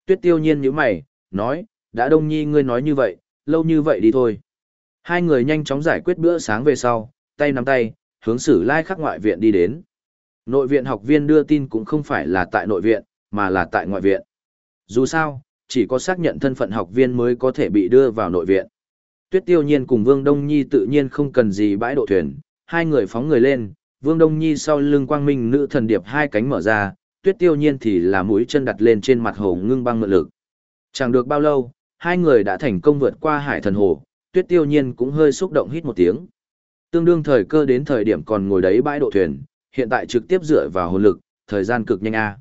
Tuyết tiêu nhiên như mày, nói, đã Đông Nhi ngươi nói như vậy, lâu như vậy đi thôi. Hai người nhanh chóng giải quyết bữa sáng về sau, tay nắm tay, hướng sử lai khắc ngoại viện đi đến. Nội viện học viên đưa tin cũng không phải là tại nội viện, mà là tại ngoại viện. Dù sao, chỉ có xác nhận thân phận học viên mới có thể bị đưa vào nội viện. Tuyết Tiêu Nhiên cùng Vương Đông Nhi tự nhiên không cần gì bãi độ thuyền, hai người phóng người lên, Vương Đông Nhi sau lưng quang minh nữ thần điệp hai cánh mở ra, Tuyết Tiêu Nhiên thì là mũi chân đặt lên trên mặt hồ ngưng băng mượn lực. Chẳng được bao lâu, hai người đã thành công vượt qua hải thần hồ, Tuyết Tiêu Nhiên cũng hơi xúc động hít một tiếng. Tương đương thời cơ đến thời điểm còn ngồi đấy bãi độ thuyền, hiện tại trực tiếp dựa vào hồn lực, thời gian cực nhanh a.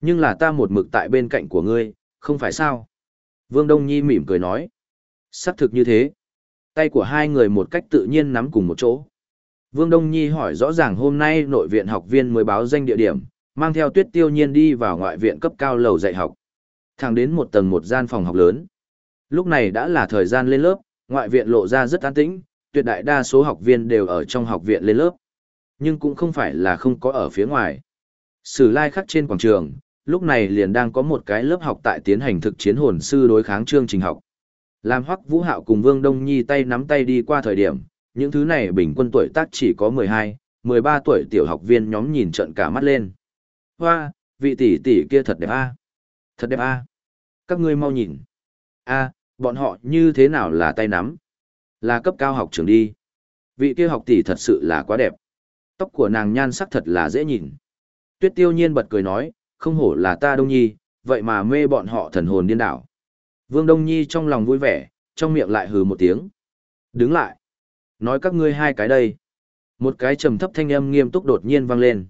Nhưng là ta một mực tại bên cạnh của ngươi, không phải sao? Vương Đông Nhi mỉm cười nói. Sắc thực như thế. Tay của hai người một cách tự nhiên nắm cùng một chỗ. Vương Đông Nhi hỏi rõ ràng hôm nay nội viện học viên mới báo danh địa điểm, mang theo tuyết tiêu nhiên đi vào ngoại viện cấp cao lầu dạy học. Thẳng đến một tầng một gian phòng học lớn. Lúc này đã là thời gian lên lớp, ngoại viện lộ ra rất an tĩnh, tuyệt đại đa số học viên đều ở trong học viện lên lớp. Nhưng cũng không phải là không có ở phía ngoài. Sử lai khắc trên quảng trường, lúc này liền đang có một cái lớp học tại tiến hành thực chiến hồn sư đối kháng chương trình học. Làm Hoắc Vũ Hạo cùng Vương Đông Nhi tay nắm tay đi qua thời điểm, những thứ này bình quân tuổi tác chỉ có 12, 13 tuổi tiểu học viên nhóm nhìn trận cả mắt lên. Hoa, vị tỷ tỷ kia thật đẹp a. Thật đẹp a. Các ngươi mau nhìn. A, bọn họ như thế nào là tay nắm? Là cấp cao học trường đi. Vị kia học tỷ thật sự là quá đẹp. Tóc của nàng nhan sắc thật là dễ nhìn. Tuyết tiêu nhiên bật cười nói, không hổ là ta Đông Nhi, vậy mà mê bọn họ thần hồn điên đảo. Vương Đông Nhi trong lòng vui vẻ, trong miệng lại hừ một tiếng. Đứng lại. Nói các ngươi hai cái đây. Một cái trầm thấp thanh âm nghiêm túc đột nhiên vang lên.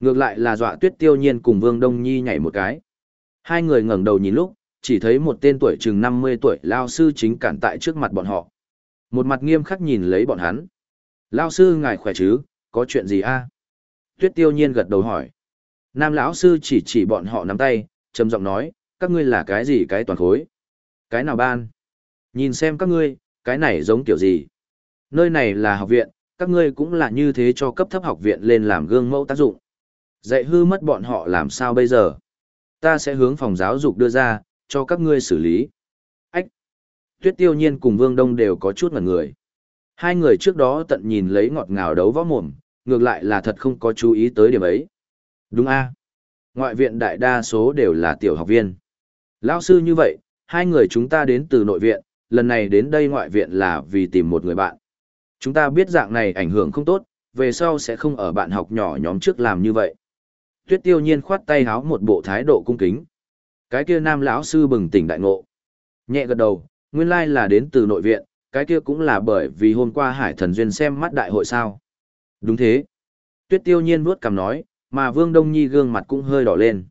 Ngược lại là dọa tuyết tiêu nhiên cùng Vương Đông Nhi nhảy một cái. Hai người ngẩng đầu nhìn lúc, chỉ thấy một tên tuổi chừng 50 tuổi lao sư chính cản tại trước mặt bọn họ. Một mặt nghiêm khắc nhìn lấy bọn hắn. Lao sư ngài khỏe chứ, có chuyện gì a? Tuyết tiêu nhiên gật đầu hỏi. Nam lão sư chỉ chỉ bọn họ nắm tay, trầm giọng nói, các ngươi là cái gì cái toàn khối? Cái nào ban? Nhìn xem các ngươi, cái này giống kiểu gì? Nơi này là học viện, các ngươi cũng là như thế cho cấp thấp học viện lên làm gương mẫu tác dụng. Dạy hư mất bọn họ làm sao bây giờ? Ta sẽ hướng phòng giáo dục đưa ra, cho các ngươi xử lý. Ách! Tuyết tiêu nhiên cùng Vương Đông đều có chút ngần người. Hai người trước đó tận nhìn lấy ngọt ngào đấu võ mồm, ngược lại là thật không có chú ý tới điểm ấy. Đúng a Ngoại viện đại đa số đều là tiểu học viên. Lão sư như vậy, hai người chúng ta đến từ nội viện, lần này đến đây ngoại viện là vì tìm một người bạn. Chúng ta biết dạng này ảnh hưởng không tốt, về sau sẽ không ở bạn học nhỏ nhóm trước làm như vậy. Tuyết tiêu nhiên khoát tay háo một bộ thái độ cung kính. Cái kia nam lão sư bừng tỉnh đại ngộ. Nhẹ gật đầu, nguyên lai là đến từ nội viện, cái kia cũng là bởi vì hôm qua hải thần duyên xem mắt đại hội sao. Đúng thế. Tuyết tiêu nhiên vuốt cằm nói, mà Vương Đông Nhi gương mặt cũng hơi đỏ lên.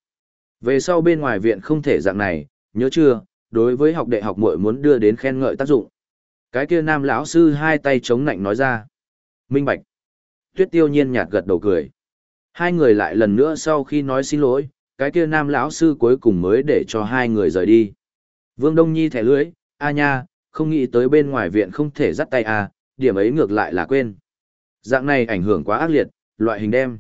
Về sau bên ngoài viện không thể dạng này, nhớ chưa, đối với học đệ học muội muốn đưa đến khen ngợi tác dụng. Cái kia nam lão sư hai tay chống nạnh nói ra. Minh bạch. Tuyết tiêu nhiên nhạt gật đầu cười. Hai người lại lần nữa sau khi nói xin lỗi, cái kia nam lão sư cuối cùng mới để cho hai người rời đi. Vương Đông Nhi thẻ lưới, a nha, không nghĩ tới bên ngoài viện không thể dắt tay a, điểm ấy ngược lại là quên. Dạng này ảnh hưởng quá ác liệt, loại hình đem.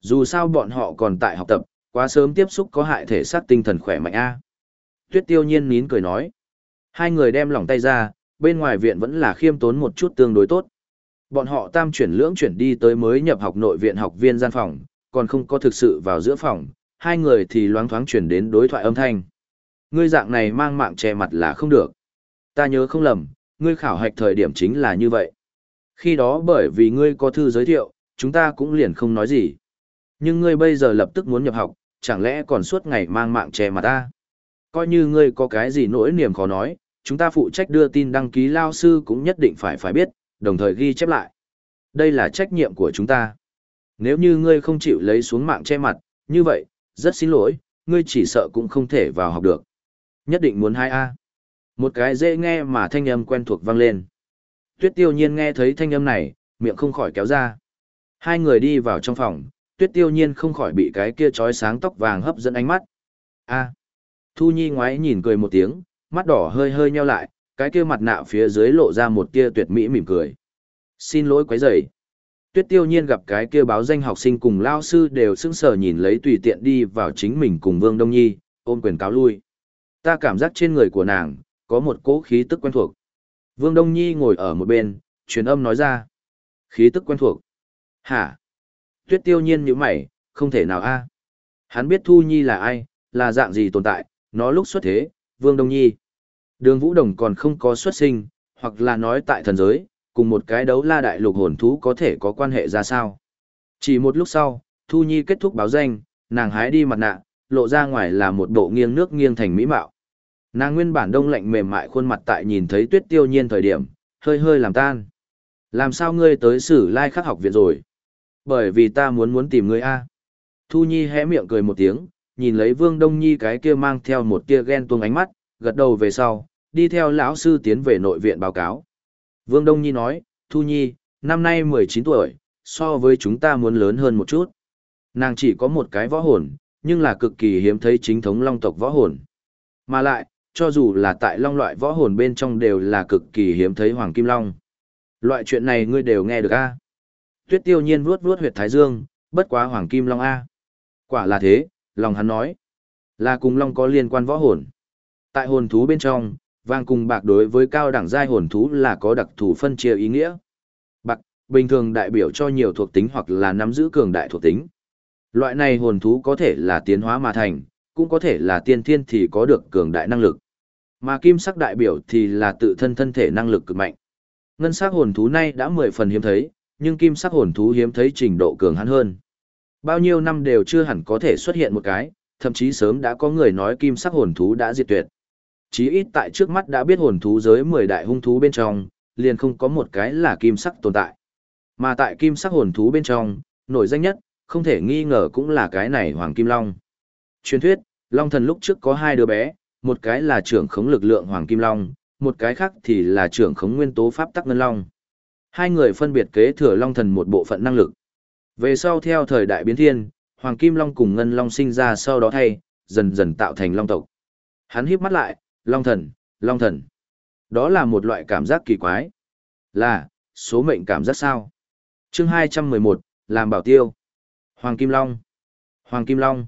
Dù sao bọn họ còn tại học tập, quá sớm tiếp xúc có hại thể xác tinh thần khỏe mạnh a. Tuyết tiêu nhiên nín cười nói. Hai người đem lỏng tay ra, bên ngoài viện vẫn là khiêm tốn một chút tương đối tốt. Bọn họ tam chuyển lưỡng chuyển đi tới mới nhập học nội viện học viên gian phòng, còn không có thực sự vào giữa phòng, hai người thì loáng thoáng chuyển đến đối thoại âm thanh. Ngươi dạng này mang mạng che mặt là không được. Ta nhớ không lầm, ngươi khảo hạch thời điểm chính là như vậy. Khi đó bởi vì ngươi có thư giới thiệu, chúng ta cũng liền không nói gì. Nhưng ngươi bây giờ lập tức muốn nhập học, chẳng lẽ còn suốt ngày mang mạng che mặt ta? Coi như ngươi có cái gì nỗi niềm khó nói, chúng ta phụ trách đưa tin đăng ký lao sư cũng nhất định phải phải biết, đồng thời ghi chép lại. Đây là trách nhiệm của chúng ta. Nếu như ngươi không chịu lấy xuống mạng che mặt, như vậy, rất xin lỗi, ngươi chỉ sợ cũng không thể vào học được. Nhất định muốn hai a Một cái dễ nghe mà thanh âm quen thuộc vang lên. Tuyết tiêu nhiên nghe thấy thanh âm này, miệng không khỏi kéo ra. Hai người đi vào trong phòng, tuyết tiêu nhiên không khỏi bị cái kia trói sáng tóc vàng hấp dẫn ánh mắt. a Thu Nhi ngoái nhìn cười một tiếng, mắt đỏ hơi hơi nheo lại, cái kia mặt nạ phía dưới lộ ra một tia tuyệt mỹ mỉm cười. Xin lỗi quấy rầy. Tuyết tiêu nhiên gặp cái kia báo danh học sinh cùng lao sư đều sững sờ nhìn lấy tùy tiện đi vào chính mình cùng Vương Đông Nhi, ôm quyền cáo lui. Ta cảm giác trên người của nàng, có một cỗ khí tức quen thuộc. Vương Đông Nhi ngồi ở một bên, truyền âm nói ra. Khí tức quen thuộc. Hả? Tuyết tiêu nhiên nhíu mày, không thể nào a. Hắn biết Thu Nhi là ai, là dạng gì tồn tại, nó lúc xuất thế, Vương Đông Nhi. Đường Vũ Đồng còn không có xuất sinh, hoặc là nói tại thần giới, cùng một cái đấu la đại lục hồn thú có thể có quan hệ ra sao. Chỉ một lúc sau, Thu Nhi kết thúc báo danh, nàng hái đi mặt nạ, lộ ra ngoài là một bộ nghiêng nước nghiêng thành mỹ mạo. Nàng nguyên bản đông lạnh mềm mại khuôn mặt tại nhìn thấy tuyết tiêu nhiên thời điểm, hơi hơi làm tan. Làm sao ngươi tới sử lai khắc học viện rồi? Bởi vì ta muốn muốn tìm ngươi a. Thu Nhi hé miệng cười một tiếng, nhìn lấy Vương Đông Nhi cái kia mang theo một tia ghen tuông ánh mắt, gật đầu về sau, đi theo lão sư tiến về nội viện báo cáo. Vương Đông Nhi nói, Thu Nhi, năm nay 19 tuổi, so với chúng ta muốn lớn hơn một chút. Nàng chỉ có một cái võ hồn, nhưng là cực kỳ hiếm thấy chính thống long tộc võ hồn. Mà lại, cho dù là tại long loại võ hồn bên trong đều là cực kỳ hiếm thấy hoàng kim long. Loại chuyện này ngươi đều nghe được a? Tuyết tiêu nhiên vuốt vuốt huyệt thái dương, bất quá hoàng kim long a. Quả là thế, lòng hắn nói. Là cùng long có liên quan võ hồn. Tại hồn thú bên trong, vàng cùng bạc đối với cao đẳng giai hồn thú là có đặc thù phân chia ý nghĩa. Bạc, bình thường đại biểu cho nhiều thuộc tính hoặc là nắm giữ cường đại thuộc tính. Loại này hồn thú có thể là tiến hóa mà thành, cũng có thể là tiên thiên thì có được cường đại năng lực. Mà kim sắc đại biểu thì là tự thân thân thể năng lực cực mạnh. Ngân sắc hồn thú này đã mười phần hiếm thấy, nhưng kim sắc hồn thú hiếm thấy trình độ cường hắn hơn. Bao nhiêu năm đều chưa hẳn có thể xuất hiện một cái, thậm chí sớm đã có người nói kim sắc hồn thú đã diệt tuyệt. Chí ít tại trước mắt đã biết hồn thú giới 10 đại hung thú bên trong, liền không có một cái là kim sắc tồn tại. Mà tại kim sắc hồn thú bên trong, nổi danh nhất, không thể nghi ngờ cũng là cái này Hoàng Kim Long. Truyền thuyết, Long thần lúc trước có hai đứa bé, một cái là trưởng khống lực lượng Hoàng Kim Long, một cái khác thì là trưởng khống nguyên tố pháp tắc ngân long. Hai người phân biệt kế thừa long thần một bộ phận năng lực. Về sau theo thời đại biến thiên, Hoàng Kim Long cùng Ngân Long sinh ra sau đó thay, dần dần tạo thành Long tộc. Hắn híp mắt lại, Long thần, Long thần. Đó là một loại cảm giác kỳ quái. Là, số mệnh cảm giác sao? chương 211, làm bảo tiêu. Hoàng Kim Long. Hoàng Kim Long.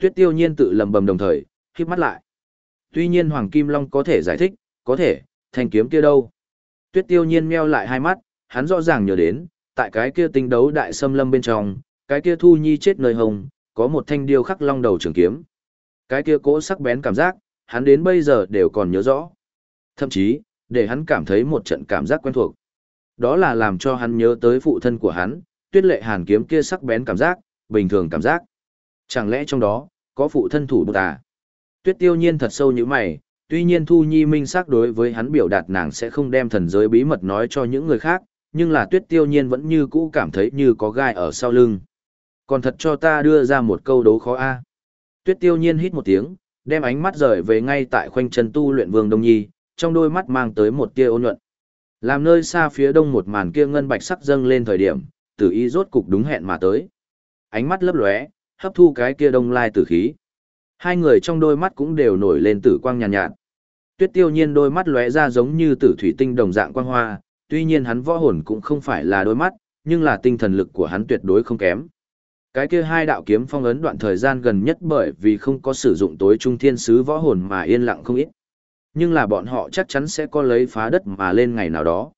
Tuyết tiêu nhiên tự lầm bầm đồng thời, híp mắt lại. Tuy nhiên Hoàng Kim Long có thể giải thích, có thể, thanh kiếm kia đâu. Tuyết tiêu nhiên meo lại hai mắt, hắn rõ ràng nhớ đến, tại cái kia tinh đấu đại xâm lâm bên trong, cái kia thu nhi chết nơi hồng, có một thanh điêu khắc long đầu trường kiếm. Cái kia cỗ sắc bén cảm giác, hắn đến bây giờ đều còn nhớ rõ. Thậm chí, để hắn cảm thấy một trận cảm giác quen thuộc. Đó là làm cho hắn nhớ tới phụ thân của hắn, tuyết lệ hàn kiếm kia sắc bén cảm giác, bình thường cảm giác. Chẳng lẽ trong đó, có phụ thân thủ bột à? Tuyết tiêu nhiên thật sâu như mày, tuy nhiên Thu Nhi minh xác đối với hắn biểu đạt nàng sẽ không đem thần giới bí mật nói cho những người khác, nhưng là tuyết tiêu nhiên vẫn như cũ cảm thấy như có gai ở sau lưng. Còn thật cho ta đưa ra một câu đố khó a. Tuyết tiêu nhiên hít một tiếng, đem ánh mắt rời về ngay tại khoanh chân tu luyện vương Đông Nhi, trong đôi mắt mang tới một tia ôn nhuận. Làm nơi xa phía đông một màn kia ngân bạch sắc dâng lên thời điểm, tử y rốt cục đúng hẹn mà tới. Ánh mắt lấp lóe, hấp thu cái kia đông lai tử khí. Hai người trong đôi mắt cũng đều nổi lên tử quang nhàn nhạt, nhạt. Tuyết tiêu nhiên đôi mắt lóe ra giống như tử thủy tinh đồng dạng quang hoa, tuy nhiên hắn võ hồn cũng không phải là đôi mắt, nhưng là tinh thần lực của hắn tuyệt đối không kém. Cái kia hai đạo kiếm phong ấn đoạn thời gian gần nhất bởi vì không có sử dụng tối trung thiên sứ võ hồn mà yên lặng không ít. Nhưng là bọn họ chắc chắn sẽ có lấy phá đất mà lên ngày nào đó.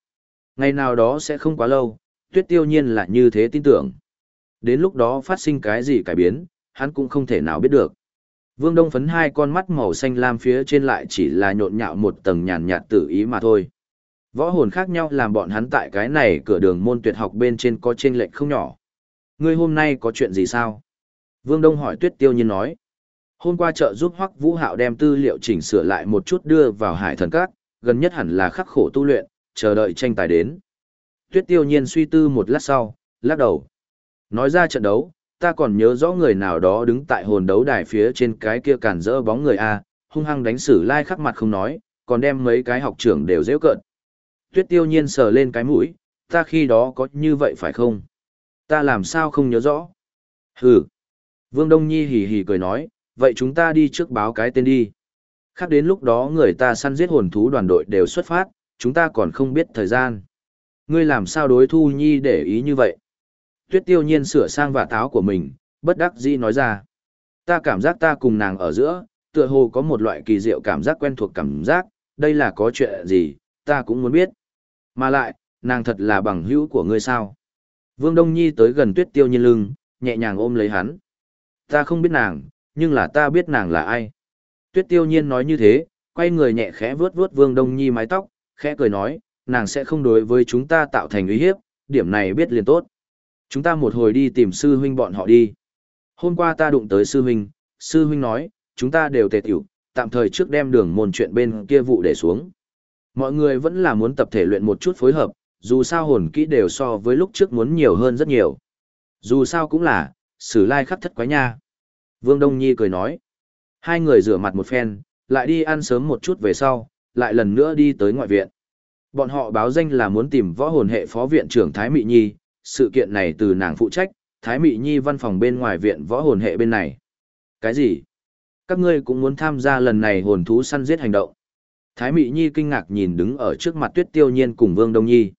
Ngày nào đó sẽ không quá lâu, tuyết tiêu nhiên là như thế tin tưởng. Đến lúc đó phát sinh cái gì cải biến, hắn cũng không thể nào biết được. Vương Đông phấn hai con mắt màu xanh lam phía trên lại chỉ là nhộn nhạo một tầng nhàn nhạt tự ý mà thôi. Võ hồn khác nhau làm bọn hắn tại cái này cửa đường môn tuyệt học bên trên có chênh lệch không nhỏ. Ngươi hôm nay có chuyện gì sao? Vương Đông hỏi Tuyết Tiêu Nhiên nói. Hôm qua chợ giúp Hoắc Vũ Hạo đem tư liệu chỉnh sửa lại một chút đưa vào Hải Thần Các, gần nhất hẳn là khắc khổ tu luyện, chờ đợi tranh tài đến. Tuyết Tiêu Nhiên suy tư một lát sau, lắc đầu. Nói ra trận đấu, ta còn nhớ rõ người nào đó đứng tại hồn đấu đài phía trên cái kia cản rỡ bóng người A, hung hăng đánh xử lai khắc mặt không nói, còn đem mấy cái học trưởng đều dễ cợt. Tuyết tiêu nhiên sờ lên cái mũi, ta khi đó có như vậy phải không? Ta làm sao không nhớ rõ? Hừ. Vương Đông Nhi hì hì cười nói, vậy chúng ta đi trước báo cái tên đi. Khác đến lúc đó người ta săn giết hồn thú đoàn đội đều xuất phát, chúng ta còn không biết thời gian. Ngươi làm sao đối Thu Nhi để ý như vậy? Tuyết tiêu nhiên sửa sang vả táo của mình, bất đắc dĩ nói ra. Ta cảm giác ta cùng nàng ở giữa, tựa hồ có một loại kỳ diệu cảm giác quen thuộc cảm giác, đây là có chuyện gì, ta cũng muốn biết. Mà lại, nàng thật là bằng hữu của ngươi sao? Vương Đông Nhi tới gần tuyết tiêu nhiên lưng, nhẹ nhàng ôm lấy hắn. Ta không biết nàng, nhưng là ta biết nàng là ai. Tuyết tiêu nhiên nói như thế, quay người nhẹ khẽ vuốt vuốt Vương Đông Nhi mái tóc, khẽ cười nói, nàng sẽ không đối với chúng ta tạo thành uy hiếp, điểm này biết liền tốt. Chúng ta một hồi đi tìm sư huynh bọn họ đi. Hôm qua ta đụng tới sư huynh, sư huynh nói, chúng ta đều tề tiểu, tạm thời trước đem đường môn chuyện bên kia vụ để xuống. Mọi người vẫn là muốn tập thể luyện một chút phối hợp, dù sao hồn kỹ đều so với lúc trước muốn nhiều hơn rất nhiều. Dù sao cũng là, sử lai khắc thất quái nha. Vương Đông Nhi cười nói. Hai người rửa mặt một phen, lại đi ăn sớm một chút về sau, lại lần nữa đi tới ngoại viện. Bọn họ báo danh là muốn tìm võ hồn hệ phó viện trưởng Thái Mị Nhi, sự kiện này từ nàng phụ trách, Thái Mị Nhi văn phòng bên ngoài viện võ hồn hệ bên này. Cái gì? Các ngươi cũng muốn tham gia lần này hồn thú săn giết hành động. Thái Mị Nhi kinh ngạc nhìn đứng ở trước mặt Tuyết Tiêu Nhiên cùng Vương Đông Nhi.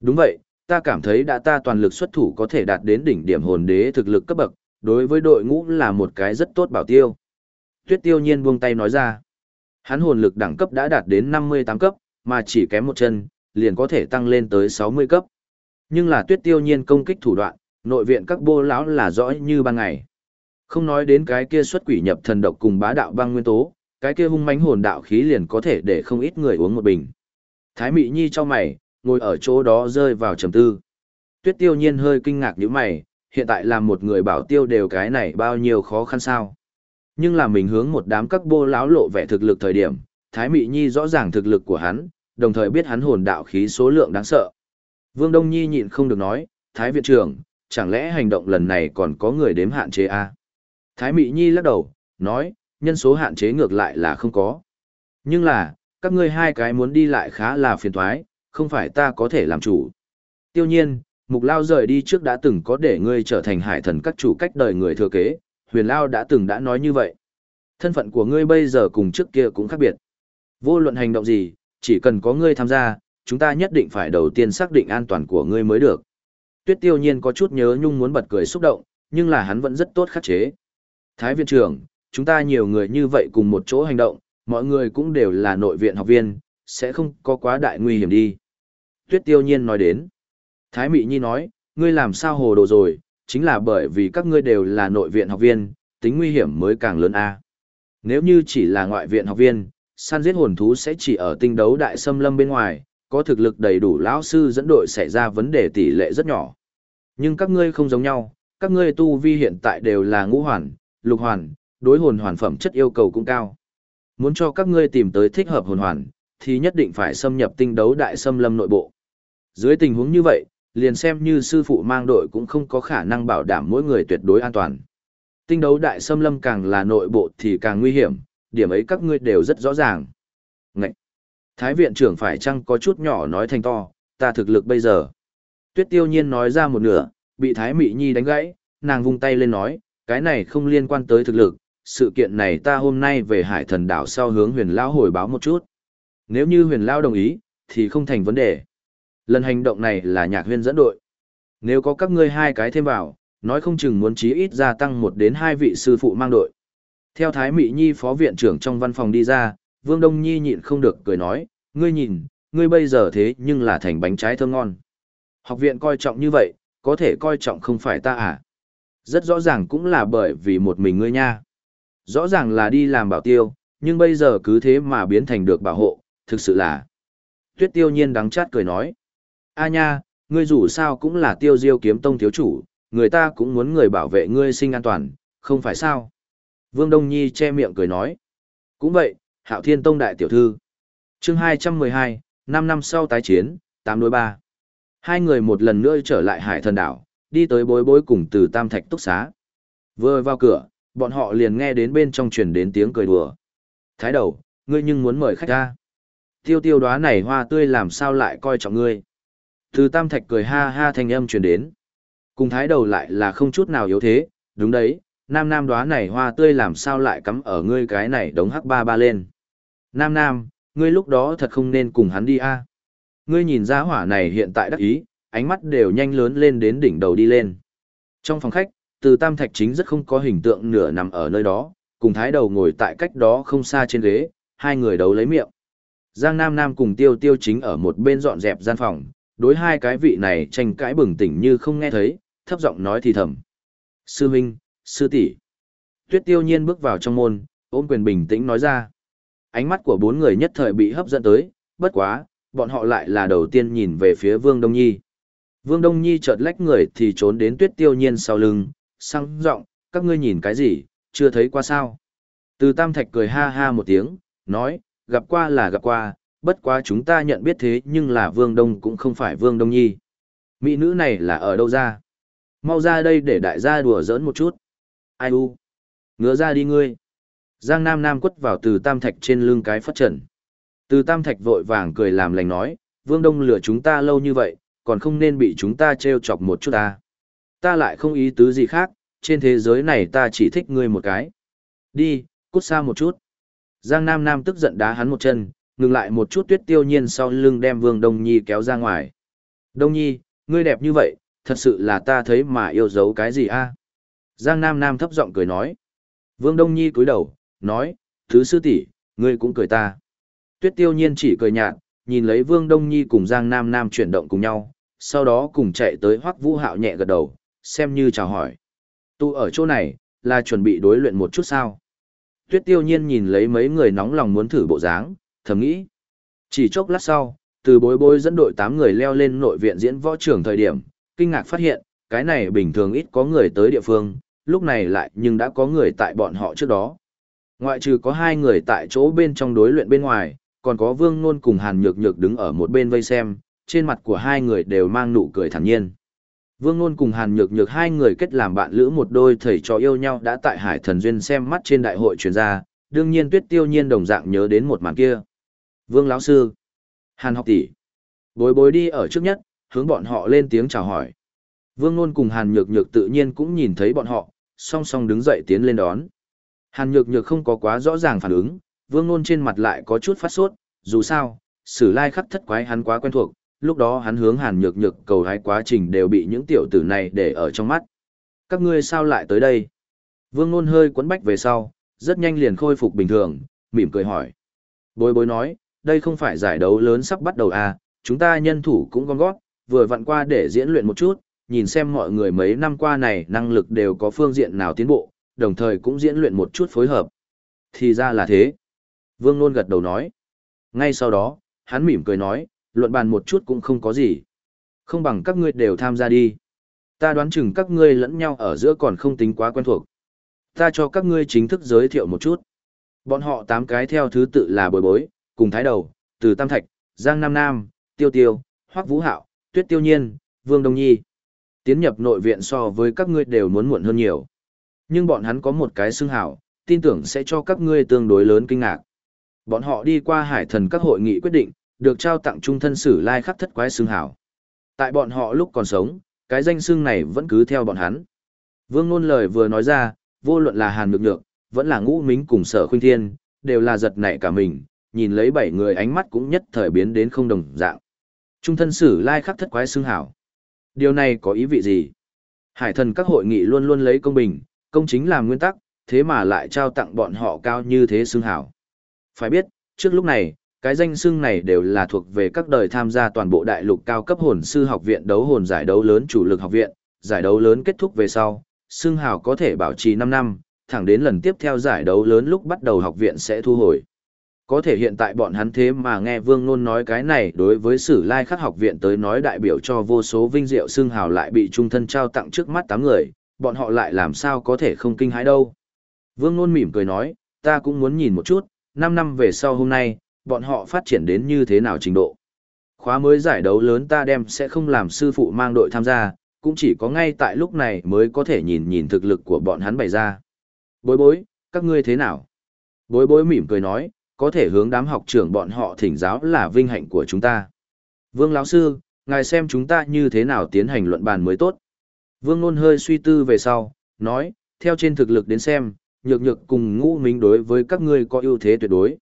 Đúng vậy, ta cảm thấy đã ta toàn lực xuất thủ có thể đạt đến đỉnh điểm hồn đế thực lực cấp bậc, đối với đội ngũ là một cái rất tốt bảo tiêu. Tuyết Tiêu Nhiên buông tay nói ra. Hắn hồn lực đẳng cấp đã đạt đến 58 cấp, mà chỉ kém một chân, liền có thể tăng lên tới 60 cấp. Nhưng là tuyết tiêu nhiên công kích thủ đoạn, nội viện các bô lão là rõ như ban ngày. Không nói đến cái kia xuất quỷ nhập thần độc cùng bá đạo băng nguyên tố, cái kia hung mãnh hồn đạo khí liền có thể để không ít người uống một bình. Thái Mị Nhi cho mày, ngồi ở chỗ đó rơi vào trầm tư. Tuyết tiêu nhiên hơi kinh ngạc như mày, hiện tại làm một người bảo tiêu đều cái này bao nhiêu khó khăn sao. Nhưng là mình hướng một đám các bô láo lộ vẻ thực lực thời điểm, Thái Mị Nhi rõ ràng thực lực của hắn, đồng thời biết hắn hồn đạo khí số lượng đáng sợ. Vương Đông Nhi nhịn không được nói, Thái viện trưởng, chẳng lẽ hành động lần này còn có người đếm hạn chế à? Thái Mị Nhi lắc đầu, nói, nhân số hạn chế ngược lại là không có. Nhưng là, các ngươi hai cái muốn đi lại khá là phiền thoái, không phải ta có thể làm chủ. Tiêu nhiên, mục lao rời đi trước đã từng có để ngươi trở thành hải thần các chủ cách đời người thừa kế, huyền lao đã từng đã nói như vậy. Thân phận của ngươi bây giờ cùng trước kia cũng khác biệt. Vô luận hành động gì, chỉ cần có ngươi tham gia, chúng ta nhất định phải đầu tiên xác định an toàn của ngươi mới được. Tuyết tiêu nhiên có chút nhớ nhung muốn bật cười xúc động, nhưng là hắn vẫn rất tốt khắc chế. Thái viện trưởng, chúng ta nhiều người như vậy cùng một chỗ hành động, mọi người cũng đều là nội viện học viên, sẽ không có quá đại nguy hiểm đi. Tuyết tiêu nhiên nói đến. Thái Mị Nhi nói, ngươi làm sao hồ đồ rồi, chính là bởi vì các ngươi đều là nội viện học viên, tính nguy hiểm mới càng lớn a. Nếu như chỉ là ngoại viện học viên, săn giết hồn thú sẽ chỉ ở tinh đấu đại xâm lâm bên ngoài, có thực lực đầy đủ lão sư dẫn đội xảy ra vấn đề tỷ lệ rất nhỏ. Nhưng các ngươi không giống nhau, các ngươi tu vi hiện tại đều là ngũ hoàn, lục hoàn, đối hồn hoàn phẩm chất yêu cầu cũng cao. Muốn cho các ngươi tìm tới thích hợp hồn hoàn, thì nhất định phải xâm nhập tinh đấu đại xâm lâm nội bộ. Dưới tình huống như vậy, liền xem như sư phụ mang đội cũng không có khả năng bảo đảm mỗi người tuyệt đối an toàn. Tinh đấu đại xâm lâm càng là nội bộ thì càng nguy hiểm, điểm ấy các ngươi đều rất rõ ràng. Ngậy! Thái viện trưởng phải chăng có chút nhỏ nói thành to, ta thực lực bây giờ. Tuyết tiêu nhiên nói ra một nửa, bị Thái Mị Nhi đánh gãy, nàng vung tay lên nói, cái này không liên quan tới thực lực, sự kiện này ta hôm nay về hải thần đảo sau hướng huyền lao hồi báo một chút. Nếu như huyền lao đồng ý, thì không thành vấn đề. Lần hành động này là nhạc huyên dẫn đội. Nếu có các ngươi hai cái thêm vào, nói không chừng muốn chí ít gia tăng một đến hai vị sư phụ mang đội. Theo Thái Mị Nhi phó viện trưởng trong văn phòng đi ra, Vương Đông Nhi nhịn không được cười nói, ngươi nhìn, ngươi bây giờ thế nhưng là thành bánh trái thơm ngon. Học viện coi trọng như vậy, có thể coi trọng không phải ta à? Rất rõ ràng cũng là bởi vì một mình ngươi nha. Rõ ràng là đi làm bảo tiêu, nhưng bây giờ cứ thế mà biến thành được bảo hộ, thực sự là. Tuyết tiêu nhiên đắng chát cười nói. A nha, ngươi dù sao cũng là tiêu diêu kiếm tông thiếu chủ, người ta cũng muốn người bảo vệ ngươi sinh an toàn, không phải sao? Vương Đông Nhi che miệng cười nói. Cũng vậy, Hạo Thiên Tông đại tiểu thư. chương 212, 5 năm sau tái chiến, 8 đối 3. Hai người một lần nữa trở lại hải thần đảo, đi tới bối bối cùng từ Tam Thạch Túc Xá. Vừa vào cửa, bọn họ liền nghe đến bên trong truyền đến tiếng cười đùa. Thái đầu, ngươi nhưng muốn mời khách ra. Tiêu tiêu đoá này hoa tươi làm sao lại coi trọng ngươi. Từ Tam Thạch cười ha ha thanh âm truyền đến. Cùng thái đầu lại là không chút nào yếu thế, đúng đấy, nam nam đoá này hoa tươi làm sao lại cắm ở ngươi cái này đống hắc ba ba lên. Nam nam, ngươi lúc đó thật không nên cùng hắn đi a. Ngươi nhìn ra hỏa này hiện tại đắc ý, ánh mắt đều nhanh lớn lên đến đỉnh đầu đi lên. Trong phòng khách, từ tam thạch chính rất không có hình tượng nửa nằm ở nơi đó, cùng thái đầu ngồi tại cách đó không xa trên ghế, hai người đấu lấy miệng. Giang Nam Nam cùng Tiêu Tiêu chính ở một bên dọn dẹp gian phòng, đối hai cái vị này tranh cãi bừng tỉnh như không nghe thấy, thấp giọng nói thì thầm. Sư Minh, Sư tỷ Tuyết Tiêu Nhiên bước vào trong môn, ôm quyền bình tĩnh nói ra. Ánh mắt của bốn người nhất thời bị hấp dẫn tới, bất quá, bọn họ lại là đầu tiên nhìn về phía Vương Đông Nhi. Vương Đông Nhi chợt lách người thì trốn đến Tuyết Tiêu Nhiên sau lưng, sang giọng, các ngươi nhìn cái gì, chưa thấy qua sao. Từ Tam Thạch cười ha ha một tiếng, nói, gặp qua là gặp qua, bất quá chúng ta nhận biết thế nhưng là Vương Đông cũng không phải Vương Đông Nhi. Mỹ nữ này là ở đâu ra? Mau ra đây để đại gia đùa giỡn một chút. Ai u? Ngứa ra đi ngươi. Giang Nam Nam quất vào từ Tam Thạch trên lưng cái phất trần. Từ Tam Thạch vội vàng cười làm lành nói, Vương Đông lừa chúng ta lâu như vậy, còn không nên bị chúng ta trêu chọc một chút ta. Ta lại không ý tứ gì khác, trên thế giới này ta chỉ thích ngươi một cái. Đi, cút xa một chút. Giang Nam Nam tức giận đá hắn một chân, ngừng lại một chút tuyết tiêu nhiên sau lưng đem Vương Đông Nhi kéo ra ngoài. Đông Nhi, ngươi đẹp như vậy, thật sự là ta thấy mà yêu dấu cái gì a? Giang Nam Nam thấp giọng cười nói. Vương Đông Nhi cúi đầu, nói, thứ sư tỷ, ngươi cũng cười ta. Tuyết tiêu nhiên chỉ cười nhạt, nhìn lấy Vương Đông Nhi cùng Giang Nam Nam chuyển động cùng nhau, sau đó cùng chạy tới Hoắc Vũ Hạo nhẹ gật đầu, xem như chào hỏi. Tu ở chỗ này, là chuẩn bị đối luyện một chút sao. Tuyết tiêu nhiên nhìn lấy mấy người nóng lòng muốn thử bộ dáng, thầm nghĩ. Chỉ chốc lát sau, từ bối bối dẫn đội tám người leo lên nội viện diễn võ trường thời điểm, kinh ngạc phát hiện, cái này bình thường ít có người tới địa phương, lúc này lại nhưng đã có người tại bọn họ trước đó. Ngoại trừ có hai người tại chỗ bên trong đối luyện bên ngoài, còn có Vương Nôn cùng Hàn Nhược Nhược đứng ở một bên vây xem, trên mặt của hai người đều mang nụ cười thản nhiên. Vương Nôn cùng Hàn Nhược Nhược hai người kết làm bạn lữ một đôi thầy trò yêu nhau đã tại Hải Thần Duyên xem mắt trên đại hội truyền ra, đương nhiên Tuyết Tiêu Nhiên đồng dạng nhớ đến một màn kia. Vương lão sư, Hàn học tỷ, bối bối đi ở trước nhất, hướng bọn họ lên tiếng chào hỏi. Vương Nôn cùng Hàn Nhược Nhược tự nhiên cũng nhìn thấy bọn họ, song song đứng dậy tiến lên đón. Hàn Nhược Nhược không có quá rõ ràng phản ứng, Vương Nôn trên mặt lại có chút phát sốt, dù sao, sử lai khắc thất quái hắn quá quen thuộc, lúc đó hắn hướng Hàn Nhược Nhược cầu hái quá trình đều bị những tiểu tử này để ở trong mắt. Các ngươi sao lại tới đây? Vương Nôn hơi quấn bách về sau, rất nhanh liền khôi phục bình thường, mỉm cười hỏi. Bối bối nói, đây không phải giải đấu lớn sắp bắt đầu à, chúng ta nhân thủ cũng gom gót, vừa vặn qua để diễn luyện một chút, nhìn xem mọi người mấy năm qua này năng lực đều có phương diện nào tiến bộ, đồng thời cũng diễn luyện một chút phối hợp. Thì ra là thế. Vương Nôn gật đầu nói. Ngay sau đó, hắn mỉm cười nói, luận bàn một chút cũng không có gì. Không bằng các ngươi đều tham gia đi. Ta đoán chừng các ngươi lẫn nhau ở giữa còn không tính quá quen thuộc. Ta cho các ngươi chính thức giới thiệu một chút. Bọn họ tám cái theo thứ tự là bồi bối, cùng thái đầu, từ Tam Thạch, Giang Nam Nam, Tiêu Tiêu, Hoắc Vũ Hạo, Tuyết Tiêu Nhiên, Vương Đông Nhi. Tiến nhập nội viện so với các ngươi đều muốn muộn hơn nhiều. Nhưng bọn hắn có một cái xưng hảo, tin tưởng sẽ cho các ngươi tương đối lớn kinh ngạc. Bọn họ đi qua hải thần các hội nghị quyết định, được trao tặng trung thân sử lai khắc thất quái xương hảo. Tại bọn họ lúc còn sống, cái danh xương này vẫn cứ theo bọn hắn. Vương Nôn lời vừa nói ra, vô luận là Hàn Nhược Nhược, vẫn là Ngũ Mính cùng Sở Khuynh Thiên, đều là giật nảy cả mình, nhìn lấy bảy người ánh mắt cũng nhất thời biến đến không đồng dạng. Trung thân sử lai khắc thất quái xương hảo. Điều này có ý vị gì? Hải thần các hội nghị luôn luôn lấy công bình, công chính làm nguyên tắc, thế mà lại trao tặng bọn họ cao như thế xương hảo. Phải biết, trước lúc này, cái danh xưng này đều là thuộc về các đời tham gia toàn bộ đại lục cao cấp hồn sư học viện đấu hồn giải đấu lớn chủ lực học viện, giải đấu lớn kết thúc về sau, xưng hào có thể bảo trì 5 năm, thẳng đến lần tiếp theo giải đấu lớn lúc bắt đầu học viện sẽ thu hồi. Có thể hiện tại bọn hắn thế mà nghe Vương Nôn nói cái này đối với sử lai khắc học viện tới nói đại biểu cho vô số vinh diệu xưng hào lại bị trung thân trao tặng trước mắt 8 người, bọn họ lại làm sao có thể không kinh hãi đâu. Vương Nôn mỉm cười nói, ta cũng muốn nhìn một chút, 5 năm về sau hôm nay, bọn họ phát triển đến như thế nào trình độ. Khóa mới giải đấu lớn ta đem sẽ không làm sư phụ mang đội tham gia, cũng chỉ có ngay tại lúc này mới có thể nhìn nhìn thực lực của bọn hắn bày ra. Bối bối, các ngươi thế nào? Bối bối mỉm cười nói, có thể hướng đám học trưởng bọn họ thỉnh giáo là vinh hạnh của chúng ta. Vương lão sư, ngài xem chúng ta như thế nào tiến hành luận bàn mới tốt. Vương Nôn hơi suy tư về sau, nói, theo trên thực lực đến xem, nhược nhược cùng ngũ minh đối với các ngươi có ưu thế tuyệt đối.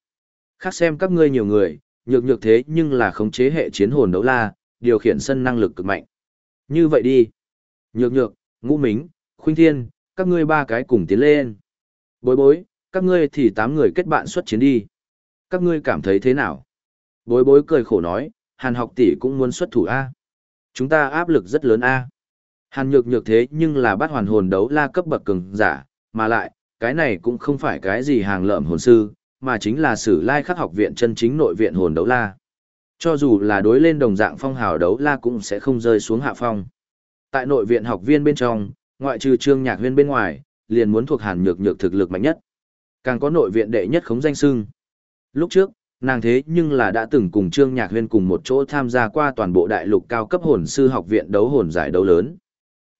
Khác xem các ngươi nhiều người, nhược nhược thế nhưng là khống chế hệ chiến hồn đấu la, điều khiển sân năng lực cực mạnh. Như vậy đi. Nhược nhược, ngũ mính, khuynh thiên, các ngươi ba cái cùng tiến lên. Bối bối, các ngươi thì tám người kết bạn xuất chiến đi. Các ngươi cảm thấy thế nào? Bối bối cười khổ nói, hàn học tỷ cũng muốn xuất thủ A. Chúng ta áp lực rất lớn A. Hàn nhược nhược thế nhưng là bắt hoàn hồn đấu la cấp bậc cường giả, mà lại, cái này cũng không phải cái gì hàng lợm hồn sư, mà chính là sử lai khắc học viện chân chính nội viện hồn đấu la. Cho dù là đối lên đồng dạng phong hào đấu la cũng sẽ không rơi xuống hạ phong. Tại nội viện học viên bên trong, ngoại trừ trương nhạc huyên bên ngoài, liền muốn thuộc hàn nhược nhược thực lực mạnh nhất. Càng có nội viện đệ nhất khống danh sưng. Lúc trước, nàng thế nhưng là đã từng cùng trương nhạc huyên cùng một chỗ tham gia qua toàn bộ đại lục cao cấp hồn sư học viện đấu hồn giải đấu lớn.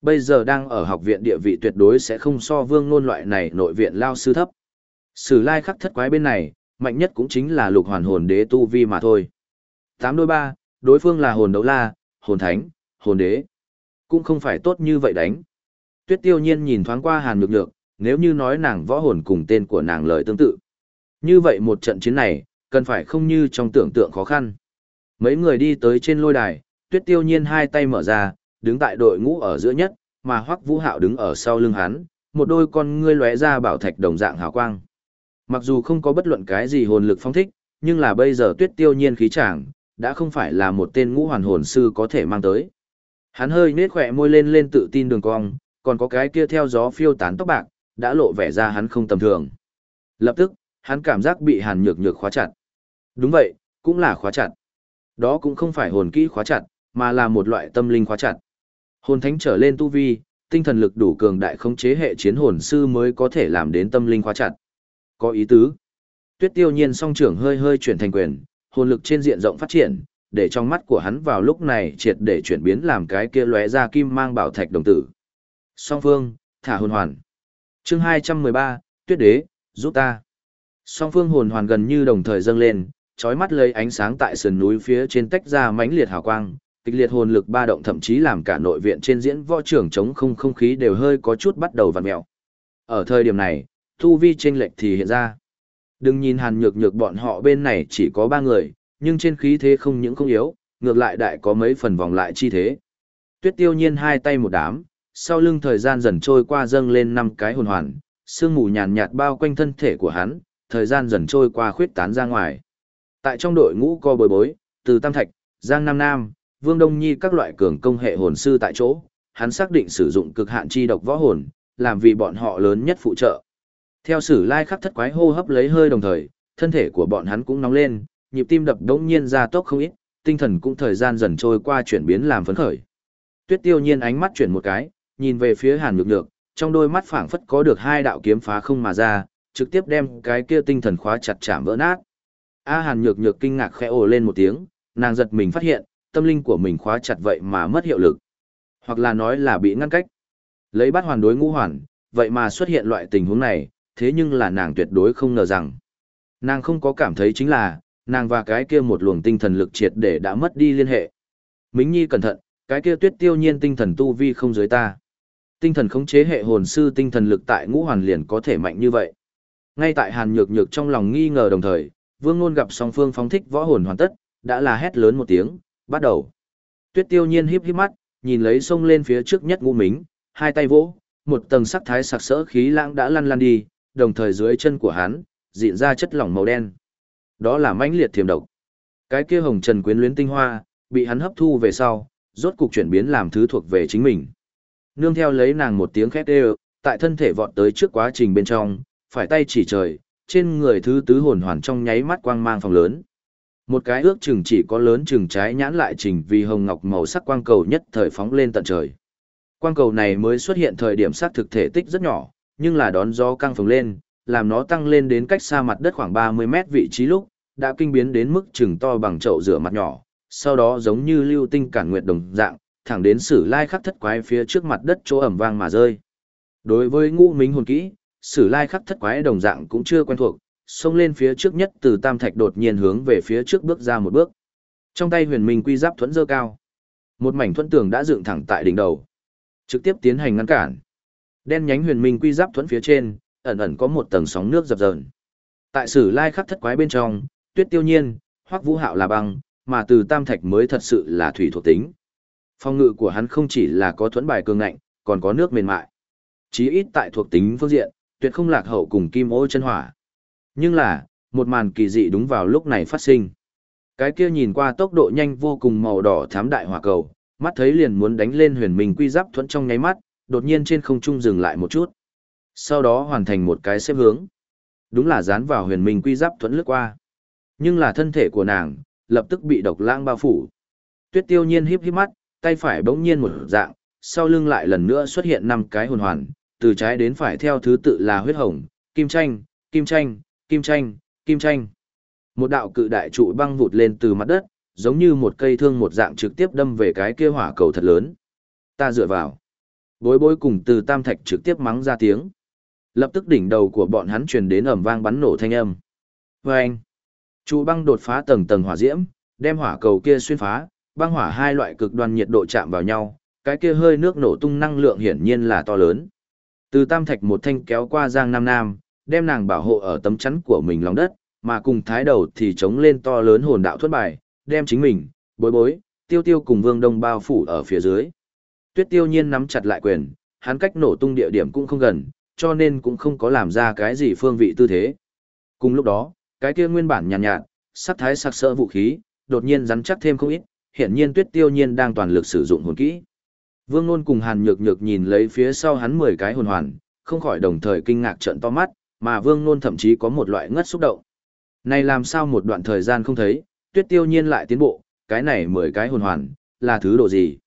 Bây giờ đang ở học viện địa vị tuyệt đối sẽ không so vương ngôn loại này nội viện lao sư thấp. Sử lai khắc thất quái bên này, mạnh nhất cũng chính là lục hoàn hồn đế tu vi mà thôi. Tám đôi ba, đối phương là hồn đấu la, hồn thánh, hồn đế. Cũng không phải tốt như vậy đánh. Tuyết tiêu nhiên nhìn thoáng qua hàn nhược nhược, nếu như nói nàng võ hồn cùng tên của nàng lời tương tự. Như vậy một trận chiến này, cần phải không như trong tưởng tượng khó khăn. Mấy người đi tới trên lôi đài, tuyết tiêu nhiên hai tay mở ra, đứng tại đội ngũ ở giữa nhất, mà hoắc vũ hạo đứng ở sau lưng hắn, một đôi con ngươi lóe ra bảo thạch đồng dạng hào quang. Mặc dù không có bất luận cái gì hồn lực phong thích, nhưng là bây giờ tuyết tiêu nhiên khí chàng, đã không phải là một tên ngũ hoàn hồn sư có thể mang tới. Hắn hơi nết khỏe môi lên lên tự tin đường cong, còn có cái kia theo gió phiêu tán tóc bạc, đã lộ vẻ ra hắn không tầm thường. Lập tức, hắn cảm giác bị hàn nhược nhược khóa chặt. Đúng vậy, cũng là khóa chặt. Đó cũng không phải hồn kỹ khóa chặt, mà là một loại tâm linh khóa chặt. Hồn thánh trở lên tu vi, tinh thần lực đủ cường đại khống chế hệ chiến hồn sư mới có thể làm đến tâm linh khóa chặt. Có ý tứ. Tuyết tiêu nhiên song trưởng hơi hơi chuyển thành quyền, hồn lực trên diện rộng phát triển, để trong mắt của hắn vào lúc này triệt để chuyển biến làm cái kia lóe ra kim mang bảo thạch đồng tử. Song phương, thả hồn hoàn. chương 213, Tuyết đế, giúp ta. Song phương hồn hoàn gần như đồng thời dâng lên, trói mắt lấy ánh sáng tại sườn núi phía trên tách ra mãnh liệt hào quang, kịch liệt hồn lực ba động thậm chí làm cả nội viện trên diễn võ trưởng chống không không khí đều hơi có chút bắt đầu vặn mèo. Ở thời điểm này, thu vi chênh lệch thì hiện ra. Đừng nhìn Hàn Nhược Nhược bọn họ bên này chỉ có ba người, nhưng trên khí thế không những không yếu, ngược lại đại có mấy phần vòng lại chi thế. Tuyết Tiêu Nhiên hai tay một đám, sau lưng thời gian dần trôi qua dâng lên năm cái hồn hoàn, sương mù nhàn nhạt bao quanh thân thể của hắn, thời gian dần trôi qua khuyết tán ra ngoài. Tại trong đội ngũ co bồi bối, từ Tam Thạch, Giang Nam Nam, Vương Đông Nhi các loại cường công hệ hồn sư tại chỗ, hắn xác định sử dụng cực hạn chi độc võ hồn, làm vì bọn họ lớn nhất phụ trợ. Theo sử lai khắc thất quái hô hấp lấy hơi đồng thời, thân thể của bọn hắn cũng nóng lên, nhịp tim đập đống nhiên ra tốc không ít, tinh thần cũng thời gian dần trôi qua chuyển biến làm phấn khởi. Tuyết tiêu nhiên ánh mắt chuyển một cái, nhìn về phía hàn nhược nhược, trong đôi mắt phảng phất có được hai đạo kiếm phá không mà ra, trực tiếp đem cái kia tinh thần khóa chặt chạm vỡ nát. A hàn nhược nhược kinh ngạc khẽ ồ lên một tiếng, nàng giật mình phát hiện, tâm linh của mình khóa chặt vậy mà mất hiệu lực. Hoặc là nói là bị ngăn cách. Lấy bắt hoàn đối ngũ hoàn, vậy mà xuất hiện loại tình huống này, thế nhưng là nàng tuyệt đối không ngờ rằng. Nàng không có cảm thấy chính là, nàng và cái kia một luồng tinh thần lực triệt để đã mất đi liên hệ. Mính Nhi cẩn thận, cái kia tuyết tiêu nhiên tinh thần tu vi không dưới ta. Tinh thần khống chế hệ hồn sư tinh thần lực tại ngũ hoàn liền có thể mạnh như vậy. Ngay tại Hàn Nhược Nhược trong lòng nghi ngờ đồng thời, Vương Nôn gặp song phương phóng thích võ hồn hoàn tất, đã là hét lớn một tiếng, bắt đầu. Tuyết tiêu nhiên híp híp mắt, nhìn lấy sông lên phía trước nhất ngũ mính, hai tay vỗ, một tầng sắc thái sặc sỡ khí lãng đã lăn lăn đi, đồng thời dưới chân của hắn, dịn ra chất lỏng màu đen. Đó là mãnh liệt thiềm độc. Cái kia hồng trần quyến luyến tinh hoa, bị hắn hấp thu về sau, rốt cục chuyển biến làm thứ thuộc về chính mình. Nương theo lấy nàng một tiếng khét đều, tại thân thể vọt tới trước quá trình bên trong, phải tay chỉ trời, trên người thứ tứ hồn hoàn trong nháy mắt quang mang phòng lớn. Một cái ước chừng chỉ có lớn chừng trái nhãn lại trình vì hồng ngọc màu sắc quang cầu nhất thời phóng lên tận trời. Quang cầu này mới xuất hiện thời điểm sát thực thể tích rất nhỏ, nhưng là đón gió căng phồng lên, làm nó tăng lên đến cách xa mặt đất khoảng 30 mét vị trí lúc, đã kinh biến đến mức chừng to bằng chậu rửa mặt nhỏ, sau đó giống như lưu tinh cản nguyệt đồng dạng, thẳng đến sử lai khắc thất quái phía trước mặt đất chỗ ẩm vang mà rơi. Đối với ngũ minh hồn kỹ, sử lai khắc thất quái đồng dạng cũng chưa quen thuộc, xông lên phía trước nhất từ tam thạch đột nhiên hướng về phía trước bước ra một bước. Trong tay huyền minh quy giáp thuẫn dơ cao. Một mảnh thuẫn tường đã dựng thẳng tại đỉnh đầu. Trực tiếp tiến hành ngăn cản. Đen nhánh huyền minh quy giáp thuẫn phía trên, ẩn ẩn có một tầng sóng nước dập dờn. Tại sử lai khắc thất quái bên trong, tuyết tiêu nhiên, hoắc vũ hạo là băng, mà từ tam thạch mới thật sự là thủy thuộc tính. Phong ngự của hắn không chỉ là có thuẫn bài cường ngạnh, còn có nước mềm mại. Chí ít tại thuộc tính phương diện, tuyệt không lạc hậu cùng kim ô chân hỏa. Nhưng là, một màn kỳ dị đúng vào lúc này phát sinh. Cái kia nhìn qua tốc độ nhanh vô cùng màu đỏ thám đại hỏa cầu, mắt thấy liền muốn đánh lên huyền minh quy giáp thuẫn trong nháy mắt, đột nhiên trên không trung dừng lại một chút. Sau đó hoàn thành một cái xếp hướng. Đúng là dán vào huyền minh quy giáp thuẫn lướt qua. Nhưng là thân thể của nàng, lập tức bị độc lãng bao phủ. Tuyết tiêu nhiên híp híp mắt, tay phải bỗng nhiên một dạng, sau lưng lại lần nữa xuất hiện năm cái hồn hoàn, từ trái đến phải theo thứ tự là huyết hồng, kim tranh, kim tranh, kim tranh, kim tranh. Một đạo cự đại trụ băng vụt lên từ mặt đất, giống như một cây thương một dạng trực tiếp đâm về cái kia hỏa cầu thật lớn. Ta dựa vào. Bối bối cùng từ tam thạch trực tiếp mắng ra tiếng. Lập tức đỉnh đầu của bọn hắn truyền đến ầm vang bắn nổ thanh âm. Vâng! Trụ băng đột phá tầng tầng hỏa diễm, đem hỏa cầu kia xuyên phá, băng hỏa hai loại cực đoan nhiệt độ chạm vào nhau, cái kia hơi nước nổ tung năng lượng hiển nhiên là to lớn. Từ tam thạch một thanh kéo qua Giang Nam Nam, đem nàng bảo hộ ở tấm chắn của mình lòng đất, mà cùng thái đầu thì chống lên to lớn hồn đạo thuất bài, đem chính mình, bối bối, tiêu tiêu cùng vương đông bao phủ ở phía dưới. Tuyết tiêu nhiên nắm chặt lại quyền, hắn cách nổ tung địa điểm cũng không gần, cho nên cũng không có làm ra cái gì phương vị tư thế. Cùng lúc đó, cái kia nguyên bản nhàn nhạt, nhạt, sắc thái sắc sỡ vũ khí, đột nhiên rắn chắc thêm không ít, hiện nhiên Tuyết Tiêu Nhiên đang toàn lực sử dụng hồn kỹ. Vương Nôn cùng Hàn Nhược Nhược nhìn lấy phía sau hắn 10 cái hồn hoàn, không khỏi đồng thời kinh ngạc trợn to mắt, mà Vương Nôn thậm chí có một loại ngất xúc động. Này làm sao một đoạn thời gian không thấy, Tuyết Tiêu Nhiên lại tiến bộ, cái này 10 cái hồn hoàn, là thứ độ gì?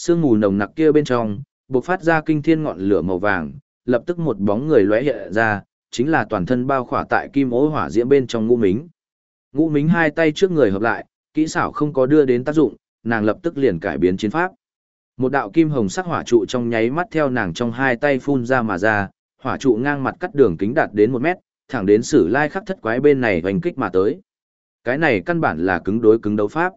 Sương mù nồng nặc kia bên trong, bộc phát ra kinh thiên ngọn lửa màu vàng, lập tức một bóng người lóe hiện ra, chính là toàn thân bao khỏa tại kim ố hỏa diễm bên trong ngũ mính. Ngũ mính hai tay trước người hợp lại, kỹ xảo không có đưa đến tác dụng, nàng lập tức liền cải biến chiến pháp. Một đạo kim hồng sắc hỏa trụ trong nháy mắt theo nàng trong hai tay phun ra mà ra, hỏa trụ ngang mặt cắt đường kính đạt đến một mét, thẳng đến sử lai khắc thất quái bên này hoành kích mà tới. Cái này căn bản là cứng đối cứng đấu pháp.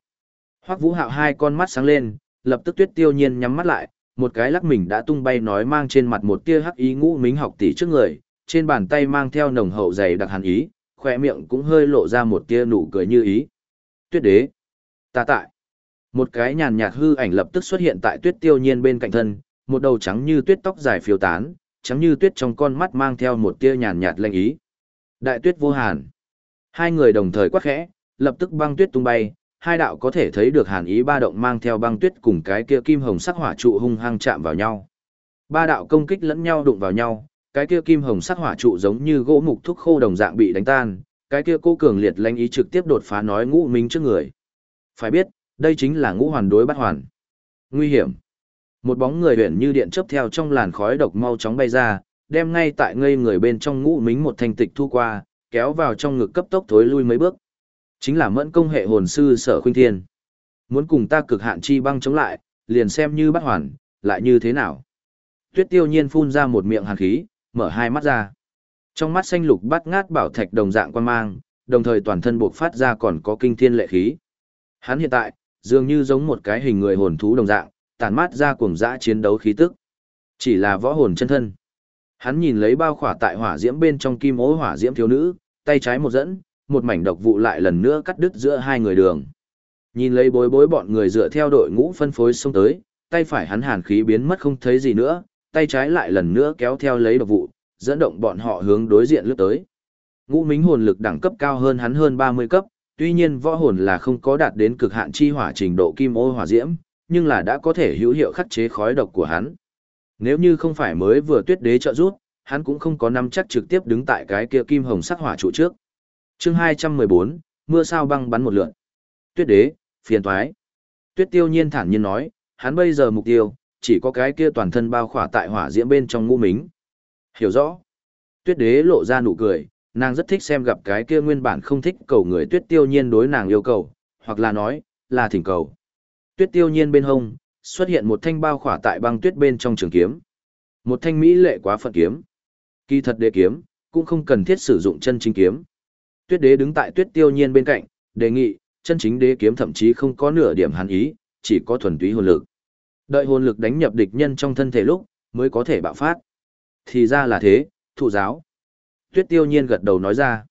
Hoắc Vũ Hạo hai con mắt sáng lên, lập tức Tuyết Tiêu Nhiên nhắm mắt lại, một cái lắc mình đã tung bay nói mang trên mặt một tia hắc ý ngũ mính học tỷ trước người, trên bàn tay mang theo nồng hậu dày đặc hàn ý, khỏe miệng cũng hơi lộ ra một tia nụ cười như ý. Tuyết đế. Ta tại. Một cái nhàn nhạt hư ảnh lập tức xuất hiện tại tuyết tiêu nhiên bên cạnh thân, một đầu trắng như tuyết tóc dài phiêu tán, trắng như tuyết trong con mắt mang theo một tia nhàn nhạt lanh ý. Đại tuyết vô hàn. Hai người đồng thời quát khẽ, lập tức băng tuyết tung bay, hai đạo có thể thấy được hàn ý ba động mang theo băng tuyết cùng cái kia kim hồng sắc hỏa trụ hung hăng chạm vào nhau. Ba đạo công kích lẫn nhau đụng vào nhau, cái kia kim hồng sắc hỏa trụ giống như gỗ mục thúc khô đồng dạng bị đánh tan, cái kia cô cường liệt lanh ý trực tiếp đột phá nói ngũ minh trước người. Phải biết, đây chính là ngũ hoàn đối bắt hoàn. Nguy hiểm. Một bóng người huyền như điện chớp theo trong làn khói độc mau chóng bay ra, đem ngay tại ngây người bên trong ngũ mính một thanh tịch thu qua, kéo vào trong ngực cấp tốc thối lui mấy bước. Chính là mẫn công hệ hồn sư sở khuynh thiên. Muốn cùng ta cực hạn chi băng chống lại, liền xem như bắt hoàn, lại như thế nào. Tuyết tiêu nhiên phun ra một miệng hàn khí, mở hai mắt ra. Trong mắt xanh lục bắt ngát bảo thạch đồng dạng quan mang, đồng thời toàn thân buộc phát ra còn có kinh thiên lệ khí. Hắn hiện tại, dường như giống một cái hình người hồn thú đồng dạng, tàn mát ra cuồng dã chiến đấu khí tức. Chỉ là võ hồn chân thân. Hắn nhìn lấy bao khỏa tại hỏa diễm bên trong kim ố hỏa diễm thiếu nữ, tay trái một dẫn, một mảnh độc vụ lại lần nữa cắt đứt giữa hai người đường. Nhìn lấy bối bối bọn người dựa theo đội ngũ phân phối xông tới, tay phải hắn hàn khí biến mất không thấy gì nữa, tay trái lại lần nữa kéo theo lấy độc vụ, dẫn động bọn họ hướng đối diện lướt tới. Ngũ Mính hồn lực đẳng cấp cao hơn hắn hơn 30 cấp, tuy nhiên võ hồn là không có đạt đến cực hạn chi hỏa trình độ kim ô hỏa diễm, nhưng là đã có thể hữu hiệu khắc chế khói độc của hắn. Nếu như không phải mới vừa tuyết đế trợ rút, hắn cũng không có nắm chắc trực tiếp đứng tại cái kia kim hồng sắc hỏa trụ trước. Chương 214, mưa sao băng bắn một lượn. Tuyết đế, phiền toái. Tuyết Tiêu Nhiên thản nhiên nói, hắn bây giờ mục tiêu chỉ có cái kia toàn thân bao khỏa tại hỏa diễm bên trong ngũ mính. Hiểu rõ. Tuyết đế lộ ra nụ cười, nàng rất thích xem gặp cái kia nguyên bản không thích cầu người tuyết tiêu nhiên đối nàng yêu cầu, hoặc là nói, là thỉnh cầu. Tuyết tiêu nhiên bên hông, xuất hiện một thanh bao khỏa tại băng tuyết bên trong trường kiếm. Một thanh mỹ lệ quá phận kiếm. Kỳ thật đế kiếm, cũng không cần thiết sử dụng chân chính kiếm. Tuyết đế đứng tại tuyết tiêu nhiên bên cạnh, đề nghị, chân chính đế kiếm thậm chí không có nửa điểm hàn ý, chỉ có thuần túy hồn lực. Đợi hồn lực đánh nhập địch nhân trong thân thể lúc, mới có thể bạo phát. Thì ra là thế, thụ giáo. Tuyết tiêu nhiên gật đầu nói ra.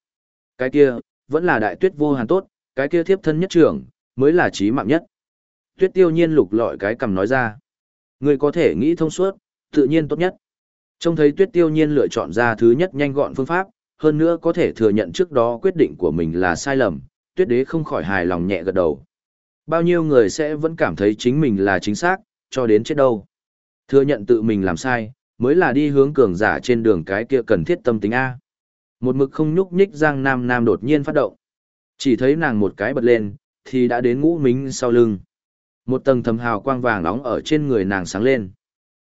Cái kia, vẫn là đại tuyết vô hàn tốt, cái kia thiếp thân nhất trưởng, mới là trí mạng nhất. Tuyết tiêu nhiên lục lọi cái cầm nói ra. Người có thể nghĩ thông suốt, tự nhiên tốt nhất. Trông thấy tuyết tiêu nhiên lựa chọn ra thứ nhất nhanh gọn phương pháp, hơn nữa có thể thừa nhận trước đó quyết định của mình là sai lầm, tuyết đế không khỏi hài lòng nhẹ gật đầu. Bao nhiêu người sẽ vẫn cảm thấy chính mình là chính xác, cho đến chết đâu. Thừa nhận tự mình làm sai, mới là đi hướng cường giả trên đường cái kia cần thiết tâm tính A. Một mực không nhúc nhích Giang Nam Nam đột nhiên phát động. Chỉ thấy nàng một cái bật lên, thì đã đến ngũ mính sau lưng. Một tầng thầm hào quang vàng nóng ở trên người nàng sáng lên.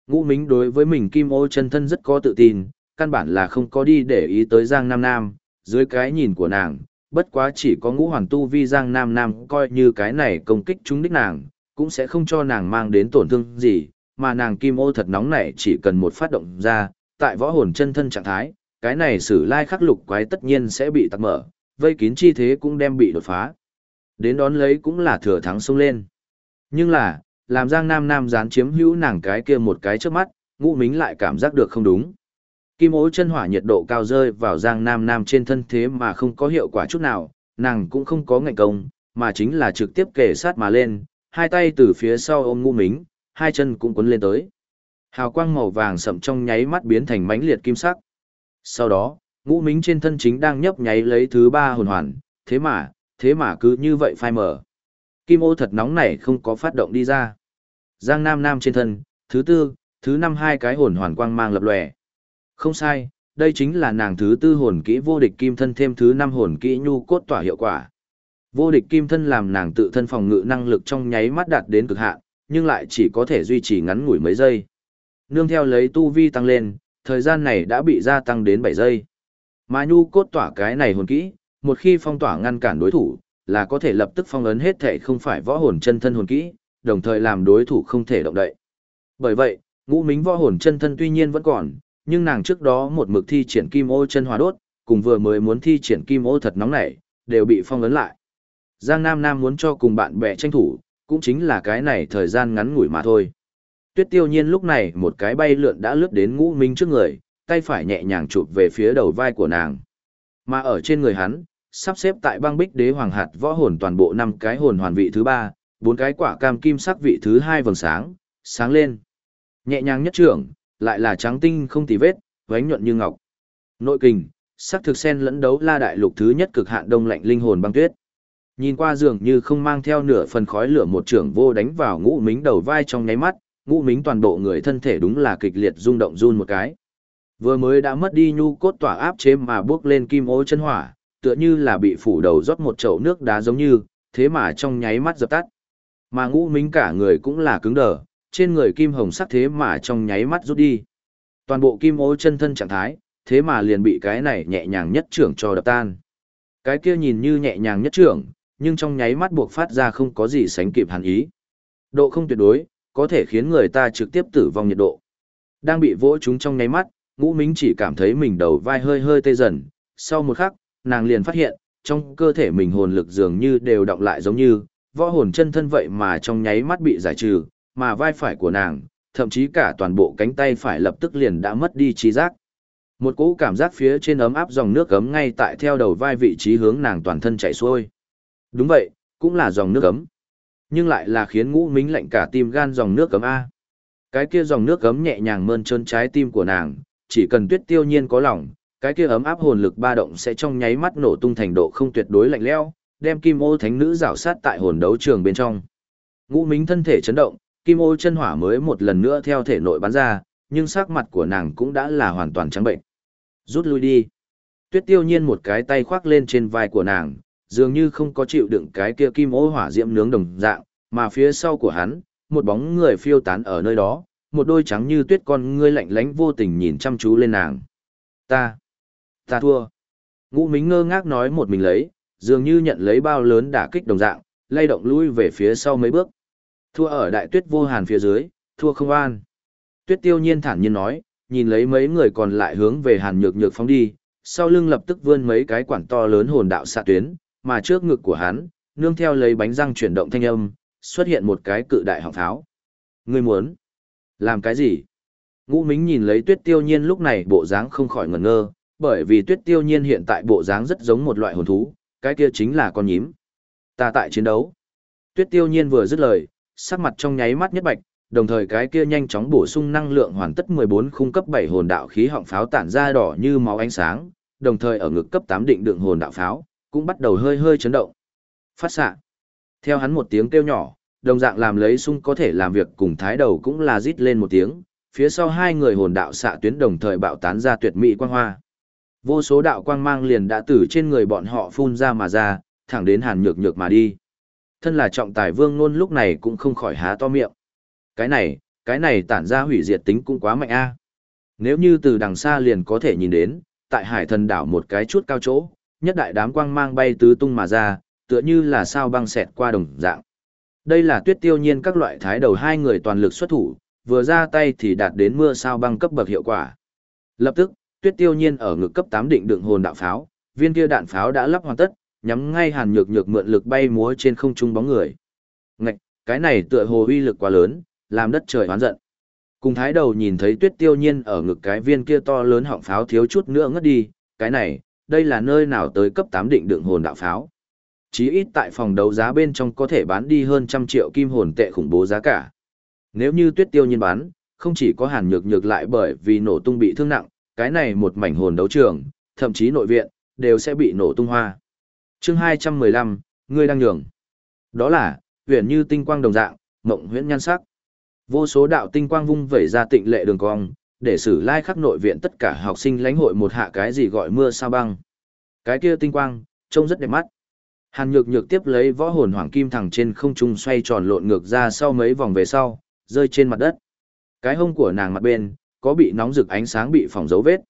Ngũ mính đối với mình kim ô chân thân rất có tự tin, căn bản là không có đi để ý tới Giang Nam Nam, dưới cái nhìn của nàng, bất quá chỉ có ngũ hoàn tu vi Giang Nam Nam coi như cái này công kích trúng đích nàng, cũng sẽ không cho nàng mang đến tổn thương gì, mà nàng kim ô thật nóng này chỉ cần một phát động ra, tại võ hồn chân thân trạng thái, cái này sử lai khắc lục quái tất nhiên sẽ bị tạc mở, vây kín chi thế cũng đem bị đột phá. Đến đón lấy cũng là thừa thắng xông lên. Nhưng là, làm Giang Nam Nam dán chiếm hữu nàng cái kia một cái trước mắt, ngũ mính lại cảm giác được không đúng. Kim ố chân hỏa nhiệt độ cao rơi vào Giang Nam Nam trên thân thế mà không có hiệu quả chút nào, nàng cũng không có ngạnh công, mà chính là trực tiếp kề sát mà lên, hai tay từ phía sau ôm ngũ mính, hai chân cũng quấn lên tới. Hào quang màu vàng sậm trong nháy mắt biến thành mãnh liệt kim sắc. Sau đó, ngũ mính trên thân chính đang nhấp nháy lấy thứ ba hồn hoàn, thế mà, thế mà cứ như vậy phai mở. Kim ô thật nóng này không có phát động đi ra. Giang Nam Nam trên thân, thứ tư, thứ năm hai cái hồn hoàn quang mang lập lòe. Không sai, đây chính là nàng thứ tư hồn kỹ vô địch kim thân thêm thứ năm hồn kỹ nhu cốt tỏa hiệu quả. Vô địch kim thân làm nàng tự thân phòng ngự năng lực trong nháy mắt đạt đến cực hạn, nhưng lại chỉ có thể duy trì ngắn ngủi mấy giây. Nương theo lấy tu vi tăng lên, thời gian này đã bị gia tăng đến 7 giây. Mà nhu cốt tỏa cái này hồn kỹ, một khi phong tỏa ngăn cản đối thủ, là có thể lập tức phong ấn hết thể không phải võ hồn chân thân hồn kỹ, đồng thời làm đối thủ không thể động đậy. Bởi vậy, ngũ mính võ hồn chân thân tuy nhiên vẫn còn, nhưng nàng trước đó một mực thi triển kim ô chân hòa đốt, cùng vừa mới muốn thi triển kim ô thật nóng nảy, đều bị phong ấn lại. Giang Nam Nam muốn cho cùng bạn bè tranh thủ, cũng chính là cái này thời gian ngắn ngủi mà thôi. Tuyết tiêu nhiên lúc này một cái bay lượn đã lướt đến ngũ minh trước người, tay phải nhẹ nhàng chụp về phía đầu vai của nàng. Mà ở trên người hắn, sắp xếp tại băng bích đế hoàng hạt võ hồn toàn bộ năm cái hồn hoàn vị thứ ba, bốn cái quả cam kim sắc vị thứ hai vầng sáng, sáng lên. Nhẹ nhàng nhất trưởng, lại là trắng tinh không tì vết, vánh nhuận như ngọc. Nội kình, sắc thực sen lẫn đấu la đại lục thứ nhất cực hạn đông lạnh linh hồn băng tuyết. Nhìn qua dường như không mang theo nửa phần khói lửa một trưởng vô đánh vào ngũ mính đầu vai trong nháy mắt, ngũ mính toàn bộ người thân thể đúng là kịch liệt rung động run một cái. Vừa mới đã mất đi nhu cốt tỏa áp chế mà bước lên kim ô chân hỏa, tựa như là bị phủ đầu rót một chậu nước đá giống như, thế mà trong nháy mắt dập tắt. Mà ngũ mính cả người cũng là cứng đờ, trên người kim hồng sắc thế mà trong nháy mắt rút đi. Toàn bộ kim ô chân thân trạng thái, thế mà liền bị cái này nhẹ nhàng nhất trưởng cho đập tan. Cái kia nhìn như nhẹ nhàng nhất trưởng, nhưng trong nháy mắt buộc phát ra không có gì sánh kịp hàn ý. Độ không tuyệt đối, có thể khiến người ta trực tiếp tử vong nhiệt độ. Đang bị vỗ chúng trong nháy mắt, ngũ mính chỉ cảm thấy mình đầu vai hơi hơi tê dần, sau một khắc, nàng liền phát hiện, trong cơ thể mình hồn lực dường như đều động lại giống như, võ hồn chân thân vậy mà trong nháy mắt bị giải trừ, mà vai phải của nàng, thậm chí cả toàn bộ cánh tay phải lập tức liền đã mất đi trí giác. Một cỗ cảm giác phía trên ấm áp dòng nước ấm ngay tại theo đầu vai vị trí hướng nàng toàn thân chảy xuôi. Đúng vậy, cũng là dòng nước ấm. Nhưng lại là khiến ngũ mính lạnh cả tim gan dòng nước ấm A. Cái kia dòng nước ấm nhẹ nhàng mơn trơn trái tim của nàng, chỉ cần tuyết tiêu nhiên có lòng, cái kia ấm áp hồn lực ba động sẽ trong nháy mắt nổ tung thành độ không tuyệt đối lạnh lẽo, đem kim ô thánh nữ rảo sát tại hồn đấu trường bên trong. Ngũ mính thân thể chấn động, kim ô chân hỏa mới một lần nữa theo thể nội bắn ra, nhưng sắc mặt của nàng cũng đã là hoàn toàn trắng bệnh. Rút lui đi. Tuyết tiêu nhiên một cái tay khoác lên trên vai của nàng, dường như không có chịu đựng cái kia kim ô hỏa diễm nướng đồng dạng, mà phía sau của hắn, một bóng người phiêu tán ở nơi đó, một đôi trắng như tuyết con ngươi lạnh lánh vô tình nhìn chăm chú lên nàng. Ta, ta thua. Ngũ Mính ngơ ngác nói một mình lấy, dường như nhận lấy bao lớn đả kích đồng dạng, lay động lui về phía sau mấy bước. Thua ở đại tuyết vô hàn phía dưới, thua không an. Tuyết tiêu nhiên thản nhiên nói, nhìn lấy mấy người còn lại hướng về hàn nhược nhược phóng đi, sau lưng lập tức vươn mấy cái quản to lớn hồn đạo xạ tuyến, mà trước ngực của hắn, nương theo lấy bánh răng chuyển động thanh âm, xuất hiện một cái cự đại họng pháo. Ngươi muốn làm cái gì? Ngũ Mính nhìn lấy Tuyết Tiêu Nhiên lúc này bộ dáng không khỏi ngẩn ngơ, bởi vì Tuyết Tiêu Nhiên hiện tại bộ dáng rất giống một loại hồn thú, cái kia chính là con nhím. Ta tại chiến đấu. Tuyết Tiêu Nhiên vừa dứt lời, sắc mặt trong nháy mắt nhất bạch, đồng thời cái kia nhanh chóng bổ sung năng lượng hoàn tất 14 khung cấp 7 hồn đạo khí họng pháo tản ra đỏ như máu ánh sáng, đồng thời ở ngực cấp 8 định đường hồn đạo pháo, cũng bắt đầu hơi hơi chấn động. Phát xạ. Theo hắn một tiếng kêu nhỏ, đồng dạng làm lấy sung có thể làm việc cùng thái đầu cũng là rít lên một tiếng, phía sau hai người hồn đạo xạ tuyến đồng thời bạo tán ra tuyệt mỹ quang hoa. Vô số đạo quang mang liền đã từ trên người bọn họ phun ra mà ra, thẳng đến hàn nhược nhược mà đi. Thân là trọng tài vương nôn lúc này cũng không khỏi há to miệng. Cái này, cái này tản ra hủy diệt tính cũng quá mạnh a. Nếu như từ đằng xa liền có thể nhìn đến, tại hải thần đảo một cái chút cao chỗ, nhất đại đám quang mang bay tứ tung mà ra, tựa như là sao băng xẹt qua đồng dạng. Đây là tuyết tiêu nhiên các loại thái đầu hai người toàn lực xuất thủ, vừa ra tay thì đạt đến mưa sao băng cấp bậc hiệu quả. Lập tức, tuyết tiêu nhiên ở ngực cấp 8 định đựng hồn đạo pháo, viên kia đạn pháo đã lắp hoàn tất, nhắm ngay hàn nhược nhược mượn lực bay múa trên không trung bóng người. Ngạch, cái này tựa hồ uy lực quá lớn, làm đất trời hoán giận. Cùng thái đầu nhìn thấy tuyết tiêu nhiên ở ngực cái viên kia to lớn họng pháo thiếu chút nữa ngất đi, cái này, đây là nơi nào tới cấp tám định đựng hồn đạo pháo. Chí ít tại phòng đấu giá bên trong có thể bán đi hơn trăm triệu kim hồn tệ khủng bố giá cả. Nếu như tuyết tiêu nhiên bán, không chỉ có hàn nhược nhược lại bởi vì nổ tung bị thương nặng, cái này một mảnh hồn đấu trường, thậm chí nội viện, đều sẽ bị nổ tung hoa chương 215, ngươi đang nhường. Đó là, huyền như tinh quang đồng dạng, mộng huyễn nhan sắc. Vô số đạo tinh quang vung vẩy ra tịnh lệ đường cong, để xử lai khắc nội viện tất cả học sinh lãnh hội một hạ cái gì gọi mưa sao băng. Cái kia tinh quang, trông rất đẹp mắt. Hàn nhược nhược tiếp lấy võ hồn hoàng kim thẳng trên không trung xoay tròn lộn ngược ra sau mấy vòng về sau, rơi trên mặt đất. Cái hông của nàng mặt bên, có bị nóng rực ánh sáng bị phỏng dấu vết.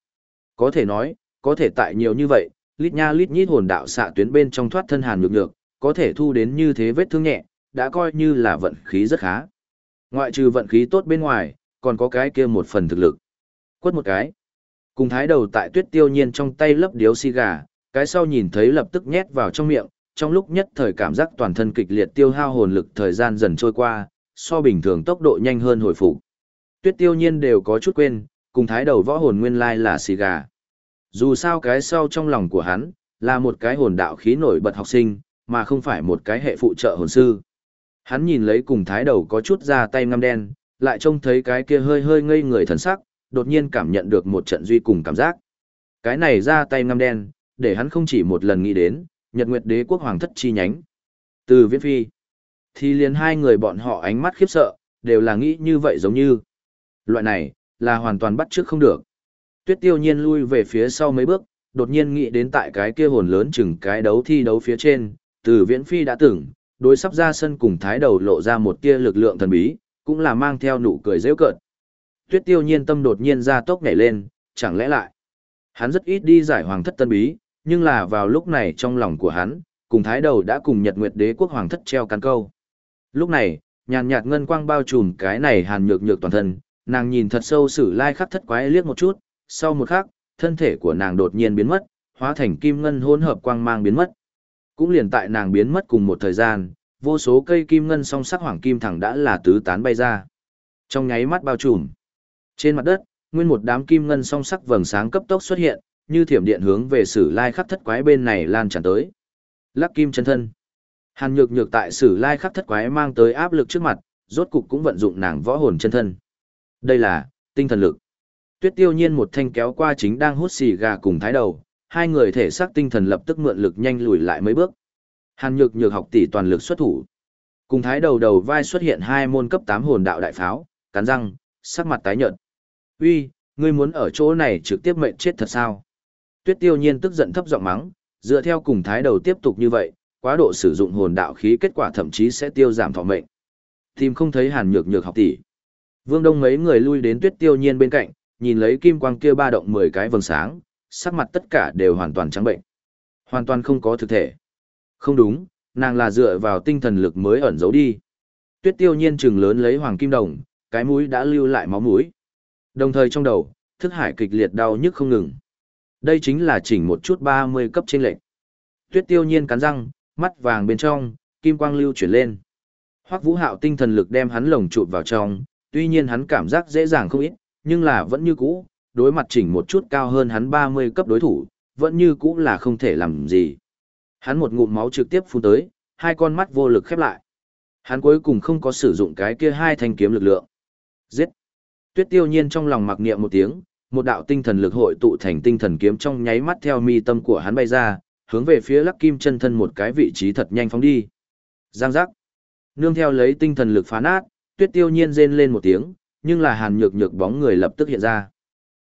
Có thể nói, có thể tại nhiều như vậy, lít nha lít nhít hồn đạo xạ tuyến bên trong thoát thân hàn nhược nhược, có thể thu đến như thế vết thương nhẹ, đã coi như là vận khí rất khá. Ngoại trừ vận khí tốt bên ngoài, còn có cái kia một phần thực lực. Quất một cái. Cùng thái đầu tại tuyết tiêu nhiên trong tay lấp điếu xì gà, cái sau nhìn thấy lập tức nhét vào trong miệng, trong lúc nhất thời cảm giác toàn thân kịch liệt tiêu hao hồn lực thời gian dần trôi qua, so bình thường tốc độ nhanh hơn hồi phục. Tuyết tiêu nhiên đều có chút quên, cùng thái đầu võ hồn nguyên lai là xì gà. Dù sao cái sau trong lòng của hắn, là một cái hồn đạo khí nổi bật học sinh, mà không phải một cái hệ phụ trợ hồn sư. Hắn nhìn lấy cùng thái đầu có chút ra tay ngăm đen, lại trông thấy cái kia hơi hơi ngây người thần sắc, đột nhiên cảm nhận được một trận duy cùng cảm giác. Cái này ra tay ngăm đen, để hắn không chỉ một lần nghĩ đến, Nhật Nguyệt Đế quốc hoàng thất chi nhánh. Từ Viễn Phi, thì liền hai người bọn họ ánh mắt khiếp sợ, đều là nghĩ như vậy giống như. Loại này, là hoàn toàn bắt trước không được. Tuyết tiêu nhiên lui về phía sau mấy bước, đột nhiên nghĩ đến tại cái kia hồn lớn chừng cái đấu thi đấu phía trên, từ Viễn Phi đã tưởng đối sắp ra sân cùng thái đầu lộ ra một tia lực lượng thần bí, cũng là mang theo nụ cười dễ cợt. Tuyết tiêu nhiên tâm đột nhiên ra tốc nhảy lên, chẳng lẽ lại. Hắn rất ít đi giải hoàng thất tân bí, nhưng là vào lúc này trong lòng của hắn, cùng thái đầu đã cùng nhật nguyệt đế quốc hoàng thất treo cắn câu. Lúc này, nhàn nhạt ngân quang bao trùm cái này hàn nhược nhược toàn thân, nàng nhìn thật sâu sử lai khắc thất quái liếc một chút, sau một khắc, thân thể của nàng đột nhiên biến mất, hóa thành kim ngân hỗn hợp quang mang biến mất. Cũng liền tại nàng biến mất cùng một thời gian, vô số cây kim ngân song sắc hoàng kim thẳng đã là tứ tán bay ra. Trong nháy mắt bao trùm. Trên mặt đất, nguyên một đám kim ngân song sắc vầng sáng cấp tốc xuất hiện, như thiểm điện hướng về sử lai khắc thất quái bên này lan tràn tới. Lắc kim chân thân. Hàn nhược nhược tại sử lai khắc thất quái mang tới áp lực trước mặt, rốt cục cũng vận dụng nàng võ hồn chân thân. Đây là tinh thần lực. Tuyết tiêu nhiên một thanh kéo qua chính đang hút xì gà cùng thái đầu, hai người thể xác tinh thần lập tức mượn lực nhanh lùi lại mấy bước. Hàn nhược nhược học tỷ toàn lực xuất thủ. Cùng thái đầu đầu vai xuất hiện hai môn cấp tám hồn đạo đại pháo, cắn răng, sắc mặt tái nhợt. Uy, ngươi muốn ở chỗ này trực tiếp mệnh chết thật sao? Tuyết tiêu nhiên tức giận thấp giọng mắng, dựa theo cùng thái đầu tiếp tục như vậy, quá độ sử dụng hồn đạo khí kết quả thậm chí sẽ tiêu giảm thọ mệnh. Tìm không thấy hàn nhược nhược học tỷ. Vương Đông mấy người lui đến tuyết tiêu nhiên bên cạnh, nhìn lấy kim quang kia ba động 10 cái vầng sáng, sắc mặt tất cả đều hoàn toàn trắng bệnh. Hoàn toàn không có thực thể. Không đúng, nàng là dựa vào tinh thần lực mới ẩn giấu đi. Tuyết tiêu nhiên trừng lớn lấy hoàng kim đồng, cái mũi đã lưu lại máu mũi. Đồng thời trong đầu, thức hải kịch liệt đau nhức không ngừng. Đây chính là chỉnh một chút 30 cấp trên lệnh. Tuyết tiêu nhiên cắn răng, mắt vàng bên trong, kim quang lưu chuyển lên. Hoắc vũ hạo tinh thần lực đem hắn lồng trụ vào trong, tuy nhiên hắn cảm giác dễ dàng không ít, nhưng là vẫn như cũ, đối mặt chỉnh một chút cao hơn hắn 30 cấp đối thủ, vẫn như cũ là không thể làm gì. Hắn một ngụm máu trực tiếp phun tới, hai con mắt vô lực khép lại. Hắn cuối cùng không có sử dụng cái kia hai thanh kiếm lực lượng. Giết! Tuyết tiêu nhiên trong lòng mặc niệm một tiếng, một đạo tinh thần lực hội tụ thành tinh thần kiếm trong nháy mắt theo mi tâm của hắn bay ra, hướng về phía lắc kim chân thân một cái vị trí thật nhanh phóng đi. Giang giác! Nương theo lấy tinh thần lực phá nát, tuyết tiêu nhiên rên lên một tiếng, nhưng là hàn nhược nhược bóng người lập tức hiện ra.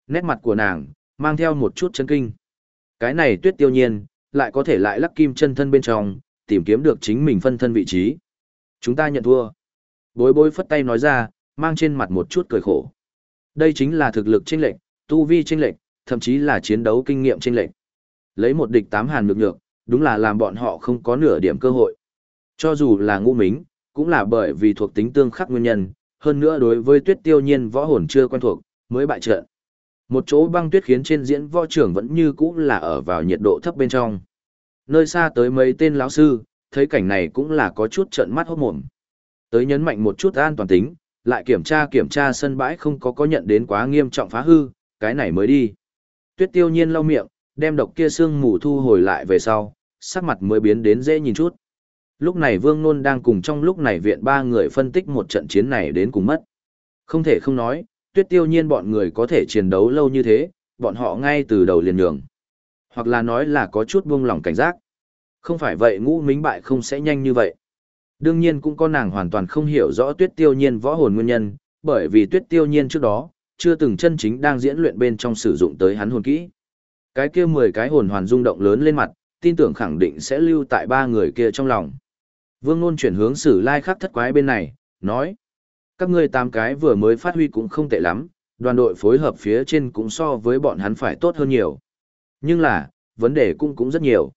Nét mặt của nàng, mang theo một chút chấn kinh. Cái này tuyết tiêu nhiên, lại có thể lại lắc kim chân thân bên trong, tìm kiếm được chính mình phân thân vị trí. Chúng ta nhận thua. Bối bối phất tay nói ra, mang trên mặt một chút cười khổ. Đây chính là thực lực chênh lệch, tu vi chênh lệch, thậm chí là chiến đấu kinh nghiệm chênh lệch. Lấy một địch tám hàn nhược nhược, đúng là làm bọn họ không có nửa điểm cơ hội. Cho dù là ngũ mính, cũng là bởi vì thuộc tính tương khắc nguyên nhân, hơn nữa đối với tuyết tiêu nhiên võ hồn chưa quen thuộc, mới bại trận. Một chỗ băng tuyết khiến trên diễn võ trưởng vẫn như cũ là ở vào nhiệt độ thấp bên trong. Nơi xa tới mấy tên lão sư, thấy cảnh này cũng là có chút trợn mắt hốt mồm. Tới nhấn mạnh một chút an toàn tính, lại kiểm tra kiểm tra sân bãi không có có nhận đến quá nghiêm trọng phá hư, cái này mới đi. Tuyết tiêu nhiên lau miệng, đem độc kia xương mù thu hồi lại về sau, sắc mặt mới biến đến dễ nhìn chút. Lúc này Vương Nôn đang cùng trong lúc này viện ba người phân tích một trận chiến này đến cùng mất. Không thể không nói, tuyết tiêu nhiên bọn người có thể chiến đấu lâu như thế, bọn họ ngay từ đầu liền nhường. Hoặc là nói là có chút buông lỏng cảnh giác. Không phải vậy ngũ minh bại không sẽ nhanh như vậy. Đương nhiên cũng có nàng hoàn toàn không hiểu rõ tuyết tiêu nhiên võ hồn nguyên nhân, bởi vì tuyết tiêu nhiên trước đó, chưa từng chân chính đang diễn luyện bên trong sử dụng tới hắn hồn kỹ. Cái kia 10 cái hồn hoàn rung động lớn lên mặt, tin tưởng khẳng định sẽ lưu tại ba người kia trong lòng. Vương Nôn chuyển hướng sử lai khắc thất quái bên này, nói. Các ngươi tám cái vừa mới phát huy cũng không tệ lắm, đoàn đội phối hợp phía trên cũng so với bọn hắn phải tốt hơn nhiều. Nhưng là, vấn đề cũng cũng rất nhiều.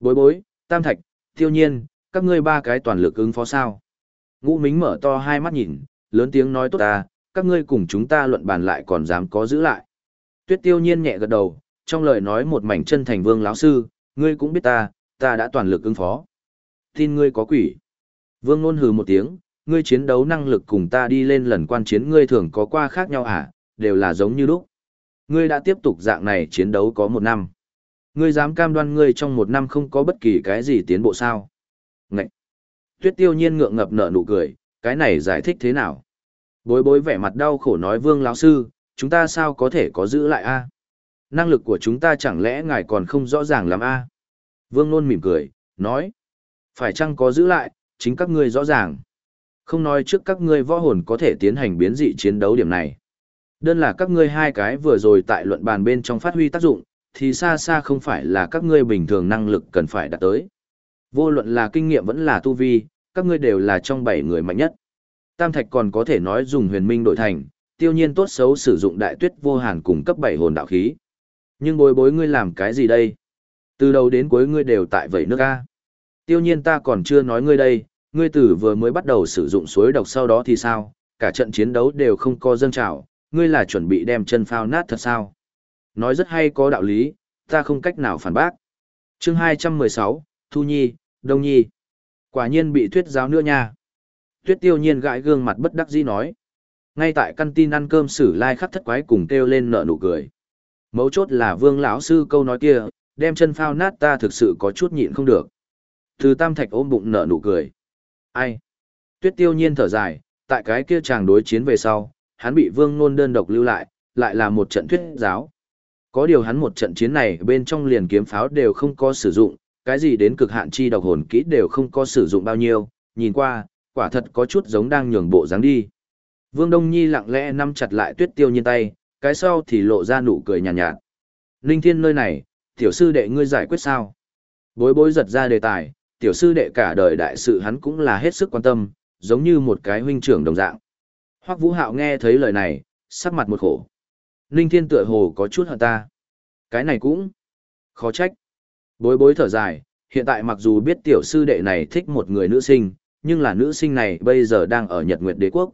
Bối bối, tam thạch, tiêu nhiên, các ngươi ba cái toàn lực ứng phó sao. Ngũ Mính mở to hai mắt nhìn, lớn tiếng nói tốt ta, các ngươi cùng chúng ta luận bàn lại còn dám có giữ lại. Tuyết tiêu nhiên nhẹ gật đầu, trong lời nói một mảnh chân thành vương lão sư, ngươi cũng biết ta, ta đã toàn lực ứng phó. Tin ngươi có quỷ. Vương Nôn hừ một tiếng, ngươi chiến đấu năng lực cùng ta đi lên lần quan chiến ngươi thường có qua khác nhau à, đều là giống như lúc. Ngươi đã tiếp tục dạng này chiến đấu có một năm. Ngươi dám cam đoan ngươi trong một năm không có bất kỳ cái gì tiến bộ sao? Ngậy! Tuyết tiêu nhiên ngượng ngập nở nụ cười, cái này giải thích thế nào? Bối bối vẻ mặt đau khổ nói vương lão sư, chúng ta sao có thể có giữ lại a? Năng lực của chúng ta chẳng lẽ ngài còn không rõ ràng lắm a? Vương nôn mỉm cười, nói. Phải chăng có giữ lại, chính các ngươi rõ ràng. Không nói trước các ngươi võ hồn có thể tiến hành biến dị chiến đấu điểm này. Đơn là các ngươi hai cái vừa rồi tại luận bàn bên trong phát huy tác dụng, thì xa xa không phải là các ngươi bình thường năng lực cần phải đạt tới. Vô luận là kinh nghiệm vẫn là tu vi, các ngươi đều là trong bảy người mạnh nhất. Tam Thạch còn có thể nói dùng huyền minh đổi thành, tiêu nhiên tốt xấu sử dụng đại tuyết vô hàn cùng cấp bảy hồn đạo khí. Nhưng bối bối ngươi làm cái gì đây? Từ đầu đến cuối ngươi đều tại vậy nước A. Tiêu nhiên ta còn chưa nói ngươi đây, ngươi tử vừa mới bắt đầu sử dụng suối độc sau đó thì sao, cả trận chiến đấu đều không có dâng trào, ngươi là chuẩn bị đem chân phao nát thật sao? Nói rất hay có đạo lý, ta không cách nào phản bác. chương 216, Thu Nhi, Đông Nhi. Quả nhiên bị thuyết giáo nữa nha. Tuyết tiêu nhiên gãi gương mặt bất đắc dĩ nói. Ngay tại căn tin ăn cơm sử lai khắc thất quái cùng kêu lên nợ nụ cười. Mấu chốt là vương lão sư câu nói kia, đem chân phao nát ta thực sự có chút nhịn không được. Từ tam thạch ôm bụng nở nụ cười. Ai? Tuyết tiêu nhiên thở dài, tại cái kia chàng đối chiến về sau, hắn bị vương nôn đơn độc lưu lại, lại là một trận thuyết giáo. Có điều hắn một trận chiến này bên trong liền kiếm pháo đều không có sử dụng, cái gì đến cực hạn chi độc hồn kỹ đều không có sử dụng bao nhiêu, nhìn qua, quả thật có chút giống đang nhường bộ dáng đi. Vương Đông Nhi lặng lẽ nắm chặt lại tuyết tiêu nhiên tay, cái sau thì lộ ra nụ cười nhàn nhạt, nhạt. Linh thiên nơi này, tiểu sư đệ ngươi giải quyết sao? Bối bối giật ra đề tài, tiểu sư đệ cả đời đại sự hắn cũng là hết sức quan tâm, giống như một cái huynh trưởng đồng dạng. Hoắc Vũ Hạo nghe thấy lời này, sắc mặt một khổ. Ninh Thiên tựa hồ có chút hận ta. Cái này cũng khó trách. Bối bối thở dài, hiện tại mặc dù biết tiểu sư đệ này thích một người nữ sinh, nhưng là nữ sinh này bây giờ đang ở Nhật Nguyệt Đế Quốc.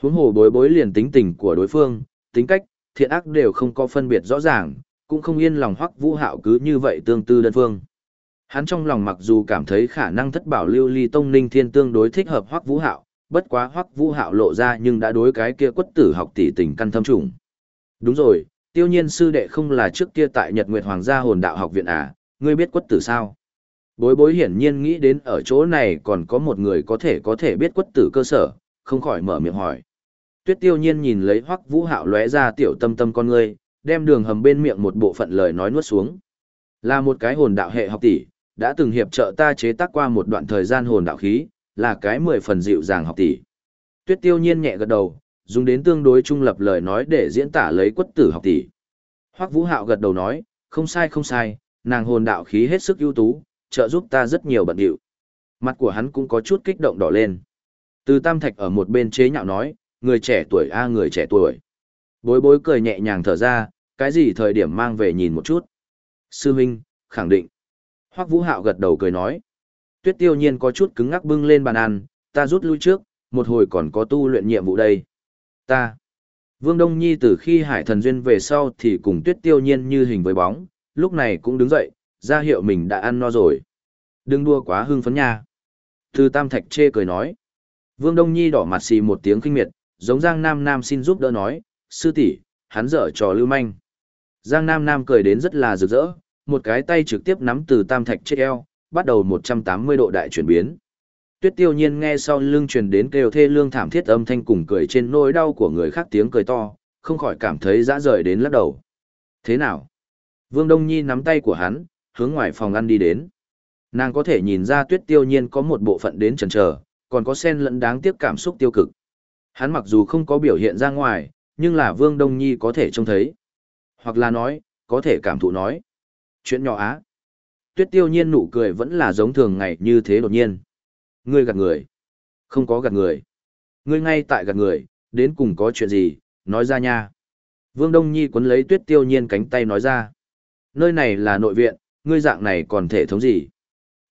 Huống hồ bối bối liền tính tình của đối phương, tính cách, thiện ác đều không có phân biệt rõ ràng, cũng không yên lòng hoắc vũ hạo cứ như vậy tương tư đơn phương. Hắn trong lòng mặc dù cảm thấy khả năng thất bảo lưu ly tông ninh thiên tương đối thích hợp hoắc vũ hạo, bất quá hoắc vũ hạo lộ ra nhưng đã đối cái kia quất tử học tỷ tình căn thâm trùng. Đúng rồi, tiêu nhiên sư đệ không là trước kia tại Nhật Nguyệt Hoàng gia hồn đạo học viện à, ngươi biết quất tử sao? Bối bối hiển nhiên nghĩ đến ở chỗ này còn có một người có thể có thể biết quất tử cơ sở, không khỏi mở miệng hỏi. Tuyết tiêu nhiên nhìn lấy hoắc vũ hạo lóe ra tiểu tâm tâm con ngươi, đem đường hầm bên miệng một bộ phận lời nói nuốt xuống. Là một cái hồn đạo hệ học tỷ, đã từng hiệp trợ ta chế tác qua một đoạn thời gian hồn đạo khí, là cái mười phần dịu dàng học tỷ. Tuyết tiêu nhiên nhẹ gật đầu, dùng đến tương đối trung lập lời nói để diễn tả lấy quất tử học tỷ. Hoắc Vũ Hạo gật đầu nói, không sai không sai, nàng hồn đạo khí hết sức ưu tú, trợ giúp ta rất nhiều bận điệu. Mặt của hắn cũng có chút kích động đỏ lên. Từ Tam Thạch ở một bên chế nhạo nói, người trẻ tuổi a người trẻ tuổi. Bối bối cười nhẹ nhàng thở ra, cái gì thời điểm mang về nhìn một chút. Sư huynh khẳng định. Hoắc Vũ Hạo gật đầu cười nói. Tuyết tiêu nhiên có chút cứng ngắc bưng lên bàn ăn, ta rút lui trước, một hồi còn có tu luyện nhiệm vụ đây. Ta. Vương Đông Nhi từ khi hải thần duyên về sau thì cùng tuyết tiêu nhiên như hình với bóng, lúc này cũng đứng dậy, ra hiệu mình đã ăn no rồi. Đừng đua quá hưng phấn nha. Thư Tam Thạch chê cười nói. Vương Đông Nhi đỏ mặt xì một tiếng kinh miệt, giống Giang Nam Nam xin giúp đỡ nói, sư tỷ, hắn dở trò lưu manh. Giang Nam Nam cười đến rất là rực rỡ, một cái tay trực tiếp nắm từ Tam Thạch chết eo, bắt đầu 180 độ đại chuyển biến. Tuyết tiêu nhiên nghe sau lưng truyền đến kêu thê lương thảm thiết âm thanh cùng cười trên nỗi đau của người khác tiếng cười to, không khỏi cảm thấy dã rời đến lắc đầu. Thế nào? Vương Đông Nhi nắm tay của hắn, hướng ngoài phòng ăn đi đến. Nàng có thể nhìn ra tuyết tiêu nhiên có một bộ phận đến chần chờ, còn có sen lẫn đáng tiếc cảm xúc tiêu cực. Hắn mặc dù không có biểu hiện ra ngoài, nhưng là Vương Đông Nhi có thể trông thấy. Hoặc là nói, có thể cảm thụ nói. Chuyện nhỏ á. Tuyết tiêu nhiên nụ cười vẫn là giống thường ngày như thế đột nhiên. Ngươi gạt người. Không có gạt người. Ngươi ngay tại gạt người, đến cùng có chuyện gì, nói ra nha. Vương Đông Nhi quấn lấy tuyết tiêu nhiên cánh tay nói ra. Nơi này là nội viện, ngươi dạng này còn thể thống gì?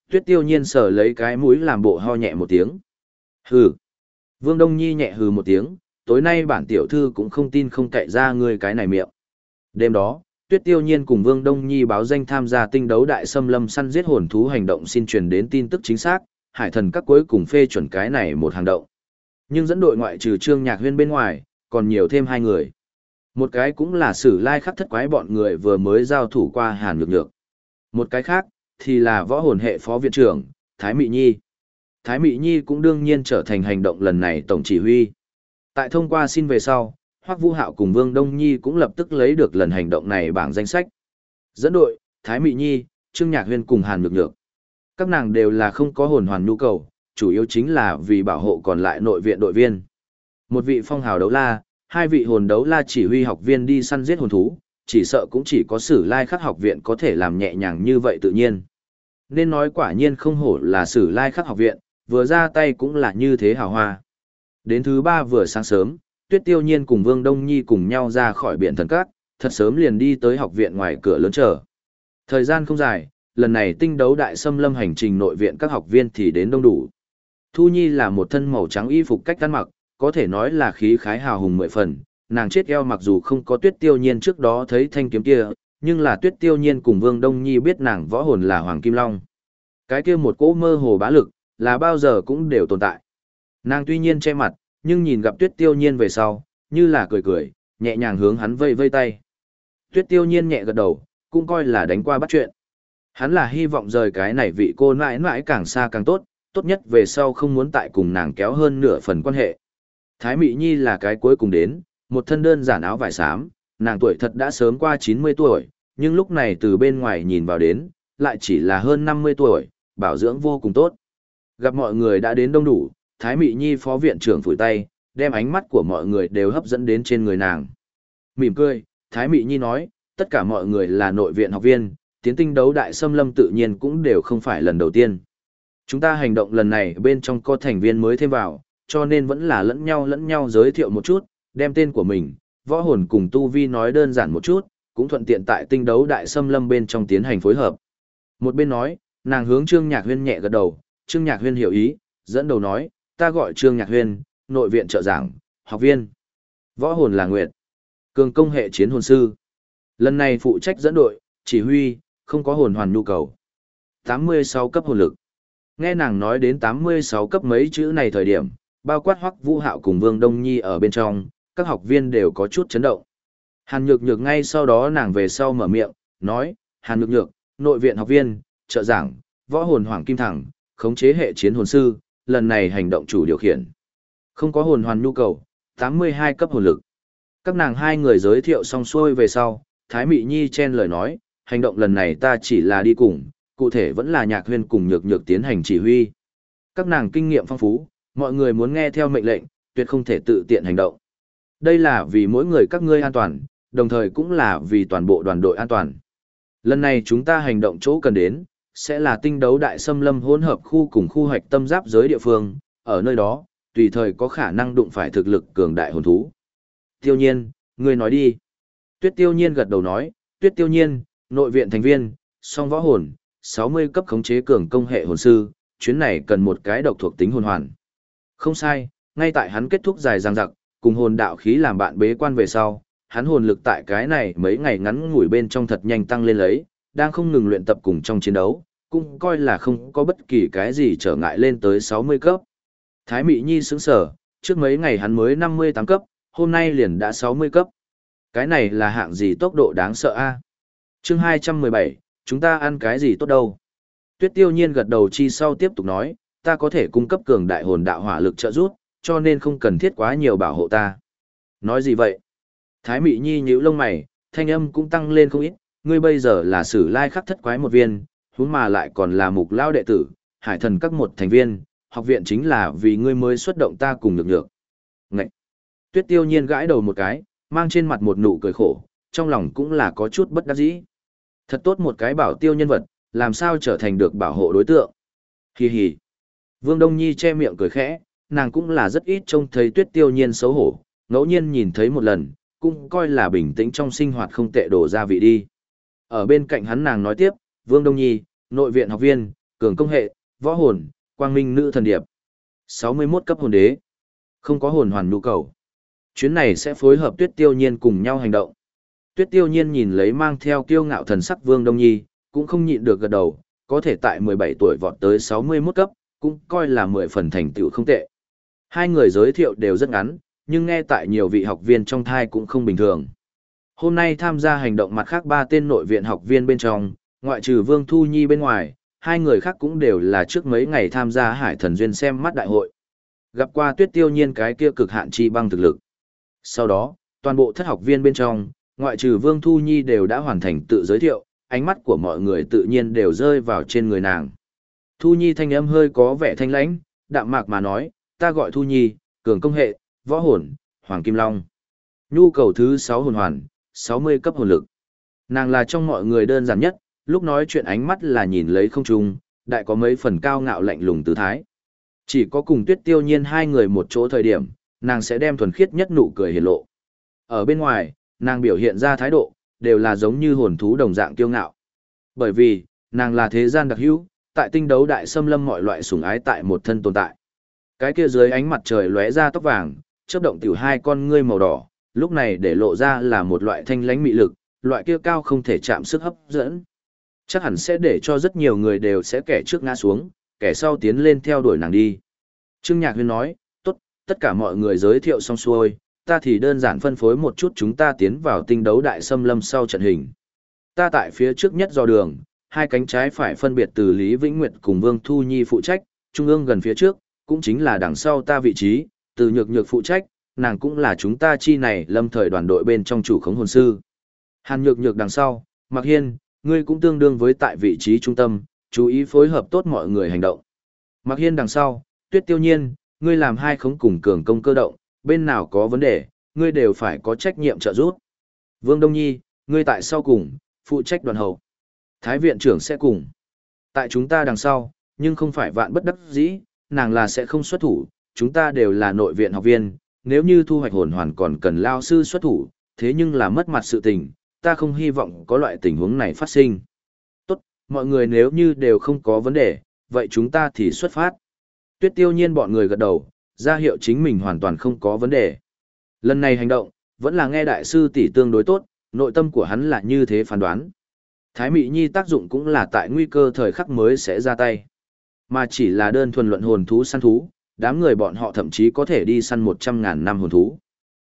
Tuyết tiêu nhiên sở lấy cái mũi làm bộ ho nhẹ một tiếng. Hừ. Vương Đông Nhi nhẹ hừ một tiếng, tối nay bản tiểu thư cũng không tin không cậy ra ngươi cái này miệng. Đêm đó, Tuyết Tiêu Nhiên cùng Vương Đông Nhi báo danh tham gia tinh đấu đại xâm lâm săn giết hồn thú hành động xin truyền đến tin tức chính xác, hải thần các cuối cùng phê chuẩn cái này một hành động. Nhưng dẫn đội ngoại trừ Trương Nhạc Huyên bên ngoài, còn nhiều thêm hai người. Một cái cũng là sử lai khắc thất quái bọn người vừa mới giao thủ qua Hàn Nhược Nhược. Một cái khác, thì là võ hồn hệ phó viện trưởng, Thái Mị Nhi. Thái Mị Nhi cũng đương nhiên trở thành hành động lần này tổng chỉ huy. Tại thông qua xin về sau, Hoắc Vũ Hạo cùng Vương Đông Nhi cũng lập tức lấy được lần hành động này bảng danh sách. Dẫn đội, Thái Mị Nhi, Trương Nhạc Huyên cùng Hàn Nhược Nhược. Các nàng đều là không có hồn hoàn nhu cầu, chủ yếu chính là vì bảo hộ còn lại nội viện đội viên. Một vị phong hào đấu la, hai vị hồn đấu la chỉ huy học viên đi săn giết hồn thú, chỉ sợ cũng chỉ có sử lai khắc học viện có thể làm nhẹ nhàng như vậy tự nhiên. Nên nói quả nhiên không hổ là sử lai khắc học viện, vừa ra tay cũng là như thế hào hoa. Đến thứ ba vừa sáng sớm, Tuyết Tiêu Nhiên cùng Vương Đông Nhi cùng nhau ra khỏi biển thần cát, thật sớm liền đi tới học viện ngoài cửa lớn chờ. Thời gian không dài, lần này tinh đấu đại xâm lâm hành trình nội viện các học viên thì đến đông đủ. Thu Nhi là một thân màu trắng y phục cách ăn mặc, có thể nói là khí khái hào hùng mười phần, nàng chết eo mặc dù không có tuyết tiêu nhiên trước đó thấy thanh kiếm kia, nhưng là tuyết tiêu nhiên cùng Vương Đông Nhi biết nàng võ hồn là Hoàng Kim Long. Cái kia một cỗ mơ hồ bá lực, là bao giờ cũng đều tồn tại. Nàng tuy nhiên che mặt, nhưng nhìn gặp tuyết tiêu nhiên về sau, như là cười cười, nhẹ nhàng hướng hắn vây vây tay. Tuyết tiêu nhiên nhẹ gật đầu, cũng coi là đánh qua bắt chuyện. Hắn là hy vọng rời cái này vị cô mãi mãi càng xa càng tốt, tốt nhất về sau không muốn tại cùng nàng kéo hơn nửa phần quan hệ. Thái Mị Nhi là cái cuối cùng đến, một thân đơn giản áo vải xám, nàng tuổi thật đã sớm qua 90 tuổi, nhưng lúc này từ bên ngoài nhìn vào đến, lại chỉ là hơn 50 tuổi, bảo dưỡng vô cùng tốt. Gặp mọi người đã đến đông đủ, Thái Mị Nhi phó viện trưởng phủi tay, đem ánh mắt của mọi người đều hấp dẫn đến trên người nàng. Mỉm cười, Thái Mị Nhi nói, tất cả mọi người là nội viện học viên, tiến tinh đấu đại xâm lâm tự nhiên cũng đều không phải lần đầu tiên. Chúng ta hành động lần này bên trong có thành viên mới thêm vào, cho nên vẫn là lẫn nhau lẫn nhau giới thiệu một chút, đem tên của mình, võ hồn cùng tu vi nói đơn giản một chút, cũng thuận tiện tại tinh đấu đại xâm lâm bên trong tiến hành phối hợp. Một bên nói, nàng hướng Trương Nhạc Huyên nhẹ gật đầu, Trương Nhạc Huyên hiểu ý, dẫn đầu nói, ta gọi Trương Nhạc Huyên, nội viện trợ giảng, học viên. Võ hồn là Nguyệt, cường công hệ chiến hồn sư. Lần này phụ trách dẫn đội, chỉ huy, không có hồn hoàn nhu cầu. 86 cấp hồn lực. Nghe nàng nói đến 86 cấp mấy chữ này thời điểm, bao quát hoắc vũ hạo cùng Vương Đông Nhi ở bên trong, các học viên đều có chút chấn động. Hàn Nhược Nhược ngay sau đó nàng về sau mở miệng, nói, Hàn Nhược Nhược, nội viện học viên, trợ giảng, võ hồn hoàng kim thẳng, khống chế hệ chiến hồn sư, lần này hành động chủ điều khiển. Không có hồn hoàn nhu cầu, 82 cấp hồn lực. Các nàng hai người giới thiệu xong xuôi về sau, Thái Mị Nhi chen lời nói, hành động lần này ta chỉ là đi cùng, cụ thể vẫn là nhạc huyên cùng nhược nhược tiến hành chỉ huy. Các nàng kinh nghiệm phong phú, mọi người muốn nghe theo mệnh lệnh, tuyệt không thể tự tiện hành động. Đây là vì mỗi người các ngươi an toàn, đồng thời cũng là vì toàn bộ đoàn đội an toàn. Lần này chúng ta hành động chỗ cần đến, sẽ là tinh đấu đại xâm lâm hỗn hợp khu cùng khu hoạch tâm giáp giới địa phương, ở nơi đó, tùy thời có khả năng đụng phải thực lực cường đại hồn thú. Tiêu nhiên, ngươi nói đi. Tuyết tiêu nhiên gật đầu nói, tuyết tiêu nhiên, nội viện thành viên, song võ hồn, 60 cấp khống chế cường công hệ hồn sư, chuyến này cần một cái độc thuộc tính hồn hoàn. Không sai, ngay tại hắn kết thúc dài dằng dặc, cùng hồn đạo khí làm bạn bế quan về sau, hắn hồn lực tại cái này mấy ngày ngắn ngủi bên trong thật nhanh tăng lên lấy, đang không ngừng luyện tập cùng trong chiến đấu, cũng coi là không có bất kỳ cái gì trở ngại lên tới 60 cấp. Thái Mị Nhi sững sở, trước mấy ngày hắn mới 58 cấp, hôm nay liền đã 60 cấp. Cái này là hạng gì tốc độ đáng sợ a? Chương 217, chúng ta ăn cái gì tốt đâu? Tuyết Tiêu Nhiên gật đầu chi sau tiếp tục nói, ta có thể cung cấp cường đại hồn đạo hỏa lực trợ giúp, cho nên không cần thiết quá nhiều bảo hộ ta. Nói gì vậy? Thái Mị Nhi nhíu lông mày, thanh âm cũng tăng lên không ít, ngươi bây giờ là sử lai khắc thất quái một viên, huống mà lại còn là mục lao đệ tử, hải thần các một thành viên, học viện chính là vì ngươi mới xuất động ta cùng được được. Ngậy! Tuyết tiêu nhiên gãi đầu một cái, mang trên mặt một nụ cười khổ, trong lòng cũng là có chút bất đắc dĩ. Thật tốt một cái bảo tiêu nhân vật, làm sao trở thành được bảo hộ đối tượng. Hi hi! Vương Đông Nhi che miệng cười khẽ, nàng cũng là rất ít trông thấy tuyết tiêu nhiên xấu hổ, ngẫu nhiên nhìn thấy một lần, cũng coi là bình tĩnh trong sinh hoạt không tệ đổ ra vị đi. Ở bên cạnh hắn nàng nói tiếp, Vương Đông Nhi, nội viện học viên, cường công hệ, võ hồn, quang minh nữ thần điệp. 61 cấp hồn đế. Không có hồn hoàn nhu cầu. Chuyến này sẽ phối hợp tuyết tiêu nhiên cùng nhau hành động. Tuyết tiêu nhiên nhìn lấy mang theo kiêu ngạo thần sắc Vương Đông Nhi, cũng không nhịn được gật đầu, có thể tại 17 tuổi vọt tới 61 cấp, cũng coi là 10 phần thành tựu không tệ. Hai người giới thiệu đều rất ngắn, nhưng nghe tại nhiều vị học viên trong thai cũng không bình thường. Hôm nay tham gia hành động mặt khác ba tên nội viện học viên bên trong, ngoại trừ Vương Thu Nhi bên ngoài, hai người khác cũng đều là trước mấy ngày tham gia Hải Thần Duyên xem mắt đại hội. Gặp qua tuyết tiêu nhiên cái kia cực hạn chi băng thực lực. Sau đó, toàn bộ thất học viên bên trong, ngoại trừ Vương Thu Nhi đều đã hoàn thành tự giới thiệu, ánh mắt của mọi người tự nhiên đều rơi vào trên người nàng. Thu Nhi thanh âm hơi có vẻ thanh lãnh, đạm mạc mà nói, ta gọi Thu Nhi, cường công hệ, võ hồn, Hoàng Kim Long. Nhu cầu thứ 6 hồn hoàn, 60 cấp hồn lực. Nàng là trong mọi người đơn giản nhất, lúc nói chuyện ánh mắt là nhìn lấy không trung, đại có mấy phần cao ngạo lạnh lùng tư thái. Chỉ có cùng tuyết tiêu nhiên hai người một chỗ thời điểm, nàng sẽ đem thuần khiết nhất nụ cười hiển lộ. Ở bên ngoài, nàng biểu hiện ra thái độ, đều là giống như hồn thú đồng dạng kiêu ngạo. Bởi vì, nàng là thế gian đặc hữu, tại tinh đấu đại xâm lâm mọi loại sủng ái tại một thân tồn tại. Cái kia dưới ánh mặt trời lóe ra tóc vàng, chớp động tiểu hai con ngươi màu đỏ, lúc này để lộ ra là một loại thanh lãnh mị lực, loại kia cao không thể chạm sức hấp dẫn. Chắc hẳn sẽ để cho rất nhiều người đều sẽ kẻ trước ngã xuống, kẻ sau tiến lên theo đuổi nàng đi. Trương Nhạc Huyên nói, tốt, tất cả mọi người giới thiệu xong xuôi, ta thì đơn giản phân phối một chút chúng ta tiến vào tinh đấu đại xâm lâm sau trận hình. Ta tại phía trước nhất do đường, hai cánh trái phải phân biệt từ Lý Vĩnh Nguyệt cùng Vương Thu Nhi phụ trách, trung ương gần phía trước, cũng chính là đằng sau ta vị trí, từ nhược nhược phụ trách, nàng cũng là chúng ta chi này lâm thời đoàn đội bên trong chủ khống hồn sư. Hàn nhược nhược đằng sau, Mạc Hiên, ngươi cũng tương đương với tại vị trí trung tâm, chú ý phối hợp tốt mọi người hành động. Mạc Hiên đằng sau, Tuyết Tiêu Nhiên, ngươi làm hai khống cùng cường công cơ động, bên nào có vấn đề, ngươi đều phải có trách nhiệm trợ giúp. Vương Đông Nhi, ngươi tại sau cùng, phụ trách đoàn hậu. Thái viện trưởng sẽ cùng. Tại chúng ta đằng sau, nhưng không phải vạn bất đắc dĩ, nàng là sẽ không xuất thủ, chúng ta đều là nội viện học viên, nếu như thu hoạch hồn hoàn còn cần lao sư xuất thủ, thế nhưng là mất mặt sự tình, ta không hy vọng có loại tình huống này phát sinh. Tốt, mọi người nếu như đều không có vấn đề, vậy chúng ta thì xuất phát. Tuyết tiêu nhiên bọn người gật đầu, ra hiệu chính mình hoàn toàn không có vấn đề. Lần này hành động, vẫn là nghe đại sư tỷ tương đối tốt, nội tâm của hắn là như thế phán đoán. Thái Mị Nhi tác dụng cũng là tại nguy cơ thời khắc mới sẽ ra tay. Mà chỉ là đơn thuần luận hồn thú săn thú, đám người bọn họ thậm chí có thể đi săn 100.000 năm hồn thú.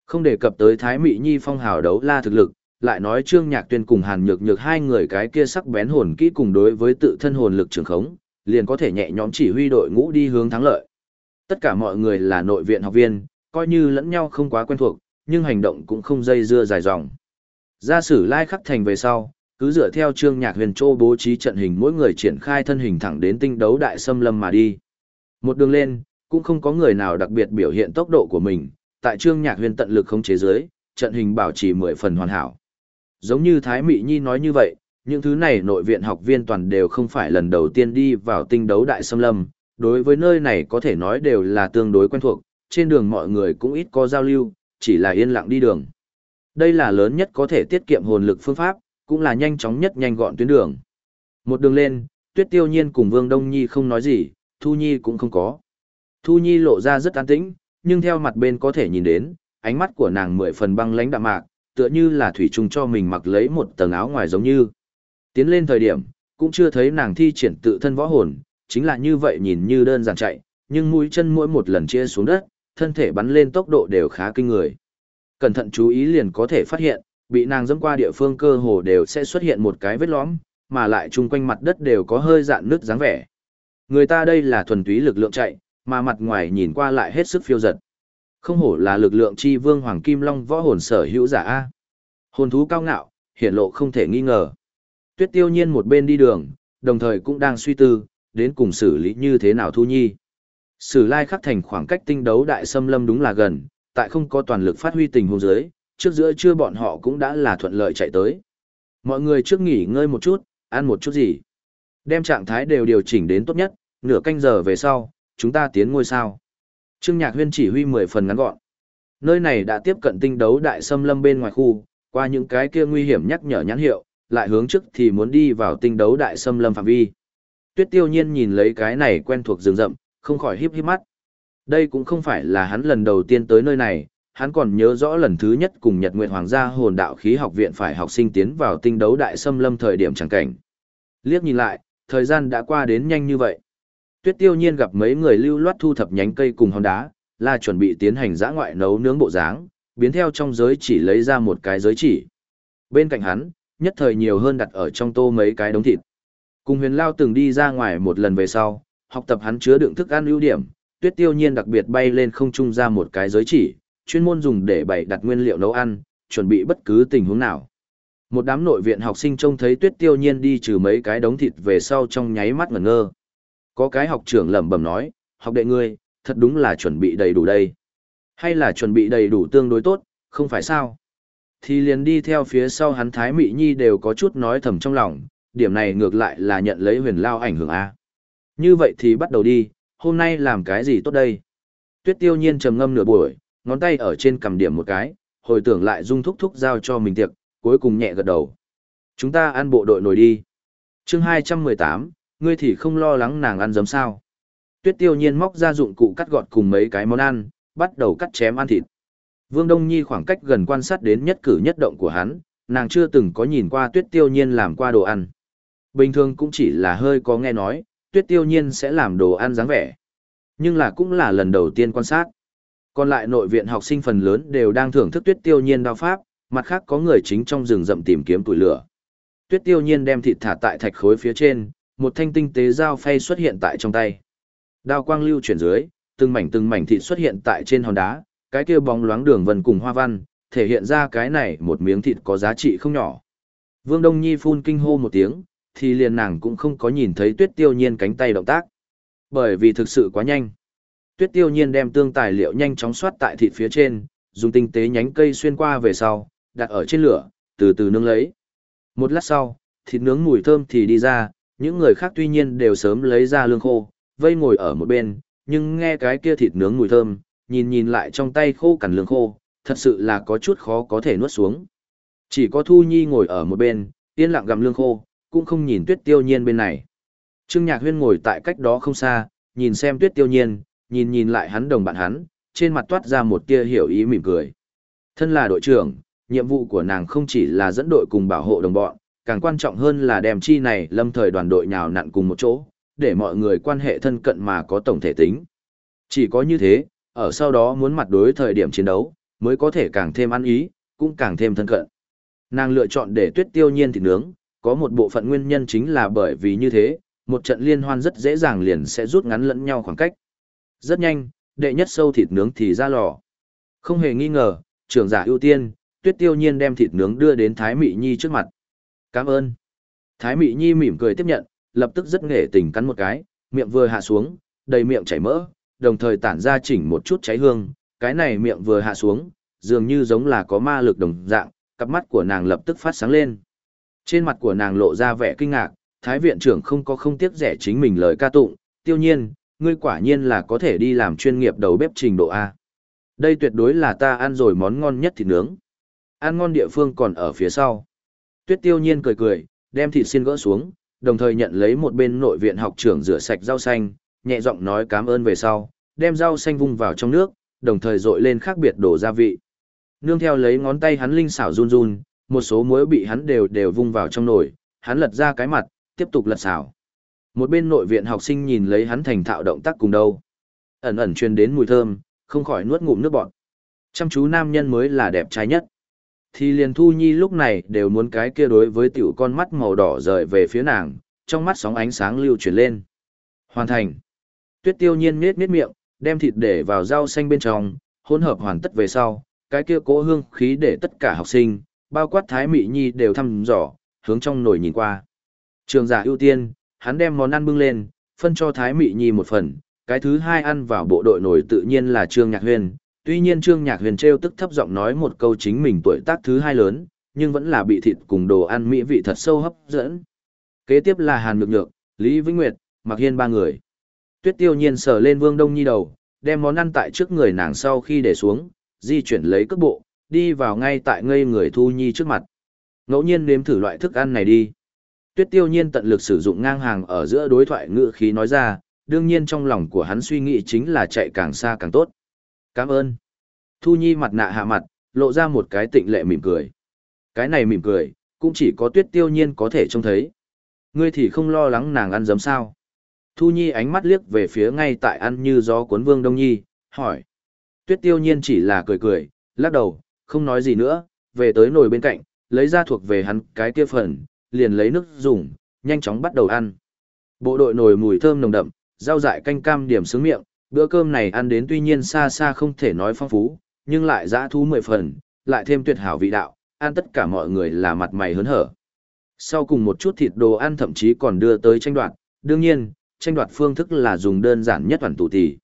Không đề cập tới Thái Mị Nhi phong hào đấu la thực lực, lại nói Trương Nhạc Tuyên cùng Hàn Nhược Nhược hai người cái kia sắc bén hồn kỹ cùng đối với tự thân hồn lực trường khống, liền có thể nhẹ nhõm chỉ huy đội ngũ đi hướng thắng lợi. Tất cả mọi người là nội viện học viên, coi như lẫn nhau không quá quen thuộc, nhưng hành động cũng không dây dưa dài dòng. Gia sử lai khắc thành về sau, cứ dựa theo trương nhạc huyền châu bố trí trận hình mỗi người triển khai thân hình thẳng đến tinh đấu đại xâm lâm mà đi. Một đường lên, cũng không có người nào đặc biệt biểu hiện tốc độ của mình, tại trương nhạc huyền tận lực không chế giới, trận hình bảo trì mười phần hoàn hảo. Giống như Thái Mị Nhi nói như vậy, những thứ này nội viện học viên toàn đều không phải lần đầu tiên đi vào tinh đấu đại xâm lâm, đối với nơi này có thể nói đều là tương đối quen thuộc, trên đường mọi người cũng ít có giao lưu, chỉ là yên lặng đi đường. Đây là lớn nhất có thể tiết kiệm hồn lực phương pháp, cũng là nhanh chóng nhất nhanh gọn tuyến đường. Một đường lên, Tuyết Tiêu Nhiên cùng Vương Đông Nhi không nói gì, Thu Nhi cũng không có. Thu Nhi lộ ra rất an tĩnh, nhưng theo mặt bên có thể nhìn đến, ánh mắt của nàng mười phần băng lãnh đạm mạc, tựa như là thủy chung cho mình mặc lấy một tầng áo ngoài giống như. Tiến lên thời điểm, cũng chưa thấy nàng thi triển tự thân võ hồn, chính là như vậy nhìn như đơn giản chạy, nhưng mũi chân mỗi một lần chia xuống đất, thân thể bắn lên tốc độ đều khá kinh người. Cẩn thận chú ý liền có thể phát hiện, bị nàng dẫm qua địa phương cơ hồ đều sẽ xuất hiện một cái vết lõm, mà lại chung quanh mặt đất đều có hơi dạn nước dáng vẻ. Người ta đây là thuần túy lực lượng chạy, mà mặt ngoài nhìn qua lại hết sức phiêu giật. Không hổ là lực lượng chi vương Hoàng Kim Long võ hồn sở hữu giả A. Hồn thú cao ngạo, hiển lộ không thể nghi ngờ. Tuyết tiêu nhiên một bên đi đường, đồng thời cũng đang suy tư, đến cùng xử lý như thế nào thu nhi. Sử lai khắc thành khoảng cách tinh đấu đại xâm lâm đúng là gần, tại không có toàn lực phát huy tình huống dưới, trước giữa trưa bọn họ cũng đã là thuận lợi chạy tới. Mọi người trước nghỉ ngơi một chút, ăn một chút gì. Đem trạng thái đều điều chỉnh đến tốt nhất, nửa canh giờ về sau, chúng ta tiến ngôi sao. Trương Nhạc Huyên chỉ huy 10 phần ngắn gọn. Nơi này đã tiếp cận tinh đấu đại xâm lâm bên ngoài khu, qua những cái kia nguy hiểm nhắc nhở nhãn hiệu, lại hướng trước thì muốn đi vào tinh đấu đại xâm lâm phạm vi. Tuyết tiêu nhiên nhìn lấy cái này quen thuộc rừng rậm, không khỏi híp híp mắt. Đây cũng không phải là hắn lần đầu tiên tới nơi này, hắn còn nhớ rõ lần thứ nhất cùng Nhật Nguyệt Hoàng gia hồn đạo khí học viện phải học sinh tiến vào tinh đấu đại xâm lâm thời điểm chẳng cảnh. Liếc nhìn lại, thời gian đã qua đến nhanh như vậy. Tuyết tiêu nhiên gặp mấy người lưu loát thu thập nhánh cây cùng hòn đá, là chuẩn bị tiến hành dã ngoại nấu nướng bộ dáng, biến theo trong giới chỉ lấy ra một cái giới chỉ. Bên cạnh hắn, nhất thời nhiều hơn đặt ở trong tô mấy cái đống thịt. Cùng huyền lao từng đi ra ngoài một lần về sau, học tập hắn chứa đựng thức ăn ưu điểm, tuyết tiêu nhiên đặc biệt bay lên không trung ra một cái giới chỉ, chuyên môn dùng để bày đặt nguyên liệu nấu ăn, chuẩn bị bất cứ tình huống nào. Một đám nội viện học sinh trông thấy tuyết tiêu nhiên đi trừ mấy cái đống thịt về sau trong nháy mắt ngẩn ngơ. Có cái học trưởng lẩm bẩm nói, học đệ ngươi, thật đúng là chuẩn bị đầy đủ đây. Hay là chuẩn bị đầy đủ tương đối tốt, không phải sao? Thì liền đi theo phía sau hắn Thái Mị Nhi đều có chút nói thầm trong lòng, điểm này ngược lại là nhận lấy huyền lao ảnh hưởng A. Như vậy thì bắt đầu đi, hôm nay làm cái gì tốt đây? Tuyết tiêu nhiên trầm ngâm nửa buổi, ngón tay ở trên cầm điểm một cái, hồi tưởng lại dung thúc thúc giao cho mình tiệc, cuối cùng nhẹ gật đầu. Chúng ta ăn bộ đội nổi đi. chương 218, ngươi thì không lo lắng nàng ăn giấm sao. Tuyết tiêu nhiên móc ra dụng cụ cắt gọt cùng mấy cái món ăn, bắt đầu cắt chém ăn thịt. Vương Đông Nhi khoảng cách gần quan sát đến nhất cử nhất động của hắn, nàng chưa từng có nhìn qua tuyết tiêu nhiên làm qua đồ ăn. Bình thường cũng chỉ là hơi có nghe nói, tuyết tiêu nhiên sẽ làm đồ ăn dáng vẻ. Nhưng là cũng là lần đầu tiên quan sát. Còn lại nội viện học sinh phần lớn đều đang thưởng thức tuyết tiêu nhiên đao pháp, mặt khác có người chính trong rừng rậm tìm kiếm tuổi lửa. Tuyết tiêu nhiên đem thịt thả tại thạch khối phía trên, một thanh tinh tế dao phay xuất hiện tại trong tay. Đao quang lưu chuyển dưới, từng mảnh từng mảnh thịt xuất hiện tại trên hòn đá, cái kia bóng loáng đường vân cùng hoa văn, thể hiện ra cái này một miếng thịt có giá trị không nhỏ. Vương Đông Nhi phun kinh hô một tiếng, thì liền nàng cũng không có nhìn thấy tuyết tiêu nhiên cánh tay động tác. Bởi vì thực sự quá nhanh. Tuyết tiêu nhiên đem tương tài liệu nhanh chóng xoát tại thịt phía trên, dùng tinh tế nhánh cây xuyên qua về sau, đặt ở trên lửa, từ từ nướng lấy. Một lát sau, thịt nướng mùi thơm thì đi ra, những người khác tuy nhiên đều sớm lấy ra lương khô, vây ngồi ở một bên, nhưng nghe cái kia thịt nướng mùi thơm, nhìn nhìn lại trong tay khô cằn lương khô, thật sự là có chút khó có thể nuốt xuống. Chỉ có Thu Nhi ngồi ở một bên, yên lặng gặm lương khô, cũng không nhìn tuyết tiêu nhiên bên này. Trương Nhạc Huyên ngồi tại cách đó không xa, nhìn xem tuyết tiêu nhiên, nhìn nhìn lại hắn đồng bạn hắn, trên mặt toát ra một tia hiểu ý mỉm cười. Thân là đội trưởng, nhiệm vụ của nàng không chỉ là dẫn đội cùng bảo hộ đồng bọn, càng quan trọng hơn là đem chi này lâm thời đoàn đội nhào nặn cùng một chỗ, để mọi người quan hệ thân cận mà có tổng thể tính. Chỉ có như thế, ở sau đó muốn mặt đối thời điểm chiến đấu, mới có thể càng thêm ăn ý, cũng càng thêm thân cận. Nàng lựa chọn để tuyết tiêu nhiên thịt nướng, có một bộ phận nguyên nhân chính là bởi vì như thế, một trận liên hoan rất dễ dàng liền sẽ rút ngắn lẫn nhau khoảng cách. Rất nhanh, đệ nhất sâu thịt nướng thì ra lò. Không hề nghi ngờ, trưởng giả ưu tiên, tuyết tiêu nhiên đem thịt nướng đưa đến Thái Mị Nhi trước mặt. Cảm ơn. Thái Mị Nhi mỉm cười tiếp nhận, lập tức rất nghệ tình cắn một cái, miệng vừa hạ xuống, đầy miệng chảy mỡ, đồng thời tản ra chỉnh một chút cháy hương, cái này miệng vừa hạ xuống, dường như giống là có ma lực đồng dạng, cặp mắt của nàng lập tức phát sáng lên. Trên mặt của nàng lộ ra vẻ kinh ngạc, Thái viện trưởng không có không tiếc rẻ chính mình lời ca tụng, tiêu nhiên, ngươi quả nhiên là có thể đi làm chuyên nghiệp đầu bếp trình độ A. Đây tuyệt đối là ta ăn rồi món ngon nhất thịt nướng. Ăn ngon địa phương còn ở phía sau. Tuyết tiêu nhiên cười cười, đem thịt xiên gỡ xuống, đồng thời nhận lấy một bên nội viện học trưởng rửa sạch rau xanh, nhẹ giọng nói cảm ơn về sau, đem rau xanh vung vào trong nước, đồng thời dội lên khác biệt đổ gia vị. Nương theo lấy ngón tay hắn linh xảo run run, một số muối bị hắn đều đều vung vào trong nồi, hắn lật ra cái mặt, tiếp tục lật xảo. Một bên nội viện học sinh nhìn lấy hắn thành thạo động tác cùng đâu. Ẩn ẩn truyền đến mùi thơm, không khỏi nuốt ngụm nước bọt. Chăm chú nam nhân mới là đẹp trai nhất. Thì liền thu nhi lúc này đều muốn cái kia đối với tiểu con mắt màu đỏ rời về phía nàng, trong mắt sóng ánh sáng lưu chuyển lên. Hoàn thành. Tuyết tiêu nhiên miết miết miệng, đem thịt để vào rau xanh bên trong, hỗn hợp hoàn tất về sau, cái kia cố hương khí để tất cả học sinh, bao quát thái mị nhi đều thăm dò, hướng trong nồi nhìn qua. Trường giả ưu tiên, hắn đem món ăn bưng lên, phân cho thái mị nhi một phần, cái thứ hai ăn vào bộ đội nổi tự nhiên là Trương Nhạc Huyền. Tuy nhiên Trương Nhạc Huyền treo tức thấp giọng nói một câu chính mình tuổi tác thứ hai lớn, nhưng vẫn là bị thịt cùng đồ ăn mỹ vị thật sâu hấp dẫn. Kế tiếp là Hàn Nhược Nhược, Lý Vĩnh Nguyệt, Mạc Hiên ba người. Tuyết Tiêu Nhiên sờ lên Vương Đông Nhi đầu, đem món ăn tại trước người nàng sau khi để xuống, di chuyển lấy cước bộ, đi vào ngay tại ngây người Thu Nhi trước mặt. Ngẫu nhiên nếm thử loại thức ăn này đi. Tuyết Tiêu Nhiên tận lực sử dụng ngang hàng ở giữa đối thoại ngữ khí nói ra, đương nhiên trong lòng của hắn suy nghĩ chính là chạy càng xa càng tốt. Cảm ơn. Thu Nhi mặt nạ hạ mặt, lộ ra một cái tịnh lệ mỉm cười. Cái này mỉm cười, cũng chỉ có tuyết tiêu nhiên có thể trông thấy. Ngươi thì không lo lắng nàng ăn giấm sao. Thu Nhi ánh mắt liếc về phía ngay tại ăn như gió cuốn vương Đông Nhi, hỏi. Tuyết tiêu nhiên chỉ là cười cười, lắc đầu, không nói gì nữa, về tới nồi bên cạnh, lấy ra thuộc về hắn cái kia phần, liền lấy nước dùng, nhanh chóng bắt đầu ăn. Bộ đội nồi mùi thơm nồng đậm, rau dại canh cam điểm sướng miệng, bữa cơm này ăn đến tuy nhiên xa xa không thể nói phong phú, nhưng lại dã thú mười phần, lại thêm tuyệt hảo vị đạo, ăn tất cả mọi người là mặt mày hớn hở. Sau cùng một chút thịt đồ ăn thậm chí còn đưa tới tranh đoạt, đương nhiên, tranh đoạt phương thức là dùng đơn giản nhất toàn tụ tỷ.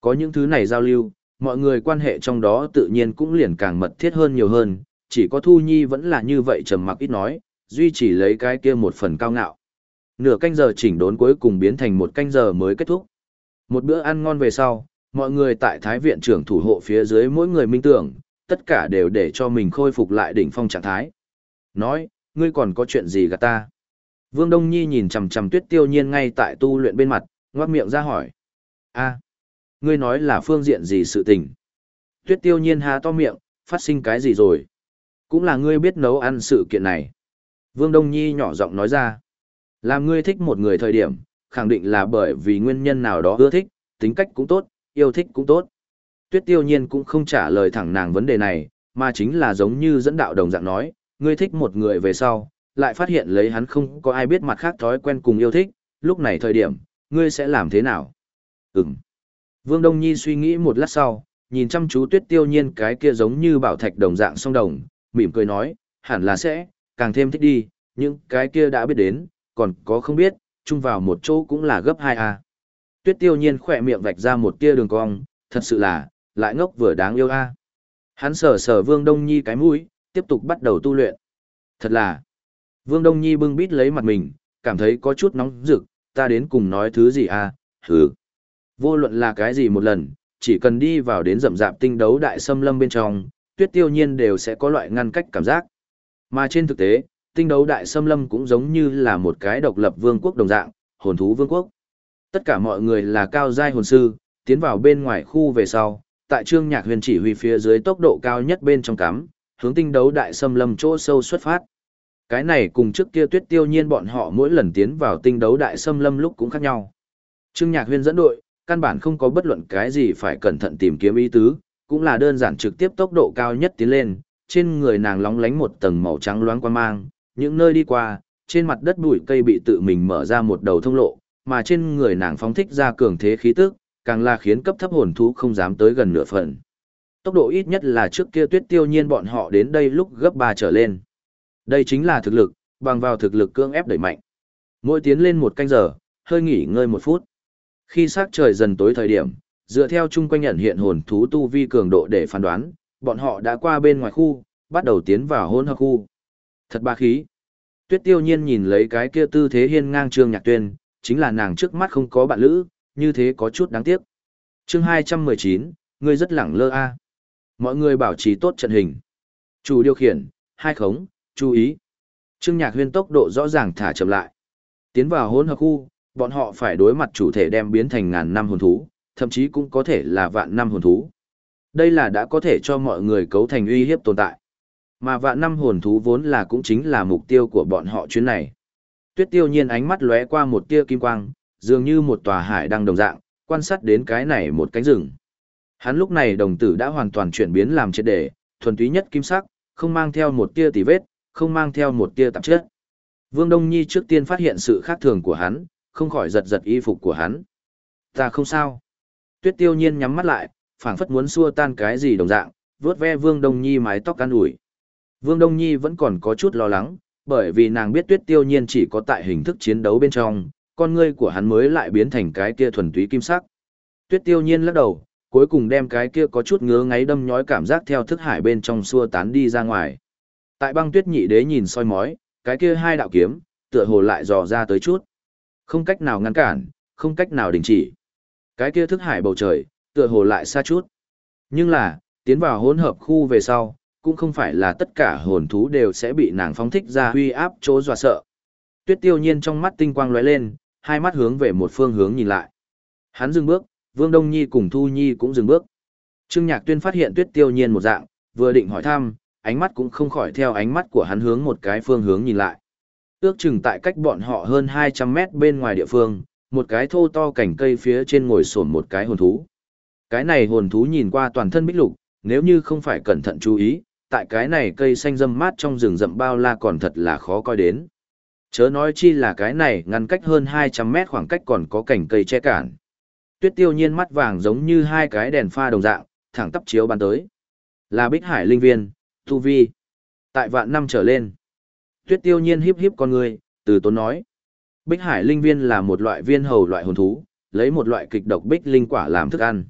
Có những thứ này giao lưu, mọi người quan hệ trong đó tự nhiên cũng liền càng mật thiết hơn nhiều hơn, chỉ có Thu Nhi vẫn là như vậy trầm mặc ít nói, duy chỉ lấy cái kia một phần cao ngạo. Nửa canh giờ chỉnh đốn cuối cùng biến thành một canh giờ mới kết thúc. Một bữa ăn ngon về sau, mọi người tại Thái viện trưởng thủ hộ phía dưới mỗi người minh tưởng, tất cả đều để cho mình khôi phục lại đỉnh phong trạng thái. Nói, ngươi còn có chuyện gì gạt ta? Vương Đông Nhi nhìn chằm chằm tuyết tiêu nhiên ngay tại tu luyện bên mặt, ngoác miệng ra hỏi. a ngươi nói là phương diện gì sự tình? Tuyết tiêu nhiên há to miệng, phát sinh cái gì rồi? Cũng là ngươi biết nấu ăn sự kiện này. Vương Đông Nhi nhỏ giọng nói ra. Làm ngươi thích một người thời điểm, khẳng định là bởi vì nguyên nhân nào đó ưa thích, tính cách cũng tốt, yêu thích cũng tốt. Tuyết tiêu nhiên cũng không trả lời thẳng nàng vấn đề này, mà chính là giống như dẫn đạo đồng dạng nói, ngươi thích một người về sau, lại phát hiện lấy hắn không có ai biết mặt khác thói quen cùng yêu thích, lúc này thời điểm, ngươi sẽ làm thế nào? Ừm. Vương Đông Nhi suy nghĩ một lát sau, nhìn chăm chú tuyết tiêu nhiên cái kia giống như bảo thạch đồng dạng song đồng, mỉm cười nói, hẳn là sẽ, càng thêm thích đi, nhưng cái kia đã biết đến, còn có không biết, chung vào một chỗ cũng là gấp 2A. Tuyết tiêu nhiên khỏe miệng vạch ra một tia đường cong, thật sự là, lại ngốc vừa đáng yêu a. Hắn sờ sờ Vương Đông Nhi cái mũi, tiếp tục bắt đầu tu luyện. Thật là, Vương Đông Nhi bưng bít lấy mặt mình, cảm thấy có chút nóng rực, ta đến cùng nói thứ gì a? Hừ. Vô luận là cái gì một lần, chỉ cần đi vào đến rậm rạp tinh đấu đại xâm lâm bên trong, tuyết tiêu nhiên đều sẽ có loại ngăn cách cảm giác. Mà trên thực tế, tinh đấu đại xâm lâm cũng giống như là một cái độc lập vương quốc đồng dạng, hồn thú vương quốc. Tất cả mọi người là cao giai hồn sư, tiến vào bên ngoài khu về sau, tại trương nhạc huyền chỉ huy phía dưới tốc độ cao nhất bên trong cắm, hướng tinh đấu đại xâm lâm chỗ sâu xuất phát. Cái này cùng trước kia tuyết tiêu nhiên bọn họ mỗi lần tiến vào tinh đấu đại xâm lâm lúc cũng khác nhau. Trương nhạc huyền dẫn đội, căn bản không có bất luận cái gì phải cẩn thận tìm kiếm ý tứ, cũng là đơn giản trực tiếp tốc độ cao nhất tiến lên, trên người nàng lóng lánh một tầng màu trắng loáng quan mang, những nơi đi qua, trên mặt đất bụi cây bị tự mình mở ra một đầu thông lộ, mà trên người nàng phóng thích ra cường thế khí tức, càng là khiến cấp thấp hồn thú không dám tới gần nửa phần. Tốc độ ít nhất là trước kia tuyết tiêu nhiên bọn họ đến đây lúc gấp 3 trở lên. Đây chính là thực lực, bằng vào thực lực cưỡng ép đẩy mạnh. Mỗi tiến lên một canh giờ, hơi nghỉ ngơi một phút. Khi sắc trời dần tối thời điểm, dựa theo chung quanh nhận hiện hồn thú tu vi cường độ để phán đoán, bọn họ đã qua bên ngoài khu, bắt đầu tiến vào hôn hợp khu. Thật ba khí. Tuyết tiêu nhiên nhìn lấy cái kia tư thế hiên ngang trương nhạc tuyên, chính là nàng trước mắt không có bạn lữ, như thế có chút đáng tiếc. chương 219, ngươi rất lẳng lơ a Mọi người bảo trì tốt trận hình. Chủ điều khiển, hai khống, chú ý. Trương nhạc huyên tốc độ rõ ràng thả chậm lại. Tiến vào hỗn hợp khu, bọn họ phải đối mặt chủ thể đem biến thành ngàn năm hồn thú, thậm chí cũng có thể là vạn năm hồn thú. Đây là đã có thể cho mọi người cấu thành uy hiếp tồn tại. Mà vạn năm hồn thú vốn là cũng chính là mục tiêu của bọn họ chuyến này. Tuyết tiêu nhiên ánh mắt lóe qua một tia kim quang, dường như một tòa hải đang đồng dạng, quan sát đến cái này một cánh rừng. Hắn lúc này đồng tử đã hoàn toàn chuyển biến làm triệt đề, thuần túy nhất kim sắc, không mang theo một tia tì vết, không mang theo một tia tạp chất. Vương Đông Nhi trước tiên phát hiện sự khác thường của hắn, không khỏi giật giật y phục của hắn. Ta không sao. Tuyết tiêu nhiên nhắm mắt lại, phảng phất muốn xua tan cái gì đồng dạng, vướt ve Vương Đông Nhi mái tóc can ủi. Vương Đông Nhi vẫn còn có chút lo lắng, bởi vì nàng biết tuyết tiêu nhiên chỉ có tại hình thức chiến đấu bên trong, con ngươi của hắn mới lại biến thành cái kia thuần túy kim sắc. Tuyết tiêu nhiên lắc đầu, cuối cùng đem cái kia có chút ngứa ngáy đâm nhói cảm giác theo thức hải bên trong xua tán đi ra ngoài. Tại băng tuyết nhị đế nhìn soi mói, cái kia hai đạo kiếm, tựa hồ lại dò ra tới chút. Không cách nào ngăn cản, không cách nào đình chỉ. Cái kia thức hải bầu trời, tựa hồ lại xa chút. Nhưng là, tiến vào hỗn hợp khu về sau, cũng không phải là tất cả hồn thú đều sẽ bị nàng phóng thích ra huy áp chỗ dọa sợ. Tuyết tiêu nhiên trong mắt tinh quang lóe lên, hai mắt hướng về một phương hướng nhìn lại. Hắn dừng bước, Vương Đông Nhi cùng Thu Nhi cũng dừng bước. Trương Nhạc Tuyên phát hiện Tuyết Tiêu Nhiên một dạng, vừa định hỏi thăm, ánh mắt cũng không khỏi theo ánh mắt của hắn hướng một cái phương hướng nhìn lại. Ước chừng tại cách bọn họ hơn 200 mét bên ngoài địa phương, một cái thô to cảnh cây phía trên ngồi sổn một cái hồn thú. Cái này hồn thú nhìn qua toàn thân bích lục, nếu như không phải cẩn thận chú ý, tại cái này cây xanh râm mát trong rừng rậm bao la còn thật là khó coi đến. Chớ nói chi là cái này ngăn cách hơn 200 mét khoảng cách còn có cảnh cây che cản. Tuyết tiêu nhiên mắt vàng giống như hai cái đèn pha đồng dạng, thẳng tắp chiếu bắn tới. Là bích hải linh viên, tu vi. Tại vạn năm trở lên. Tuyết tiêu nhiên híp híp con người, từ tốn nói. Bích hải linh viên là một loại viên hầu loại hồn thú, lấy một loại kịch độc bích linh quả làm thức ăn.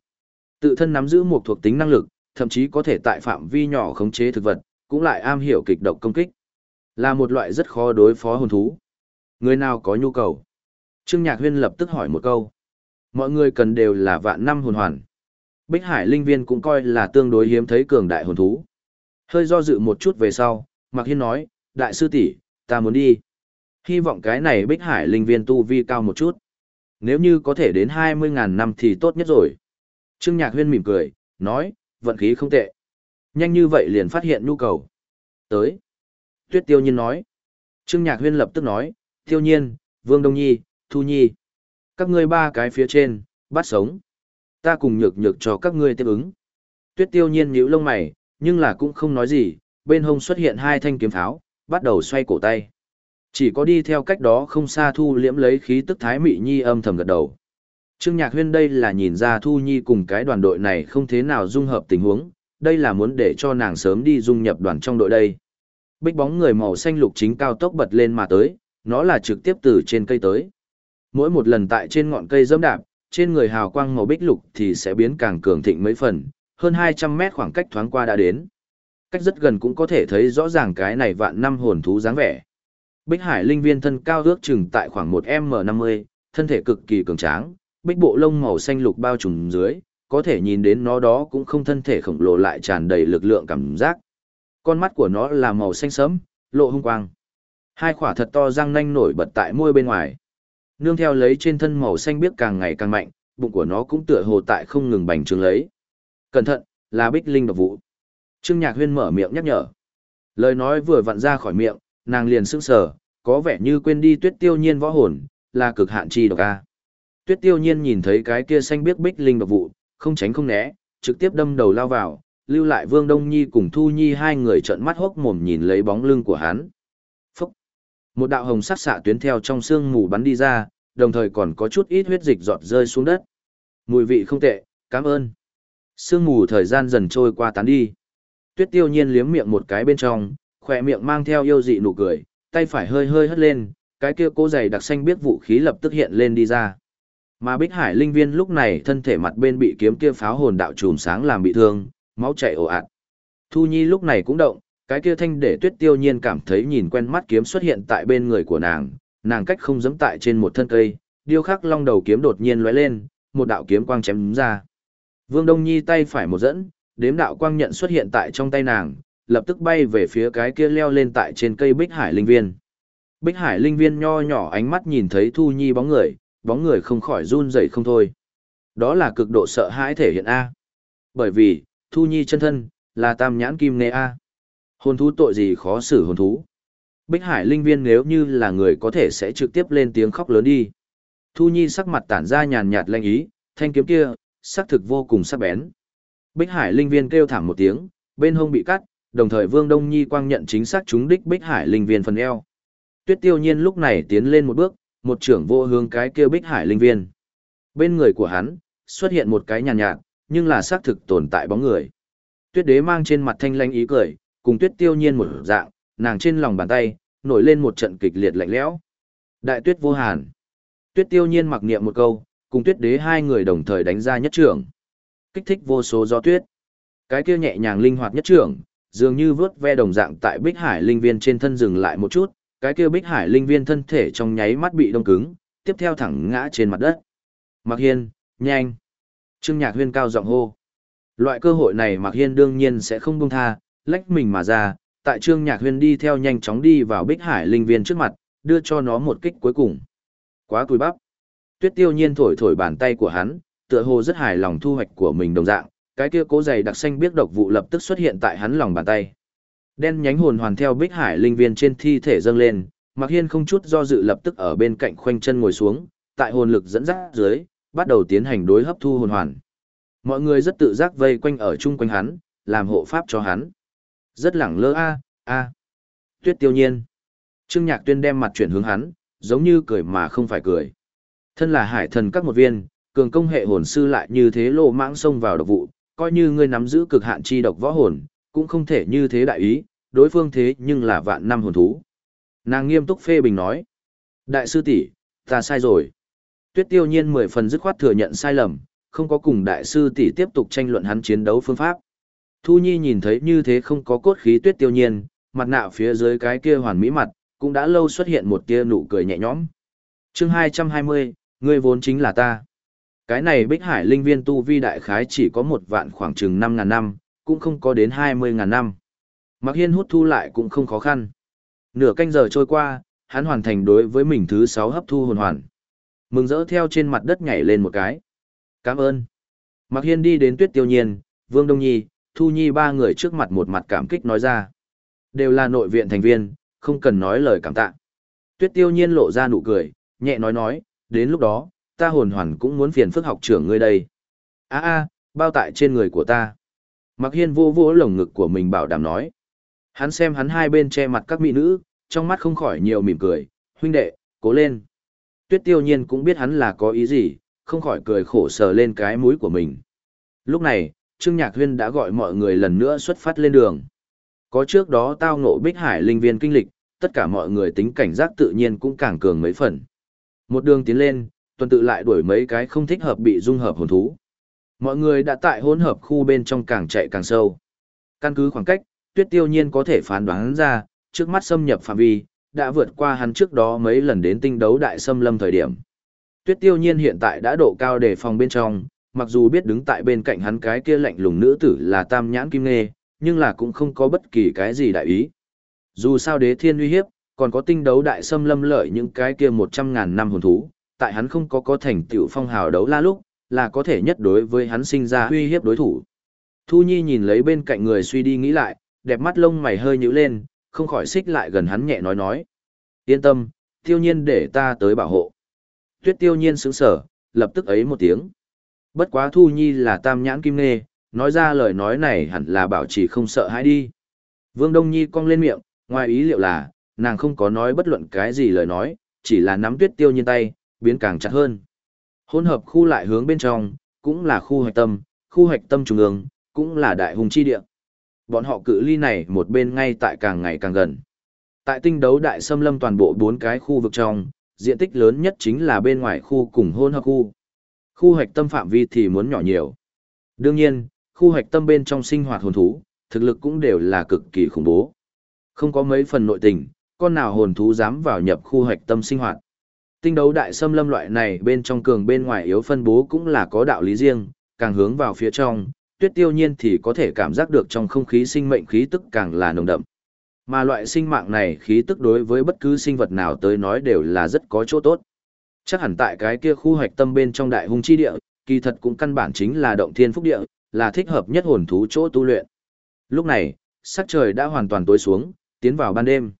Tự thân nắm giữ một thuộc tính năng lực, thậm chí có thể tại phạm vi nhỏ khống chế thực vật, cũng lại am hiểu kịch độc công kích. Là một loại rất khó đối phó hồn thú. Người nào có nhu cầu? Trương Nhạc Huyên lập tức hỏi một câu. Mọi người cần đều là vạn năm hồn hoàn. Bích Hải Linh Viên cũng coi là tương đối hiếm thấy cường đại hồn thú. Hơi do dự một chút về sau, Mạc Hiên nói, đại sư tỷ, ta muốn đi. Hy vọng cái này Bích Hải Linh Viên tu vi cao một chút. Nếu như có thể đến 20.000 năm thì tốt nhất rồi. Trương Nhạc Huyên mỉm cười, nói, vận khí không tệ. Nhanh như vậy liền phát hiện nhu cầu. Tới. Tuyết Tiêu Nhiên nói. Trương Nhạc Huyên lập tức nói, Tiêu Nhiên, Vương Đông Nhi, Thu Nhi. Các ngươi ba cái phía trên, bắt sống. Ta cùng nhược nhược cho các ngươi tiếp ứng. Tuyết Tiêu Nhiên nhíu lông mày, nhưng là cũng không nói gì, bên hông xuất hiện hai thanh kiếm pháo, bắt đầu xoay cổ tay. Chỉ có đi theo cách đó không xa Thu liễm lấy khí tức Thái Mị Nhi âm thầm gật đầu. Trương Nhạc Huyên đây là nhìn ra Thu Nhi cùng cái đoàn đội này không thế nào dung hợp tình huống, đây là muốn để cho nàng sớm đi dung nhập đoàn trong đội đây. Bích bóng người màu xanh lục chính cao tốc bật lên mà tới, nó là trực tiếp từ trên cây tới. Mỗi một lần tại trên ngọn cây dẫm đạp, trên người hào quang màu bích lục thì sẽ biến càng cường thịnh mấy phần, hơn 200 mét khoảng cách thoáng qua đã đến. Cách rất gần cũng có thể thấy rõ ràng cái này vạn năm hồn thú dáng vẻ. Bích Hải linh viên thân cao ước chừng tại khoảng 1m50, thân thể cực kỳ cường tráng, bích bộ lông màu xanh lục bao trùm dưới, có thể nhìn đến nó đó cũng không thân thể khổng lồ lại tràn đầy lực lượng cảm giác. Con mắt của nó là màu xanh sẫm, lộ hung quang. Hai khỏa thật to răng nanh nổi bật tại môi bên ngoài. Nương theo lấy trên thân màu xanh biếc càng ngày càng mạnh, bụng của nó cũng tựa hồ tại không ngừng bành trướng lấy. Cẩn thận, là bích linh độc vụ. Trương Nhạc Huyên mở miệng nhắc nhở. Lời nói vừa vặn ra khỏi miệng, nàng liền sững sờ, có vẻ như quên đi tuyết tiêu nhiên võ hồn, là cực hạn chi độc a. Tuyết tiêu nhiên nhìn thấy cái kia xanh biếc bích linh độc vụ, không tránh không né, trực tiếp đâm đầu lao vào, lưu lại Vương Đông Nhi cùng Thu Nhi hai người trợn mắt hốc mồm nhìn lấy bóng lưng của hắn. Phúc! Một đạo hồng sắc xạ tuyến theo trong xương mù bắn đi ra, đồng thời còn có chút ít huyết dịch giọt rơi xuống đất. Mùi vị không tệ, cảm ơn. Sương mù thời gian dần trôi qua tán đi. Tuyết tiêu nhiên liếm miệng một cái bên trong, khỏe miệng mang theo yêu dị nụ cười, tay phải hơi hơi hất lên, cái kia cố giày đặc xanh biết vũ khí lập tức hiện lên đi ra. Mà Bích Hải linh viên lúc này thân thể mặt bên bị kiếm kia pháo hồn đạo trùm sáng làm bị thương, máu chảy ồ ạt. Thu Nhi lúc này cũng động, cái kia thanh để Tuyết Tiêu Nhiên cảm thấy nhìn quen mắt kiếm xuất hiện tại bên người của nàng, nàng cách không giẫm tại trên một thân cây, điêu khắc long đầu kiếm đột nhiên lóe lên, một đạo kiếm quang chém ra. Vương Đông Nhi tay phải một dẫn, đếm đạo quang nhận xuất hiện tại trong tay nàng, lập tức bay về phía cái kia leo lên tại trên cây Bích Hải linh viên. Bích Hải linh viên nho nhỏ ánh mắt nhìn thấy Thu Nhi bóng người, bóng người không khỏi run rẩy không thôi. Đó là cực độ sợ hãi thể hiện A. Bởi vì, Thu Nhi chân thân, là tam nhãn kim nê A. Hồn thú tội gì khó xử hồn thú. Bích Hải linh viên nếu như là người có thể sẽ trực tiếp lên tiếng khóc lớn đi. Thu Nhi sắc mặt tản ra nhàn nhạt lanh ý, thanh kiếm kia, sắc thực vô cùng sắc bén. Bích Hải linh viên kêu thảm một tiếng, bên hông bị cắt, đồng thời Vương Đông Nhi quang nhận chính xác trúng đích Bích Hải linh viên phần eo. Tuyết Tiêu Nhiên lúc này tiến lên một bước, một trưởng vô hướng cái kia Bích Hải linh viên. Bên người của hắn, xuất hiện một cái nhàn nhạt, nhưng là xác thực tồn tại bóng người. Tuyết Đế mang trên mặt thanh lanh ý cười, cùng Tuyết Tiêu Nhiên một dạng, nàng trên lòng bàn tay nổi lên một trận kịch liệt lạnh lẽo. Đại Tuyết vô hàn. Tuyết Tiêu Nhiên mặc niệm một câu, cùng Tuyết Đế hai người đồng thời đánh ra nhất trưởng. Kích thích vô số gió tuyết. Cái kia nhẹ nhàng linh hoạt nhất trưởng, dường như vớt ve đồng dạng tại Bích Hải linh viên trên thân dừng lại một chút, cái kia Bích Hải linh viên thân thể trong nháy mắt bị đông cứng, tiếp theo thẳng ngã trên mặt đất. Mạc Hiên, nhanh. Trương Nhạc Huyên cao giọng hô. Loại cơ hội này Mạc Hiên đương nhiên sẽ không buông tha, lách mình mà ra, tại Trương Nhạc Huyên đi theo nhanh chóng đi vào Bích Hải linh viên trước mặt, đưa cho nó một kích cuối cùng. Quá cùi bắp. Tuyết Tiêu Nhiên thổi thổi bàn tay của hắn, tựa hồ rất hài lòng thu hoạch của mình đồng dạng, cái kia cố dày đặc xanh biết độc vụ lập tức xuất hiện tại hắn lòng bàn tay. Đen nhánh hồn hoàn theo Bích Hải linh viên trên thi thể dâng lên, Mạc Hiên không chút do dự lập tức ở bên cạnh khoanh chân ngồi xuống, tại hồn lực dẫn dắt dưới, bắt đầu tiến hành đối hấp thu hồn hoàn. Mọi người rất tự giác vây quanh ở chung quanh hắn, làm hộ pháp cho hắn. Rất lẳng lơ a, a. Tuyết Tiêu Nhiên. Trương Nhạc Tuyên đem mặt chuyển hướng hắn, giống như cười mà không phải cười. Thân là hải thần các một viên, cường công hệ hồn sư lại như thế lộ mãng xông vào độc vụ, coi như ngươi nắm giữ cực hạn chi độc võ hồn, cũng không thể như thế đại ý, đối phương thế nhưng là vạn năm hồn thú. Nàng nghiêm túc phê bình nói. Đại sư tỷ, ta sai rồi. Tuyết tiêu nhiên mười phần dứt khoát thừa nhận sai lầm, không có cùng đại sư tỷ tiếp tục tranh luận hắn chiến đấu phương pháp. Thu Nhi nhìn thấy như thế không có cốt khí tuyết tiêu nhiên, mặt nạ phía dưới cái kia hoàn mỹ mặt, cũng đã lâu xuất hiện một tia nụ cười nhẹ nhõm. chương 220, ngươi vốn chính là ta. Cái này bích hải linh viên tu vi đại khái chỉ có một vạn khoảng chừng 5.000 năm, cũng không có đến 20.000 năm. Mặc hiên hút thu lại cũng không khó khăn. Nửa canh giờ trôi qua, hắn hoàn thành đối với mình thứ 6 hấp thu hồn hoàn. Mừng rỡ theo trên mặt đất nhảy lên một cái. Cảm ơn. Mặc hiên đi đến tuyết tiêu nhiên, Vương Đông Nhi, Thu Nhi ba người trước mặt một mặt cảm kích nói ra. Đều là nội viện thành viên, không cần nói lời cảm tạ. Tuyết tiêu nhiên lộ ra nụ cười, nhẹ nói nói, đến lúc đó, ta hồn hoàn cũng muốn phiền phức học trưởng ngươi đây. a a bao tại trên người của ta. Mặc hiên vô vô lồng ngực của mình bảo đảm nói. Hắn xem hắn hai bên che mặt các mỹ nữ, trong mắt không khỏi nhiều mỉm cười, huynh đệ, cố lên. Tuyết tiêu nhiên cũng biết hắn là có ý gì, không khỏi cười khổ sờ lên cái mũi của mình. Lúc này, Trương Nhạc Huyên đã gọi mọi người lần nữa xuất phát lên đường. Có trước đó tao ngộ bích hải linh viên kinh lịch, tất cả mọi người tính cảnh giác tự nhiên cũng càng cường mấy phần. Một đường tiến lên, tuần tự lại đuổi mấy cái không thích hợp bị dung hợp hồn thú. Mọi người đã tại hỗn hợp khu bên trong càng chạy càng sâu. Căn cứ khoảng cách, tuyết tiêu nhiên có thể phán đoán ra, trước mắt xâm nhập phạm vi, đã vượt qua hắn trước đó mấy lần đến tinh đấu đại xâm lâm thời điểm. Tuyết tiêu nhiên hiện tại đã độ cao đề phòng bên trong, mặc dù biết đứng tại bên cạnh hắn cái kia lạnh lùng nữ tử là tam nhãn kim nghê, nhưng là cũng không có bất kỳ cái gì đại ý. Dù sao đế thiên uy hiếp, còn có tinh đấu đại xâm lâm lợi những cái kia một trăm ngàn năm hồn thú, tại hắn không có có thành tựu phong hào đấu la lúc, là có thể nhất đối với hắn sinh ra uy hiếp đối thủ. Thu Nhi nhìn lấy bên cạnh người suy đi nghĩ lại, đẹp mắt lông mày hơi nhíu lên, không khỏi xích lại gần hắn nhẹ nói nói. Yên tâm, tiêu nhiên để ta tới bảo hộ. Tuyết tiêu nhiên sững sở, lập tức ấy một tiếng. Bất quá Thu Nhi là tam nhãn kim nê, nói ra lời nói này hẳn là bảo chỉ không sợ hãi đi. Vương Đông Nhi cong lên miệng, ngoài ý liệu là, nàng không có nói bất luận cái gì lời nói, chỉ là nắm tuyết tiêu nhiên tay, biến càng chặt hơn. Hỗn hợp khu lại hướng bên trong, cũng là khu hoạch tâm, khu hoạch tâm trung ương, cũng là đại hùng chi địa. Bọn họ cự ly này một bên ngay tại càng ngày càng gần. Tại tinh đấu đại xâm lâm toàn bộ bốn cái khu vực trong, diện tích lớn nhất chính là bên ngoài khu cùng hôn hợp khu. Khu hoạch tâm phạm vi thì muốn nhỏ nhiều. Đương nhiên, khu hoạch tâm bên trong sinh hoạt hồn thú, thực lực cũng đều là cực kỳ khủng bố. Không có mấy phần nội tình, con nào hồn thú dám vào nhập khu hoạch tâm sinh hoạt. Tinh đấu đại xâm lâm loại này bên trong cường bên ngoài yếu phân bố cũng là có đạo lý riêng, càng hướng vào phía trong, tuyết tiêu nhiên thì có thể cảm giác được trong không khí sinh mệnh khí tức càng là nồng đậm. Mà loại sinh mạng này khí tức đối với bất cứ sinh vật nào tới nói đều là rất có chỗ tốt. Chắc hẳn tại cái kia khu hoạch tâm bên trong đại hung chi địa, kỳ thật cũng căn bản chính là động thiên phúc địa, là thích hợp nhất hồn thú chỗ tu luyện. Lúc này, sắc trời đã hoàn toàn tối xuống, tiến vào ban đêm.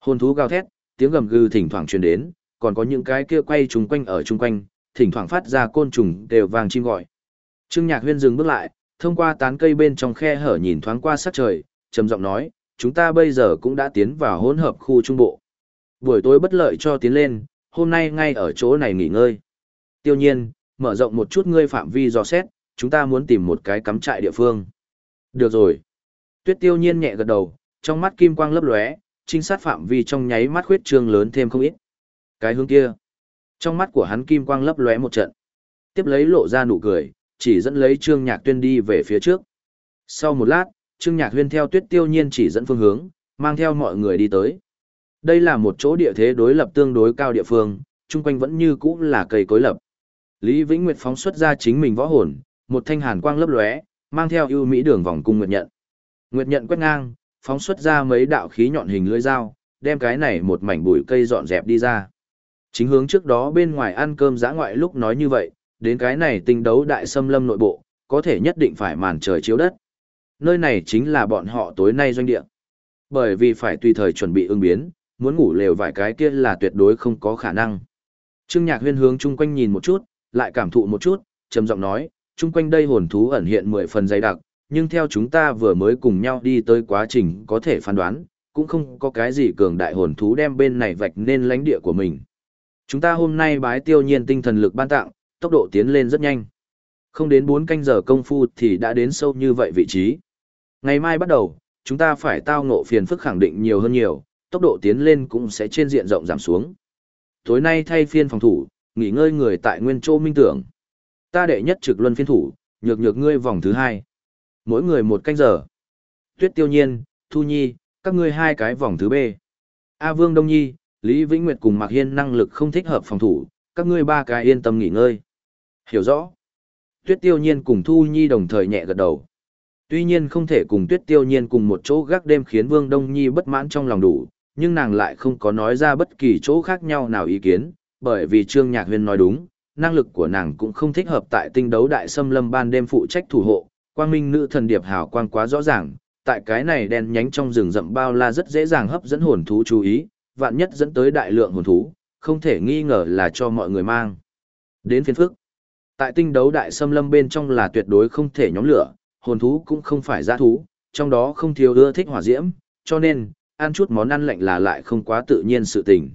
Hồn thú gào thét, tiếng gầm gừ thỉnh thoảng truyền đến, còn có những cái kia quay trùng quanh ở chung quanh, thỉnh thoảng phát ra côn trùng đều vàng chim gọi. Trương Nhạc Huyên dừng bước lại, thông qua tán cây bên trong khe hở nhìn thoáng qua sắc trời, trầm giọng nói, chúng ta bây giờ cũng đã tiến vào hỗn hợp khu trung bộ. Buổi tối bất lợi cho tiến lên, hôm nay ngay ở chỗ này nghỉ ngơi. Tiêu nhiên, mở rộng một chút ngươi phạm vi dò xét, chúng ta muốn tìm một cái cắm trại địa phương. Được rồi. Tuyết tiêu nhiên nhẹ gật đầu, trong mắt kim quang lấp lóe, trinh sát phạm vi trong nháy mắt khuyết trương lớn thêm không ít. Cái hướng kia. Trong mắt của hắn kim quang lấp lóe một trận. Tiếp lấy lộ ra nụ cười, chỉ dẫn lấy Trương Nhạc Tuyên đi về phía trước. Sau một lát, Trương Nhạc Huyên theo Tuyết Tiêu Nhiên chỉ dẫn phương hướng, mang theo mọi người đi tới. Đây là một chỗ địa thế đối lập tương đối cao địa phương, chung quanh vẫn như cũ là cây cối lập. Lý Vĩnh Nguyệt phóng xuất ra chính mình võ hồn, một thanh hàn quang lấp lóe, mang theo ưu mỹ đường vòng cung nguyệt nhận. Nguyệt nhận quét ngang, phóng xuất ra mấy đạo khí nhọn hình lưỡi dao, đem cái này một mảnh bụi cây dọn dẹp đi ra. Chính hướng trước đó bên ngoài ăn cơm giã ngoại lúc nói như vậy, đến cái này tinh đấu đại xâm lâm nội bộ, có thể nhất định phải màn trời chiếu đất. Nơi này chính là bọn họ tối nay doanh địa. Bởi vì phải tùy thời chuẩn bị ứng biến, muốn ngủ lều vài cái kia là tuyệt đối không có khả năng. Trương Nhạc Huyên hướng chung quanh nhìn một chút, lại cảm thụ một chút, trầm giọng nói, chung quanh đây hồn thú ẩn hiện mười phần dày đặc, nhưng theo chúng ta vừa mới cùng nhau đi tới quá trình có thể phán đoán, cũng không có cái gì cường đại hồn thú đem bên này vạch nên lãnh địa của mình. Chúng ta hôm nay bái tiêu nhiên tinh thần lực ban tặng, tốc độ tiến lên rất nhanh. Không đến 4 canh giờ công phu thì đã đến sâu như vậy vị trí. Ngày mai bắt đầu, chúng ta phải tao ngộ phiền phức khẳng định nhiều hơn nhiều, tốc độ tiến lên cũng sẽ trên diện rộng giảm xuống. Tối nay thay phiên phòng thủ, nghỉ ngơi người tại nguyên châu minh tưởng. Ta đệ nhất trực luân phiên thủ, nhược nhược ngươi vòng thứ hai. Mỗi người một canh giờ. Tuyết tiêu nhiên, Thu Nhi, các ngươi hai cái vòng thứ B. A Vương Đông Nhi, Lý Vĩnh Nguyệt cùng Mạc Hiên năng lực không thích hợp phòng thủ, các ngươi ba cái yên tâm nghỉ ngơi. Hiểu rõ. Tuyết Tiêu Nhiên cùng Thu Nhi đồng thời nhẹ gật đầu. Tuy nhiên không thể cùng Tuyết Tiêu Nhiên cùng một chỗ gác đêm khiến Vương Đông Nhi bất mãn trong lòng đủ, nhưng nàng lại không có nói ra bất kỳ chỗ khác nhau nào ý kiến, bởi vì Trương Nhạc Huyên nói đúng, năng lực của nàng cũng không thích hợp tại tinh đấu đại xâm lâm ban đêm phụ trách thủ hộ, quang minh nữ thần điệp hào quang quá rõ ràng, tại cái này đen nhánh trong rừng rậm bao la rất dễ dàng hấp dẫn hồn thú chú ý, vạn nhất dẫn tới đại lượng hồn thú, không thể nghi ngờ là cho mọi người mang. Đến phiên phức. Tại tinh đấu đại xâm lâm bên trong là tuyệt đối không thể nhóm lửa, hồn thú cũng không phải giã thú, trong đó không thiếu ưa thích hỏa diễm, cho nên, ăn chút món ăn lạnh là lại không quá tự nhiên sự tình.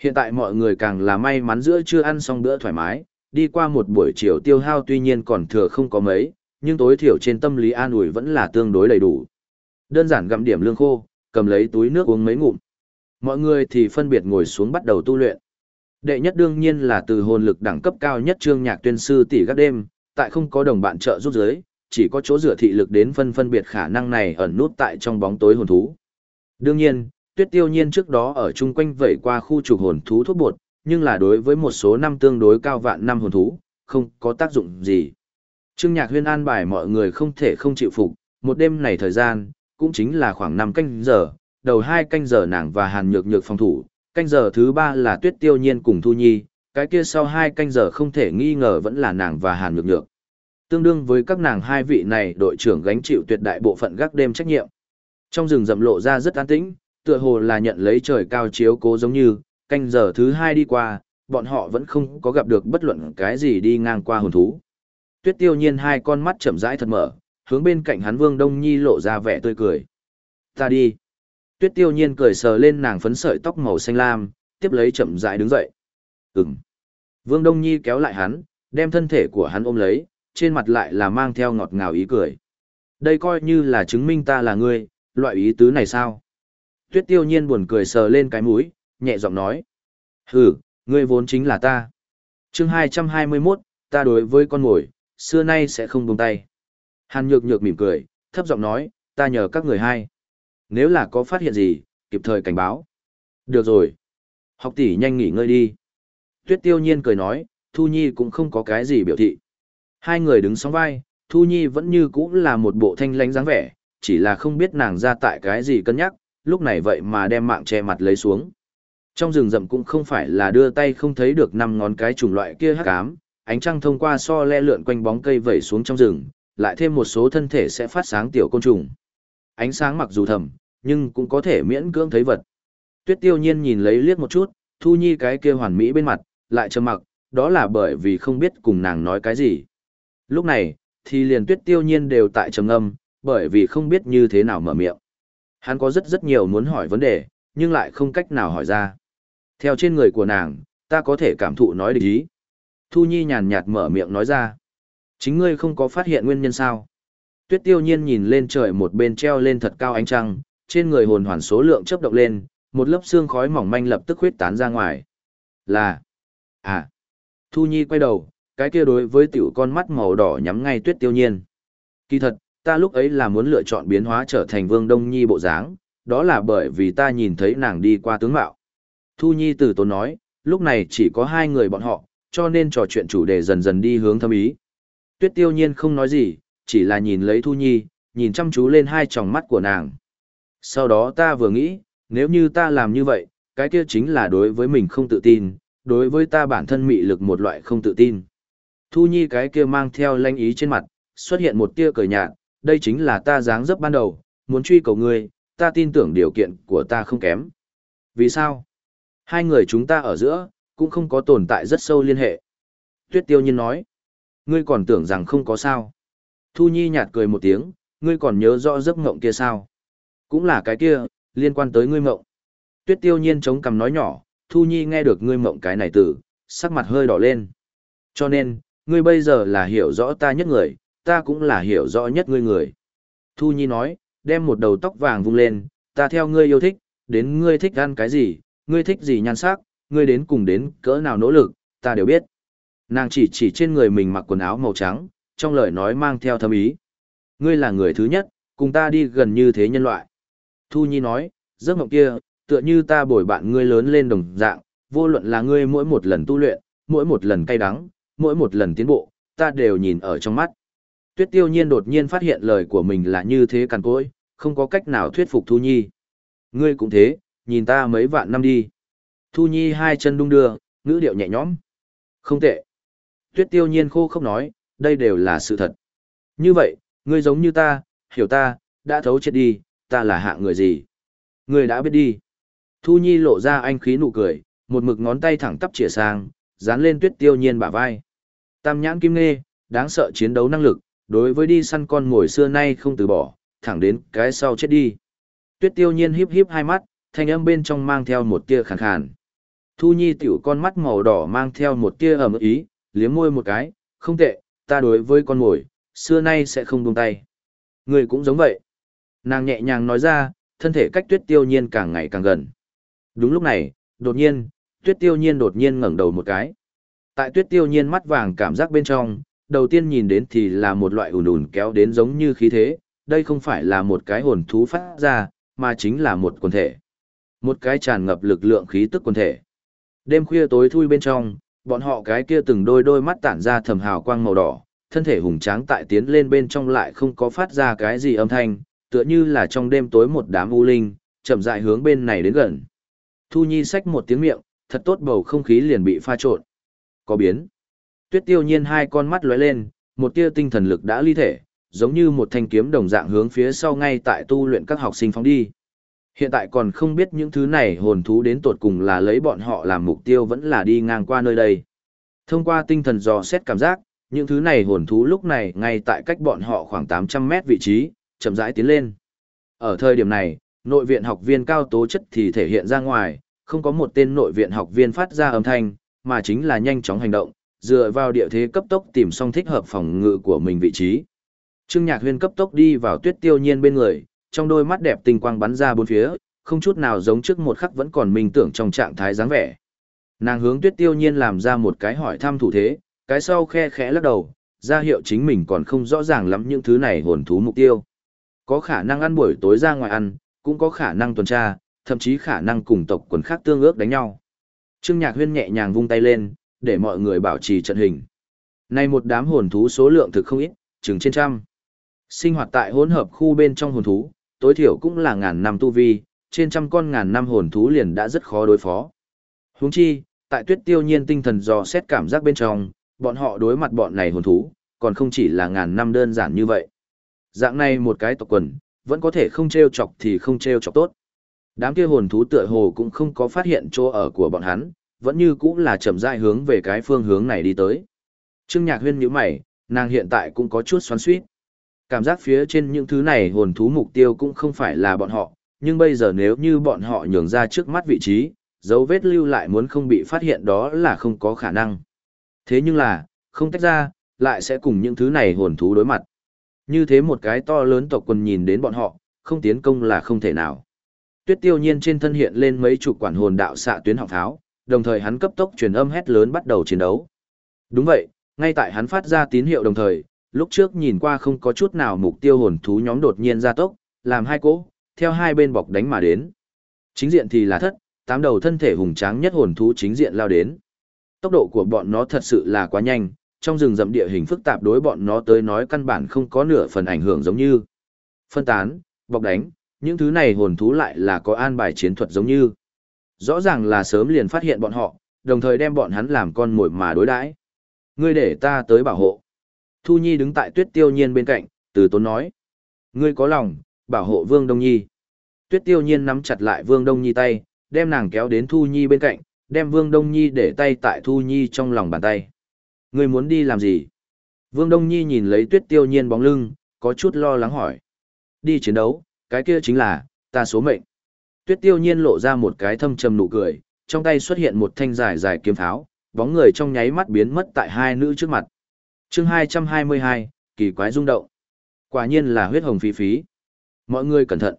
Hiện tại mọi người càng là may mắn giữa chưa ăn xong bữa thoải mái, đi qua một buổi chiều tiêu hao tuy nhiên còn thừa không có mấy, nhưng tối thiểu trên tâm lý an ủi vẫn là tương đối đầy đủ. Đơn giản gặm điểm lương khô, cầm lấy túi nước uống mấy ngụm. Mọi người thì phân biệt ngồi xuống bắt đầu tu luyện. Đệ nhất đương nhiên là từ hồn lực đẳng cấp cao nhất trương nhạc tuyên sư tỷ gác đêm, tại không có đồng bạn trợ giúp giới, chỉ có chỗ dựa thị lực đến phân phân biệt khả năng này ẩn nút tại trong bóng tối hồn thú. Đương nhiên, tuyết tiêu nhiên trước đó ở chung quanh vẩy qua khu trục hồn thú thuốc bột, nhưng là đối với một số năm tương đối cao vạn năm hồn thú, không có tác dụng gì. Trương Nhạc Huyên an bài mọi người không thể không chịu phục, một đêm này thời gian, cũng chính là khoảng 5 canh giờ, đầu hai canh giờ nàng và Hàn Nhược Nhược phòng thủ, canh giờ thứ ba là Tuyết Tiêu Nhiên cùng Thu Nhi, cái kia sau hai canh giờ không thể nghi ngờ vẫn là nàng và Hàn Nhược Nhược. Tương đương với các nàng hai vị này đội trưởng gánh chịu tuyệt đại bộ phận gác đêm trách nhiệm. Trong rừng rậm lộ ra rất an tĩnh, tựa hồ là nhận lấy trời cao chiếu cố giống như, canh giờ thứ hai đi qua, bọn họ vẫn không có gặp được bất luận cái gì đi ngang qua hồn thú. Tuyết tiêu nhiên hai con mắt chậm rãi thật mở, hướng bên cạnh hắn Vương Đông Nhi lộ ra vẻ tươi cười. Ta đi. Tuyết tiêu nhiên cười sờ lên nàng phấn sợi tóc màu xanh lam, tiếp lấy chậm rãi đứng dậy. Ừm. Vương Đông Nhi kéo lại hắn, đem thân thể của hắn ôm lấy, trên mặt lại là mang theo ngọt ngào ý cười. Đây coi như là chứng minh ta là ngươi, loại ý tứ này sao? Tuyết tiêu nhiên buồn cười sờ lên cái mũi, nhẹ giọng nói. Hừ, ngươi vốn chính là ta. chương 221, ta đối với con mồi, xưa nay sẽ không buông tay. Hàn nhược nhược mỉm cười, thấp giọng nói, ta nhờ các người hai. Nếu là có phát hiện gì, kịp thời cảnh báo. Được rồi. Học tỷ nhanh nghỉ ngơi đi. Tuyết tiêu nhiên cười nói, Thu Nhi cũng không có cái gì biểu thị. Hai người đứng sóng vai, Thu Nhi vẫn như cũ là một bộ thanh lánh dáng vẻ, chỉ là không biết nàng ra tại cái gì cân nhắc, lúc này vậy mà đem mạng che mặt lấy xuống. Trong rừng rậm cũng không phải là đưa tay không thấy được năm ngón cái chủng loại kia hắc cám, ánh trăng thông qua so le lượn quanh bóng cây vẩy xuống trong rừng, lại thêm một số thân thể sẽ phát sáng tiểu côn trùng. Ánh sáng mặc dù thầm, nhưng cũng có thể miễn cưỡng thấy vật. Tuyết tiêu nhiên nhìn lấy liếc một chút, thu nhi cái kia hoàn mỹ bên mặt, lại trầm mặc, đó là bởi vì không biết cùng nàng nói cái gì. Lúc này, thì liền tuyết tiêu nhiên đều tại trầm âm, bởi vì không biết như thế nào mở miệng. Hắn có rất rất nhiều muốn hỏi vấn đề, nhưng lại không cách nào hỏi ra. Theo trên người của nàng, ta có thể cảm thụ nói được ý. Thu Nhi nhàn nhạt mở miệng nói ra. Chính ngươi không có phát hiện nguyên nhân sao? Tuyết tiêu nhiên nhìn lên trời một bên treo lên thật cao ánh trăng, trên người hồn hoàn số lượng chớp động lên, một lớp xương khói mỏng manh lập tức huyết tán ra ngoài. Là, à, Thu Nhi quay đầu, cái kia đối với tiểu con mắt màu đỏ nhắm ngay tuyết tiêu nhiên. Kỳ thật, ta lúc ấy là muốn lựa chọn biến hóa trở thành vương đông nhi bộ dáng, đó là bởi vì ta nhìn thấy nàng đi qua tướng mạo. Thu Nhi từ tốn nói, lúc này chỉ có hai người bọn họ, cho nên trò chuyện chủ đề dần dần đi hướng thâm ý. Tuyết tiêu nhiên không nói gì, chỉ là nhìn lấy Thu Nhi, nhìn chăm chú lên hai tròng mắt của nàng. Sau đó ta vừa nghĩ, nếu như ta làm như vậy, cái kia chính là đối với mình không tự tin, đối với ta bản thân mị lực một loại không tự tin. Thu Nhi cái kia mang theo lanh ý trên mặt, xuất hiện một tia cười nhạt, đây chính là ta dáng dấp ban đầu, muốn truy cầu ngươi, ta tin tưởng điều kiện của ta không kém. Vì sao? Hai người chúng ta ở giữa, cũng không có tồn tại rất sâu liên hệ. Tuyết tiêu nhiên nói, ngươi còn tưởng rằng không có sao. Thu Nhi nhạt cười một tiếng, ngươi còn nhớ rõ giấc mộng kia sao? Cũng là cái kia, liên quan tới ngươi mộng. Tuyết tiêu nhiên chống cằm nói nhỏ, Thu Nhi nghe được ngươi mộng cái này từ, sắc mặt hơi đỏ lên. Cho nên, ngươi bây giờ là hiểu rõ ta nhất người, ta cũng là hiểu rõ nhất ngươi người. Thu Nhi nói, đem một đầu tóc vàng vung lên, ta theo ngươi yêu thích, đến ngươi thích ăn cái gì, ngươi thích gì nhan sắc, ngươi đến cùng đến cỡ nào nỗ lực, ta đều biết. Nàng chỉ chỉ trên người mình mặc quần áo màu trắng, trong lời nói mang theo thâm ý. Ngươi là người thứ nhất, cùng ta đi gần như thế nhân loại. Thu Nhi nói, giấc mộng kia, tựa như ta bồi bạn ngươi lớn lên đồng dạng, vô luận là ngươi mỗi một lần tu luyện, mỗi một lần cay đắng, mỗi một lần tiến bộ, ta đều nhìn ở trong mắt. Tuyết tiêu nhiên đột nhiên phát hiện lời của mình là như thế cằn cỗi, không có cách nào thuyết phục Thu Nhi. Ngươi cũng thế, nhìn ta mấy vạn năm đi. Thu Nhi hai chân đung đưa, ngữ điệu nhẹ nhõm. Không tệ. Tuyết tiêu nhiên khô không nói, đây đều là sự thật. Như vậy, ngươi giống như ta, hiểu ta, đã thấu chết đi, ta là hạng người gì? Ngươi đã biết đi. Thu Nhi lộ ra anh khí nụ cười, một mực ngón tay thẳng tắp chĩa sang, dán lên tuyết tiêu nhiên bả vai. Tam nhãn kim nghe, đáng sợ chiến đấu năng lực, đối với đi săn con ngồi xưa nay không từ bỏ, thẳng đến cái sau chết đi. Tuyết tiêu nhiên híp híp hai mắt, thanh âm bên trong mang theo một tia khàn khàn. Thu Nhi tiểu con mắt màu đỏ mang theo một tia ẩm ý, liếm môi một cái, không tệ, ta đối với con mồi, xưa nay sẽ không buông tay. Người cũng giống vậy. Nàng nhẹ nhàng nói ra, thân thể cách tuyết tiêu nhiên càng ngày càng gần. Đúng lúc này, đột nhiên, tuyết tiêu nhiên đột nhiên ngẩng đầu một cái. Tại tuyết tiêu nhiên mắt vàng cảm giác bên trong, đầu tiên nhìn đến thì là một loại ùn ùn kéo đến giống như khí thế, đây không phải là một cái hồn thú phát ra, mà chính là một quần thể. Một cái tràn ngập lực lượng khí tức quần thể. Đêm khuya tối thui bên trong, bọn họ cái kia từng đôi đôi mắt tản ra thầm hào quang màu đỏ, thân thể hùng tráng tại tiến lên bên trong lại không có phát ra cái gì âm thanh, tựa như là trong đêm tối một đám u linh, chậm rãi hướng bên này đến gần. Thu Nhi xách một tiếng miệng, thật tốt bầu không khí liền bị pha trộn. Có biến. Tuyết tiêu nhiên hai con mắt lóe lên, một tia tinh thần lực đã ly thể, giống như một thanh kiếm đồng dạng hướng phía sau ngay tại tu luyện các học sinh phóng đi. Hiện tại còn không biết những thứ này hồn thú đến tột cùng là lấy bọn họ làm mục tiêu vẫn là đi ngang qua nơi đây. Thông qua tinh thần dò xét cảm giác, những thứ này hồn thú lúc này ngay tại cách bọn họ khoảng 800 mét vị trí, chậm rãi tiến lên. Ở thời điểm này, nội viện học viên cao tố chất thì thể hiện ra ngoài, không có một tên nội viện học viên phát ra âm thanh, mà chính là nhanh chóng hành động, dựa vào địa thế cấp tốc tìm xong thích hợp phòng ngự của mình vị trí. Trương Nhạc Huyên cấp tốc đi vào Tuyết Tiêu Nhiên bên người, trong đôi mắt đẹp tinh quang bắn ra bốn phía, không chút nào giống trước một khắc vẫn còn minh tưởng trong trạng thái dáng vẻ. Nàng hướng Tuyết Tiêu Nhiên làm ra một cái hỏi thăm thủ thế, cái sau khe khẽ lắc đầu, ra hiệu chính mình còn không rõ ràng lắm những thứ này hồn thú mục tiêu. Có khả năng ăn buổi tối ra ngoài ăn, cũng có khả năng tuần tra, thậm chí khả năng cùng tộc quần khác tương ước đánh nhau. Trương Nhạc Huyên nhẹ nhàng vung tay lên, để mọi người bảo trì trận hình. Này một đám hồn thú số lượng thực không ít, chừng trên trăm. Sinh hoạt tại hỗn hợp khu bên trong hồn thú, tối thiểu cũng là ngàn năm tu vi, trên trăm con ngàn năm hồn thú liền đã rất khó đối phó. Huống chi, tại tuyết tiêu nhiên tinh thần dò xét cảm giác bên trong, bọn họ đối mặt bọn này hồn thú, còn không chỉ là ngàn năm đơn giản như vậy. Dạng này một cái tộc quần, vẫn có thể không treo chọc thì không treo chọc tốt. Đám kia hồn thú tựa hồ cũng không có phát hiện chỗ ở của bọn hắn, vẫn như cũng là chậm rãi hướng về cái phương hướng này đi tới. Trương Nhạc Huyên nhíu mày, nàng hiện tại cũng có chút xoắn xuýt. Cảm giác phía trên những thứ này hồn thú mục tiêu cũng không phải là bọn họ, nhưng bây giờ nếu như bọn họ nhường ra trước mắt vị trí, dấu vết lưu lại muốn không bị phát hiện đó là không có khả năng. Thế nhưng là, không tách ra, lại sẽ cùng những thứ này hồn thú đối mặt. Như thế một cái to lớn tộc quần nhìn đến bọn họ, không tiến công là không thể nào. Tuyết tiêu nhiên trên thân hiện lên mấy chục quản hồn đạo xạ tuyến họng tháo đồng thời hắn cấp tốc truyền âm hét lớn bắt đầu chiến đấu. Đúng vậy, ngay tại hắn phát ra tín hiệu đồng thời, lúc trước nhìn qua không có chút nào mục tiêu hồn thú nhóm đột nhiên ra tốc, làm hai cỗ, theo hai bên bọc đánh mà đến. Chính diện thì là thất, tám đầu thân thể hùng tráng nhất hồn thú chính diện lao đến. Tốc độ của bọn nó thật sự là quá nhanh, trong rừng rậm địa hình phức tạp đối bọn nó tới nói căn bản không có nửa phần ảnh hưởng giống như phân tán, bọc đánh, những thứ này hồn thú lại là có an bài chiến thuật giống như. Rõ ràng là sớm liền phát hiện bọn họ, đồng thời đem bọn hắn làm con mồi mà đối đãi. Ngươi để ta tới bảo hộ. Thu Nhi đứng tại tuyết tiêu nhiên bên cạnh, từ tốn nói. Ngươi có lòng, bảo hộ Vương Đông Nhi. Tuyết tiêu nhiên nắm chặt lại Vương Đông Nhi tay, đem nàng kéo đến Thu Nhi bên cạnh, đem Vương Đông Nhi để tay tại Thu Nhi trong lòng bàn tay. Ngươi muốn đi làm gì? Vương Đông Nhi nhìn lấy tuyết tiêu nhiên bóng lưng, có chút lo lắng hỏi. Đi chiến đấu, cái kia chính là, ta số mệnh. Tuyết tiêu nhiên lộ ra một cái thâm trầm nụ cười, trong tay xuất hiện một thanh dài dài kiếm tháo, bóng người trong nháy mắt biến mất tại hai nữ trước mặt chương 222, kỳ quái rung động. Quả nhiên là huyết hồng phí phí. Mọi người cẩn thận.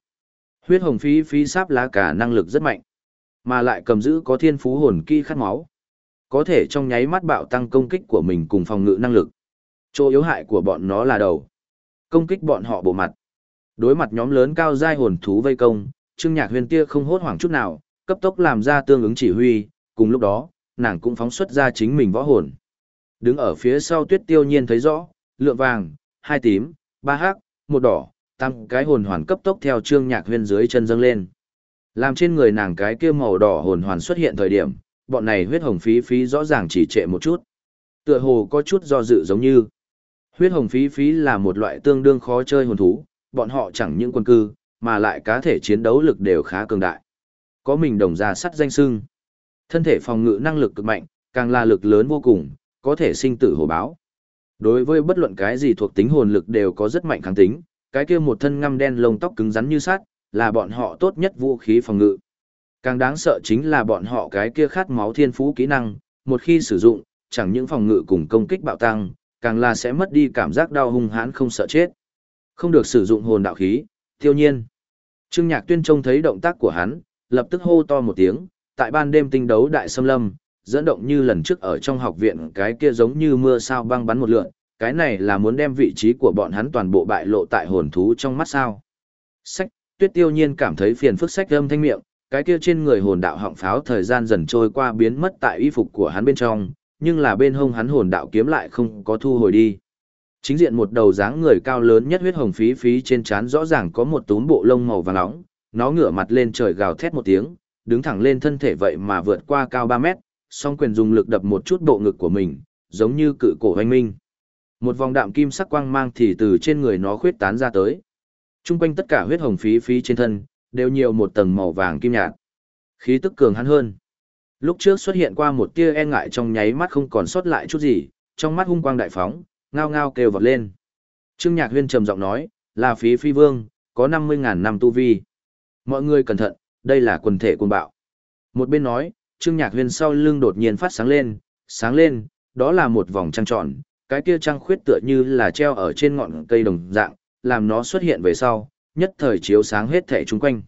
Huyết hồng phí phí sáp lá cả năng lực rất mạnh, mà lại cầm giữ có thiên phú hồn kỳ khát máu. Có thể trong nháy mắt bạo tăng công kích của mình cùng phòng ngự năng lực. Chỗ yếu hại của bọn nó là đầu. Công kích bọn họ bộ mặt. Đối mặt nhóm lớn cao giai hồn thú vây công, Trương Nhạc Huyền tia không hốt hoảng chút nào, cấp tốc làm ra tương ứng chỉ huy, cùng lúc đó, nàng cũng phóng xuất ra chính mình võ hồn. Đứng ở phía sau Tuyết Tiêu Nhiên thấy rõ, lượng vàng, hai tím, ba hắc, một đỏ, tăng cái hồn hoàn cấp tốc theo Trương Nhạc huyên dưới chân dâng lên. Làm trên người nàng cái kia màu đỏ hồn hoàn xuất hiện thời điểm, bọn này huyết hồng phí phí rõ ràng chỉ trệ một chút. Tựa hồ có chút do dự giống như Huyết hồng phí phí là một loại tương đương khó chơi hồn thú, bọn họ chẳng những quân cư, mà lại cá thể chiến đấu lực đều khá cường đại. Có mình đồng ra sắt danh sưng. Thân thể phòng ngự năng lực cực mạnh, càng là lực lớn vô cùng, có thể sinh tử hổ báo. Đối với bất luận cái gì thuộc tính hồn lực đều có rất mạnh kháng tính, cái kia một thân ngăm đen lông tóc cứng rắn như sắt, là bọn họ tốt nhất vũ khí phòng ngự. Càng đáng sợ chính là bọn họ cái kia khát máu thiên phú kỹ năng, một khi sử dụng, chẳng những phòng ngự cùng công kích bạo tăng, càng là sẽ mất đi cảm giác đau hung hãn không sợ chết. Không được sử dụng hồn đạo khí, tiêu nhiên. Trương Nhạc Tuyên trông thấy động tác của hắn, lập tức hô to một tiếng, tại ban đêm tinh đấu đại xâm lâm, dẫn động như lần trước ở trong học viện cái kia giống như mưa sao băng bắn một lượn, cái này là muốn đem vị trí của bọn hắn toàn bộ bại lộ tại hồn thú trong mắt sao. Sách, tuyết tiêu nhiên cảm thấy phiền phức sách âm thanh miệng, cái kia trên người hồn đạo họng pháo thời gian dần trôi qua biến mất tại y phục của hắn bên trong, nhưng là bên hông hắn hồn đạo kiếm lại không có thu hồi đi. Chính diện một đầu dáng người cao lớn nhất huyết hồng phí phí trên trán rõ ràng có một túm bộ lông màu vàng nóng, nó ngửa mặt lên trời gào thét một tiếng, đứng thẳng lên thân thể vậy mà vượt qua cao 3 mét, song quyền dùng lực đập một chút bộ ngực của mình, giống như cự cổ hoanh minh. Một vòng đạm kim sắc quang mang thì từ trên người nó khuyết tán ra tới. Trung quanh tất cả huyết hồng phí phí trên thân, đều nhiều một tầng màu vàng kim nhạt. Khí tức cường hắn hơn. Lúc trước xuất hiện qua một tia e ngại trong nháy mắt không còn sót lại chút gì, trong mắt hung quang đại phóng, ngao ngao kêu vọt lên. Trương Nhạc Huyên trầm giọng nói, là phí phi vương, có 50.000 năm tu vi. Mọi người cẩn thận, đây là quần thể cuồng bạo. Một bên nói, Trương Nhạc Huyên sau lưng đột nhiên phát sáng lên, sáng lên, đó là một vòng trăng tròn, cái kia trăng khuyết tựa như là treo ở trên ngọn cây đồng dạng, làm nó xuất hiện về sau, nhất thời chiếu sáng hết thảy chung quanh.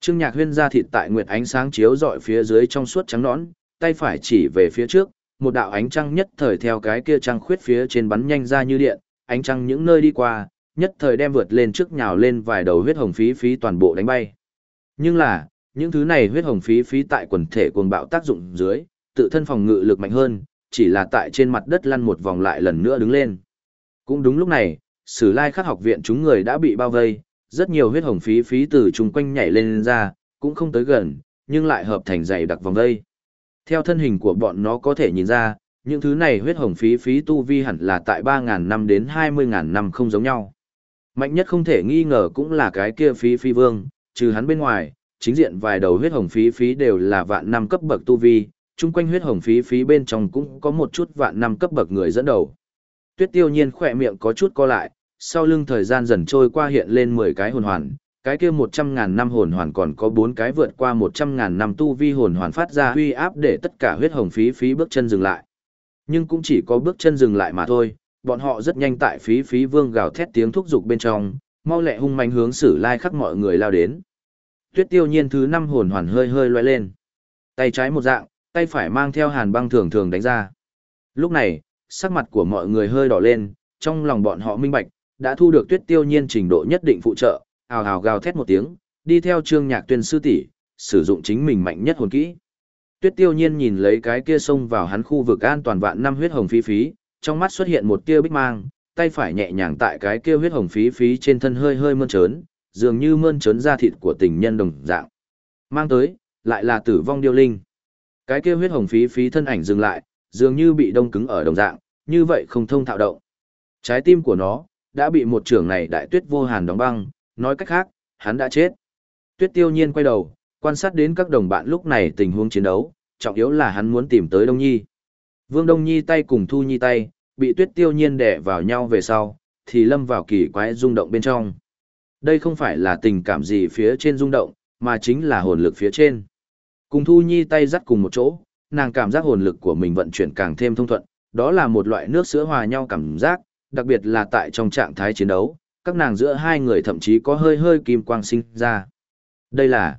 Trương Nhạc Huyên ra thịt tại nguyệt ánh sáng chiếu rọi phía dưới trong suốt trắng nõn, tay phải chỉ về phía trước, một đạo ánh trăng nhất thời theo cái kia trăng khuyết phía trên bắn nhanh ra như điện, ánh trăng những nơi đi qua, nhất thời đem vượt lên trước nhào lên vài đầu huyết hồng phí phí toàn bộ đánh bay. Nhưng là, những thứ này huyết hồng phí phí tại quần thể cuồng bạo tác dụng dưới, tự thân phòng ngự lực mạnh hơn, chỉ là tại trên mặt đất lăn một vòng lại lần nữa đứng lên. Cũng đúng lúc này, Sử Lai Khắc học viện chúng người đã bị bao vây, rất nhiều huyết hồng phí phí từ chung quanh nhảy lên lên ra, cũng không tới gần, nhưng lại hợp thành dày đặc vòng vây. Theo thân hình của bọn nó có thể nhìn ra, những thứ này huyết hồng phí phí tu vi hẳn là tại 3.000 năm đến 20.000 năm không giống nhau. Mạnh nhất không thể nghi ngờ cũng là cái kia phí phí vương, trừ hắn bên ngoài, chính diện vài đầu huyết hồng phí phí đều là vạn năm cấp bậc tu vi, chung quanh huyết hồng phí phí bên trong cũng có một chút vạn năm cấp bậc người dẫn đầu. Tuyết tiêu nhiên khỏe miệng có chút co lại, sau lưng thời gian dần trôi qua hiện lên 10 cái hồn hoàn, cái kia 100.000 năm hồn hoàn còn có 4 cái vượt qua 100.000 năm tu vi hồn hoàn phát ra huy áp để tất cả huyết hồng phí phí bước chân dừng lại. Nhưng cũng chỉ có bước chân dừng lại mà thôi, bọn họ rất nhanh tại phí phí vương gào thét tiếng thúc giục bên trong, mau lẹ hung manh hướng sử lai khắc mọi người lao đến. Tuyết tiêu nhiên thứ năm hồn hoàn hơi hơi loe lên. Tay trái một dạng, tay phải mang theo hàn băng thường thường đánh ra. Lúc này, sắc mặt của mọi người hơi đỏ lên, trong lòng bọn họ minh bạch, đã thu được tuyết tiêu nhiên trình độ nhất định phụ trợ, ào ào gào thét một tiếng, đi theo trương nhạc tuyên sư tỷ, sử dụng chính mình mạnh nhất hồn kỹ. Tuyết tiêu nhiên nhìn lấy cái kia xông vào hắn khu vực an toàn vạn năm huyết hồng phí phí, trong mắt xuất hiện một tia bích mang, tay phải nhẹ nhàng tại cái kia huyết hồng phí phí trên thân hơi hơi mơn trớn, dường như mơn trớn da thịt của tình nhân đồng dạng. Mang tới, lại là tử vong điêu linh. Cái kia huyết hồng phí phí thân ảnh dừng lại, dường như bị đông cứng ở đồng dạng, như vậy không thông thạo động. Trái tim của nó, đã bị một trưởng này đại tuyết vô hàn đóng băng, nói cách khác, hắn đã chết. Tuyết tiêu nhiên quay đầu, quan sát đến các đồng bạn lúc này tình huống chiến đấu, trọng yếu là hắn muốn tìm tới Đông Nhi. Vương Đông Nhi tay cùng Thu Nhi tay, bị tuyết tiêu nhiên đè vào nhau về sau, thì lâm vào kỳ quái rung động bên trong. Đây không phải là tình cảm gì phía trên rung động, mà chính là hồn lực phía trên. Cùng Thu Nhi tay dắt cùng một chỗ, nàng cảm giác hồn lực của mình vận chuyển càng thêm thông thuận, đó là một loại nước sữa hòa nhau cảm giác, đặc biệt là tại trong trạng thái chiến đấu, các nàng giữa hai người thậm chí có hơi hơi kim quang sinh ra. Đây là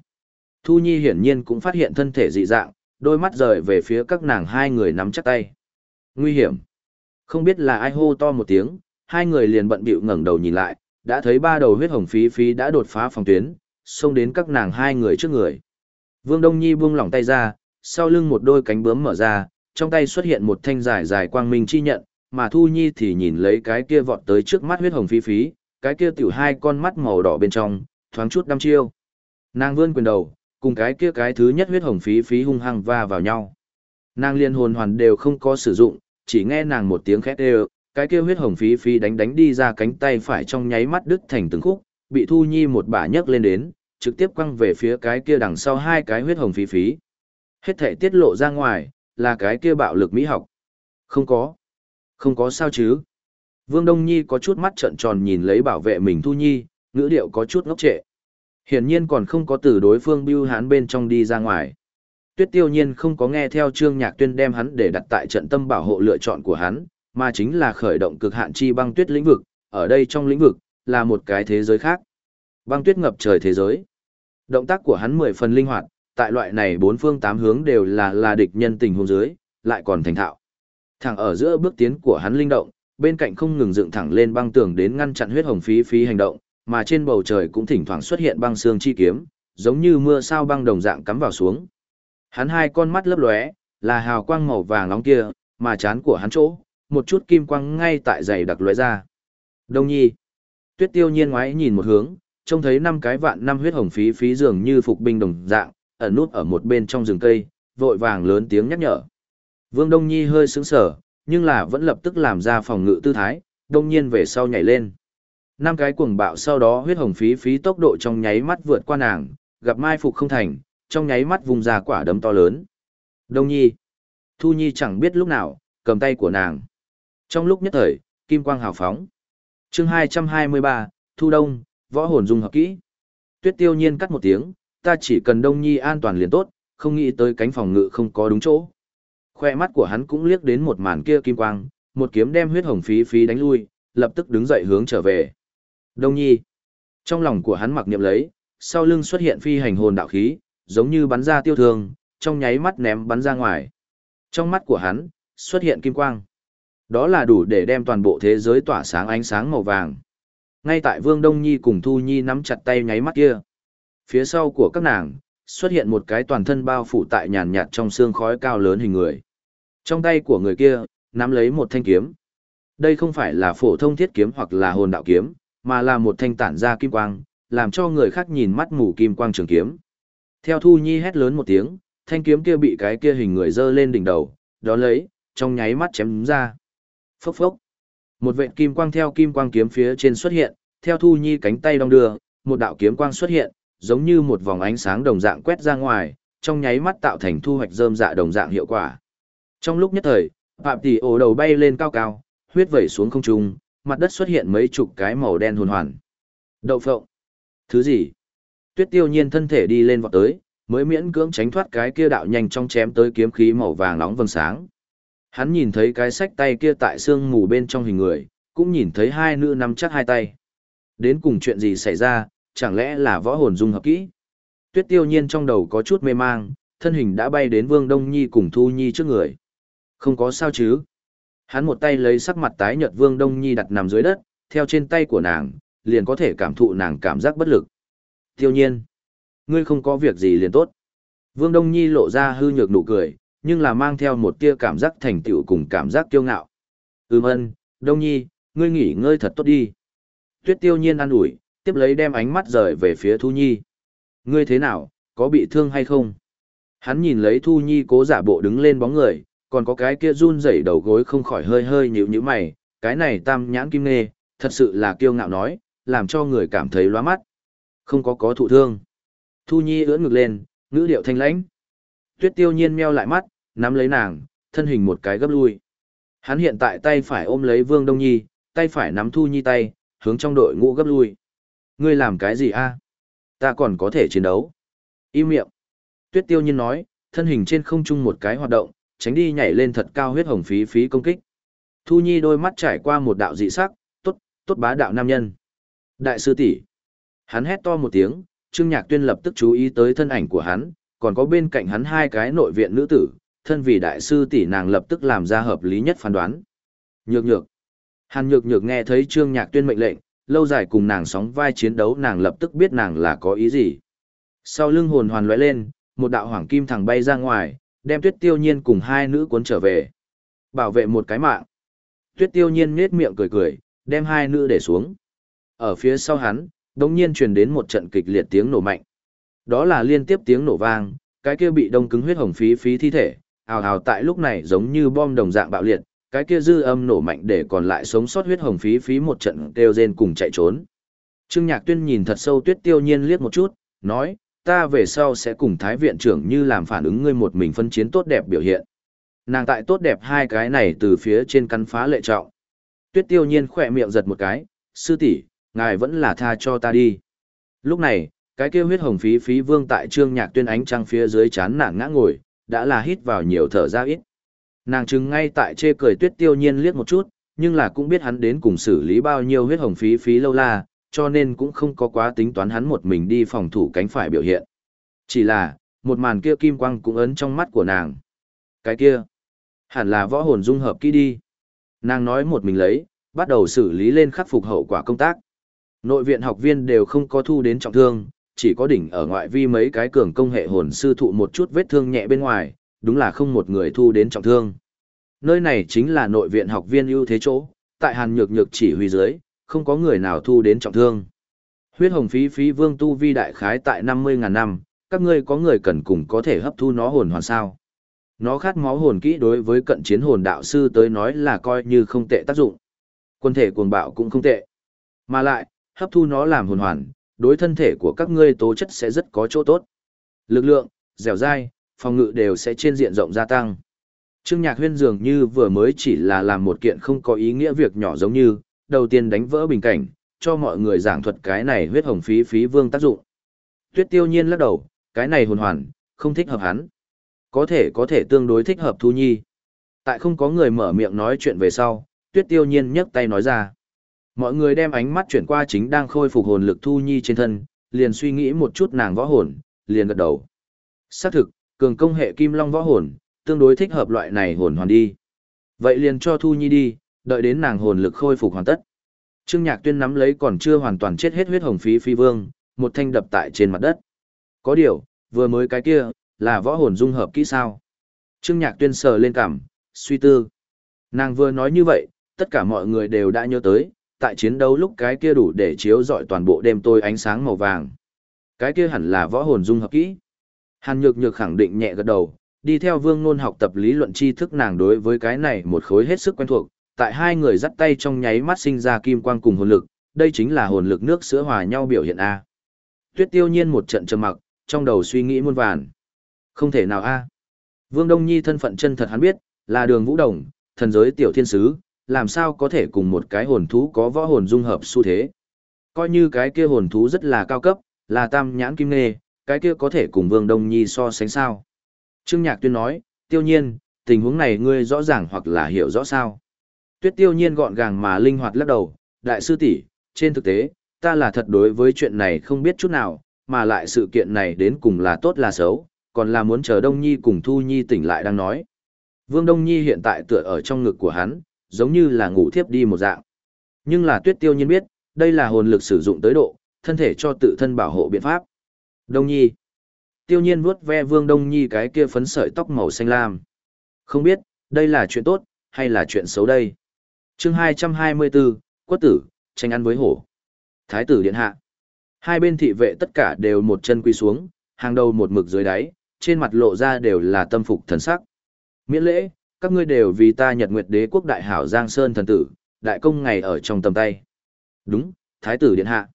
Thu Nhi hiển nhiên cũng phát hiện thân thể dị dạng, đôi mắt rời về phía các nàng hai người nắm chắc tay. Nguy hiểm. Không biết là ai hô to một tiếng, hai người liền bận bịu ngẩng đầu nhìn lại, đã thấy ba đầu huyết hồng phí phí đã đột phá phòng tuyến, xông đến các nàng hai người trước người. Vương Đông Nhi buông lỏng tay ra, sau lưng một đôi cánh bướm mở ra, trong tay xuất hiện một thanh dài dài quang minh chi nhận, mà Thu Nhi thì nhìn lấy cái kia vọt tới trước mắt huyết hồng phí phí, cái kia tiểu hai con mắt màu đỏ bên trong, thoáng chút đăm chiêu. Nàng vươn quyền đầu, cùng cái kia cái thứ nhất huyết hồng phí phí hung hăng va vào nhau. Nàng liên hồn hoàn đều không có sử dụng, chỉ nghe nàng một tiếng khét đều, cái kia huyết hồng phí phí đánh đánh đi ra cánh tay phải trong nháy mắt đứt thành từng khúc, bị Thu Nhi một bả nhấc lên đến, trực tiếp quăng về phía cái kia đằng sau hai cái huyết hồng phí phí. Hết thể tiết lộ ra ngoài, là cái kia bạo lực mỹ học. Không có. Không có sao chứ. Vương Đông Nhi có chút mắt trợn tròn nhìn lấy bảo vệ mình Thu Nhi, ngữ điệu có chút ngốc trệ. Hiển nhiên còn không có từ đối phương bưu hán bên trong đi ra ngoài. Tuyết tiêu nhiên không có nghe theo trương nhạc tuyên đem hắn để đặt tại trận tâm bảo hộ lựa chọn của hắn, mà chính là khởi động cực hạn chi băng tuyết lĩnh vực, ở đây trong lĩnh vực, là một cái thế giới khác. Băng tuyết ngập trời thế giới. Động tác của hắn mười phần linh hoạt, tại loại này bốn phương tám hướng đều là là địch nhân tình huống dưới, lại còn thành thạo. Thẳng ở giữa bước tiến của hắn linh động, bên cạnh không ngừng dựng thẳng lên băng tường đến ngăn chặn huyết hồng phí phí hành động, mà trên bầu trời cũng thỉnh thoảng xuất hiện băng xương chi kiếm, giống như mưa sao băng đồng dạng cắm vào xuống. Hắn hai con mắt lấp lóe, là hào quang màu vàng nóng kia, mà chán của hắn chỗ, một chút kim quang ngay tại giày đặc lóe ra. Đông nhi. Tuyết tiêu nhiên ngoái nhìn một hướng, trông thấy năm cái vạn năm huyết hồng phí phí dường như phục binh đồng dạng, ẩn nút ở một bên trong rừng cây, vội vàng lớn tiếng nhắc nhở. Vương Đông Nhi hơi sững sờ, nhưng là vẫn lập tức làm ra phòng ngự tư thái, đông nhiên về sau nhảy lên. Năm cái cuồng bạo sau đó huyết hồng phí phí tốc độ trong nháy mắt vượt qua nàng, gặp mai phục không thành, trong nháy mắt vùng ra quả đấm to lớn. Đông Nhi. Thu Nhi chẳng biết lúc nào, cầm tay của nàng. Trong lúc nhất thời, kim quang hào phóng. chương 223, Thu Đông, võ hồn dung hợp kỹ. Tuyết tiêu nhiên cắt một tiếng, ta chỉ cần Đông Nhi an toàn liền tốt, không nghĩ tới cánh phòng ngự không có đúng chỗ. Khoe mắt của hắn cũng liếc đến một màn kia kim quang, một kiếm đem huyết hồng phí phí đánh lui, lập tức đứng dậy hướng trở về. Đông Nhi. Trong lòng của hắn mặc niệm lấy, sau lưng xuất hiện phi hành hồn đạo khí, giống như bắn ra tiêu thương, trong nháy mắt ném bắn ra ngoài. Trong mắt của hắn, xuất hiện kim quang. Đó là đủ để đem toàn bộ thế giới tỏa sáng ánh sáng màu vàng. Ngay tại Vương Đông Nhi cùng Thu Nhi nắm chặt tay nháy mắt kia. Phía sau của các nàng, xuất hiện một cái toàn thân bao phủ tại nhàn nhạt trong xương khói cao lớn hình người. Trong tay của người kia, nắm lấy một thanh kiếm. Đây không phải là phổ thông thiết kiếm hoặc là hồn đạo kiếm, mà là một thanh tản ra kim quang, làm cho người khác nhìn mắt mù kim quang trường kiếm. Theo Thu Nhi hét lớn một tiếng, thanh kiếm kia bị cái kia hình người dơ lên đỉnh đầu, đó lấy, trong nháy mắt chém ra. Phốc phốc. Một vệt kim quang theo kim quang kiếm phía trên xuất hiện, theo Thu Nhi cánh tay đong đưa, một đạo kiếm quang xuất hiện, giống như một vòng ánh sáng đồng dạng quét ra ngoài, trong nháy mắt tạo thành thu hoạch rơm dạ đồng dạng hiệu quả. Trong lúc nhất thời, Phạm Tỷ ổ đầu bay lên cao cao, huyết vẩy xuống không trung, mặt đất xuất hiện mấy chục cái màu đen hồn hoàn. Đậu phộng. Thứ gì? Tuyết tiêu nhiên thân thể đi lên vọt tới, mới miễn cưỡng tránh thoát cái kia đạo nhanh trong chém tới kiếm khí màu vàng nóng vầng sáng. Hắn nhìn thấy cái sách tay kia tại xương mù bên trong hình người, cũng nhìn thấy hai nữ nắm chắc hai tay. Đến cùng chuyện gì xảy ra, chẳng lẽ là võ hồn dung hợp kỹ? Tuyết tiêu nhiên trong đầu có chút mê mang, thân hình đã bay đến Vương Đông Nhi cùng Thu Nhi trước người. Không có sao chứ? Hắn một tay lấy sắc mặt tái nhợt Vương Đông Nhi đặt nằm dưới đất, theo trên tay của nàng, liền có thể cảm thụ nàng cảm giác bất lực. Tiêu nhiên, ngươi không có việc gì liền tốt. Vương Đông Nhi lộ ra hư nhược nụ cười, nhưng là mang theo một tia cảm giác thành tựu cùng cảm giác kiêu ngạo. Ừm ân, Đông Nhi, ngươi nghỉ ngơi thật tốt đi. Tuyết tiêu nhiên an ủi, tiếp lấy đem ánh mắt rời về phía Thu Nhi. Ngươi thế nào, có bị thương hay không? Hắn nhìn lấy Thu Nhi cố giả bộ đứng lên bóng người, còn có cái kia run rẩy đầu gối không khỏi hơi hơi nhíu nhíu mày, cái này tam nhãn kim nê, thật sự là kiêu ngạo nói, làm cho người cảm thấy loa mắt. Không có có thụ thương. Thu Nhi ưỡn ngực lên, ngữ điệu thanh lãnh. Tuyết tiêu nhiên meo lại mắt, nắm lấy nàng, thân hình một cái gấp lui. Hắn hiện tại tay phải ôm lấy Vương Đông Nhi, tay phải nắm Thu Nhi tay, hướng trong đội ngũ gấp lui. Ngươi làm cái gì a? Ta còn có thể chiến đấu. Im miệng. Tuyết tiêu nhiên nói, thân hình trên không trung một cái hoạt động, tránh đi nhảy lên thật cao huyết hồng phí phí công kích. Thu Nhi đôi mắt trải qua một đạo dị sắc, tốt, tốt bá đạo nam nhân. Đại sư tỷ. Hắn hét to một tiếng, Trương Nhạc Tuyên lập tức chú ý tới thân ảnh của hắn, còn có bên cạnh hắn hai cái nội viện nữ tử, thân vì đại sư tỷ nàng lập tức làm ra hợp lý nhất phán đoán. Nhược nhược. Hàn nhược nhược nghe thấy Trương Nhạc Tuyên mệnh lệnh, lâu dài cùng nàng sóng vai chiến đấu nàng lập tức biết nàng là có ý gì. Sau lưng hồn hoàn lóe lên, một đạo hoàng kim thẳng bay ra ngoài, đem tuyết tiêu nhiên cùng hai nữ cuốn trở về. Bảo vệ một cái mạng. Tuyết tiêu nhiên nết miệng cười cười, đem hai nữ để xuống. Ở phía sau hắn, đồng nhiên truyền đến một trận kịch liệt tiếng nổ mạnh. Đó là liên tiếp tiếng nổ vang, cái kia bị đông cứng huyết hồng phí phí thi thể, ào ào tại lúc này giống như bom đồng dạng bạo liệt, cái kia dư âm nổ mạnh để còn lại sống sót huyết hồng phí phí một trận kêu rên cùng chạy trốn. Trương Nhạc Tuyên nhìn thật sâu Tuyết Tiêu Nhiên liếc một chút, nói, ta về sau sẽ cùng Thái viện trưởng như làm phản ứng ngươi một mình phân chiến tốt đẹp biểu hiện. Nàng tại tốt đẹp hai cái này từ phía trên căn phá lệ trọng. Tuyết Tiêu Nhiên khỏe miệng giật một cái, sư tỷ, ngài vẫn là tha cho ta đi. Lúc này, cái kia huyết hồng phí phí vương tại Trương Nhạc Tuyên ánh trăng phía dưới chán nản ngã ngồi, đã là hít vào nhiều thở ra ít. Nàng chừng ngay tại chê cười tuyết tiêu nhiên liếc một chút, nhưng là cũng biết hắn đến cùng xử lý bao nhiêu huyết hồng phí phí lâu la, cho nên cũng không có quá tính toán hắn một mình đi phòng thủ cánh phải biểu hiện. Chỉ là, một màn kia kim quang cũng ấn trong mắt của nàng. Cái kia, hẳn là võ hồn dung hợp kỹ đi. Nàng nói một mình lấy, bắt đầu xử lý lên khắc phục hậu quả công tác. Nội viện học viên đều không có thu đến trọng thương, chỉ có đỉnh ở ngoại vi mấy cái cường công hệ hồn sư thụ một chút vết thương nhẹ bên ngoài, đúng là không một người thu đến trọng thương. Nơi này chính là nội viện học viên ưu thế chỗ, tại Hàn Nhược Nhược chỉ huy dưới, không có người nào thu đến trọng thương. Huyết hồng phí phí vương tu vi đại khái tại 50.000 năm, các ngươi có người cần cùng có thể hấp thu nó hồn hoàn sao. Nó khát máu hồn kỹ đối với cận chiến hồn đạo sư tới nói là coi như không tệ tác dụng. Quân thể cuồng bạo cũng không tệ. Mà lại, hấp thu nó làm hồn hoàn, đối thân thể của các ngươi tố chất sẽ rất có chỗ tốt. Lực lượng, dẻo dai, phòng ngự đều sẽ trên diện rộng gia tăng. Trương Nhạc Huyên dường như vừa mới chỉ là làm một kiện không có ý nghĩa việc nhỏ giống như, đầu tiên đánh vỡ bình cảnh, cho mọi người giảng thuật cái này huyết hồng phí phí vương tác dụng. Tuyết tiêu nhiên lắc đầu, cái này hồn hoàn, không thích hợp hắn. Có thể có thể tương đối thích hợp Thu Nhi. Tại không có người mở miệng nói chuyện về sau, tuyết tiêu nhiên nhấc tay nói ra. Mọi người đem ánh mắt chuyển qua chính đang khôi phục hồn lực Thu Nhi trên thân, liền suy nghĩ một chút nàng võ hồn, liền gật đầu. Xác thực, cường công hệ kim long võ hồn, tương đối thích hợp loại này hồn hoàn đi. Vậy liền cho Thu Nhi đi, đợi đến nàng hồn lực khôi phục hoàn tất. Trương Nhạc Tuyên nắm lấy còn chưa hoàn toàn chết hết huyết hồng phí phi vương, một thanh đập tại trên mặt đất. Có điều, vừa mới cái kia, là võ hồn dung hợp kỹ sao. Trương Nhạc Tuyên sờ lên cảm, suy tư. Nàng vừa nói như vậy, tất cả mọi người đều đã nhớ tới, tại chiến đấu lúc cái kia đủ để chiếu rọi toàn bộ đêm tôi ánh sáng màu vàng. Cái kia hẳn là võ hồn dung hợp kỹ. Hàn Nhược Nhược khẳng định nhẹ gật đầu, đi theo Vương Nôn học tập lý luận tri thức nàng đối với cái này một khối hết sức quen thuộc, tại hai người dắt tay trong nháy mắt sinh ra kim quang cùng hồn lực, đây chính là hồn lực nước sữa hòa nhau biểu hiện a. Tuyết Tiêu Nhiên một trận trầm mặc, trong đầu suy nghĩ muôn vàn. Không thể nào a. Vương Đông Nhi thân phận chân thật hắn biết, là Đường Vũ Đồng, thần giới tiểu thiên sứ, làm sao có thể cùng một cái hồn thú có võ hồn dung hợp xu thế. Coi như cái kia hồn thú rất là cao cấp, là tam nhãn kim nê, cái kia có thể cùng Vương Đông Nhi so sánh sao. Trương Nhạc Tuyên nói, tiêu nhiên, tình huống này ngươi rõ ràng hoặc là hiểu rõ sao. Tuyết tiêu nhiên gọn gàng mà linh hoạt lắc đầu, đại sư tỷ, trên thực tế, ta là thật đối với chuyện này không biết chút nào, mà lại sự kiện này đến cùng là tốt là xấu, còn là muốn chờ Đông Nhi cùng Thu Nhi tỉnh lại đang nói. Vương Đông Nhi hiện tại tựa ở trong ngực của hắn, giống như là ngủ thiếp đi một dạng. Nhưng là tuyết tiêu nhiên biết, đây là hồn lực sử dụng tới độ, thân thể cho tự thân bảo hộ biện pháp. Đông Nhi. Tiêu nhiên vuốt ve Vương Đông Nhi cái kia phấn sợi tóc màu xanh lam. Không biết, đây là chuyện tốt, hay là chuyện xấu đây? chương 224, Quất tử, tranh ăn với hổ. Thái tử điện hạ. Hai bên thị vệ tất cả đều một chân quy xuống, hàng đầu một mực dưới đáy, trên mặt lộ ra đều là tâm phục thần sắc. Miễn lễ, các ngươi đều vì ta nhật nguyệt đế quốc đại hảo Giang Sơn thần tử, đại công ngày ở trong tầm tay. Đúng, thái tử điện hạ.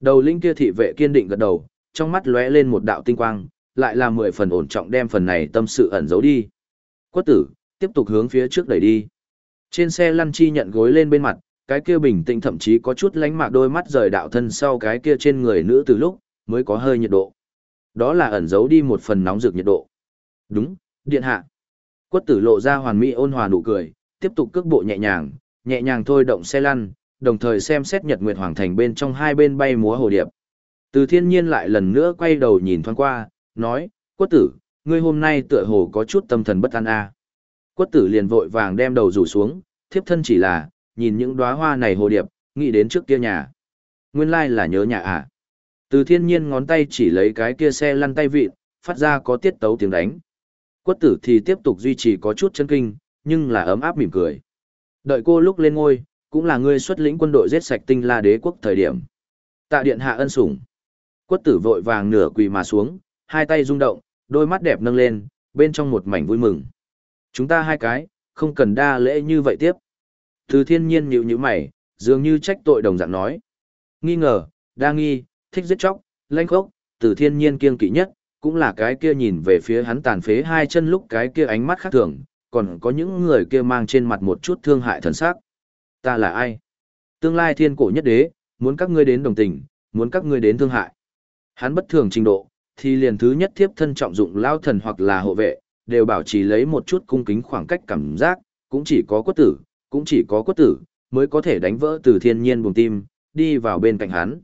Đầu linh kia thị vệ kiên định gật đầu, trong mắt lóe lên một đạo tinh quang, lại là mười phần ổn trọng đem phần này tâm sự ẩn giấu đi. Quất tử, tiếp tục hướng phía trước đẩy đi. Trên xe lăn chi nhận gối lên bên mặt, cái kia bình tĩnh thậm chí có chút lánh mạc đôi mắt rời đạo thân sau cái kia trên người nữ từ lúc, mới có hơi nhiệt độ. Đó là ẩn giấu đi một phần nóng rực nhiệt độ. Đúng, điện hạ. Quất tử lộ ra hoàn mỹ ôn hòa nụ cười, tiếp tục cước bộ nhẹ nhàng, nhẹ nhàng thôi động xe lăn, đồng thời xem xét nhật nguyệt hoàng thành bên trong hai bên bay múa hồ điệp. Từ thiên nhiên lại lần nữa quay đầu nhìn thoáng qua, nói, quất tử, ngươi hôm nay tựa hồ có chút tâm thần bất an a. À. Quất tử liền vội vàng đem đầu rủ xuống, thiếp thân chỉ là, nhìn những đóa hoa này hồ điệp, nghĩ đến trước kia nhà. Nguyên lai là nhớ nhà à. Từ thiên nhiên ngón tay chỉ lấy cái kia xe lăn tay vịt, phát ra có tiết tấu tiếng đánh. Quất tử thì tiếp tục duy trì có chút chân kinh, nhưng là ấm áp mỉm cười. Đợi cô lúc lên ngôi, cũng là ngươi xuất lĩnh quân đội giết sạch tinh la đế quốc thời điểm. Tạ điện hạ ân sủng. Quất tử vội vàng nửa quỳ mà xuống, hai tay rung động, đôi mắt đẹp nâng lên, bên trong một mảnh vui mừng. Chúng ta hai cái, không cần đa lễ như vậy tiếp. Từ thiên nhiên nhịu như mày, dường như trách tội đồng dạng nói. Nghi ngờ, đa nghi, thích giết chóc, lanh khốc, từ thiên nhiên kiêng kỵ nhất, cũng là cái kia nhìn về phía hắn tàn phế hai chân lúc cái kia ánh mắt khác thường, còn có những người kia mang trên mặt một chút thương hại thần sắc. Ta là ai? Tương lai thiên cổ nhất đế, muốn các ngươi đến đồng tình, muốn các ngươi đến thương hại. Hắn bất thường trình độ, thì liền thứ nhất thiếp thân trọng dụng lao thần hoặc là hộ vệ, đều bảo trì lấy một chút cung kính khoảng cách cảm giác, cũng chỉ có quất tử, cũng chỉ có quất tử, mới có thể đánh vỡ từ thiên nhiên buồng tim, đi vào bên cạnh hắn.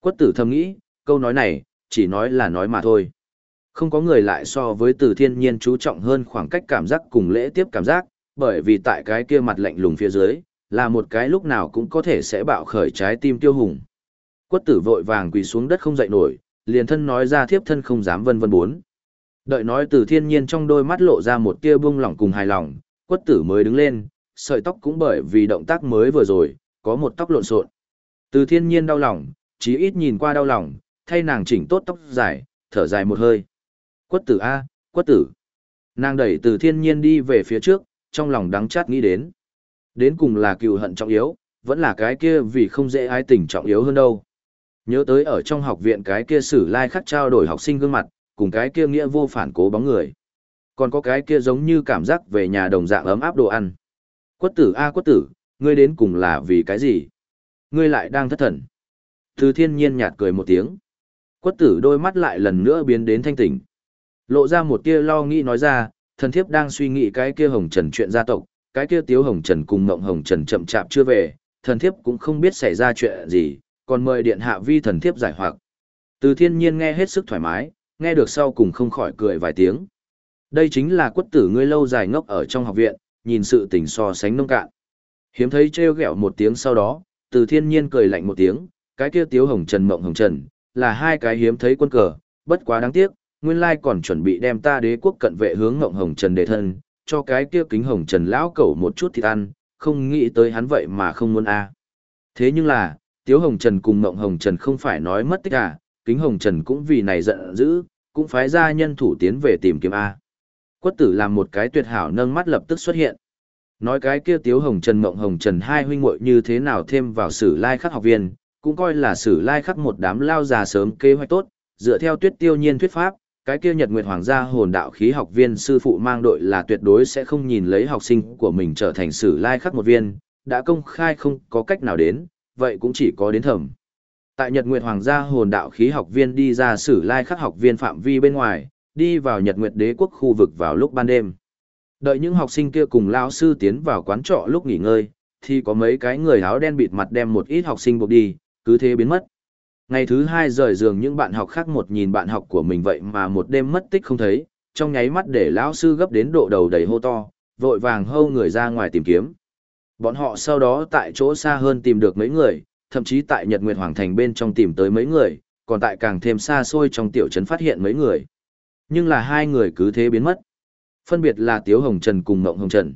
Quất tử thầm nghĩ, câu nói này, chỉ nói là nói mà thôi. Không có người lại so với từ thiên nhiên chú trọng hơn khoảng cách cảm giác cùng lễ tiếp cảm giác, bởi vì tại cái kia mặt lạnh lùng phía dưới, là một cái lúc nào cũng có thể sẽ bạo khởi trái tim tiêu hùng. Quất tử vội vàng quỳ xuống đất không dậy nổi, liền thân nói ra thiếp thân không dám vân vân bốn. Đợi nói từ thiên nhiên trong đôi mắt lộ ra một tia buông lỏng cùng hài lòng, quất tử mới đứng lên, sợi tóc cũng bởi vì động tác mới vừa rồi, có một tóc lộn xộn. Từ thiên nhiên đau lòng, chí ít nhìn qua đau lòng, thay nàng chỉnh tốt tóc dài, thở dài một hơi. Quất tử A, quất tử. Nàng đẩy từ thiên nhiên đi về phía trước, trong lòng đắng chát nghĩ đến. Đến cùng là cựu hận trọng yếu, vẫn là cái kia vì không dễ ai tình trọng yếu hơn đâu. Nhớ tới ở trong học viện cái kia sử lai khắc trao đổi học sinh gương mặt, cùng cái kia nghĩa vô phản cố bóng người. Còn có cái kia giống như cảm giác về nhà đồng dạng ấm áp đồ ăn. Quất tử a quất tử, ngươi đến cùng là vì cái gì? Ngươi lại đang thất thần. Từ thiên nhiên nhạt cười một tiếng. Quất tử đôi mắt lại lần nữa biến đến thanh tỉnh. Lộ ra một tia lo nghĩ nói ra, thần thiếp đang suy nghĩ cái kia hồng trần chuyện gia tộc, cái kia tiếu hồng trần cùng mộng hồng trần chậm chạp chưa về, thần thiếp cũng không biết xảy ra chuyện gì, còn mời điện hạ vi thần thiếp giải hoặc. Từ thiên nhiên nghe hết sức thoải mái, nghe được sau cùng không khỏi cười vài tiếng. Đây chính là quất tử ngươi lâu dài ngốc ở trong học viện, nhìn sự tình so sánh nông cạn. Hiếm thấy trêu ghẹo một tiếng sau đó, từ thiên nhiên cười lạnh một tiếng, cái kia tiếu hồng trần mộng hồng trần, là hai cái hiếm thấy quân cờ, bất quá đáng tiếc, nguyên lai còn chuẩn bị đem ta đế quốc cận vệ hướng ngộng hồng trần đề thân, cho cái kia kính hồng trần lão cẩu một chút thịt ăn, không nghĩ tới hắn vậy mà không muốn a. Thế nhưng là, tiếu hồng trần cùng Ngộng hồng trần không phải nói mất tích à, kính hồng trần cũng vì này giận dữ, cũng phái ra nhân thủ tiến về tìm kiếm A. Quất tử làm một cái tuyệt hảo nâng mắt lập tức xuất hiện. Nói cái kia tiếu hồng trần Ngộng hồng trần hai huynh muội như thế nào thêm vào sử lai khắc học viên, cũng coi là sử lai khắc một đám lao già sớm kế hoạch tốt, dựa theo tuyết tiêu nhiên thuyết pháp, cái kia nhật nguyệt hoàng gia hồn đạo khí học viên sư phụ mang đội là tuyệt đối sẽ không nhìn lấy học sinh của mình trở thành sử lai khắc một viên, đã công khai không có cách nào đến, vậy cũng chỉ có đến thẩm. Tại Nhật Nguyệt Hoàng gia hồn đạo khí học viên đi ra sử lai khắc học viên phạm vi bên ngoài, đi vào Nhật Nguyệt đế quốc khu vực vào lúc ban đêm. Đợi những học sinh kia cùng lão sư tiến vào quán trọ lúc nghỉ ngơi, thì có mấy cái người áo đen bịt mặt đem một ít học sinh buộc đi, cứ thế biến mất. Ngày thứ hai rời giường những bạn học khác một nhìn bạn học của mình vậy mà một đêm mất tích không thấy, trong nháy mắt để lão sư gấp đến độ đầu đầy hô to, vội vàng hâu người ra ngoài tìm kiếm. Bọn họ sau đó tại chỗ xa hơn tìm được mấy người, thậm chí tại Nhật Nguyệt Hoàng Thành bên trong tìm tới mấy người, còn tại càng thêm xa xôi trong tiểu trấn phát hiện mấy người. Nhưng là hai người cứ thế biến mất. Phân biệt là Tiếu Hồng Trần cùng Ngộng Hồng Trần.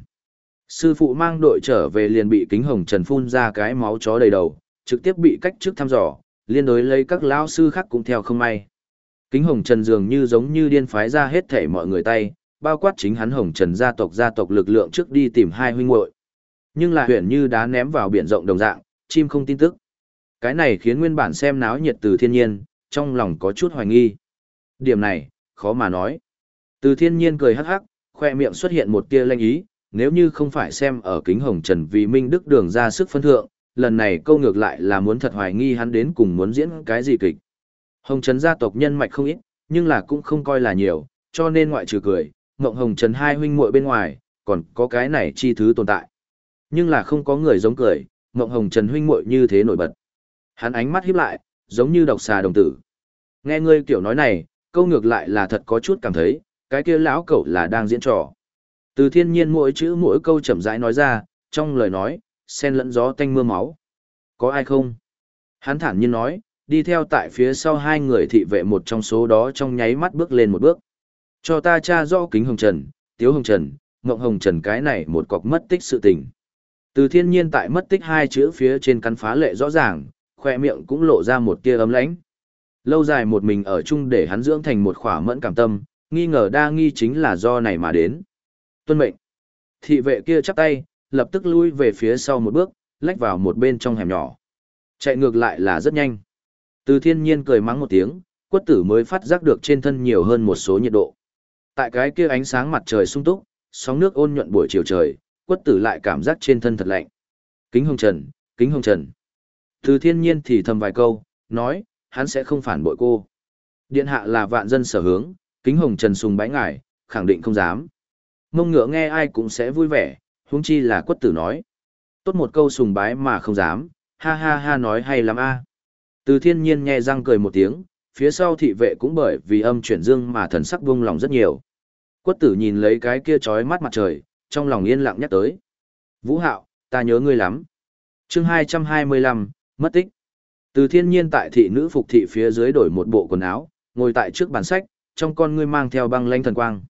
Sư phụ mang đội trở về liền bị kính Hồng Trần phun ra cái máu chó đầy đầu, trực tiếp bị cách trước thăm dò, liên đối lấy các lão sư khác cũng theo không may. Kính Hồng Trần dường như giống như điên phái ra hết thể mọi người tay, bao quát chính hắn Hồng Trần gia tộc gia tộc lực lượng trước đi tìm hai huynh muội. Nhưng là huyền như đá ném vào biển rộng đồng dạng, chim không tin tức. Cái này khiến nguyên bản xem náo nhiệt từ thiên nhiên, trong lòng có chút hoài nghi. Điểm này, khó mà nói. Từ thiên nhiên cười hắc hắc, khoe miệng xuất hiện một tia lanh ý, nếu như không phải xem ở kính hồng trần vì minh đức đường ra sức phân thượng, lần này câu ngược lại là muốn thật hoài nghi hắn đến cùng muốn diễn cái gì kịch. Hồng trần gia tộc nhân mạch không ít, nhưng là cũng không coi là nhiều, cho nên ngoại trừ cười, Ngộng Hồng Trần hai huynh muội bên ngoài, còn có cái này chi thứ tồn tại. Nhưng là không có người giống cười, Ngộng Hồng Trần huynh muội như thế nổi bật. Hắn ánh mắt híp lại, giống như độc xà đồng tử. Nghe ngươi kiểu nói này, câu ngược lại là thật có chút cảm thấy, cái kia lão cẩu là đang diễn trò. Từ thiên nhiên mỗi chữ mỗi câu chậm rãi nói ra, trong lời nói, sen lẫn gió tanh mưa máu. Có ai không? Hắn thản nhiên nói, đi theo tại phía sau hai người thị vệ một trong số đó trong nháy mắt bước lên một bước. Cho ta tra rõ kính hồng trần, tiếu hồng trần, ngộng hồng trần cái này một cọc mất tích sự tình. Từ thiên nhiên tại mất tích hai chữ phía trên cắn phá lệ rõ ràng, khoe miệng cũng lộ ra một tia ấm lãnh. Lâu dài một mình ở chung để hắn dưỡng thành một khỏa mẫn cảm tâm, nghi ngờ đa nghi chính là do này mà đến. Tuân mệnh. Thị vệ kia chắp tay, lập tức lui về phía sau một bước, lách vào một bên trong hẻm nhỏ. Chạy ngược lại là rất nhanh. Từ thiên nhiên cười mắng một tiếng, quất tử mới phát giác được trên thân nhiều hơn một số nhiệt độ. Tại cái kia ánh sáng mặt trời sung túc, sóng nước ôn nhuận buổi chiều trời, quất tử lại cảm giác trên thân thật lạnh. Kính hồng trần, kính hồng trần. Từ thiên nhiên thì thầm vài câu, nói, hắn sẽ không phản bội cô. Điện hạ là vạn dân sở hướng, kính hồng trần sùng bái ngải, khẳng định không dám. Mông ngựa nghe ai cũng sẽ vui vẻ, huống chi là quất tử nói. Tốt một câu sùng bái mà không dám, ha ha ha nói hay lắm a. Từ thiên nhiên nghe răng cười một tiếng, phía sau thị vệ cũng bởi vì âm chuyển dương mà thần sắc vung lòng rất nhiều. Quất tử nhìn lấy cái kia trói mắt mặt trời, trong lòng yên lặng nhắc tới. Vũ hạo, ta nhớ ngươi lắm. chương 225, mất tích. Từ thiên nhiên tại thị nữ phục thị phía dưới đổi một bộ quần áo, ngồi tại trước bàn sách, trong con ngươi mang theo băng lanh thần quang.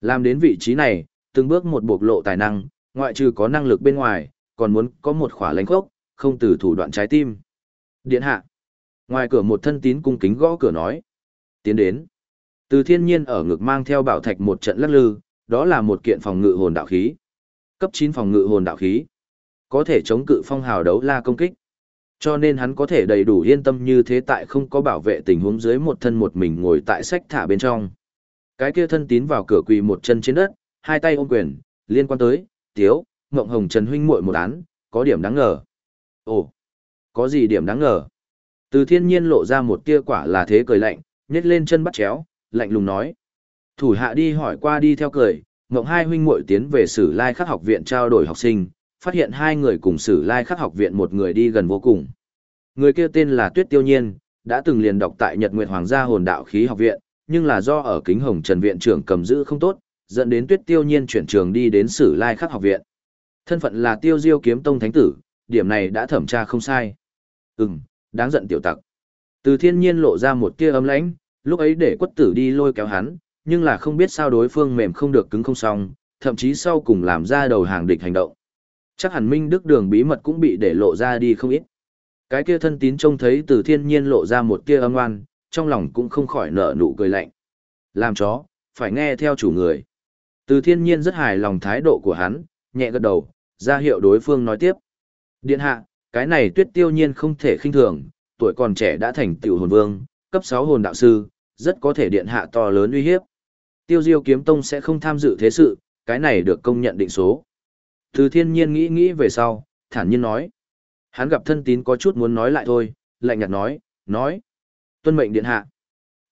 Làm đến vị trí này, từng bước một bộc lộ tài năng, ngoại trừ có năng lực bên ngoài, còn muốn có một khỏa lánh khốc, không từ thủ đoạn trái tim. Điện hạ. Ngoài cửa một thân tín cung kính gõ cửa nói. Tiến đến. Từ thiên nhiên ở ngực mang theo bảo thạch một trận lắc lư, đó là một kiện phòng ngự hồn đạo khí. Cấp 9 phòng ngự hồn đạo khí. Có thể chống cự phong hào đấu la công kích. Cho nên hắn có thể đầy đủ yên tâm như thế tại không có bảo vệ tình huống dưới một thân một mình ngồi tại sách thả bên trong. Cái kia thân tín vào cửa quỳ một chân trên đất, hai tay ôm quyền, liên quan tới, tiếu, ngộng hồng trần huynh muội một án, có điểm đáng ngờ. Ồ, có gì điểm đáng ngờ? Từ thiên nhiên lộ ra một tia quả là thế cười lạnh, nhét lên chân bắt chéo, lạnh lùng nói. Thủ hạ đi hỏi qua đi theo cười, ngộng hai huynh muội tiến về sử lai khắc học viện trao đổi học sinh, phát hiện hai người cùng sử lai khắc học viện một người đi gần vô cùng. Người kia tên là Tuyết Tiêu Nhiên, đã từng liền đọc tại Nhật Nguyệt Hoàng gia hồn đạo khí học viện, nhưng là do ở kính hồng trần viện trưởng cầm giữ không tốt, dẫn đến Tuyết Tiêu Nhiên chuyển trường đi đến sử lai khắc học viện. Thân phận là Tiêu Diêu kiếm tông thánh tử, điểm này đã thẩm tra không sai. Ừm, đáng giận tiểu tặc. Từ thiên nhiên lộ ra một tia ấm lãnh, lúc ấy để quất tử đi lôi kéo hắn, nhưng là không biết sao đối phương mềm không được cứng không xong, thậm chí sau cùng làm ra đầu hàng địch hành động. Chắc hẳn Minh Đức đường bí mật cũng bị để lộ ra đi không ít. Cái kia thân tín trông thấy từ thiên nhiên lộ ra một tia âm oan, trong lòng cũng không khỏi nở nụ cười lạnh. Làm chó, phải nghe theo chủ người. Từ thiên nhiên rất hài lòng thái độ của hắn, nhẹ gật đầu, ra hiệu đối phương nói tiếp. Điện hạ, cái này tuyết tiêu nhiên không thể khinh thường, tuổi còn trẻ đã thành tiểu hồn vương, cấp 6 hồn đạo sư, rất có thể điện hạ to lớn uy hiếp. Tiêu diêu kiếm tông sẽ không tham dự thế sự, cái này được công nhận định số. Từ thiên nhiên nghĩ nghĩ về sau, thản nhiên nói. Hắn gặp thân tín có chút muốn nói lại thôi, lạnh nhạt nói, nói. Tuân mệnh điện hạ.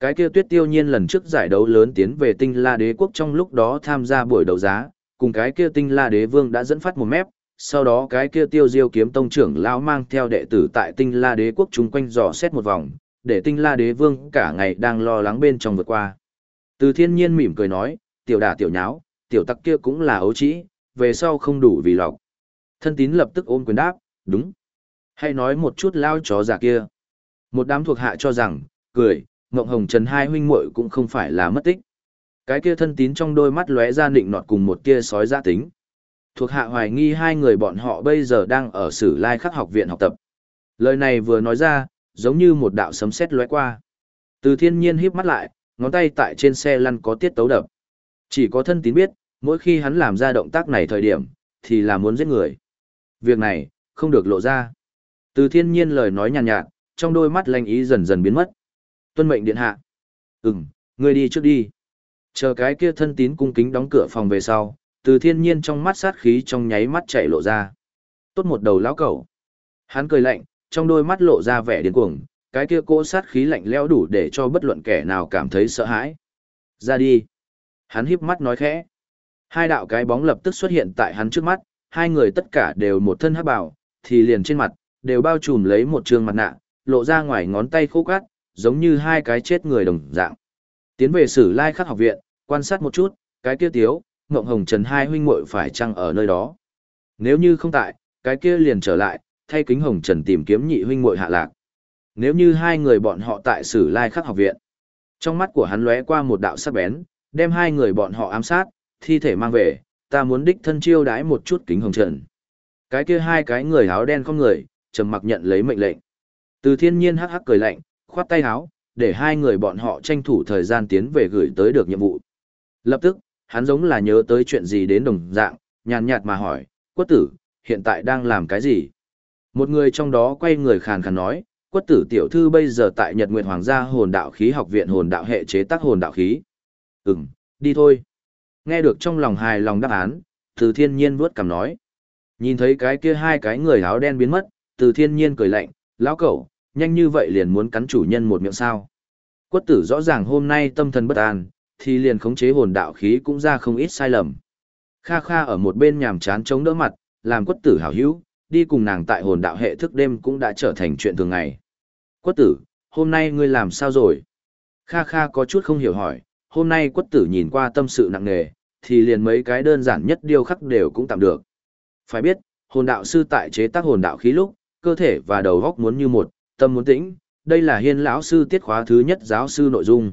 Cái kia tuyết tiêu nhiên lần trước giải đấu lớn tiến về tinh la đế quốc trong lúc đó tham gia buổi đấu giá, cùng cái kia tinh la đế vương đã dẫn phát một mép, sau đó cái kia tiêu diêu kiếm tông trưởng lão mang theo đệ tử tại tinh la đế quốc chung quanh dò xét một vòng, để tinh la đế vương cả ngày đang lo lắng bên trong vượt qua. Từ thiên nhiên mỉm cười nói, tiểu Đả tiểu nháo, tiểu tắc kia cũng là ấu trĩ, về sau không đủ vì lọc. Thân tín lập tức ôm quyền đáp, đúng. Hay nói một chút lao chó già kia. Một đám thuộc hạ cho rằng, cười, Ngộng Hồng Trần hai huynh muội cũng không phải là mất tích. Cái kia thân tín trong đôi mắt lóe ra định nọt cùng một kia sói gia tính. Thuộc hạ hoài nghi hai người bọn họ bây giờ đang ở Sử Lai Khắc học viện học tập. Lời này vừa nói ra, giống như một đạo sấm sét lóe qua. Từ thiên nhiên híp mắt lại, ngón tay tại trên xe lăn có tiết tấu đập. Chỉ có thân tín biết, mỗi khi hắn làm ra động tác này thời điểm, thì là muốn giết người. Việc này, không được lộ ra. Từ thiên nhiên lời nói nhàn nhạt, nhạt, trong đôi mắt lanh ý dần dần biến mất. Tuân mệnh điện hạ. Ừm, ngươi đi trước đi. Chờ cái kia thân tín cung kính đóng cửa phòng về sau, từ thiên nhiên trong mắt sát khí trong nháy mắt chạy lộ ra. Tốt một đầu lão cẩu. Hắn cười lạnh, trong đôi mắt lộ ra vẻ điên cuồng, cái kia cỗ sát khí lạnh lẽo đủ để cho bất luận kẻ nào cảm thấy sợ hãi. Ra đi. Hắn híp mắt nói khẽ. Hai đạo cái bóng lập tức xuất hiện tại hắn trước mắt, hai người tất cả đều một thân hắc bảo, thì liền trên mặt, đều bao trùm lấy một trường mặt nạ, lộ ra ngoài ngón tay khô cát, giống như hai cái chết người đồng dạng. Tiến về sử lai khắc học viện, quan sát một chút, cái kia tiếu, Ngộng Hồng Trần hai huynh muội phải chăng ở nơi đó. Nếu như không tại, cái kia liền trở lại, thay kính Hồng Trần tìm kiếm nhị huynh muội hạ lạc. Nếu như hai người bọn họ tại sử lai khắc học viện. Trong mắt của hắn lóe qua một đạo sắc bén, đem hai người bọn họ ám sát, thi thể mang về, ta muốn đích thân chiêu đái một chút kính Hồng Trần. Cái kia hai cái người áo đen không người, trầm mặc nhận lấy mệnh lệnh. Từ thiên nhiên hắc hắc cười lạnh, khoát tay áo, để hai người bọn họ tranh thủ thời gian tiến về gửi tới được nhiệm vụ. Lập tức, hắn giống là nhớ tới chuyện gì đến đồng dạng, nhàn nhạt mà hỏi, quất tử, hiện tại đang làm cái gì? Một người trong đó quay người khàn khàn nói, quất tử tiểu thư bây giờ tại Nhật Nguyệt Hoàng gia hồn đạo khí học viện hồn đạo hệ chế tác hồn đạo khí. Ừm, đi thôi. Nghe được trong lòng hài lòng đáp án, từ thiên nhiên vuốt cằm nói. Nhìn thấy cái kia hai cái người áo đen biến mất, từ thiên nhiên cười lạnh, lão cẩu, nhanh như vậy liền muốn cắn chủ nhân một miệng sao. Quất tử rõ ràng hôm nay tâm thần bất an, thì liền khống chế hồn đạo khí cũng ra không ít sai lầm. Kha Kha ở một bên nhàm chán chống đỡ mặt, làm quất tử hảo hữu, đi cùng nàng tại hồn đạo hệ thức đêm cũng đã trở thành chuyện thường ngày. Quất tử, hôm nay ngươi làm sao rồi? Kha Kha có chút không hiểu hỏi, hôm nay quất tử nhìn qua tâm sự nặng nề, thì liền mấy cái đơn giản nhất điều khắc đều cũng tạm được. Phải biết, hồn đạo sư tại chế tác hồn đạo khí lúc, cơ thể và đầu góc muốn như một, tâm muốn tĩnh, đây là hiên lão sư tiết khóa thứ nhất giáo sư nội dung.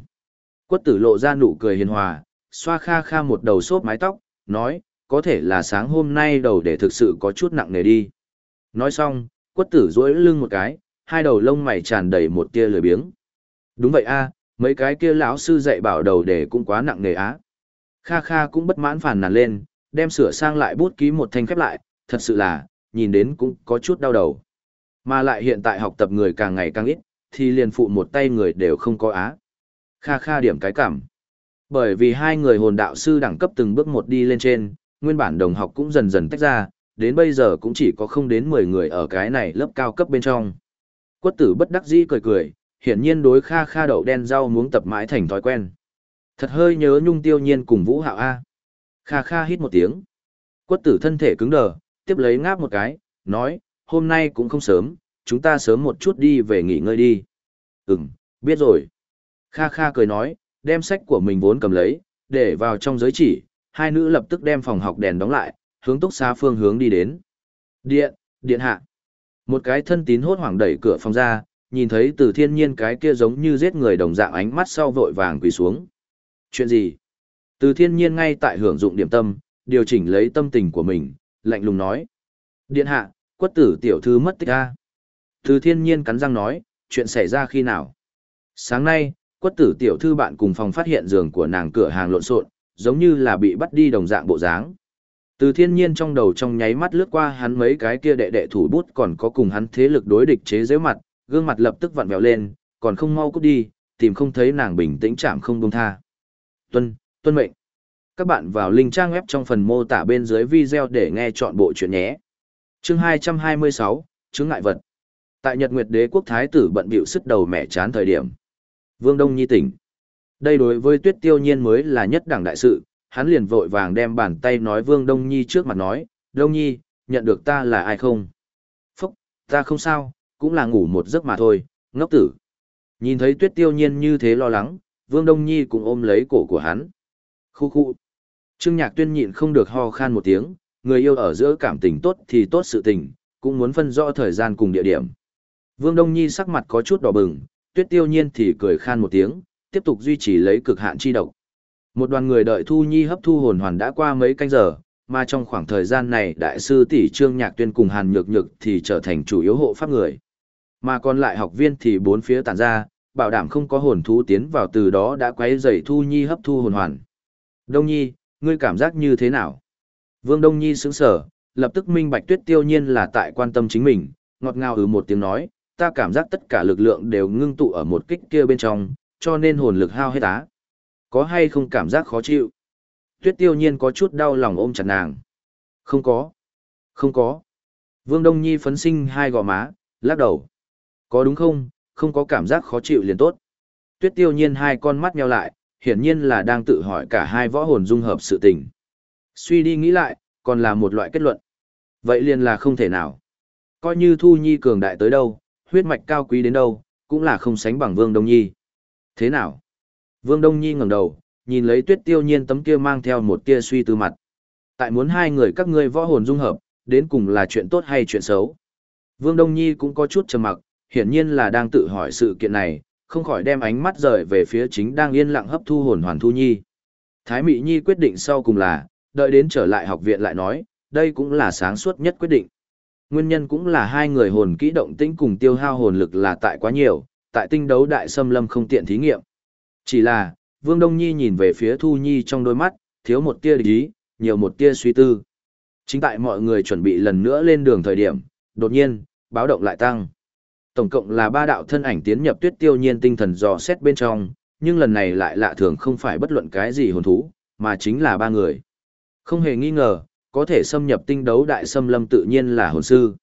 Quất tử lộ ra nụ cười hiền hòa, xoa kha kha một đầu xốp mái tóc, nói, có thể là sáng hôm nay đầu để thực sự có chút nặng nề đi. Nói xong, quất tử duỗi lưng một cái, hai đầu lông mày tràn đầy một tia lười biếng. Đúng vậy a, mấy cái kia lão sư dạy bảo đầu để cũng quá nặng nề á. Kha kha cũng bất mãn phàn nàn lên, đem sửa sang lại bút ký một thanh khép lại, thật sự là, nhìn đến cũng có chút đau đầu. Mà lại hiện tại học tập người càng ngày càng ít, thì liền phụ một tay người đều không có á. Kha kha điểm cái cảm. Bởi vì hai người hồn đạo sư đẳng cấp từng bước một đi lên trên, nguyên bản đồng học cũng dần dần tách ra, đến bây giờ cũng chỉ có không đến 10 người ở cái này lớp cao cấp bên trong. Quất tử bất đắc dĩ cười cười, hiển nhiên đối kha kha đậu đen rau muống tập mãi thành thói quen. Thật hơi nhớ nhung tiêu nhiên cùng vũ hạo A. Kha kha hít một tiếng. Quất tử thân thể cứng đờ, tiếp lấy ngáp một cái, nói, hôm nay cũng không sớm, chúng ta sớm một chút đi về nghỉ ngơi đi. Ừm, biết rồi. Kha Kha cười nói, đem sách của mình vốn cầm lấy, để vào trong giới chỉ, hai nữ lập tức đem phòng học đèn đóng lại, hướng túc xá phương hướng đi đến. Điện, điện hạ. Một cái thân tín hốt hoảng đẩy cửa phòng ra, nhìn thấy từ thiên nhiên cái kia giống như giết người đồng dạng ánh mắt sau vội vàng quỳ xuống. Chuyện gì? Từ thiên nhiên ngay tại hưởng dụng điểm tâm, điều chỉnh lấy tâm tình của mình, lạnh lùng nói. Điện hạ, quất tử tiểu thư mất tích a. Từ thiên nhiên cắn răng nói, chuyện xảy ra khi nào? Sáng nay, quất tử tiểu thư bạn cùng phòng phát hiện giường của nàng cửa hàng lộn xộn, giống như là bị bắt đi đồng dạng bộ dáng. Từ thiên nhiên trong đầu trong nháy mắt lướt qua hắn mấy cái kia đệ đệ thủ bút còn có cùng hắn thế lực đối địch chế giễu mặt, gương mặt lập tức vặn vẹo lên, còn không mau cút đi, tìm không thấy nàng bình tĩnh chạm không buông tha. Tuân, tuân mệnh. Các bạn vào link trang web trong phần mô tả bên dưới video để nghe chọn bộ chuyện nhé. Chương 226, chứng ngại vật. Tại Nhật Nguyệt Đế quốc thái tử bận bịu sức đầu mẹ chán thời điểm. Vương Đông Nhi tỉnh. Đây đối với Tuyết Tiêu Nhiên mới là nhất đẳng đại sự, hắn liền vội vàng đem bàn tay nói Vương Đông Nhi trước mặt nói, Đông Nhi, nhận được ta là ai không? Phúc, ta không sao, cũng là ngủ một giấc mà thôi, ngốc tử. Nhìn thấy Tuyết Tiêu Nhiên như thế lo lắng, Vương Đông Nhi cũng ôm lấy cổ của hắn. Khu khu. Trương Nhạc Tuyên nhịn không được ho khan một tiếng, người yêu ở giữa cảm tình tốt thì tốt sự tình, cũng muốn phân rõ thời gian cùng địa điểm. Vương Đông Nhi sắc mặt có chút đỏ bừng, tuyết tiêu nhiên thì cười khan một tiếng, tiếp tục duy trì lấy cực hạn chi độc. Một đoàn người đợi Thu Nhi hấp thu hồn hoàn đã qua mấy canh giờ, mà trong khoảng thời gian này đại sư tỷ Trương Nhạc Tuyên cùng Hàn Nhược Nhược thì trở thành chủ yếu hộ pháp người. Mà còn lại học viên thì bốn phía tản ra, bảo đảm không có hồn thú tiến vào từ đó đã quấy rầy Thu Nhi hấp thu hồn hoàn. Đông Nhi, ngươi cảm giác như thế nào? Vương Đông Nhi sững sờ, lập tức minh bạch tuyết tiêu nhiên là tại quan tâm chính mình, ngọt ngào ừ một tiếng nói, ta cảm giác tất cả lực lượng đều ngưng tụ ở một kích kia bên trong, cho nên hồn lực hao hết á. Có hay không cảm giác khó chịu? Tuyết tiêu nhiên có chút đau lòng ôm chặt nàng. Không có. Không có. Vương Đông Nhi phấn sinh hai gò má, lắc đầu. Có đúng không, không có cảm giác khó chịu liền tốt. Tuyết tiêu nhiên hai con mắt nheo lại, hiển nhiên là đang tự hỏi cả hai võ hồn dung hợp sự tình. Suy đi nghĩ lại, còn là một loại kết luận. Vậy liền là không thể nào. Coi như Thu Nhi cường đại tới đâu, huyết mạch cao quý đến đâu, cũng là không sánh bằng Vương Đông Nhi. Thế nào? Vương Đông Nhi ngẩng đầu, nhìn lấy tuyết tiêu nhiên tấm kia mang theo một tia suy tư mặt. Tại muốn hai người các ngươi võ hồn dung hợp, đến cùng là chuyện tốt hay chuyện xấu. Vương Đông Nhi cũng có chút trầm mặc, hiển nhiên là đang tự hỏi sự kiện này, không khỏi đem ánh mắt rời về phía chính đang yên lặng hấp thu hồn hoàn thu nhi. Thái Mị Nhi quyết định sau cùng là, đợi đến trở lại học viện lại nói, đây cũng là sáng suốt nhất quyết định. Nguyên nhân cũng là hai người hồn kỹ động tĩnh cùng tiêu hao hồn lực là tại quá nhiều, tại tinh đấu đại xâm lâm không tiện thí nghiệm. Chỉ là, Vương Đông Nhi nhìn về phía Thu Nhi trong đôi mắt, thiếu một tia ý, nhiều một tia suy tư. Chính tại mọi người chuẩn bị lần nữa lên đường thời điểm, đột nhiên, báo động lại tăng. Tổng cộng là ba đạo thân ảnh tiến nhập tuyết tiêu nhiên tinh thần dò xét bên trong, nhưng lần này lại lạ thường không phải bất luận cái gì hồn thú, mà chính là ba người. Không hề nghi ngờ, có thể xâm nhập tinh đấu đại xâm lâm tự nhiên là hồn sư.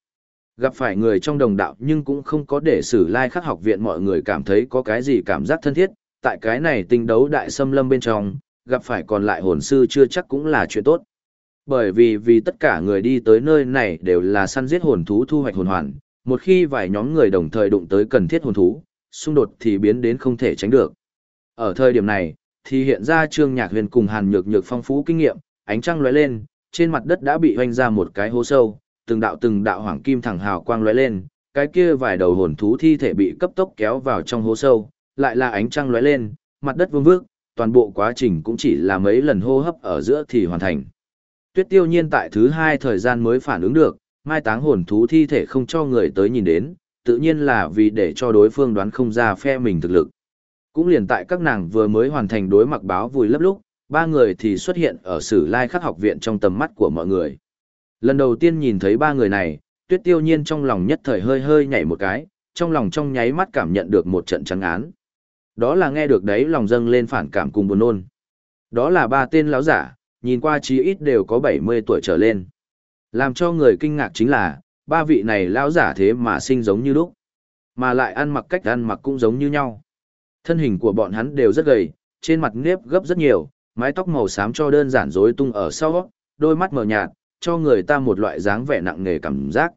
Gặp phải người trong đồng đạo nhưng cũng không có để xử lai like khắc học viện mọi người cảm thấy có cái gì cảm giác thân thiết, tại cái này tinh đấu đại xâm lâm bên trong, gặp phải còn lại hồn sư chưa chắc cũng là chuyện tốt. Bởi vì vì tất cả người đi tới nơi này đều là săn giết hồn thú thu hoạch hồn hoàn, một khi vài nhóm người đồng thời đụng tới cần thiết hồn thú, xung đột thì biến đến không thể tránh được. Ở thời điểm này, thì hiện ra Trương Nhạc Huyền cùng Hàn Nhược Nhược phong phú kinh nghiệm, ánh trăng lóe lên, trên mặt đất đã bị hoanh ra một cái hố sâu, từng đạo từng đạo hoàng kim thẳng hào quang lóe lên, cái kia vài đầu hồn thú thi thể bị cấp tốc kéo vào trong hố sâu, lại là ánh trăng lóe lên, mặt đất vương vước, toàn bộ quá trình cũng chỉ là mấy lần hô hấp ở giữa thì hoàn thành. Tuyết tiêu nhiên tại thứ hai thời gian mới phản ứng được, mai táng hồn thú thi thể không cho người tới nhìn đến, tự nhiên là vì để cho đối phương đoán không ra phe mình thực lực. Cũng liền tại các nàng vừa mới hoàn thành đối mặc báo vùi lấp lúc, ba người thì xuất hiện ở sử lai khắc học viện trong tầm mắt của mọi người. Lần đầu tiên nhìn thấy ba người này, tuyết tiêu nhiên trong lòng nhất thời hơi hơi nhảy một cái, trong lòng trong nháy mắt cảm nhận được một trận trắng án. Đó là nghe được đấy lòng dâng lên phản cảm cùng buồn nôn. Đó là ba tên lão giả, nhìn qua chí ít đều có 70 tuổi trở lên. Làm cho người kinh ngạc chính là, ba vị này lão giả thế mà sinh giống như lúc. Mà lại ăn mặc cách ăn mặc cũng giống như nhau. Thân hình của bọn hắn đều rất gầy, trên mặt nếp gấp rất nhiều, mái tóc màu xám cho đơn giản rối tung ở sau, đôi mắt mờ nhạt, cho người ta một loại dáng vẻ nặng nề cảm giác.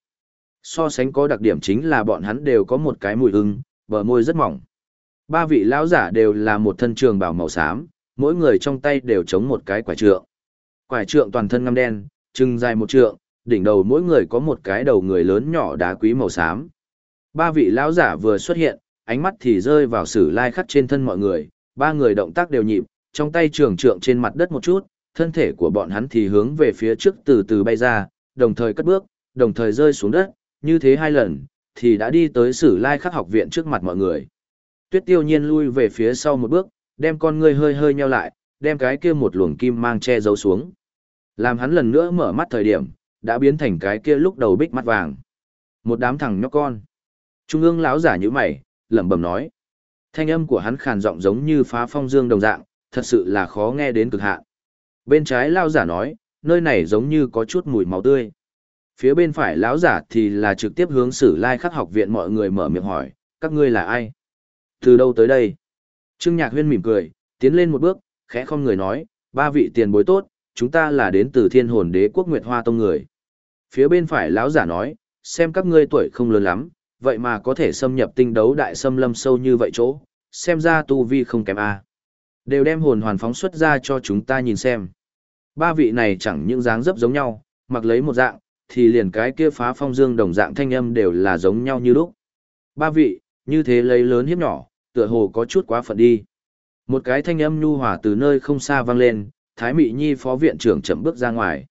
So sánh có đặc điểm chính là bọn hắn đều có một cái mùi hưng, bờ môi rất mỏng. Ba vị lão giả đều là một thân trường bào màu xám, mỗi người trong tay đều chống một cái quả trượng. Quả trượng toàn thân ngăm đen, trưng dài một trượng, đỉnh đầu mỗi người có một cái đầu người lớn nhỏ đá quý màu xám. Ba vị lão giả vừa xuất hiện, ánh mắt thì rơi vào sử lai khắc trên thân mọi người, ba người động tác đều nhịp, trong tay trường trượng trên mặt đất một chút, thân thể của bọn hắn thì hướng về phía trước từ từ bay ra, đồng thời cất bước, đồng thời rơi xuống đất, như thế hai lần, thì đã đi tới sử lai khắc học viện trước mặt mọi người. Tuyết tiêu nhiên lui về phía sau một bước, đem con ngươi hơi hơi nheo lại, đem cái kia một luồng kim mang che giấu xuống. Làm hắn lần nữa mở mắt thời điểm, đã biến thành cái kia lúc đầu bích mắt vàng. Một đám thằng nhóc con. Trung ương lão giả như mày, lẩm bẩm nói. Thanh âm của hắn khàn giọng giống như phá phong dương đồng dạng, thật sự là khó nghe đến cực hạn. Bên trái lão giả nói, nơi này giống như có chút mùi máu tươi. Phía bên phải lão giả thì là trực tiếp hướng Sử Lai Khắc học viện mọi người mở miệng hỏi, các ngươi là ai? Từ đâu tới đây? Trương Nhạc Huyên mỉm cười, tiến lên một bước, khẽ không người nói, ba vị tiền bối tốt, chúng ta là đến từ Thiên Hồn Đế quốc Nguyệt Hoa tông người phía bên phải lão giả nói, xem các ngươi tuổi không lớn lắm, vậy mà có thể xâm nhập tinh đấu đại xâm lâm sâu như vậy chỗ, xem ra tu vi không kém a. Đều đem hồn hoàn phóng xuất ra cho chúng ta nhìn xem. Ba vị này chẳng những dáng dấp giống nhau, mặc lấy một dạng, thì liền cái kia phá phong dương đồng dạng thanh âm đều là giống nhau như lúc. Ba vị, như thế lấy lớn hiếp nhỏ, tựa hồ có chút quá phận đi. Một cái thanh âm nhu hòa từ nơi không xa vang lên, Thái Mị Nhi phó viện trưởng chậm bước ra ngoài.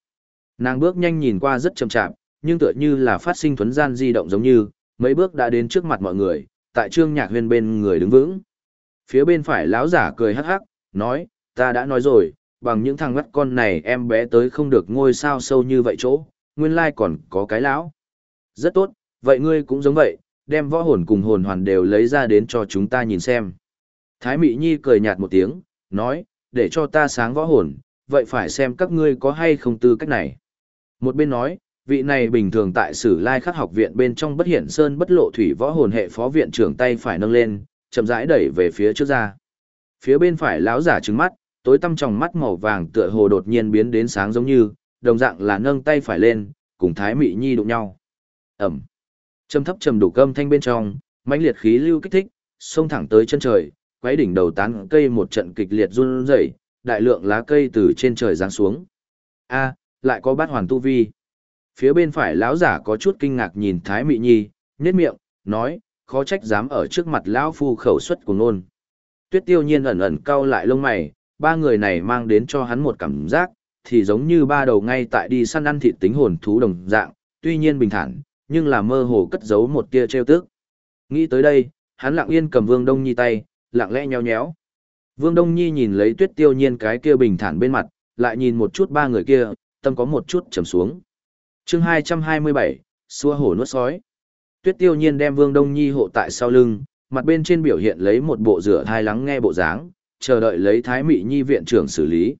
Nàng bước nhanh nhìn qua rất chậm chạp, nhưng tựa như là phát sinh thuấn gian di động giống như, mấy bước đã đến trước mặt mọi người, tại Trương Nhạc Huyên bên người đứng vững. Phía bên phải lão giả cười hắc hắc, nói, ta đã nói rồi, bằng những thằng ngắt con này em bé tới không được ngôi sao sâu như vậy chỗ, nguyên lai còn có cái lão. Rất tốt, vậy ngươi cũng giống vậy, đem võ hồn cùng hồn hoàn đều lấy ra đến cho chúng ta nhìn xem. Thái Mị Nhi cười nhạt một tiếng, nói, để cho ta sáng võ hồn, vậy phải xem các ngươi có hay không tư cách này. Một bên nói, vị này bình thường tại sử lai khắc học viện bên trong bất hiển sơn bất lộ thủy võ hồn hệ phó viện trưởng tay phải nâng lên, chậm rãi đẩy về phía trước ra. Phía bên phải lão giả trừng mắt, tối tăm trong mắt màu vàng tựa hồ đột nhiên biến đến sáng giống như, đồng dạng là nâng tay phải lên, cùng Thái Mị Nhi đụng nhau. Ẩm. Trầm thấp trầm đủ cơm thanh bên trong, mãnh liệt khí lưu kích thích, xông thẳng tới chân trời, quấy đỉnh đầu tán cây một trận kịch liệt run rẩy, đại lượng lá cây từ trên trời giáng xuống. A, lại có bát hoàn tu vi. Phía bên phải lão giả có chút kinh ngạc nhìn Thái Mị Nhi, nhếch miệng, nói, khó trách dám ở trước mặt lão phu khẩu xuất của nôn. Tuyết Tiêu Nhiên ẩn ẩn cau lại lông mày, ba người này mang đến cho hắn một cảm giác, thì giống như ba đầu ngay tại đi săn ăn thịt tính hồn thú đồng dạng, tuy nhiên bình thản, nhưng là mơ hồ cất giấu một tia trêu tức. Nghĩ tới đây, hắn lặng yên cầm Vương Đông Nhi tay, lặng lẽ nhéo nhéo. Vương Đông Nhi nhìn lấy Tuyết Tiêu Nhiên cái kia bình thản bên mặt, lại nhìn một chút ba người kia, tâm có một chút trầm xuống. Chương 227, xua hổ nuốt sói. Tuyết Tiêu Nhiên đem Vương Đông Nhi hộ tại sau lưng, mặt bên trên biểu hiện lấy một bộ rửa thai lắng nghe bộ dáng, chờ đợi lấy Thái Mị Nhi viện trưởng xử lý.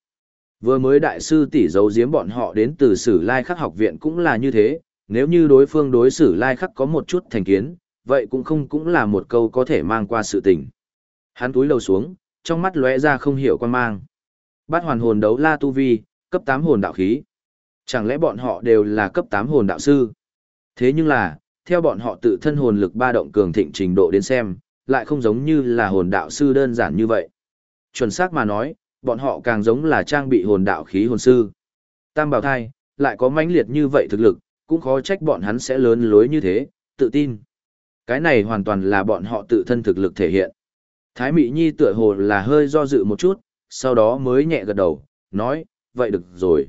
Vừa mới đại sư tỷ giấu giếm bọn họ đến từ Sử Lai Khắc học viện cũng là như thế, nếu như đối phương đối xử Lai Khắc có một chút thành kiến, vậy cũng không cũng là một câu có thể mang qua sự tình. Hắn túi lầu xuống, trong mắt lóe ra không hiểu quan mang. Bát hoàn hồn đấu la tu vi, cấp 8 hồn đạo khí. Chẳng lẽ bọn họ đều là cấp 8 hồn đạo sư? Thế nhưng là, theo bọn họ tự thân hồn lực ba động cường thịnh trình độ đến xem, lại không giống như là hồn đạo sư đơn giản như vậy. Chuẩn xác mà nói, bọn họ càng giống là trang bị hồn đạo khí hồn sư. Tam bảo thai, lại có mãnh liệt như vậy thực lực, cũng khó trách bọn hắn sẽ lớn lối như thế, tự tin. Cái này hoàn toàn là bọn họ tự thân thực lực thể hiện. Thái Mị Nhi tựa hồ là hơi do dự một chút, sau đó mới nhẹ gật đầu, nói, vậy được rồi.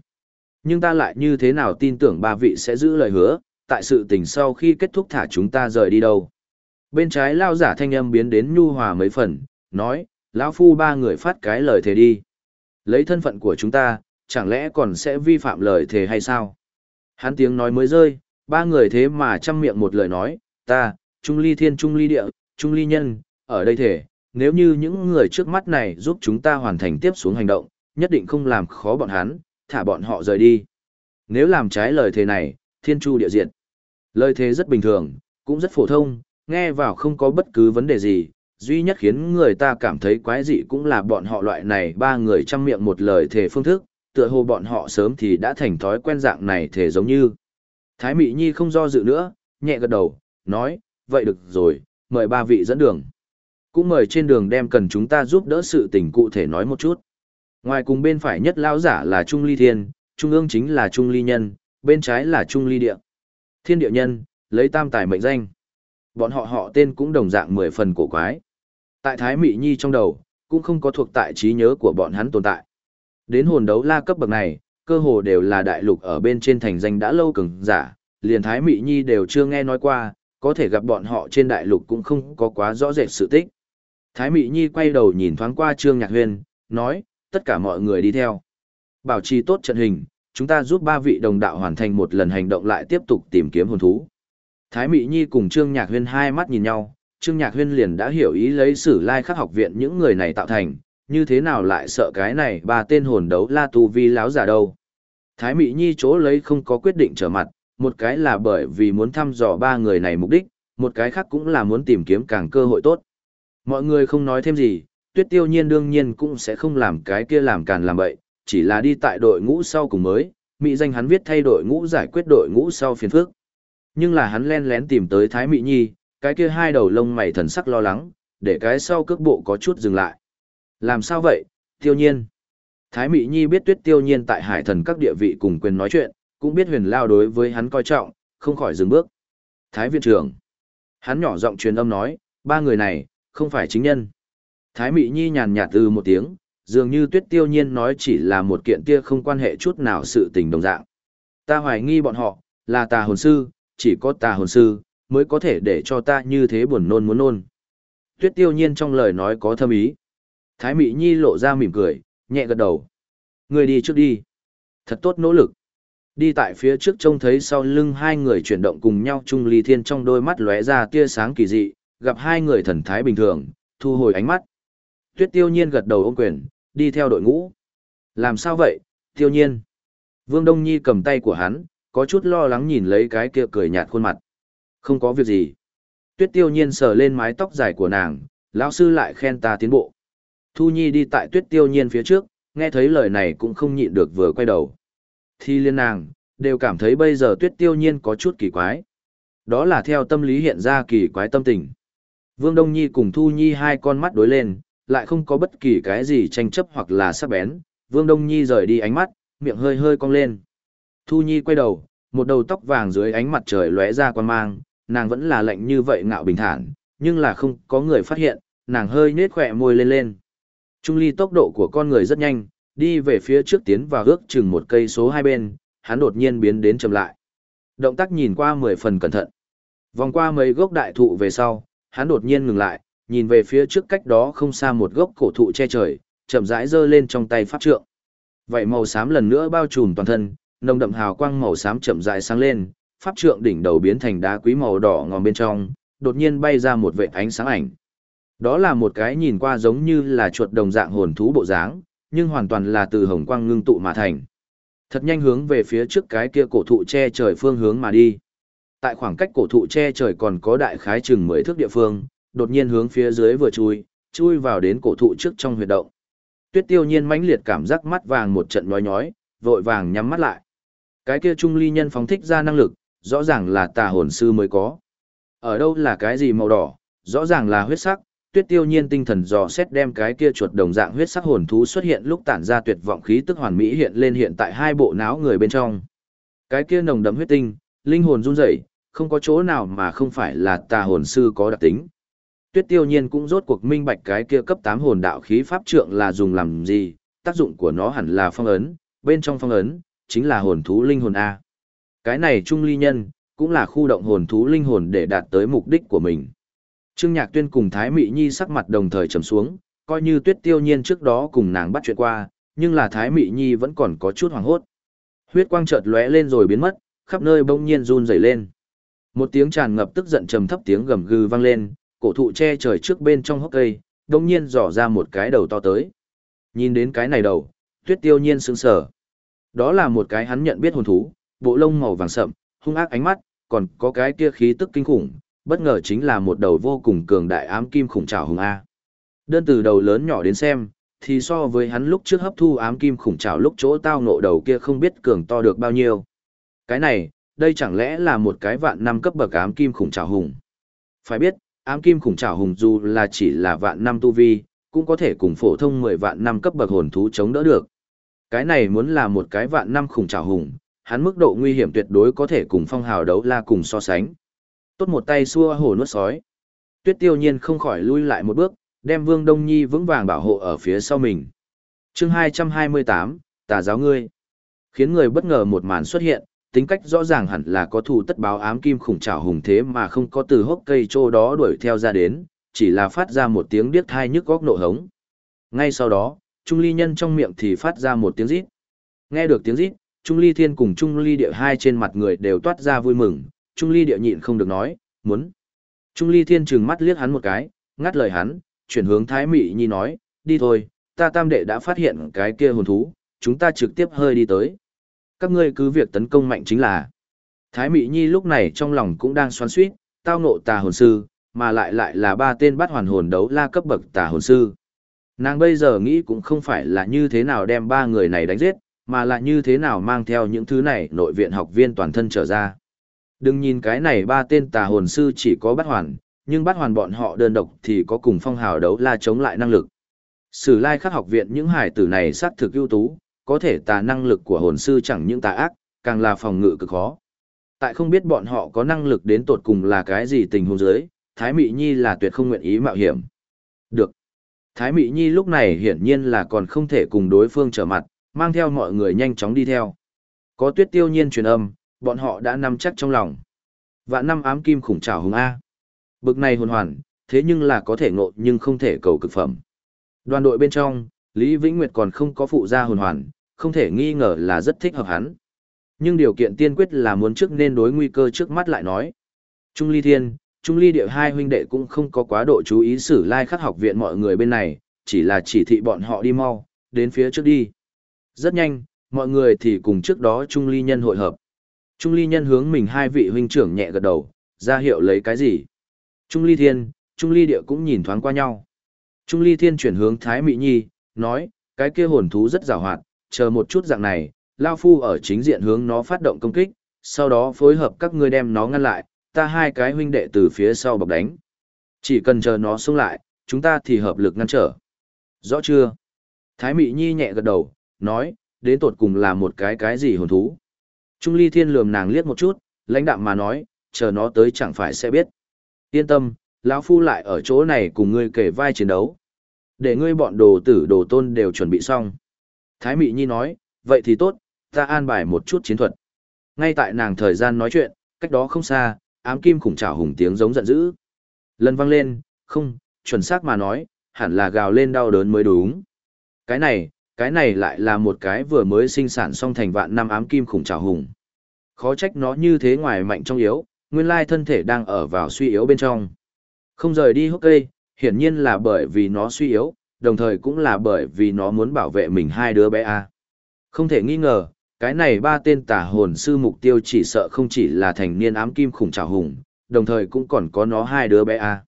Nhưng ta lại như thế nào tin tưởng ba vị sẽ giữ lời hứa, tại sự tình sau khi kết thúc thả chúng ta rời đi đâu. Bên trái lao giả thanh âm biến đến nhu hòa mấy phần, nói, lão phu ba người phát cái lời thề đi. Lấy thân phận của chúng ta, chẳng lẽ còn sẽ vi phạm lời thề hay sao? Hắn tiếng nói mới rơi, ba người thế mà chăm miệng một lời nói, ta, Trung Ly Thiên Trung Ly Địa, Trung Ly Nhân, ở đây thể, nếu như những người trước mắt này giúp chúng ta hoàn thành tiếp xuống hành động, nhất định không làm khó bọn hắn, thả bọn họ rời đi. Nếu làm trái lời thề này, thiên chu địa diện. Lời thế rất bình thường, cũng rất phổ thông, nghe vào không có bất cứ vấn đề gì, duy nhất khiến người ta cảm thấy quái dị cũng là bọn họ loại này ba người chăm miệng một lời thề phương thức, tựa hồ bọn họ sớm thì đã thành thói quen dạng này thể giống như. Thái Mị Nhi không do dự nữa, nhẹ gật đầu, nói, vậy được rồi, mời ba vị dẫn đường. Cũng mời trên đường đem cần chúng ta giúp đỡ sự tình cụ thể nói một chút. Ngoài cùng bên phải nhất lão giả là Trung Ly Thiên, trung ương chính là Trung Ly Nhân, bên trái là Trung Ly Địa. Thiên Địa Nhân, lấy tam tài mệnh danh. Bọn họ họ tên cũng đồng dạng mười phần cổ quái. Tại Thái Mị Nhi trong đầu, cũng không có thuộc tại trí nhớ của bọn hắn tồn tại. Đến hồn đấu la cấp bậc này, cơ hồ đều là đại lục ở bên trên thành danh đã lâu cường giả, liền Thái Mị Nhi đều chưa nghe nói qua, có thể gặp bọn họ trên đại lục cũng không có quá rõ rệt sự tích. Thái Mị Nhi quay đầu nhìn thoáng qua Trương Nhạc Huyên, nói, tất cả mọi người đi theo. Bảo trì tốt trận hình, chúng ta giúp ba vị đồng đạo hoàn thành một lần hành động lại tiếp tục tìm kiếm hồn thú. Thái Mị Nhi cùng Trương Nhạc Huyên hai mắt nhìn nhau, Trương Nhạc Huyên liền đã hiểu ý lấy sử lai khắc học viện những người này tạo thành, như thế nào lại sợ cái này ba tên hồn đấu la tu vi láo giả đâu. Thái Mị Nhi chỗ lấy không có quyết định trở mặt, một cái là bởi vì muốn thăm dò ba người này mục đích, một cái khác cũng là muốn tìm kiếm càng cơ hội tốt. Mọi người không nói thêm gì, tuyết tiêu nhiên đương nhiên cũng sẽ không làm cái kia làm càn làm bậy, chỉ là đi tại đội ngũ sau cùng mới, mỹ danh hắn viết thay đội ngũ giải quyết đội ngũ sau phiền phức. Nhưng là hắn len lén tìm tới Thái Mị Nhi, cái kia hai đầu lông mày thần sắc lo lắng, để cái sau cước bộ có chút dừng lại. Làm sao vậy, tiêu nhiên? Thái Mị Nhi biết tuyết tiêu nhiên tại hải thần các địa vị cùng quyền nói chuyện, cũng biết huyền lao đối với hắn coi trọng, không khỏi dừng bước. Thái viện trưởng. Hắn nhỏ giọng truyền âm nói, ba người này, không phải chính nhân. Thái Mị Nhi nhàn nhạt từ một tiếng, dường như tuyết tiêu nhiên nói chỉ là một kiện tia không quan hệ chút nào sự tình đồng dạng. Ta hoài nghi bọn họ, là tà hồn sư, chỉ có tà hồn sư, mới có thể để cho ta như thế buồn nôn muốn nôn. Tuyết tiêu nhiên trong lời nói có thâm ý. Thái Mị Nhi lộ ra mỉm cười, nhẹ gật đầu. Người đi trước đi. Thật tốt nỗ lực. Đi tại phía trước trông thấy sau lưng hai người chuyển động cùng nhau Chung Ly Thiên trong đôi mắt lóe ra tia sáng kỳ dị, gặp hai người thần thái bình thường, thu hồi ánh mắt. Tuyết tiêu nhiên gật đầu ôm quyền, đi theo đội ngũ. Làm sao vậy, tiêu nhiên? Vương Đông Nhi cầm tay của hắn, có chút lo lắng nhìn lấy cái kia cười nhạt khuôn mặt. Không có việc gì. Tuyết tiêu nhiên sờ lên mái tóc dài của nàng, lão sư lại khen ta tiến bộ. Thu Nhi đi tại tuyết tiêu nhiên phía trước, nghe thấy lời này cũng không nhịn được vừa quay đầu. Thi liên nàng, đều cảm thấy bây giờ tuyết tiêu nhiên có chút kỳ quái. Đó là theo tâm lý hiện ra kỳ quái tâm tình. Vương Đông Nhi cùng Thu Nhi hai con mắt đối lên, lại không có bất kỳ cái gì tranh chấp hoặc là sắc bén. Vương Đông Nhi rời đi ánh mắt, miệng hơi hơi cong lên. Thu Nhi quay đầu, một đầu tóc vàng dưới ánh mặt trời lóe ra quan mang, nàng vẫn là lạnh như vậy ngạo bình thản, nhưng là không có người phát hiện, nàng hơi nết khỏe môi lên lên. Trung ly tốc độ của con người rất nhanh, đi về phía trước tiến và ước chừng một cây số hai bên, hắn đột nhiên biến đến chậm lại. Động tác nhìn qua mười phần cẩn thận. Vòng qua mấy gốc đại thụ về sau, hắn đột nhiên ngừng lại, nhìn về phía trước cách đó không xa một gốc cổ thụ che trời, chậm rãi giơ lên trong tay pháp trượng. Vậy màu xám lần nữa bao trùm toàn thân, nồng đậm hào quang màu xám chậm rãi sáng lên, pháp trượng đỉnh đầu biến thành đá quý màu đỏ ngòm bên trong, đột nhiên bay ra một vệt ánh sáng ảnh. Đó là một cái nhìn qua giống như là chuột đồng dạng hồn thú bộ dáng, nhưng hoàn toàn là từ hồng quang ngưng tụ mà thành. Thật nhanh hướng về phía trước cái kia cổ thụ che trời phương hướng mà đi. Tại khoảng cách cổ thụ che trời còn có đại khái chừng 10 thước địa phương, đột nhiên hướng phía dưới vừa chui, chui vào đến cổ thụ trước trong huyệt động. Tuyết Tiêu Nhiên mãnh liệt cảm giác mắt vàng một trận nhói nhói, vội vàng nhắm mắt lại. Cái kia trung ly nhân phóng thích ra năng lực, rõ ràng là tà hồn sư mới có. Ở đâu là cái gì màu đỏ, rõ ràng là huyết sắc, tuyết tiêu nhiên tinh thần dò xét đem cái kia chuột đồng dạng huyết sắc hồn thú xuất hiện lúc tản ra tuyệt vọng khí tức hoàn mỹ hiện lên hiện tại hai bộ não người bên trong. Cái kia nồng đậm huyết tinh, linh hồn run rẩy, không có chỗ nào mà không phải là tà hồn sư có đặc tính. Tuyết tiêu nhiên cũng rốt cuộc minh bạch cái kia cấp 8 hồn đạo khí pháp trượng là dùng làm gì, tác dụng của nó hẳn là phong ấn, bên trong phong ấn, chính là hồn thú linh hồn A. Cái này trung ly nhân, cũng là khu động hồn thú linh hồn để đạt tới mục đích của mình. Trương Nhạc Tuyên cùng Thái Mị Nhi sắc mặt đồng thời trầm xuống, coi như Tuyết Tiêu Nhiên trước đó cùng nàng bắt chuyện qua, nhưng là Thái Mị Nhi vẫn còn có chút hoảng hốt. Huyết quang chợt lóe lên rồi biến mất, khắp nơi bỗng nhiên run rẩy lên. Một tiếng tràn ngập tức giận trầm thấp tiếng gầm gừ vang lên, cổ thụ che trời trước bên trong hốc cây, đông nhiên dò ra một cái đầu to tới. Nhìn đến cái này đầu, Tuyết Tiêu Nhiên sững sờ. Đó là một cái hắn nhận biết hồn thú, bộ lông màu vàng sậm, hung ác ánh mắt, còn có cái kia khí tức kinh khủng, bất ngờ chính là một đầu vô cùng cường đại ám kim khủng trảo hùng A. Đơn từ đầu lớn nhỏ đến xem, thì so với hắn lúc trước hấp thu ám kim khủng trảo lúc chỗ tao nộ đầu kia không biết cường to được bao nhiêu. Cái này, đây chẳng lẽ là một cái vạn năm cấp bậc ám kim khủng trảo hùng. Phải biết, ám kim khủng trảo hùng dù là chỉ là vạn năm tu vi, cũng có thể cùng phổ thông 10 vạn năm cấp bậc hồn thú chống đỡ được. Cái này muốn là một cái vạn năm khủng trảo hùng, hắn mức độ nguy hiểm tuyệt đối có thể cùng phong hào đấu la cùng so sánh. Tốt một tay xua hổ nuốt sói. Tuyết tiêu nhiên không khỏi lui lại một bước, đem Vương Đông Nhi vững vàng bảo hộ ở phía sau mình. chương 228, tà giáo ngươi. Khiến người bất ngờ một màn xuất hiện, tính cách rõ ràng hẳn là có thù tất báo ám kim khủng trảo hùng thế mà không có từ hốc cây trô đó đuổi theo ra đến, chỉ là phát ra một tiếng điếc thai nhức góc nộ hống. Ngay sau đó, Trung Ly Nhân trong miệng thì phát ra một tiếng rít. Nghe được tiếng rít, Trung Ly Thiên cùng Trung Ly Địa hai trên mặt người đều toát ra vui mừng, Trung Ly Địa nhịn không được nói, muốn. Trung Ly Thiên trừng mắt liếc hắn một cái, ngắt lời hắn, chuyển hướng Thái Mị Nhi nói, đi thôi, ta tam đệ đã phát hiện cái kia hồn thú, chúng ta trực tiếp hơi đi tới. Các ngươi cứ việc tấn công mạnh chính là. Thái Mị Nhi lúc này trong lòng cũng đang xoắn xuýt, tao nộ tà hồn sư, mà lại lại là ba tên bắt hoàn hồn đấu la cấp bậc tà hồn sư. Nàng bây giờ nghĩ cũng không phải là như thế nào đem ba người này đánh giết, mà là như thế nào mang theo những thứ này nội viện học viên toàn thân trở ra. Đừng nhìn cái này ba tên tà hồn sư chỉ có bắt hoàn, nhưng bắt hoàn bọn họ đơn độc thì có cùng phong hào đấu la chống lại năng lực. Sử lai khắc học viện những hải tử này sát thực ưu tú, có thể tà năng lực của hồn sư chẳng những tà ác, càng là phòng ngự cực khó. Tại không biết bọn họ có năng lực đến tột cùng là cái gì tình huống dưới, Thái Mị Nhi là tuyệt không nguyện ý mạo hiểm. Được. Thái Mị Nhi lúc này hiển nhiên là còn không thể cùng đối phương trở mặt, mang theo mọi người nhanh chóng đi theo. Có tuyết tiêu nhiên truyền âm, bọn họ đã nắm chắc trong lòng. Vạn năm ám kim khủng trảo hùng A. Bực này hồn hoàn, thế nhưng là có thể ngộ nhưng không thể cầu cực phẩm. Đoàn đội bên trong, Lý Vĩnh Nguyệt còn không có phụ gia hồn hoàn, không thể nghi ngờ là rất thích hợp hắn. Nhưng điều kiện tiên quyết là muốn trước nên đối nguy cơ trước mắt lại nói. Trung Ly Thiên, Trung Ly Địa hai huynh đệ cũng không có quá độ chú ý sử lai khắc học viện mọi người bên này, chỉ là chỉ thị bọn họ đi mau, đến phía trước đi. Rất nhanh, mọi người thì cùng trước đó Trung Ly Nhân hội hợp. Trung Ly Nhân hướng mình hai vị huynh trưởng nhẹ gật đầu, ra hiệu lấy cái gì. Trung Ly Thiên, Trung Ly Địa cũng nhìn thoáng qua nhau. Trung Ly Thiên chuyển hướng Thái Mỹ Nhi, nói, cái kia hồn thú rất rào hoạt, chờ một chút dạng này, Lao Phu ở chính diện hướng nó phát động công kích, sau đó phối hợp các ngươi đem nó ngăn lại, ta hai cái huynh đệ từ phía sau bọc đánh. Chỉ cần chờ nó xuống lại, chúng ta thì hợp lực ngăn trở. Rõ chưa? Thái Mị Nhi nhẹ gật đầu, nói, đến tột cùng là một cái cái gì hồn thú. Trung Ly Thiên lườm nàng liếc một chút, lãnh đạm mà nói, chờ nó tới chẳng phải sẽ biết. Yên tâm, lão phu lại ở chỗ này cùng ngươi kể vai chiến đấu. Để ngươi bọn đồ tử đồ tôn đều chuẩn bị xong. Thái Mị Nhi nói, vậy thì tốt, ta an bài một chút chiến thuật. Ngay tại nàng thời gian nói chuyện, cách đó không xa, ám kim khủng trảo hùng tiếng giống giận dữ. Lần vang lên, không, chuẩn xác mà nói, hẳn là gào lên đau đớn mới đúng. Cái này, cái này lại là một cái vừa mới sinh sản xong thành vạn năm ám kim khủng trảo hùng. Khó trách nó như thế ngoài mạnh trong yếu, nguyên lai thân thể đang ở vào suy yếu bên trong. Không rời đi hốc cây, hiển nhiên là bởi vì nó suy yếu, đồng thời cũng là bởi vì nó muốn bảo vệ mình hai đứa bé a. Không thể nghi ngờ, cái này ba tên tà hồn sư mục tiêu chỉ sợ không chỉ là thành niên ám kim khủng trào hùng, đồng thời cũng còn có nó hai đứa bé a.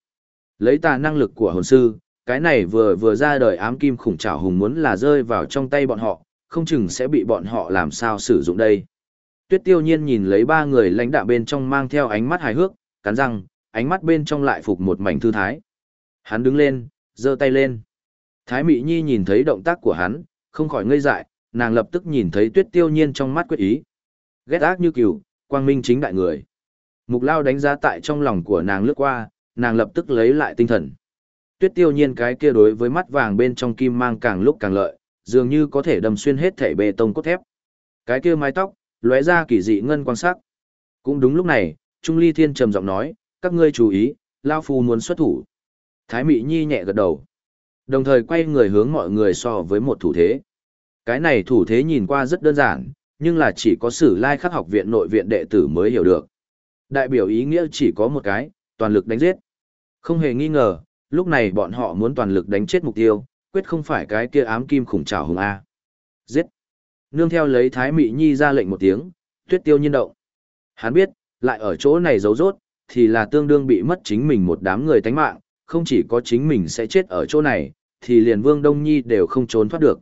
Lấy tà năng lực của hồn sư, cái này vừa vừa ra đời ám kim khủng trào hùng muốn là rơi vào trong tay bọn họ, không chừng sẽ bị bọn họ làm sao sử dụng đây. Tuyết tiêu nhiên nhìn lấy ba người lãnh đạo bên trong mang theo ánh mắt hài hước, cắn răng, ánh mắt bên trong lại phục một mảnh thư thái. Hắn đứng lên, giơ tay lên. Thái Mị Nhi nhìn thấy động tác của hắn, không khỏi ngây dại, nàng lập tức nhìn thấy tuyết tiêu nhiên trong mắt quyết ý. Ghét ác như cừu, quang minh chính đại người. Mục lao đánh giá tại trong lòng của nàng lướt qua, nàng lập tức lấy lại tinh thần. Tuyết tiêu nhiên cái kia đối với mắt vàng bên trong kim mang càng lúc càng lợi, dường như có thể đâm xuyên hết thể bê tông cốt thép. Cái kia mái tóc, lóe ra kỳ dị ngân quang sắc. Cũng đúng lúc này, Trung Ly Thiên trầm giọng nói, các ngươi chú ý, Lao Phu muốn xuất thủ. Thái Mị Nhi nhẹ gật đầu. Đồng thời quay người hướng mọi người so với một thủ thế. Cái này thủ thế nhìn qua rất đơn giản, nhưng là chỉ có sử lai khắc học viện nội viện đệ tử mới hiểu được. Đại biểu ý nghĩa chỉ có một cái, toàn lực đánh giết. Không hề nghi ngờ, lúc này bọn họ muốn toàn lực đánh chết mục tiêu, quyết không phải cái kia ám kim khủng trào hùng A. Giết! Nương theo lấy Thái Mị Nhi ra lệnh một tiếng, tuyết tiêu nhiên động. Hắn biết, lại ở chỗ này giấu rốt, thì là tương đương bị mất chính mình một đám người tánh mạng, không chỉ có chính mình sẽ chết ở chỗ này, thì liền Vương Đông Nhi đều không trốn thoát được.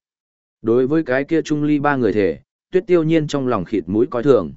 Đối với cái kia trung ly ba người thể, tuyết tiêu nhiên trong lòng khịt mũi coi thường.